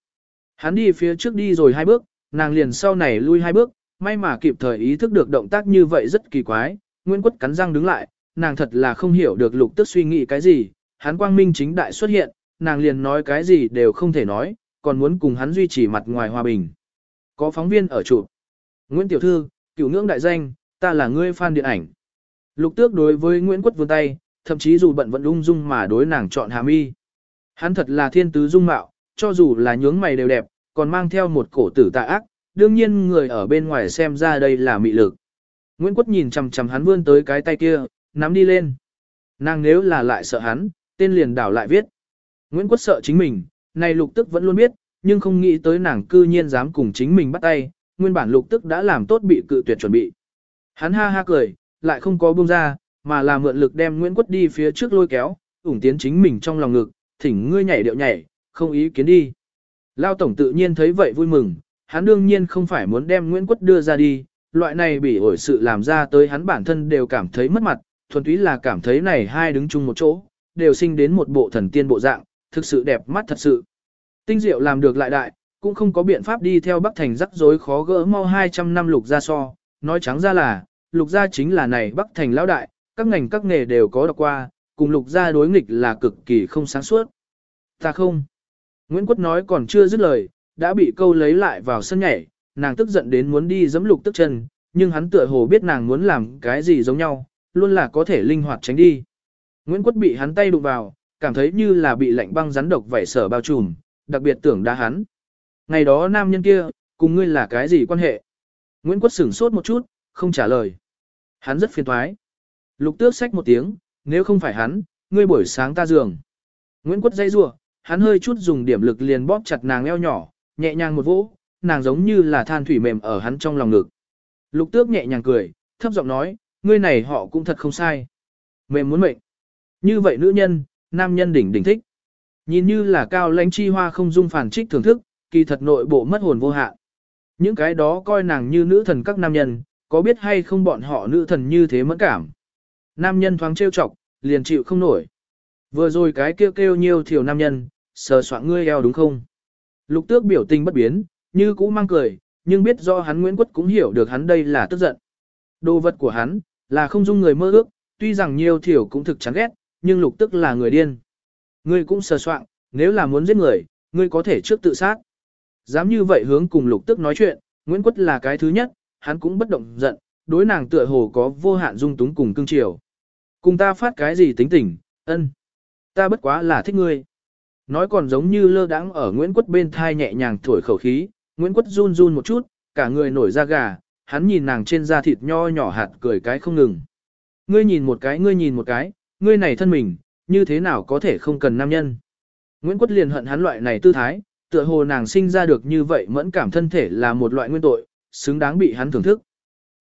Hắn đi phía trước đi rồi hai bước, nàng liền sau này lui hai bước, may mà kịp thời ý thức được động tác như vậy rất kỳ quái, Nguyễn Quất cắn răng đứng lại, nàng thật là không hiểu được lục tức suy nghĩ cái gì, hắn quang minh chính đại xuất hiện, nàng liền nói cái gì đều không thể nói, còn muốn cùng hắn duy trì mặt ngoài hòa bình. Có phóng viên ở chụp. Nguyễn Tiểu Thư, cựu ngưỡng đại danh, ta là ngươi fan điện ảnh. Lục tước đối với Nguyễn Quất vươn tay, thậm chí dù bận vẫn ung dung mà đối nàng chọn hàm y. Hắn thật là thiên tứ dung mạo, cho dù là nhướng mày đều đẹp, còn mang theo một cổ tử tà ác, đương nhiên người ở bên ngoài xem ra đây là mị lực. Nguyễn Quất nhìn chằm chằm hắn vươn tới cái tay kia, nắm đi lên. Nàng nếu là lại sợ hắn, tên liền đảo lại viết. Nguyễn Quất sợ chính mình, này lục tức vẫn luôn biết, nhưng không nghĩ tới nàng cư nhiên dám cùng chính mình bắt tay, nguyên bản lục tức đã làm tốt bị cự tuyệt chuẩn bị. Hắn ha ha cười, lại không có buông ra, mà là mượn lực đem Nguyễn Quất đi phía trước lôi kéo, ủng tiến chính mình trong lòng ngực, thỉnh ngươi nhảy điệu nhảy, không ý kiến đi. Lao Tổng tự nhiên thấy vậy vui mừng, hắn đương nhiên không phải muốn đem Nguyễn Quất đưa ra đi, loại này bị ổi sự làm ra tới hắn bản thân đều cảm thấy mất mặt, thuần túy là cảm thấy này hai đứng chung một chỗ, đều sinh đến một bộ thần tiên bộ dạng, thực sự đẹp mắt thật sự. Tinh diệu làm được lại đại, cũng không có biện pháp đi theo Bắc Thành rắc rối khó gỡ mau 200 năm lục gia so, nói trắng ra là, lục gia chính là này Bắc Thành lão đại, các ngành các nghề đều có đọc qua, cùng lục gia đối nghịch là cực kỳ không sáng suốt. Ta không. Nguyễn Quất nói còn chưa dứt lời, đã bị câu lấy lại vào sân nhảy, nàng tức giận đến muốn đi giẫm lục tức chân, nhưng hắn tựa hồ biết nàng muốn làm cái gì giống nhau, luôn là có thể linh hoạt tránh đi. Nguyễn Quất bị hắn tay đụng vào, cảm thấy như là bị lạnh băng rắn độc vảy sở bao trùm, đặc biệt tưởng đá hắn. Ngày đó nam nhân kia, cùng ngươi là cái gì quan hệ? Nguyễn Quất sửng sốt một chút, không trả lời. Hắn rất phiền thoái. Lục tước xách một tiếng, nếu không phải hắn, ngươi buổi sáng ta giường. Nguyễn Quất dây rủa, hắn hơi chút dùng điểm lực liền bóp chặt nàng eo nhỏ, nhẹ nhàng một vỗ, nàng giống như là than thủy mềm ở hắn trong lòng ngực. Lục tước nhẹ nhàng cười, thấp giọng nói, ngươi này họ cũng thật không sai. Mềm muốn mệnh. Như vậy nữ nhân, nam nhân đỉnh đỉnh thích. Nhìn như là cao lãnh chi hoa không dung phản trích thưởng thức, kỳ thật nội bộ mất hồn vô hạn. Những cái đó coi nàng như nữ thần các nam nhân, có biết hay không bọn họ nữ thần như thế mẫn cảm. Nam nhân thoáng trêu chọc, liền chịu không nổi. Vừa rồi cái kêu kêu nhiều thiểu nam nhân, sờ soạn ngươi eo đúng không? Lục tước biểu tình bất biến, như cũ mang cười, nhưng biết do hắn Nguyễn Quất cũng hiểu được hắn đây là tức giận. Đồ vật của hắn, là không dung người mơ ước, tuy rằng nhiều thiểu cũng thực chán ghét, nhưng lục tức là người điên. Ngươi cũng sờ soạn, nếu là muốn giết người, ngươi có thể trước tự sát. Dám như vậy hướng cùng lục tức nói chuyện, Nguyễn Quất là cái thứ nhất, hắn cũng bất động giận, đối nàng tựa hồ có vô hạn dung túng cùng cương triều. Cùng ta phát cái gì tính tình, ân. Ta bất quá là thích ngươi. Nói còn giống như lơ đãng ở Nguyễn Quất bên thai nhẹ nhàng thổi khẩu khí, Nguyễn Quất run run một chút, cả người nổi da gà, hắn nhìn nàng trên da thịt nho nhỏ hạt cười cái không ngừng. Ngươi nhìn một cái, ngươi nhìn một cái, ngươi này thân mình, như thế nào có thể không cần nam nhân. Nguyễn Quất liền hận hắn loại này tư thái, tựa hồ nàng sinh ra được như vậy mẫn cảm thân thể là một loại nguyên tội, xứng đáng bị hắn thưởng thức.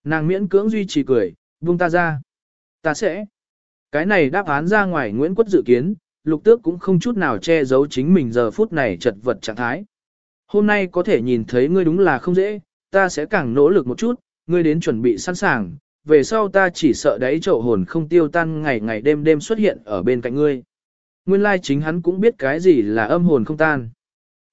Nàng miễn cưỡng duy trì cười, buông ta ra. Ta sẽ. Cái này đáp án ra ngoài Nguyễn Quất dự kiến, lục tước cũng không chút nào che giấu chính mình giờ phút này chật vật trạng thái. Hôm nay có thể nhìn thấy ngươi đúng là không dễ, ta sẽ càng nỗ lực một chút, ngươi đến chuẩn bị sẵn sàng, về sau ta chỉ sợ đáy chậu hồn không tiêu tan ngày ngày đêm đêm xuất hiện ở bên cạnh ngươi. Nguyên lai chính hắn cũng biết cái gì là âm hồn không tan.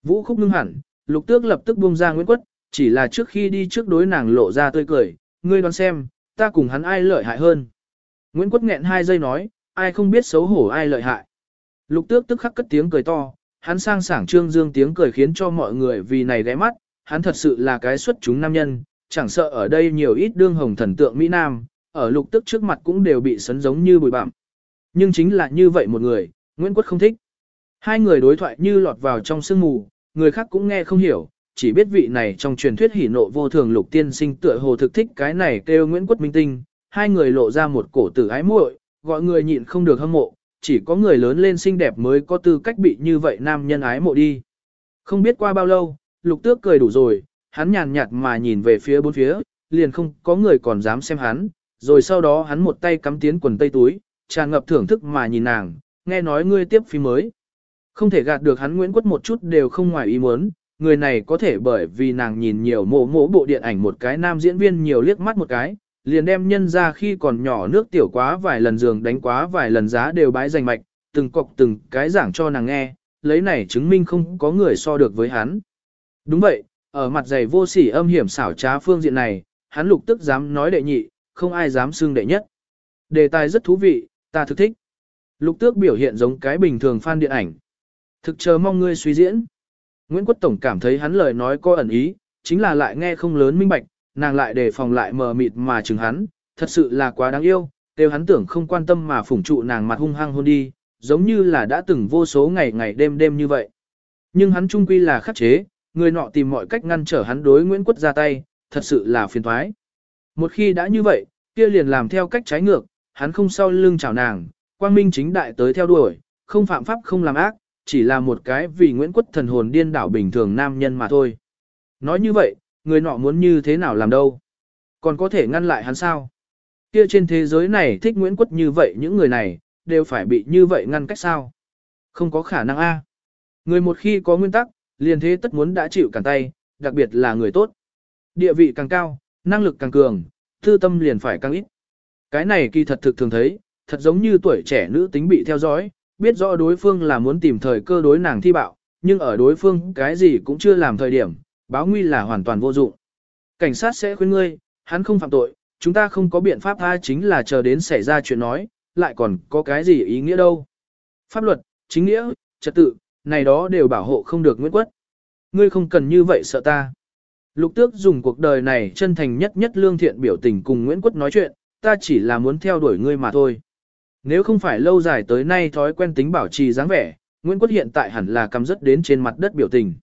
Vũ khúc ngưng hẳn, lục tước lập tức buông ra Nguyễn Quất, chỉ là trước khi đi trước đối nàng lộ ra tươi cười, ngươi đoán xem, ta cùng hắn ai lợi hại hơn. Nguyễn Quất nghẹn hai giây nói, ai không biết xấu hổ ai lợi hại. Lục tước tức khắc cất tiếng cười to, hắn sang sảng trương dương tiếng cười khiến cho mọi người vì này ghé mắt, hắn thật sự là cái xuất chúng nam nhân, chẳng sợ ở đây nhiều ít đương hồng thần tượng Mỹ Nam, ở lục tức trước mặt cũng đều bị sấn giống như bụi bặm. Nhưng chính là như vậy một người, Nguyễn Quất không thích. Hai người đối thoại như lọt vào trong sương mù, người khác cũng nghe không hiểu, chỉ biết vị này trong truyền thuyết hỉ nộ vô thường lục tiên sinh tựa hồ thực thích cái này kêu Nguyễn Quất Minh Tinh, hai người lộ ra một cổ tử ái muội, gọi người nhịn không được hâm mộ, chỉ có người lớn lên xinh đẹp mới có tư cách bị như vậy nam nhân ái mộ đi. Không biết qua bao lâu, lục tước cười đủ rồi, hắn nhàn nhạt mà nhìn về phía bốn phía, liền không có người còn dám xem hắn, rồi sau đó hắn một tay cắm tiến quần tây túi, tràn ngập thưởng thức mà nhìn nàng, nghe nói ngươi tiếp phim mới. Không thể gạt được hắn Nguyễn Quất một chút đều không ngoài ý muốn, người này có thể bởi vì nàng nhìn nhiều mộ mộ bộ điện ảnh một cái nam diễn viên nhiều liếc mắt một cái, liền đem nhân ra khi còn nhỏ nước tiểu quá vài lần giường đánh quá vài lần giá đều bái danh mạch, từng cọc từng cái giảng cho nàng nghe, lấy này chứng minh không có người so được với hắn. Đúng vậy, ở mặt dày vô sỉ âm hiểm xảo trá phương diện này, hắn lục tức dám nói đệ nhị, không ai dám xưng đệ nhất. Đề tài rất thú vị, ta thực thích. Lục tước biểu hiện giống cái bình thường fan điện ảnh. Thực chờ mong ngươi suy diễn. Nguyễn Quốc Tổng cảm thấy hắn lời nói có ẩn ý, chính là lại nghe không lớn minh bạch, nàng lại đề phòng lại mờ mịt mà chừng hắn, thật sự là quá đáng yêu, đều hắn tưởng không quan tâm mà phủng trụ nàng mặt hung hăng hôn đi, giống như là đã từng vô số ngày ngày đêm đêm như vậy. Nhưng hắn trung quy là khắc chế, người nọ tìm mọi cách ngăn trở hắn đối Nguyễn Quất ra tay, thật sự là phiền toái. Một khi đã như vậy, kia liền làm theo cách trái ngược, hắn không sau lưng chào nàng, quang minh chính đại tới theo đuổi, không phạm pháp không làm ác, chỉ là một cái vì Nguyễn Quất thần hồn điên đảo bình thường nam nhân mà thôi. Nói như vậy, người nọ muốn như thế nào làm đâu? Còn có thể ngăn lại hắn sao? Kia trên thế giới này thích Nguyễn Quất như vậy những người này, đều phải bị như vậy ngăn cách sao? Không có khả năng a. Người một khi có nguyên tắc, liền thế tất muốn đã chịu cản tay, đặc biệt là người tốt. Địa vị càng cao, năng lực càng cường, tư tâm liền phải càng ít. Cái này kỳ thật thực thường thấy, thật giống như tuổi trẻ nữ tính bị theo dõi, biết rõ đối phương là muốn tìm thời cơ đối nàng thi bạo, nhưng ở đối phương cái gì cũng chưa làm thời điểm, báo nguy là hoàn toàn vô dụng. Cảnh sát sẽ khuyên ngươi, hắn không phạm tội, chúng ta không có biện pháp tha chính là chờ đến xảy ra chuyện nói, lại còn có cái gì ý nghĩa đâu. Pháp luật, chính nghĩa, trật tự, này đó đều bảo hộ không được Nguyễn Quất. Ngươi không cần như vậy sợ ta. Lục tước dùng cuộc đời này chân thành nhất nhất lương thiện biểu tình cùng Nguyễn Quất nói chuyện, ta chỉ là muốn theo đuổi ngươi mà thôi. Nếu không phải lâu dài tới nay thói quen tính bảo trì dáng vẻ, Nguyễn Quất hiện tại hẳn là cầm rất đến trên mặt đất biểu tình.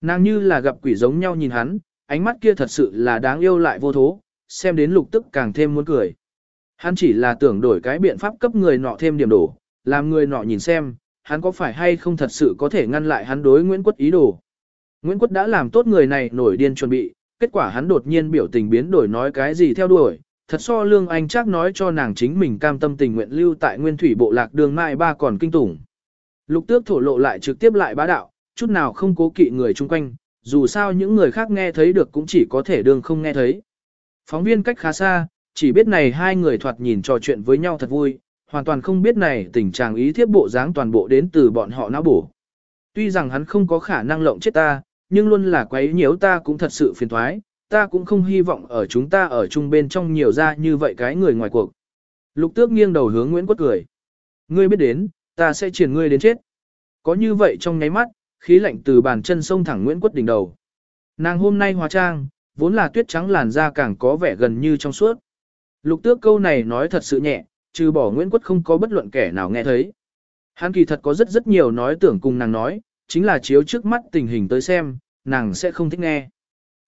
Nàng như là gặp quỷ giống nhau nhìn hắn, ánh mắt kia thật sự là đáng yêu lại vô thố, xem đến lục tức càng thêm muốn cười. Hắn chỉ là tưởng đổi cái biện pháp cấp người nọ thêm điểm đổ, làm người nọ nhìn xem, hắn có phải hay không thật sự có thể ngăn lại hắn đối Nguyễn Quất ý đồ. Nguyễn Quất đã làm tốt người này nổi điên chuẩn bị, kết quả hắn đột nhiên biểu tình biến đổi nói cái gì theo đuổi, thật so lương anh chắc nói cho nàng chính mình cam tâm tình nguyện lưu tại nguyên thủy bộ lạc đường mai ba còn kinh tủng. Lục tước thổ lộ lại trực tiếp lại bá đạo, chút nào không cố kỵ người chung quanh, dù sao những người khác nghe thấy được cũng chỉ có thể đường không nghe thấy. Phóng viên cách khá xa, chỉ biết này hai người thoạt nhìn trò chuyện với nhau thật vui, hoàn toàn không biết này tình trạng ý thiếp bộ dáng toàn bộ đến từ bọn họ não bổ. Tuy rằng hắn không có khả năng lộng chết ta, nhưng luôn là quấy nhiễu ta cũng thật sự phiền thoái, ta cũng không hy vọng ở chúng ta ở chung bên trong nhiều ra như vậy cái người ngoài cuộc. Lục tước nghiêng đầu hướng Nguyễn Quất cười. Ngươi biết đến, ta sẽ triển ngươi đến chết. Có như vậy trong nháy mắt, khí lạnh từ bàn chân sông thẳng Nguyễn Quất đỉnh đầu. Nàng hôm nay hóa trang, vốn là tuyết trắng làn da càng có vẻ gần như trong suốt. Lục tước câu này nói thật sự nhẹ, trừ bỏ Nguyễn Quất không có bất luận kẻ nào nghe thấy. Hắn kỳ thật có rất rất nhiều nói tưởng cùng nàng nói, chính là chiếu trước mắt tình hình tới xem, nàng sẽ không thích nghe.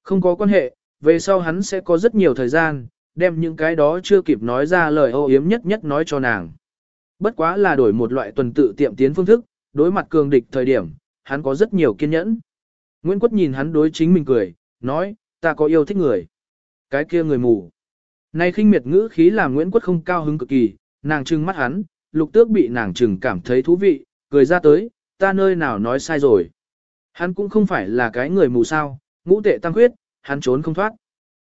Không có quan hệ, về sau hắn sẽ có rất nhiều thời gian, đem những cái đó chưa kịp nói ra lời ô yếm nhất nhất nói cho nàng. Bất quá là đổi một loại tuần tự tiệm tiến phương thức, đối mặt cường địch thời điểm, hắn có rất nhiều kiên nhẫn. Nguyễn Quất nhìn hắn đối chính mình cười, nói, ta có yêu thích người. Cái kia người mù. Này khinh miệt ngữ khí làm Nguyễn Quất không cao hứng cực kỳ, nàng trừng mắt hắn, lục tước bị nàng trừng cảm thấy thú vị, cười ra tới, ta nơi nào nói sai rồi. Hắn cũng không phải là cái người mù sao, ngũ tệ tăng huyết, hắn trốn không thoát.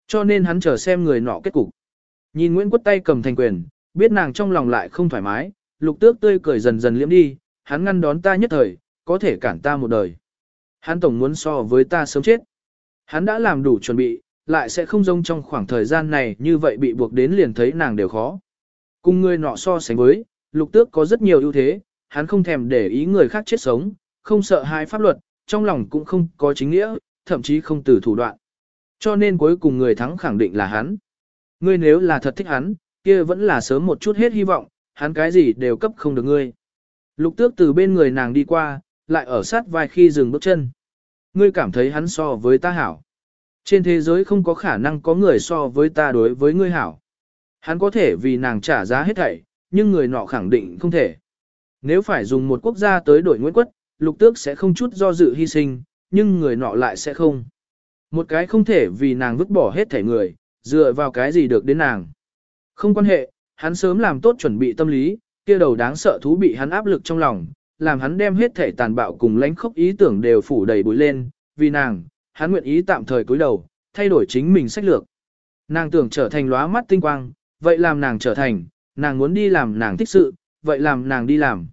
Cho nên hắn chờ xem người nọ kết cục. Nhìn Nguyễn Quất tay cầm thành quyền, biết nàng trong lòng lại không thoải mái, lục tước tươi cười dần dần liễm đi, hắn ngăn đón ta nhất thời, có thể cản ta một đời. Hắn tổng muốn so với ta sớm chết. Hắn đã làm đủ chuẩn bị, lại sẽ không rông trong khoảng thời gian này như vậy bị buộc đến liền thấy nàng đều khó. Cùng người nọ so sánh với, lục tước có rất nhiều ưu thế, hắn không thèm để ý người khác chết sống, không sợ hai pháp luật, trong lòng cũng không có chính nghĩa, thậm chí không từ thủ đoạn. Cho nên cuối cùng người thắng khẳng định là hắn. Ngươi nếu là thật thích hắn, kia vẫn là sớm một chút hết hy vọng, hắn cái gì đều cấp không được ngươi. Lục tước từ bên người nàng đi qua, lại ở sát vai khi dừng bước chân. Ngươi cảm thấy hắn so với ta hảo. Trên thế giới không có khả năng có người so với ta đối với ngươi hảo. Hắn có thể vì nàng trả giá hết thảy, nhưng người nọ khẳng định không thể. Nếu phải dùng một quốc gia tới đổi Nguyễn Quất, lục tước sẽ không chút do dự hy sinh, nhưng người nọ lại sẽ không. Một cái không thể vì nàng vứt bỏ hết thể người, dựa vào cái gì được đến nàng. Không quan hệ, hắn sớm làm tốt chuẩn bị tâm lý, kia đầu đáng sợ thú bị hắn áp lực trong lòng, làm hắn đem hết thể tàn bạo cùng lãnh khốc ý tưởng đều phủ đầy bụi lên, vì nàng, hắn nguyện ý tạm thời cúi đầu, thay đổi chính mình sách lược. Nàng tưởng trở thành lóa mắt tinh quang, vậy làm nàng trở thành, nàng muốn đi làm nàng thích sự, vậy làm nàng đi làm.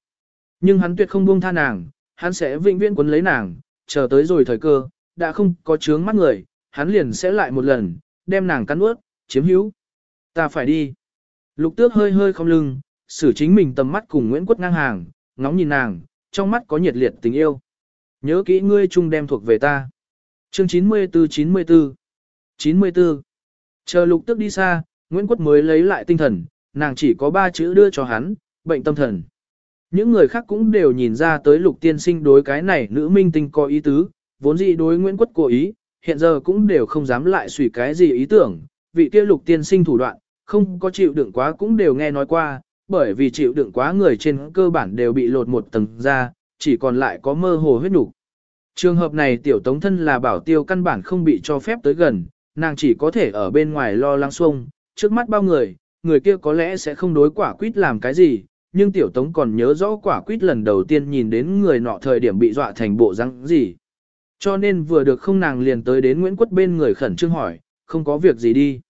Nhưng hắn tuyệt không buông tha nàng, hắn sẽ vĩnh viễn quấn lấy nàng, chờ tới rồi thời cơ, đã không có chướng mắt người, hắn liền sẽ lại một lần, đem nàng cắn ướt, chiếm hữu. Ta phải đi. Lục tước hơi hơi không lưng, xử chính mình tầm mắt cùng Nguyễn Quất ngang hàng, ngóng nhìn nàng, trong mắt có nhiệt liệt tình yêu. Nhớ kỹ ngươi chung đem thuộc về ta. Chương 94-94 94 Chờ lục tức đi xa, Nguyễn quốc mới lấy lại tinh thần, nàng chỉ có ba chữ đưa cho hắn, bệnh tâm thần. Những người khác cũng đều nhìn ra tới lục tiên sinh đối cái này nữ minh tinh có ý tứ, vốn dĩ đối Nguyễn quốc cố ý, hiện giờ cũng đều không dám lại suy cái gì ý tưởng, vị kia lục tiên sinh thủ đoạn, không có chịu đựng quá cũng đều nghe nói qua, bởi vì chịu đựng quá người trên cơ bản đều bị lột một tầng ra, chỉ còn lại có mơ hồ huyết nục. Trường hợp này tiểu tống thân là bảo tiêu căn bản không bị cho phép tới gần, nàng chỉ có thể ở bên ngoài lo lắng xuông, trước mắt bao người, người kia có lẽ sẽ không đối quả quýt làm cái gì, nhưng tiểu tống còn nhớ rõ quả quýt lần đầu tiên nhìn đến người nọ thời điểm bị dọa thành bộ răng gì. Cho nên vừa được không nàng liền tới đến Nguyễn Quất bên người khẩn trương hỏi, không có việc gì đi.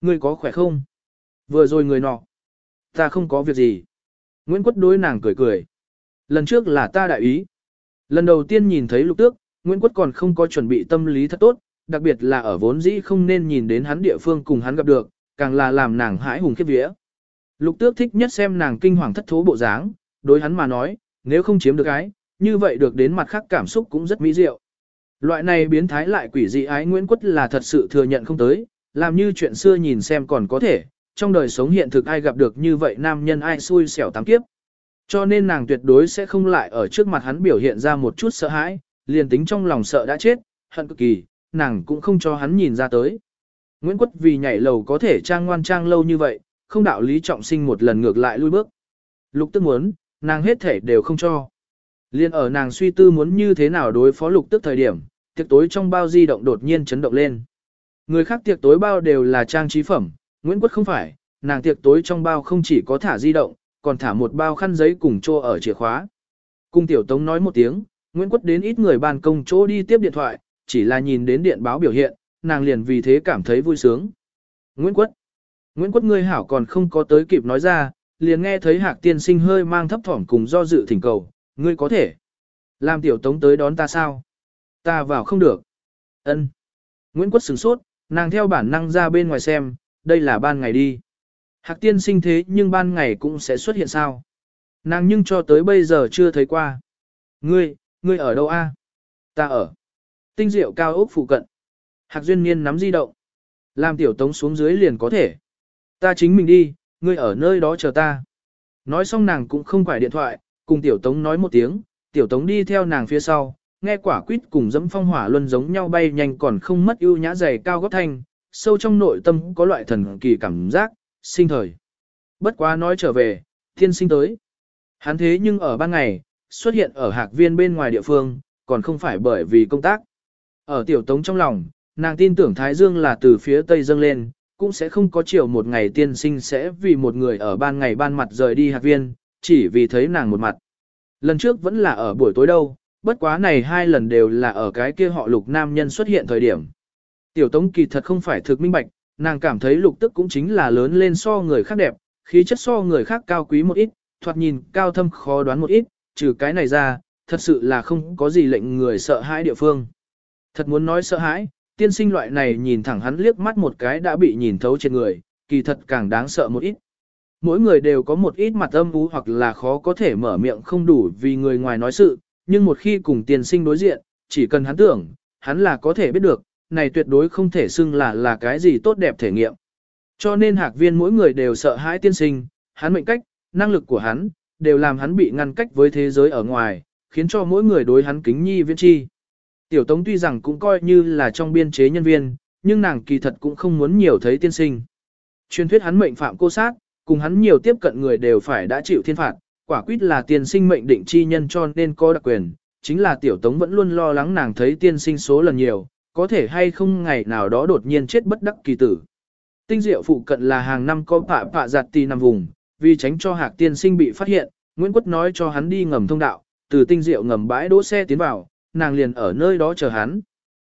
Ngươi có khỏe không? Vừa rồi người nọ. Ta không có việc gì. Nguyễn Quất đối nàng cười cười. Lần trước là ta đại ý. Lần đầu tiên nhìn thấy lục tước, Nguyễn Quất còn không có chuẩn bị tâm lý thật tốt, đặc biệt là ở vốn dĩ không nên nhìn đến hắn địa phương cùng hắn gặp được, càng là làm nàng hãi hùng khiếp vía. Lục tước thích nhất xem nàng kinh hoàng thất thố bộ dáng, đối hắn mà nói, nếu không chiếm được ái, như vậy được đến mặt khác cảm xúc cũng rất mỹ diệu. Loại này biến thái lại quỷ dị ái Nguyễn Quất là thật sự thừa nhận không tới, làm như chuyện xưa nhìn xem còn có thể, trong đời sống hiện thực ai gặp được như vậy nam nhân ai xui xẻo tám kiếp. Cho nên nàng tuyệt đối sẽ không lại ở trước mặt hắn biểu hiện ra một chút sợ hãi, liền tính trong lòng sợ đã chết, hận cực kỳ, nàng cũng không cho hắn nhìn ra tới. Nguyễn Quất vì nhảy lầu có thể trang ngoan trang lâu như vậy, không đạo lý trọng sinh một lần ngược lại lui bước. Lục tức muốn, nàng hết thể đều không cho. Liên ở nàng suy tư muốn như thế nào đối phó lục tức thời điểm, tiệc tối trong bao di động đột nhiên chấn động lên. Người khác tiệc tối bao đều là trang trí phẩm, Nguyễn Quất không phải, nàng tiệc tối trong bao không chỉ có thả di động, còn thả một bao khăn giấy cùng trô ở chìa khóa. Cung tiểu tống nói một tiếng, Nguyễn Quất đến ít người ban công chỗ đi tiếp điện thoại, chỉ là nhìn đến điện báo biểu hiện, nàng liền vì thế cảm thấy vui sướng. Nguyễn Quất. Nguyễn Quất ngươi hảo còn không có tới kịp nói ra, liền nghe thấy hạc tiên sinh hơi mang thấp thỏm cùng do dự thỉnh cầu, ngươi có thể. Làm tiểu tống tới đón ta sao? Ta vào không được. Ân. Nguyễn Quất sửng sốt, nàng theo bản năng ra bên ngoài xem, đây là ban ngày đi. Hạc tiên sinh thế nhưng ban ngày cũng sẽ xuất hiện sao? Nàng nhưng cho tới bây giờ chưa thấy qua. Ngươi, ngươi ở đâu a? Ta ở. Tinh diệu cao ốc phụ cận. Hạc duyên niên nắm di động. Làm tiểu tống xuống dưới liền có thể. Ta chính mình đi, ngươi ở nơi đó chờ ta. Nói xong nàng cũng không phải điện thoại, cùng tiểu tống nói một tiếng, tiểu tống đi theo nàng phía sau, nghe quả quýt cùng dẫm phong hỏa luân giống nhau bay nhanh còn không mất ưu nhã dày cao gót thanh, sâu trong nội tâm có loại thần kỳ cảm giác, sinh thời. Bất quá nói trở về, thiên sinh tới. Hắn thế nhưng ở ban ngày, xuất hiện ở hạc viên bên ngoài địa phương, còn không phải bởi vì công tác. Ở tiểu tống trong lòng, nàng tin tưởng Thái Dương là từ phía tây dâng lên, cũng sẽ không có chiều một ngày tiên sinh sẽ vì một người ở ban ngày ban mặt rời đi hạc viên, chỉ vì thấy nàng một mặt. Lần trước vẫn là ở buổi tối đâu, bất quá này hai lần đều là ở cái kia họ lục nam nhân xuất hiện thời điểm. Tiểu tống kỳ thật không phải thực minh bạch, nàng cảm thấy lục tức cũng chính là lớn lên so người khác đẹp, khí chất so người khác cao quý một ít, thoạt nhìn cao thâm khó đoán một ít, trừ cái này ra, thật sự là không có gì lệnh người sợ hãi địa phương. Thật muốn nói sợ hãi, tiên sinh loại này nhìn thẳng hắn liếc mắt một cái đã bị nhìn thấu trên người, kỳ thật càng đáng sợ một ít. Mỗi người đều có một ít mặt âm ú hoặc là khó có thể mở miệng không đủ vì người ngoài nói sự, nhưng một khi cùng tiên sinh đối diện, chỉ cần hắn tưởng, hắn là có thể biết được, này tuyệt đối không thể xưng là là cái gì tốt đẹp thể nghiệm. Cho nên hạc viên mỗi người đều sợ hãi tiên sinh, hắn mệnh cách, năng lực của hắn, đều làm hắn bị ngăn cách với thế giới ở ngoài, khiến cho mỗi người đối hắn kính nhi viễn chi. Tiểu Tống tuy rằng cũng coi như là trong biên chế nhân viên, nhưng nàng kỳ thật cũng không muốn nhiều thấy tiên sinh. Truyền thuyết hắn mệnh phạm cô sát, cùng hắn nhiều tiếp cận người đều phải đã chịu thiên phạt, quả quyết là tiên sinh mệnh định chi nhân cho nên có đặc quyền, chính là Tiểu Tống vẫn luôn lo lắng nàng thấy tiên sinh số lần nhiều, có thể hay không ngày nào đó đột nhiên chết bất đắc kỳ tử. Tinh diệu phụ cận là hàng năm có phạ phạ giặt tì nằm vùng, vì tránh cho hạc tiên sinh bị phát hiện, Nguyễn Quất nói cho hắn đi ngầm thông đạo, từ tinh diệu ngầm bãi đỗ xe tiến vào, nàng liền ở nơi đó chờ hắn.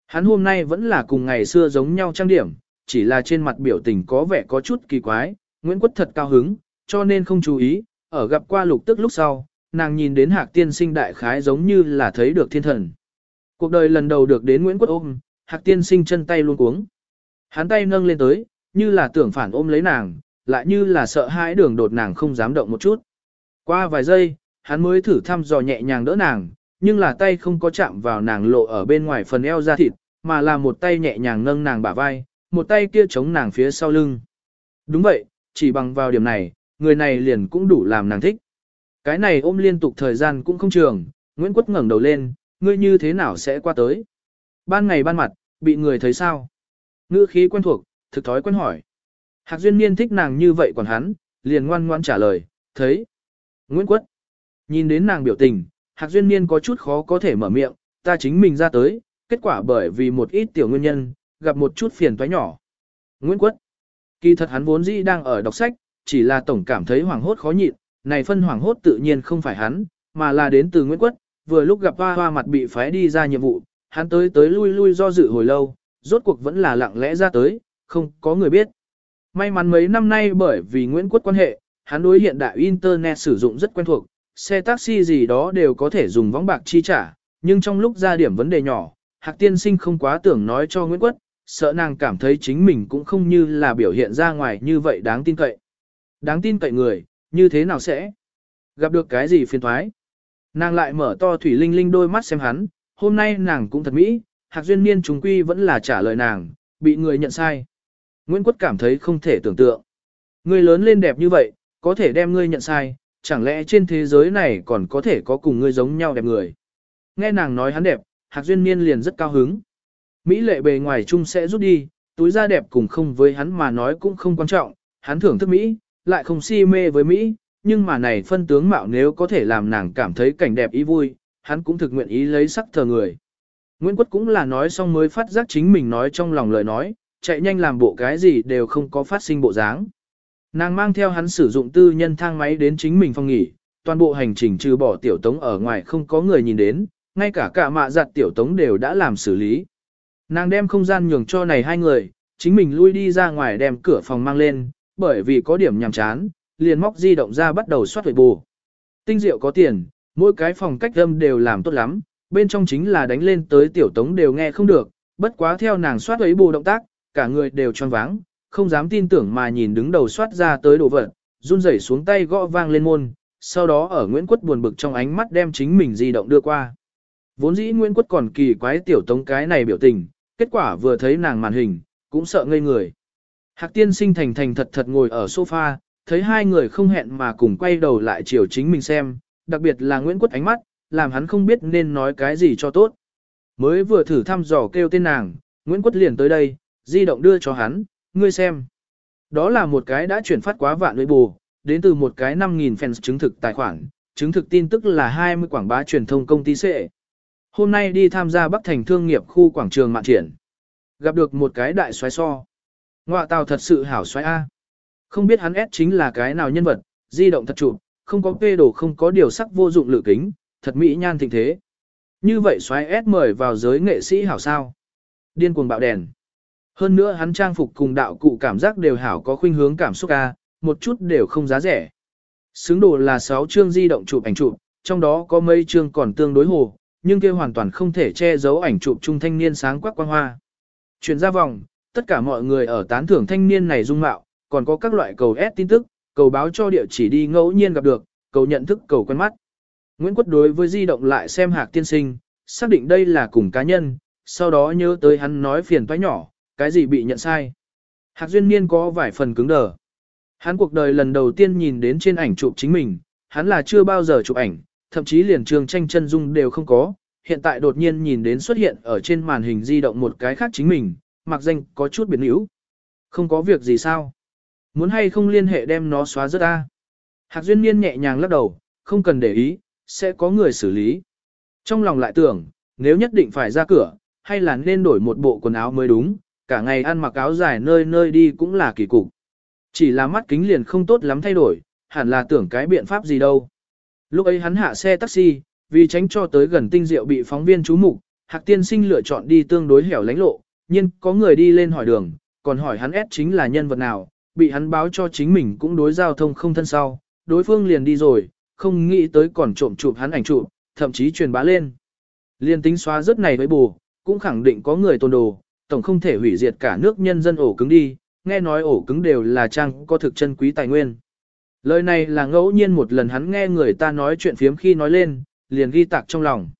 Hắn hôm nay vẫn là cùng ngày xưa giống nhau trang điểm, chỉ là trên mặt biểu tình có vẻ có chút kỳ quái, Nguyễn Quất thật cao hứng, cho nên không chú ý, ở gặp qua lục tức lúc sau, nàng nhìn đến hạc tiên sinh đại khái giống như là thấy được thiên thần. Cuộc đời lần đầu được đến Nguyễn Quất ôm, hạc tiên sinh chân tay luôn cuống. Hắn tay nâng lên tới, như là tưởng phản ôm lấy nàng, lại như là sợ hãi đường đột nàng không dám động một chút. Qua vài giây, hắn mới thử thăm dò nhẹ nhàng đỡ nàng, nhưng là tay không có chạm vào nàng lộ ở bên ngoài phần eo da thịt, mà là một tay nhẹ nhàng nâng nàng bả vai, một tay kia chống nàng phía sau lưng. Đúng vậy, chỉ bằng vào điểm này, người này liền cũng đủ làm nàng thích. Cái này ôm liên tục thời gian cũng không trường, Nguyễn Quất ngẩng đầu lên, ngươi như thế nào sẽ qua tới? Ban ngày ban mặt, bị người thấy sao? Ngữ khí quen thuộc, thực thói quen hỏi. Hạc Duyên Niên thích nàng như vậy còn hắn, liền ngoan ngoan trả lời, thấy. Nguyễn Quất. Nhìn đến nàng biểu tình, Hạc Duyên Niên có chút khó có thể mở miệng, ta chính mình ra tới, kết quả bởi vì một ít tiểu nguyên nhân, gặp một chút phiền toái nhỏ. Nguyễn Quất. Kỳ thật hắn vốn dĩ đang ở đọc sách, chỉ là tổng cảm thấy hoảng hốt khó nhịn, này phân hoảng hốt tự nhiên không phải hắn, mà là đến từ Nguyễn Quất, vừa lúc gặp hoa hoa mặt bị phái đi ra nhiệm vụ, hắn tới tới lui lui do dự hồi lâu, rốt cuộc vẫn là lặng lẽ ra tới, không có người biết. May mắn mấy năm nay bởi vì Nguyễn Quất quan hệ, hắn đối hiện đại Internet sử dụng rất quen thuộc, xe taxi gì đó đều có thể dùng võng bạc chi trả, nhưng trong lúc ra điểm vấn đề nhỏ, Hạc Tiên Sinh không quá tưởng nói cho Nguyễn Quất, sợ nàng cảm thấy chính mình cũng không như là biểu hiện ra ngoài như vậy đáng tin cậy. Đáng tin cậy người, như thế nào sẽ? Gặp được cái gì phiền thoái? Nàng lại mở to thủy linh linh đôi mắt xem hắn, hôm nay nàng cũng thật mỹ, Hạc Duyên Niên chúng quy vẫn là trả lời nàng, bị người nhận sai. Nguyễn Quất cảm thấy không thể tưởng tượng. Người lớn lên đẹp như vậy, có thể đem ngươi nhận sai, chẳng lẽ trên thế giới này còn có thể có cùng ngươi giống nhau đẹp người. Nghe nàng nói hắn đẹp, Hạc Duyên Niên liền rất cao hứng. Mỹ lệ bề ngoài chung sẽ rút đi, túi da đẹp cùng không với hắn mà nói cũng không quan trọng, hắn thưởng thức Mỹ, lại không si mê với Mỹ, nhưng mà này phân tướng mạo nếu có thể làm nàng cảm thấy cảnh đẹp ý vui, hắn cũng thực nguyện ý lấy sắc thờ người. Nguyễn Quất cũng là nói xong mới phát giác chính mình nói trong lòng lời nói, chạy nhanh làm bộ cái gì đều không có phát sinh bộ dáng. Nàng mang theo hắn sử dụng tư nhân thang máy đến chính mình phòng nghỉ, toàn bộ hành trình trừ bỏ tiểu tống ở ngoài không có người nhìn đến, ngay cả cả mạ giặt tiểu tống đều đã làm xử lý. Nàng đem không gian nhường cho này hai người, chính mình lui đi ra ngoài đem cửa phòng mang lên, bởi vì có điểm nhàm chán, liền móc di động ra bắt đầu soát huệ bù. Tinh diệu có tiền, mỗi cái phòng cách âm đều làm tốt lắm, bên trong chính là đánh lên tới tiểu tống đều nghe không được, bất quá theo nàng soát ấy bù động tác, cả người đều tròn váng, không dám tin tưởng mà nhìn đứng đầu soát ra tới đồ vật, run rẩy xuống tay gõ vang lên môn, sau đó ở Nguyễn Quất buồn bực trong ánh mắt đem chính mình di động đưa qua. Vốn dĩ Nguyễn Quất còn kỳ quái tiểu tống cái này biểu tình, kết quả vừa thấy nàng màn hình, cũng sợ ngây người. Hạc tiên sinh thành thành thật thật ngồi ở sofa, thấy hai người không hẹn mà cùng quay đầu lại chiều chính mình xem, đặc biệt là Nguyễn Quất ánh mắt, làm hắn không biết nên nói cái gì cho tốt. Mới vừa thử thăm dò kêu tên nàng, Nguyễn Quất liền tới đây, di động đưa cho hắn, ngươi xem. Đó là một cái đã chuyển phát quá vạn lưỡi bù, đến từ một cái 5.000 fans chứng thực tài khoản, chứng thực tin tức là 20 quảng bá truyền thông công ty C. Hôm nay đi tham gia Bắc Thành Thương nghiệp khu quảng trường mạn triển. Gặp được một cái đại xoáy so. Ngoạ tàu thật sự hảo xoáy A. Không biết hắn S chính là cái nào nhân vật, di động thật chụp, không có phê đồ không có điều sắc vô dụng lự kính, thật mỹ nhan thịnh thế. Như vậy xoáy S mời vào giới nghệ sĩ hảo sao. Điên cuồng bạo đèn. Hơn nữa hắn trang phục cùng đạo cụ cảm giác đều hảo có khuynh hướng cảm xúc A, một chút đều không giá rẻ. Xứng đồ là 6 chương di động chụp ảnh chụp, trong đó có mấy chương còn tương đối hồ, nhưng kia hoàn toàn không thể che giấu ảnh chụp trung thanh niên sáng quắc quang hoa. Chuyển ra vòng, tất cả mọi người ở tán thưởng thanh niên này dung mạo, còn có các loại cầu ép tin tức, cầu báo cho địa chỉ đi ngẫu nhiên gặp được, cầu nhận thức cầu quen mắt. Nguyễn Quất đối với di động lại xem hạc tiên sinh, xác định đây là cùng cá nhân, sau đó nhớ tới hắn nói phiền toái nhỏ, cái gì bị nhận sai. Hạc duyên niên có vài phần cứng đờ. Hắn cuộc đời lần đầu tiên nhìn đến trên ảnh chụp chính mình, hắn là chưa bao giờ chụp ảnh, thậm chí liền trường tranh chân dung đều không có, hiện tại đột nhiên nhìn đến xuất hiện ở trên màn hình di động một cái khác chính mình, mặc danh có chút biến yếu. Không có việc gì sao? Muốn hay không liên hệ đem nó xóa rất ta? Hạc Duyên Niên nhẹ nhàng lắc đầu, không cần để ý, sẽ có người xử lý. Trong lòng lại tưởng, nếu nhất định phải ra cửa, hay là nên đổi một bộ quần áo mới đúng, cả ngày ăn mặc áo dài nơi nơi đi cũng là kỳ cục. Chỉ là mắt kính liền không tốt lắm thay đổi, hẳn là tưởng cái biện pháp gì đâu. Lúc ấy hắn hạ xe taxi, vì tránh cho tới gần tinh diệu bị phóng viên chú mục, Hạc Tiên Sinh lựa chọn đi tương đối hẻo lánh lộ, nhưng có người đi lên hỏi đường, còn hỏi hắn ép chính là nhân vật nào, bị hắn báo cho chính mình cũng đối giao thông không thân sau, đối phương liền đi rồi, không nghĩ tới còn trộm chụp hắn ảnh chụp, thậm chí truyền bá lên. Liên tính xóa rất này với bù, cũng khẳng định có người tôn đồ, tổng không thể hủy diệt cả nước nhân dân ổ cứng đi, nghe nói ổ cứng đều là trang có thực chân quý tài nguyên. Lời này là ngẫu nhiên một lần hắn nghe người ta nói chuyện phiếm khi nói lên, liền ghi tạc trong lòng.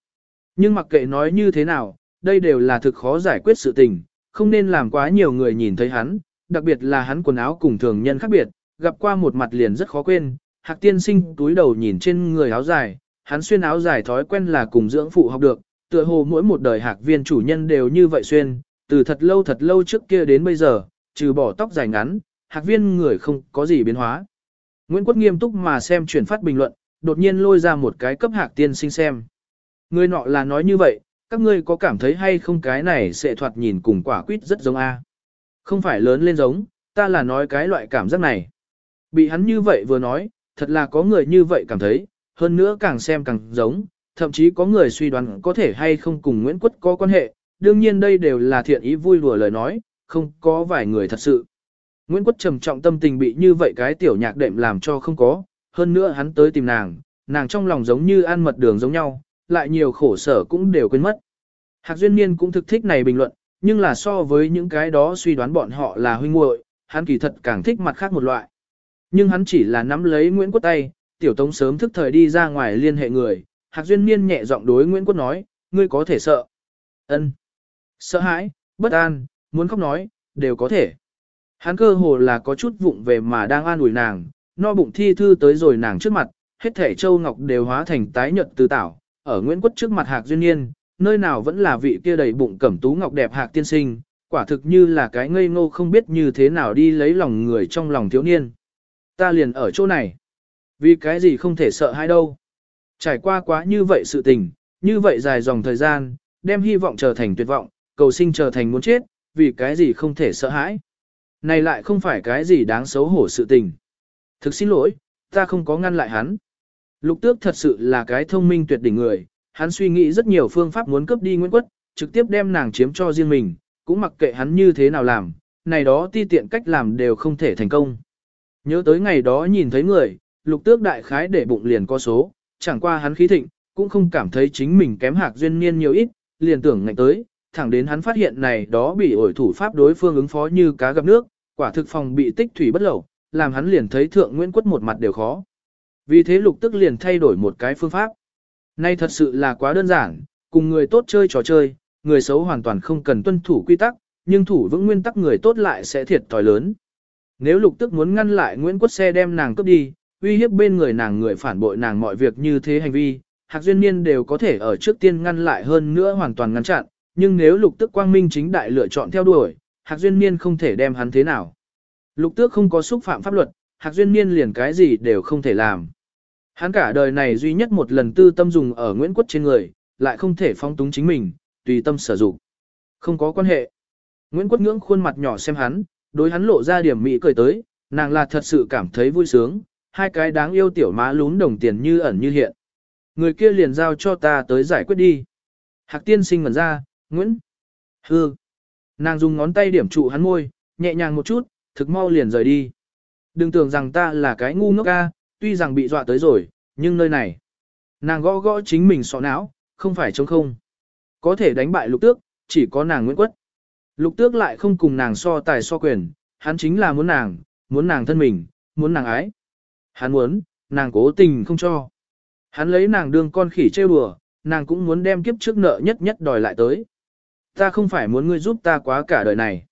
Nhưng mặc kệ nói như thế nào, đây đều là thực khó giải quyết sự tình, không nên làm quá nhiều người nhìn thấy hắn, đặc biệt là hắn quần áo cùng thường nhân khác biệt, gặp qua một mặt liền rất khó quên. Hạc tiên sinh túi đầu nhìn trên người áo dài, hắn xuyên áo dài thói quen là cùng dưỡng phụ học được, tựa hồ mỗi một đời hạc viên chủ nhân đều như vậy xuyên, từ thật lâu thật lâu trước kia đến bây giờ, trừ bỏ tóc dài ngắn, hạc viên người không có gì biến hóa. Nguyễn Quốc nghiêm túc mà xem chuyển phát bình luận, đột nhiên lôi ra một cái cấp hạc tiên sinh xem. Người nọ là nói như vậy, các ngươi có cảm thấy hay không cái này sẽ thoạt nhìn cùng quả quýt rất giống A. Không phải lớn lên giống, ta là nói cái loại cảm giác này. Bị hắn như vậy vừa nói, thật là có người như vậy cảm thấy, hơn nữa càng xem càng giống, thậm chí có người suy đoán có thể hay không cùng Nguyễn Quất có quan hệ, đương nhiên đây đều là thiện ý vui đùa lời nói, không có vài người thật sự. Nguyễn Quất trầm trọng tâm tình bị như vậy cái tiểu nhạc đệm làm cho không có, hơn nữa hắn tới tìm nàng, nàng trong lòng giống như ăn mật đường giống nhau, lại nhiều khổ sở cũng đều quên mất. Hạc Duyên Niên cũng thực thích này bình luận, nhưng là so với những cái đó suy đoán bọn họ là huynh muội, hắn kỳ thật càng thích mặt khác một loại. Nhưng hắn chỉ là nắm lấy Nguyễn Quốc tay, tiểu tống sớm thức thời đi ra ngoài liên hệ người, Hạc Duyên Niên nhẹ giọng đối Nguyễn Quốc nói, ngươi có thể sợ. ân, Sợ hãi, bất an, muốn khóc nói, đều có thể. Hắn cơ hồ là có chút vụng về mà đang an ủi nàng, no bụng thi thư tới rồi nàng trước mặt, hết thể châu ngọc đều hóa thành tái nhợt từ tảo, ở Nguyễn quốc trước mặt Hạc Duyên Niên, nơi nào vẫn là vị kia đầy bụng cẩm tú ngọc đẹp Hạc tiên sinh, quả thực như là cái ngây ngô không biết như thế nào đi lấy lòng người trong lòng thiếu niên. Ta liền ở chỗ này. Vì cái gì không thể sợ hai đâu. Trải qua quá như vậy sự tình, như vậy dài dòng thời gian, đem hy vọng trở thành tuyệt vọng, cầu sinh trở thành muốn chết, vì cái gì không thể sợ hãi. Này lại không phải cái gì đáng xấu hổ sự tình. Thực xin lỗi, ta không có ngăn lại hắn. Lục tước thật sự là cái thông minh tuyệt đỉnh người, hắn suy nghĩ rất nhiều phương pháp muốn cướp đi Nguyễn Quất, trực tiếp đem nàng chiếm cho riêng mình, cũng mặc kệ hắn như thế nào làm, này đó ti tiện cách làm đều không thể thành công. Nhớ tới ngày đó nhìn thấy người, lục tước đại khái để bụng liền có số, chẳng qua hắn khí thịnh, cũng không cảm thấy chính mình kém hạc duyên niên nhiều ít, liền tưởng ngạnh tới, thẳng đến hắn phát hiện này đó bị ổi thủ pháp đối phương ứng phó như cá gặp nước, quả thực phòng bị tích thủy bất lẩu, làm hắn liền thấy thượng Nguyễn Quất một mặt đều khó. Vì thế lục tức liền thay đổi một cái phương pháp. Nay thật sự là quá đơn giản, cùng người tốt chơi trò chơi, người xấu hoàn toàn không cần tuân thủ quy tắc, nhưng thủ vững nguyên tắc người tốt lại sẽ thiệt thòi lớn. Nếu lục tức muốn ngăn lại Nguyễn quốc xe đem nàng cướp đi, uy hiếp bên người nàng người phản bội nàng mọi việc như thế hành vi, Hạc Duyên Niên đều có thể ở trước tiên ngăn lại hơn nữa hoàn toàn ngăn chặn, nhưng nếu lục tức quang minh chính đại lựa chọn theo đuổi, Hạc Duyên Niên không thể đem hắn thế nào. Lục tước không có xúc phạm pháp luật, Hạc Duyên Niên liền cái gì đều không thể làm. Hắn cả đời này duy nhất một lần tư tâm dùng ở Nguyễn Quất trên người, lại không thể phong túng chính mình, tùy tâm sử dụng. Không có quan hệ. Nguyễn Quất ngưỡng khuôn mặt nhỏ xem hắn, đối hắn lộ ra điểm mỹ cười tới, nàng là thật sự cảm thấy vui sướng, hai cái đáng yêu tiểu má lún đồng tiền như ẩn như hiện. Người kia liền giao cho ta tới giải quyết đi. Hạc tiên sinh ngẩn ra, Nguyễn. Hư. Nàng dùng ngón tay điểm trụ hắn môi, nhẹ nhàng một chút, thực mau liền rời đi. Đừng tưởng rằng ta là cái ngu ngốc ca, tuy rằng bị dọa tới rồi, nhưng nơi này. Nàng gõ gõ chính mình sọ não, không phải trống không. Có thể đánh bại lục tước, chỉ có nàng Nguyễn Quất. Lục tước lại không cùng nàng so tài so quyền, hắn chính là muốn nàng, muốn nàng thân mình, muốn nàng ái. Hắn muốn, nàng cố tình không cho. Hắn lấy nàng đương con khỉ trêu đùa, nàng cũng muốn đem kiếp trước nợ nhất nhất đòi lại tới. Ta không phải muốn ngươi giúp ta quá cả đời này.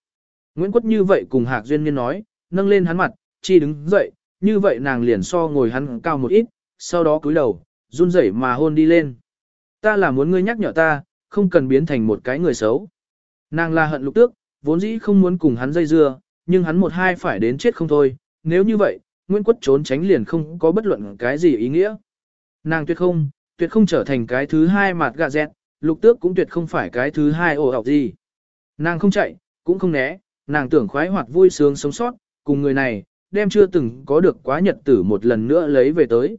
Nguyễn Quất như vậy cùng Hạc Duyên Niên nói, nâng lên hắn mặt, chi đứng dậy, như vậy nàng liền so ngồi hắn cao một ít, sau đó cúi đầu, run rẩy mà hôn đi lên. Ta là muốn ngươi nhắc nhở ta, không cần biến thành một cái người xấu. Nàng là hận lục tước, vốn dĩ không muốn cùng hắn dây dưa, nhưng hắn một hai phải đến chết không thôi, nếu như vậy, Nguyễn Quất trốn tránh liền không có bất luận cái gì ý nghĩa. Nàng tuyệt không, tuyệt không trở thành cái thứ hai mặt gạ dẹt, lục tước cũng tuyệt không phải cái thứ hai ổ học gì. Nàng không chạy, cũng không né, nàng tưởng khoái hoạt vui sướng sống sót, cùng người này, đem chưa từng có được quá nhật tử một lần nữa lấy về tới.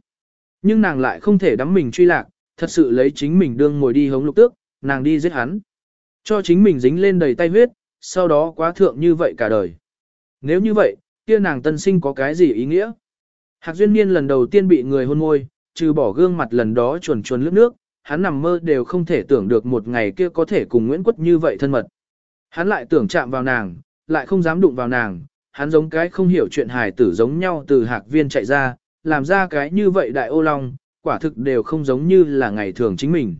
Nhưng nàng lại không thể đắm mình truy lạc, thật sự lấy chính mình đương ngồi đi hống lục tước, nàng đi giết hắn. Cho chính mình dính lên đầy tay huyết, sau đó quá thượng như vậy cả đời. Nếu như vậy, kia nàng tân sinh có cái gì ý nghĩa? Hạc Duyên Niên lần đầu tiên bị người hôn môi, trừ bỏ gương mặt lần đó chuồn chuồn lướt nước, hắn nằm mơ đều không thể tưởng được một ngày kia có thể cùng Nguyễn Quất như vậy thân mật. Hắn lại tưởng chạm vào nàng, lại không dám đụng vào nàng, hắn giống cái không hiểu chuyện hài tử giống nhau từ hạc viên chạy ra, làm ra cái như vậy đại ô long, quả thực đều không giống như là ngày thường chính mình.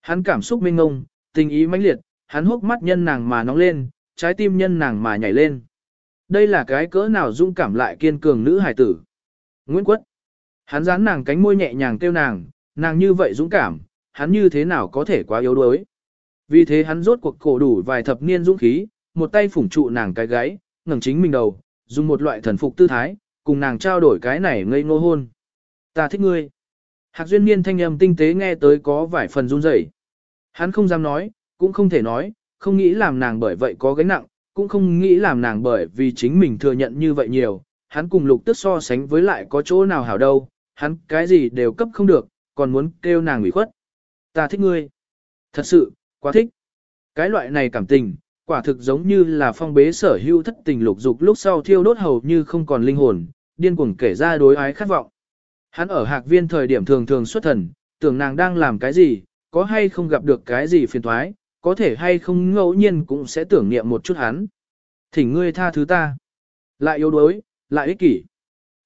Hắn cảm xúc mênh ngông, tình ý mãnh liệt, hắn hốc mắt nhân nàng mà nóng lên, trái tim nhân nàng mà nhảy lên. Đây là cái cỡ nào dung cảm lại kiên cường nữ hài tử. Nguyễn Quất. Hắn dán nàng cánh môi nhẹ nhàng kêu nàng, nàng như vậy dũng cảm, hắn như thế nào có thể quá yếu đuối. Vì thế hắn rốt cuộc cổ đủ vài thập niên dũng khí, một tay phủng trụ nàng cái gáy, ngẩng chính mình đầu, dùng một loại thần phục tư thái, cùng nàng trao đổi cái này ngây ngô hôn. Ta thích ngươi. Hạc duyên niên thanh âm tinh tế nghe tới có vài phần run rẩy. Hắn không dám nói, cũng không thể nói, không nghĩ làm nàng bởi vậy có gánh nặng, cũng không nghĩ làm nàng bởi vì chính mình thừa nhận như vậy nhiều. Hắn cùng lục tức so sánh với lại có chỗ nào hảo đâu, hắn cái gì đều cấp không được, còn muốn kêu nàng ủy khuất. Ta thích ngươi. Thật sự, quá thích. Cái loại này cảm tình, quả thực giống như là phong bế sở hữu thất tình lục dục lúc sau thiêu đốt hầu như không còn linh hồn, điên cuồng kể ra đối ái khát vọng. Hắn ở hạc viên thời điểm thường thường xuất thần, tưởng nàng đang làm cái gì, có hay không gặp được cái gì phiền thoái, có thể hay không ngẫu nhiên cũng sẽ tưởng niệm một chút hắn. Thỉnh ngươi tha thứ ta. Lại yếu đuối, lại ích kỷ.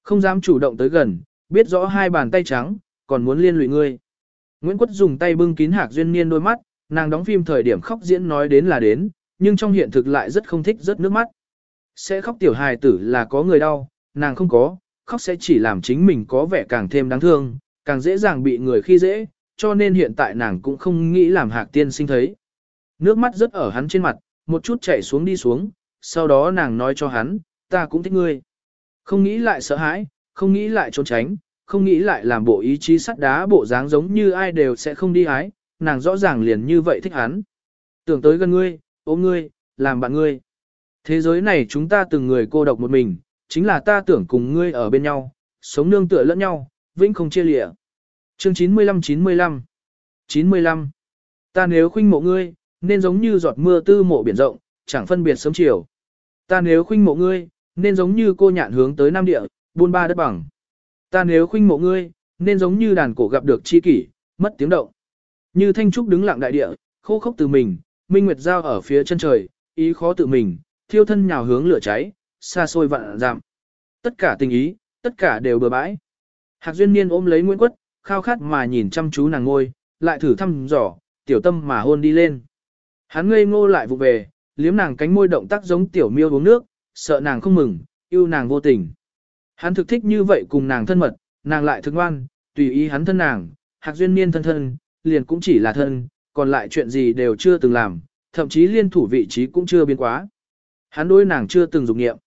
Không dám chủ động tới gần, biết rõ hai bàn tay trắng, còn muốn liên lụy ngươi. Nguyễn Quất dùng tay bưng kín hạc duyên niên đôi mắt, nàng đóng phim thời điểm khóc diễn nói đến là đến, nhưng trong hiện thực lại rất không thích rớt nước mắt. Sẽ khóc tiểu hài tử là có người đau, nàng không có, khóc sẽ chỉ làm chính mình có vẻ càng thêm đáng thương, càng dễ dàng bị người khi dễ, cho nên hiện tại nàng cũng không nghĩ làm hạc tiên sinh thấy. Nước mắt rớt ở hắn trên mặt, một chút chảy xuống đi xuống, sau đó nàng nói cho hắn, ta cũng thích ngươi. Không nghĩ lại sợ hãi, không nghĩ lại trốn tránh, không nghĩ lại làm bộ ý chí sắt đá bộ dáng giống như ai đều sẽ không đi hái nàng rõ ràng liền như vậy thích hắn. Tưởng tới gần ngươi, ôm ngươi, làm bạn ngươi. Thế giới này chúng ta từng người cô độc một mình, chính là ta tưởng cùng ngươi ở bên nhau, sống nương tựa lẫn nhau, vĩnh không chia lìa. Chương 95-95 95 Ta nếu khuynh mộ ngươi, nên giống như giọt mưa tư mộ biển rộng, chẳng phân biệt sớm chiều. Ta nếu khuynh mộ ngươi, nên giống như cô nhạn hướng tới Nam Địa, buôn ba đất bằng. Ta nếu khuynh mộ ngươi, nên giống như đàn cổ gặp được chi kỷ, mất tiếng động. Như thanh trúc đứng lặng đại địa, khô khốc từ mình, minh nguyệt giao ở phía chân trời, ý khó tự mình, thiêu thân nhào hướng lửa cháy, xa xôi vạn giảm. Tất cả tình ý, tất cả đều bừa bãi. Hạc duyên niên ôm lấy Nguyễn Quất, khao khát mà nhìn chăm chú nàng ngôi, lại thử thăm dò, tiểu tâm mà hôn đi lên. Hắn ngây ngô lại vụ về, liếm nàng cánh môi động tác giống tiểu miêu uống nước, sợ nàng không mừng, yêu nàng vô tình. Hắn thực thích như vậy cùng nàng thân mật, nàng lại thương ngoan, tùy ý hắn thân nàng, hạc duyên niên thân thân, liền cũng chỉ là thân, còn lại chuyện gì đều chưa từng làm, thậm chí liên thủ vị trí cũng chưa biến quá. Hắn đối nàng chưa từng dục nghiệm.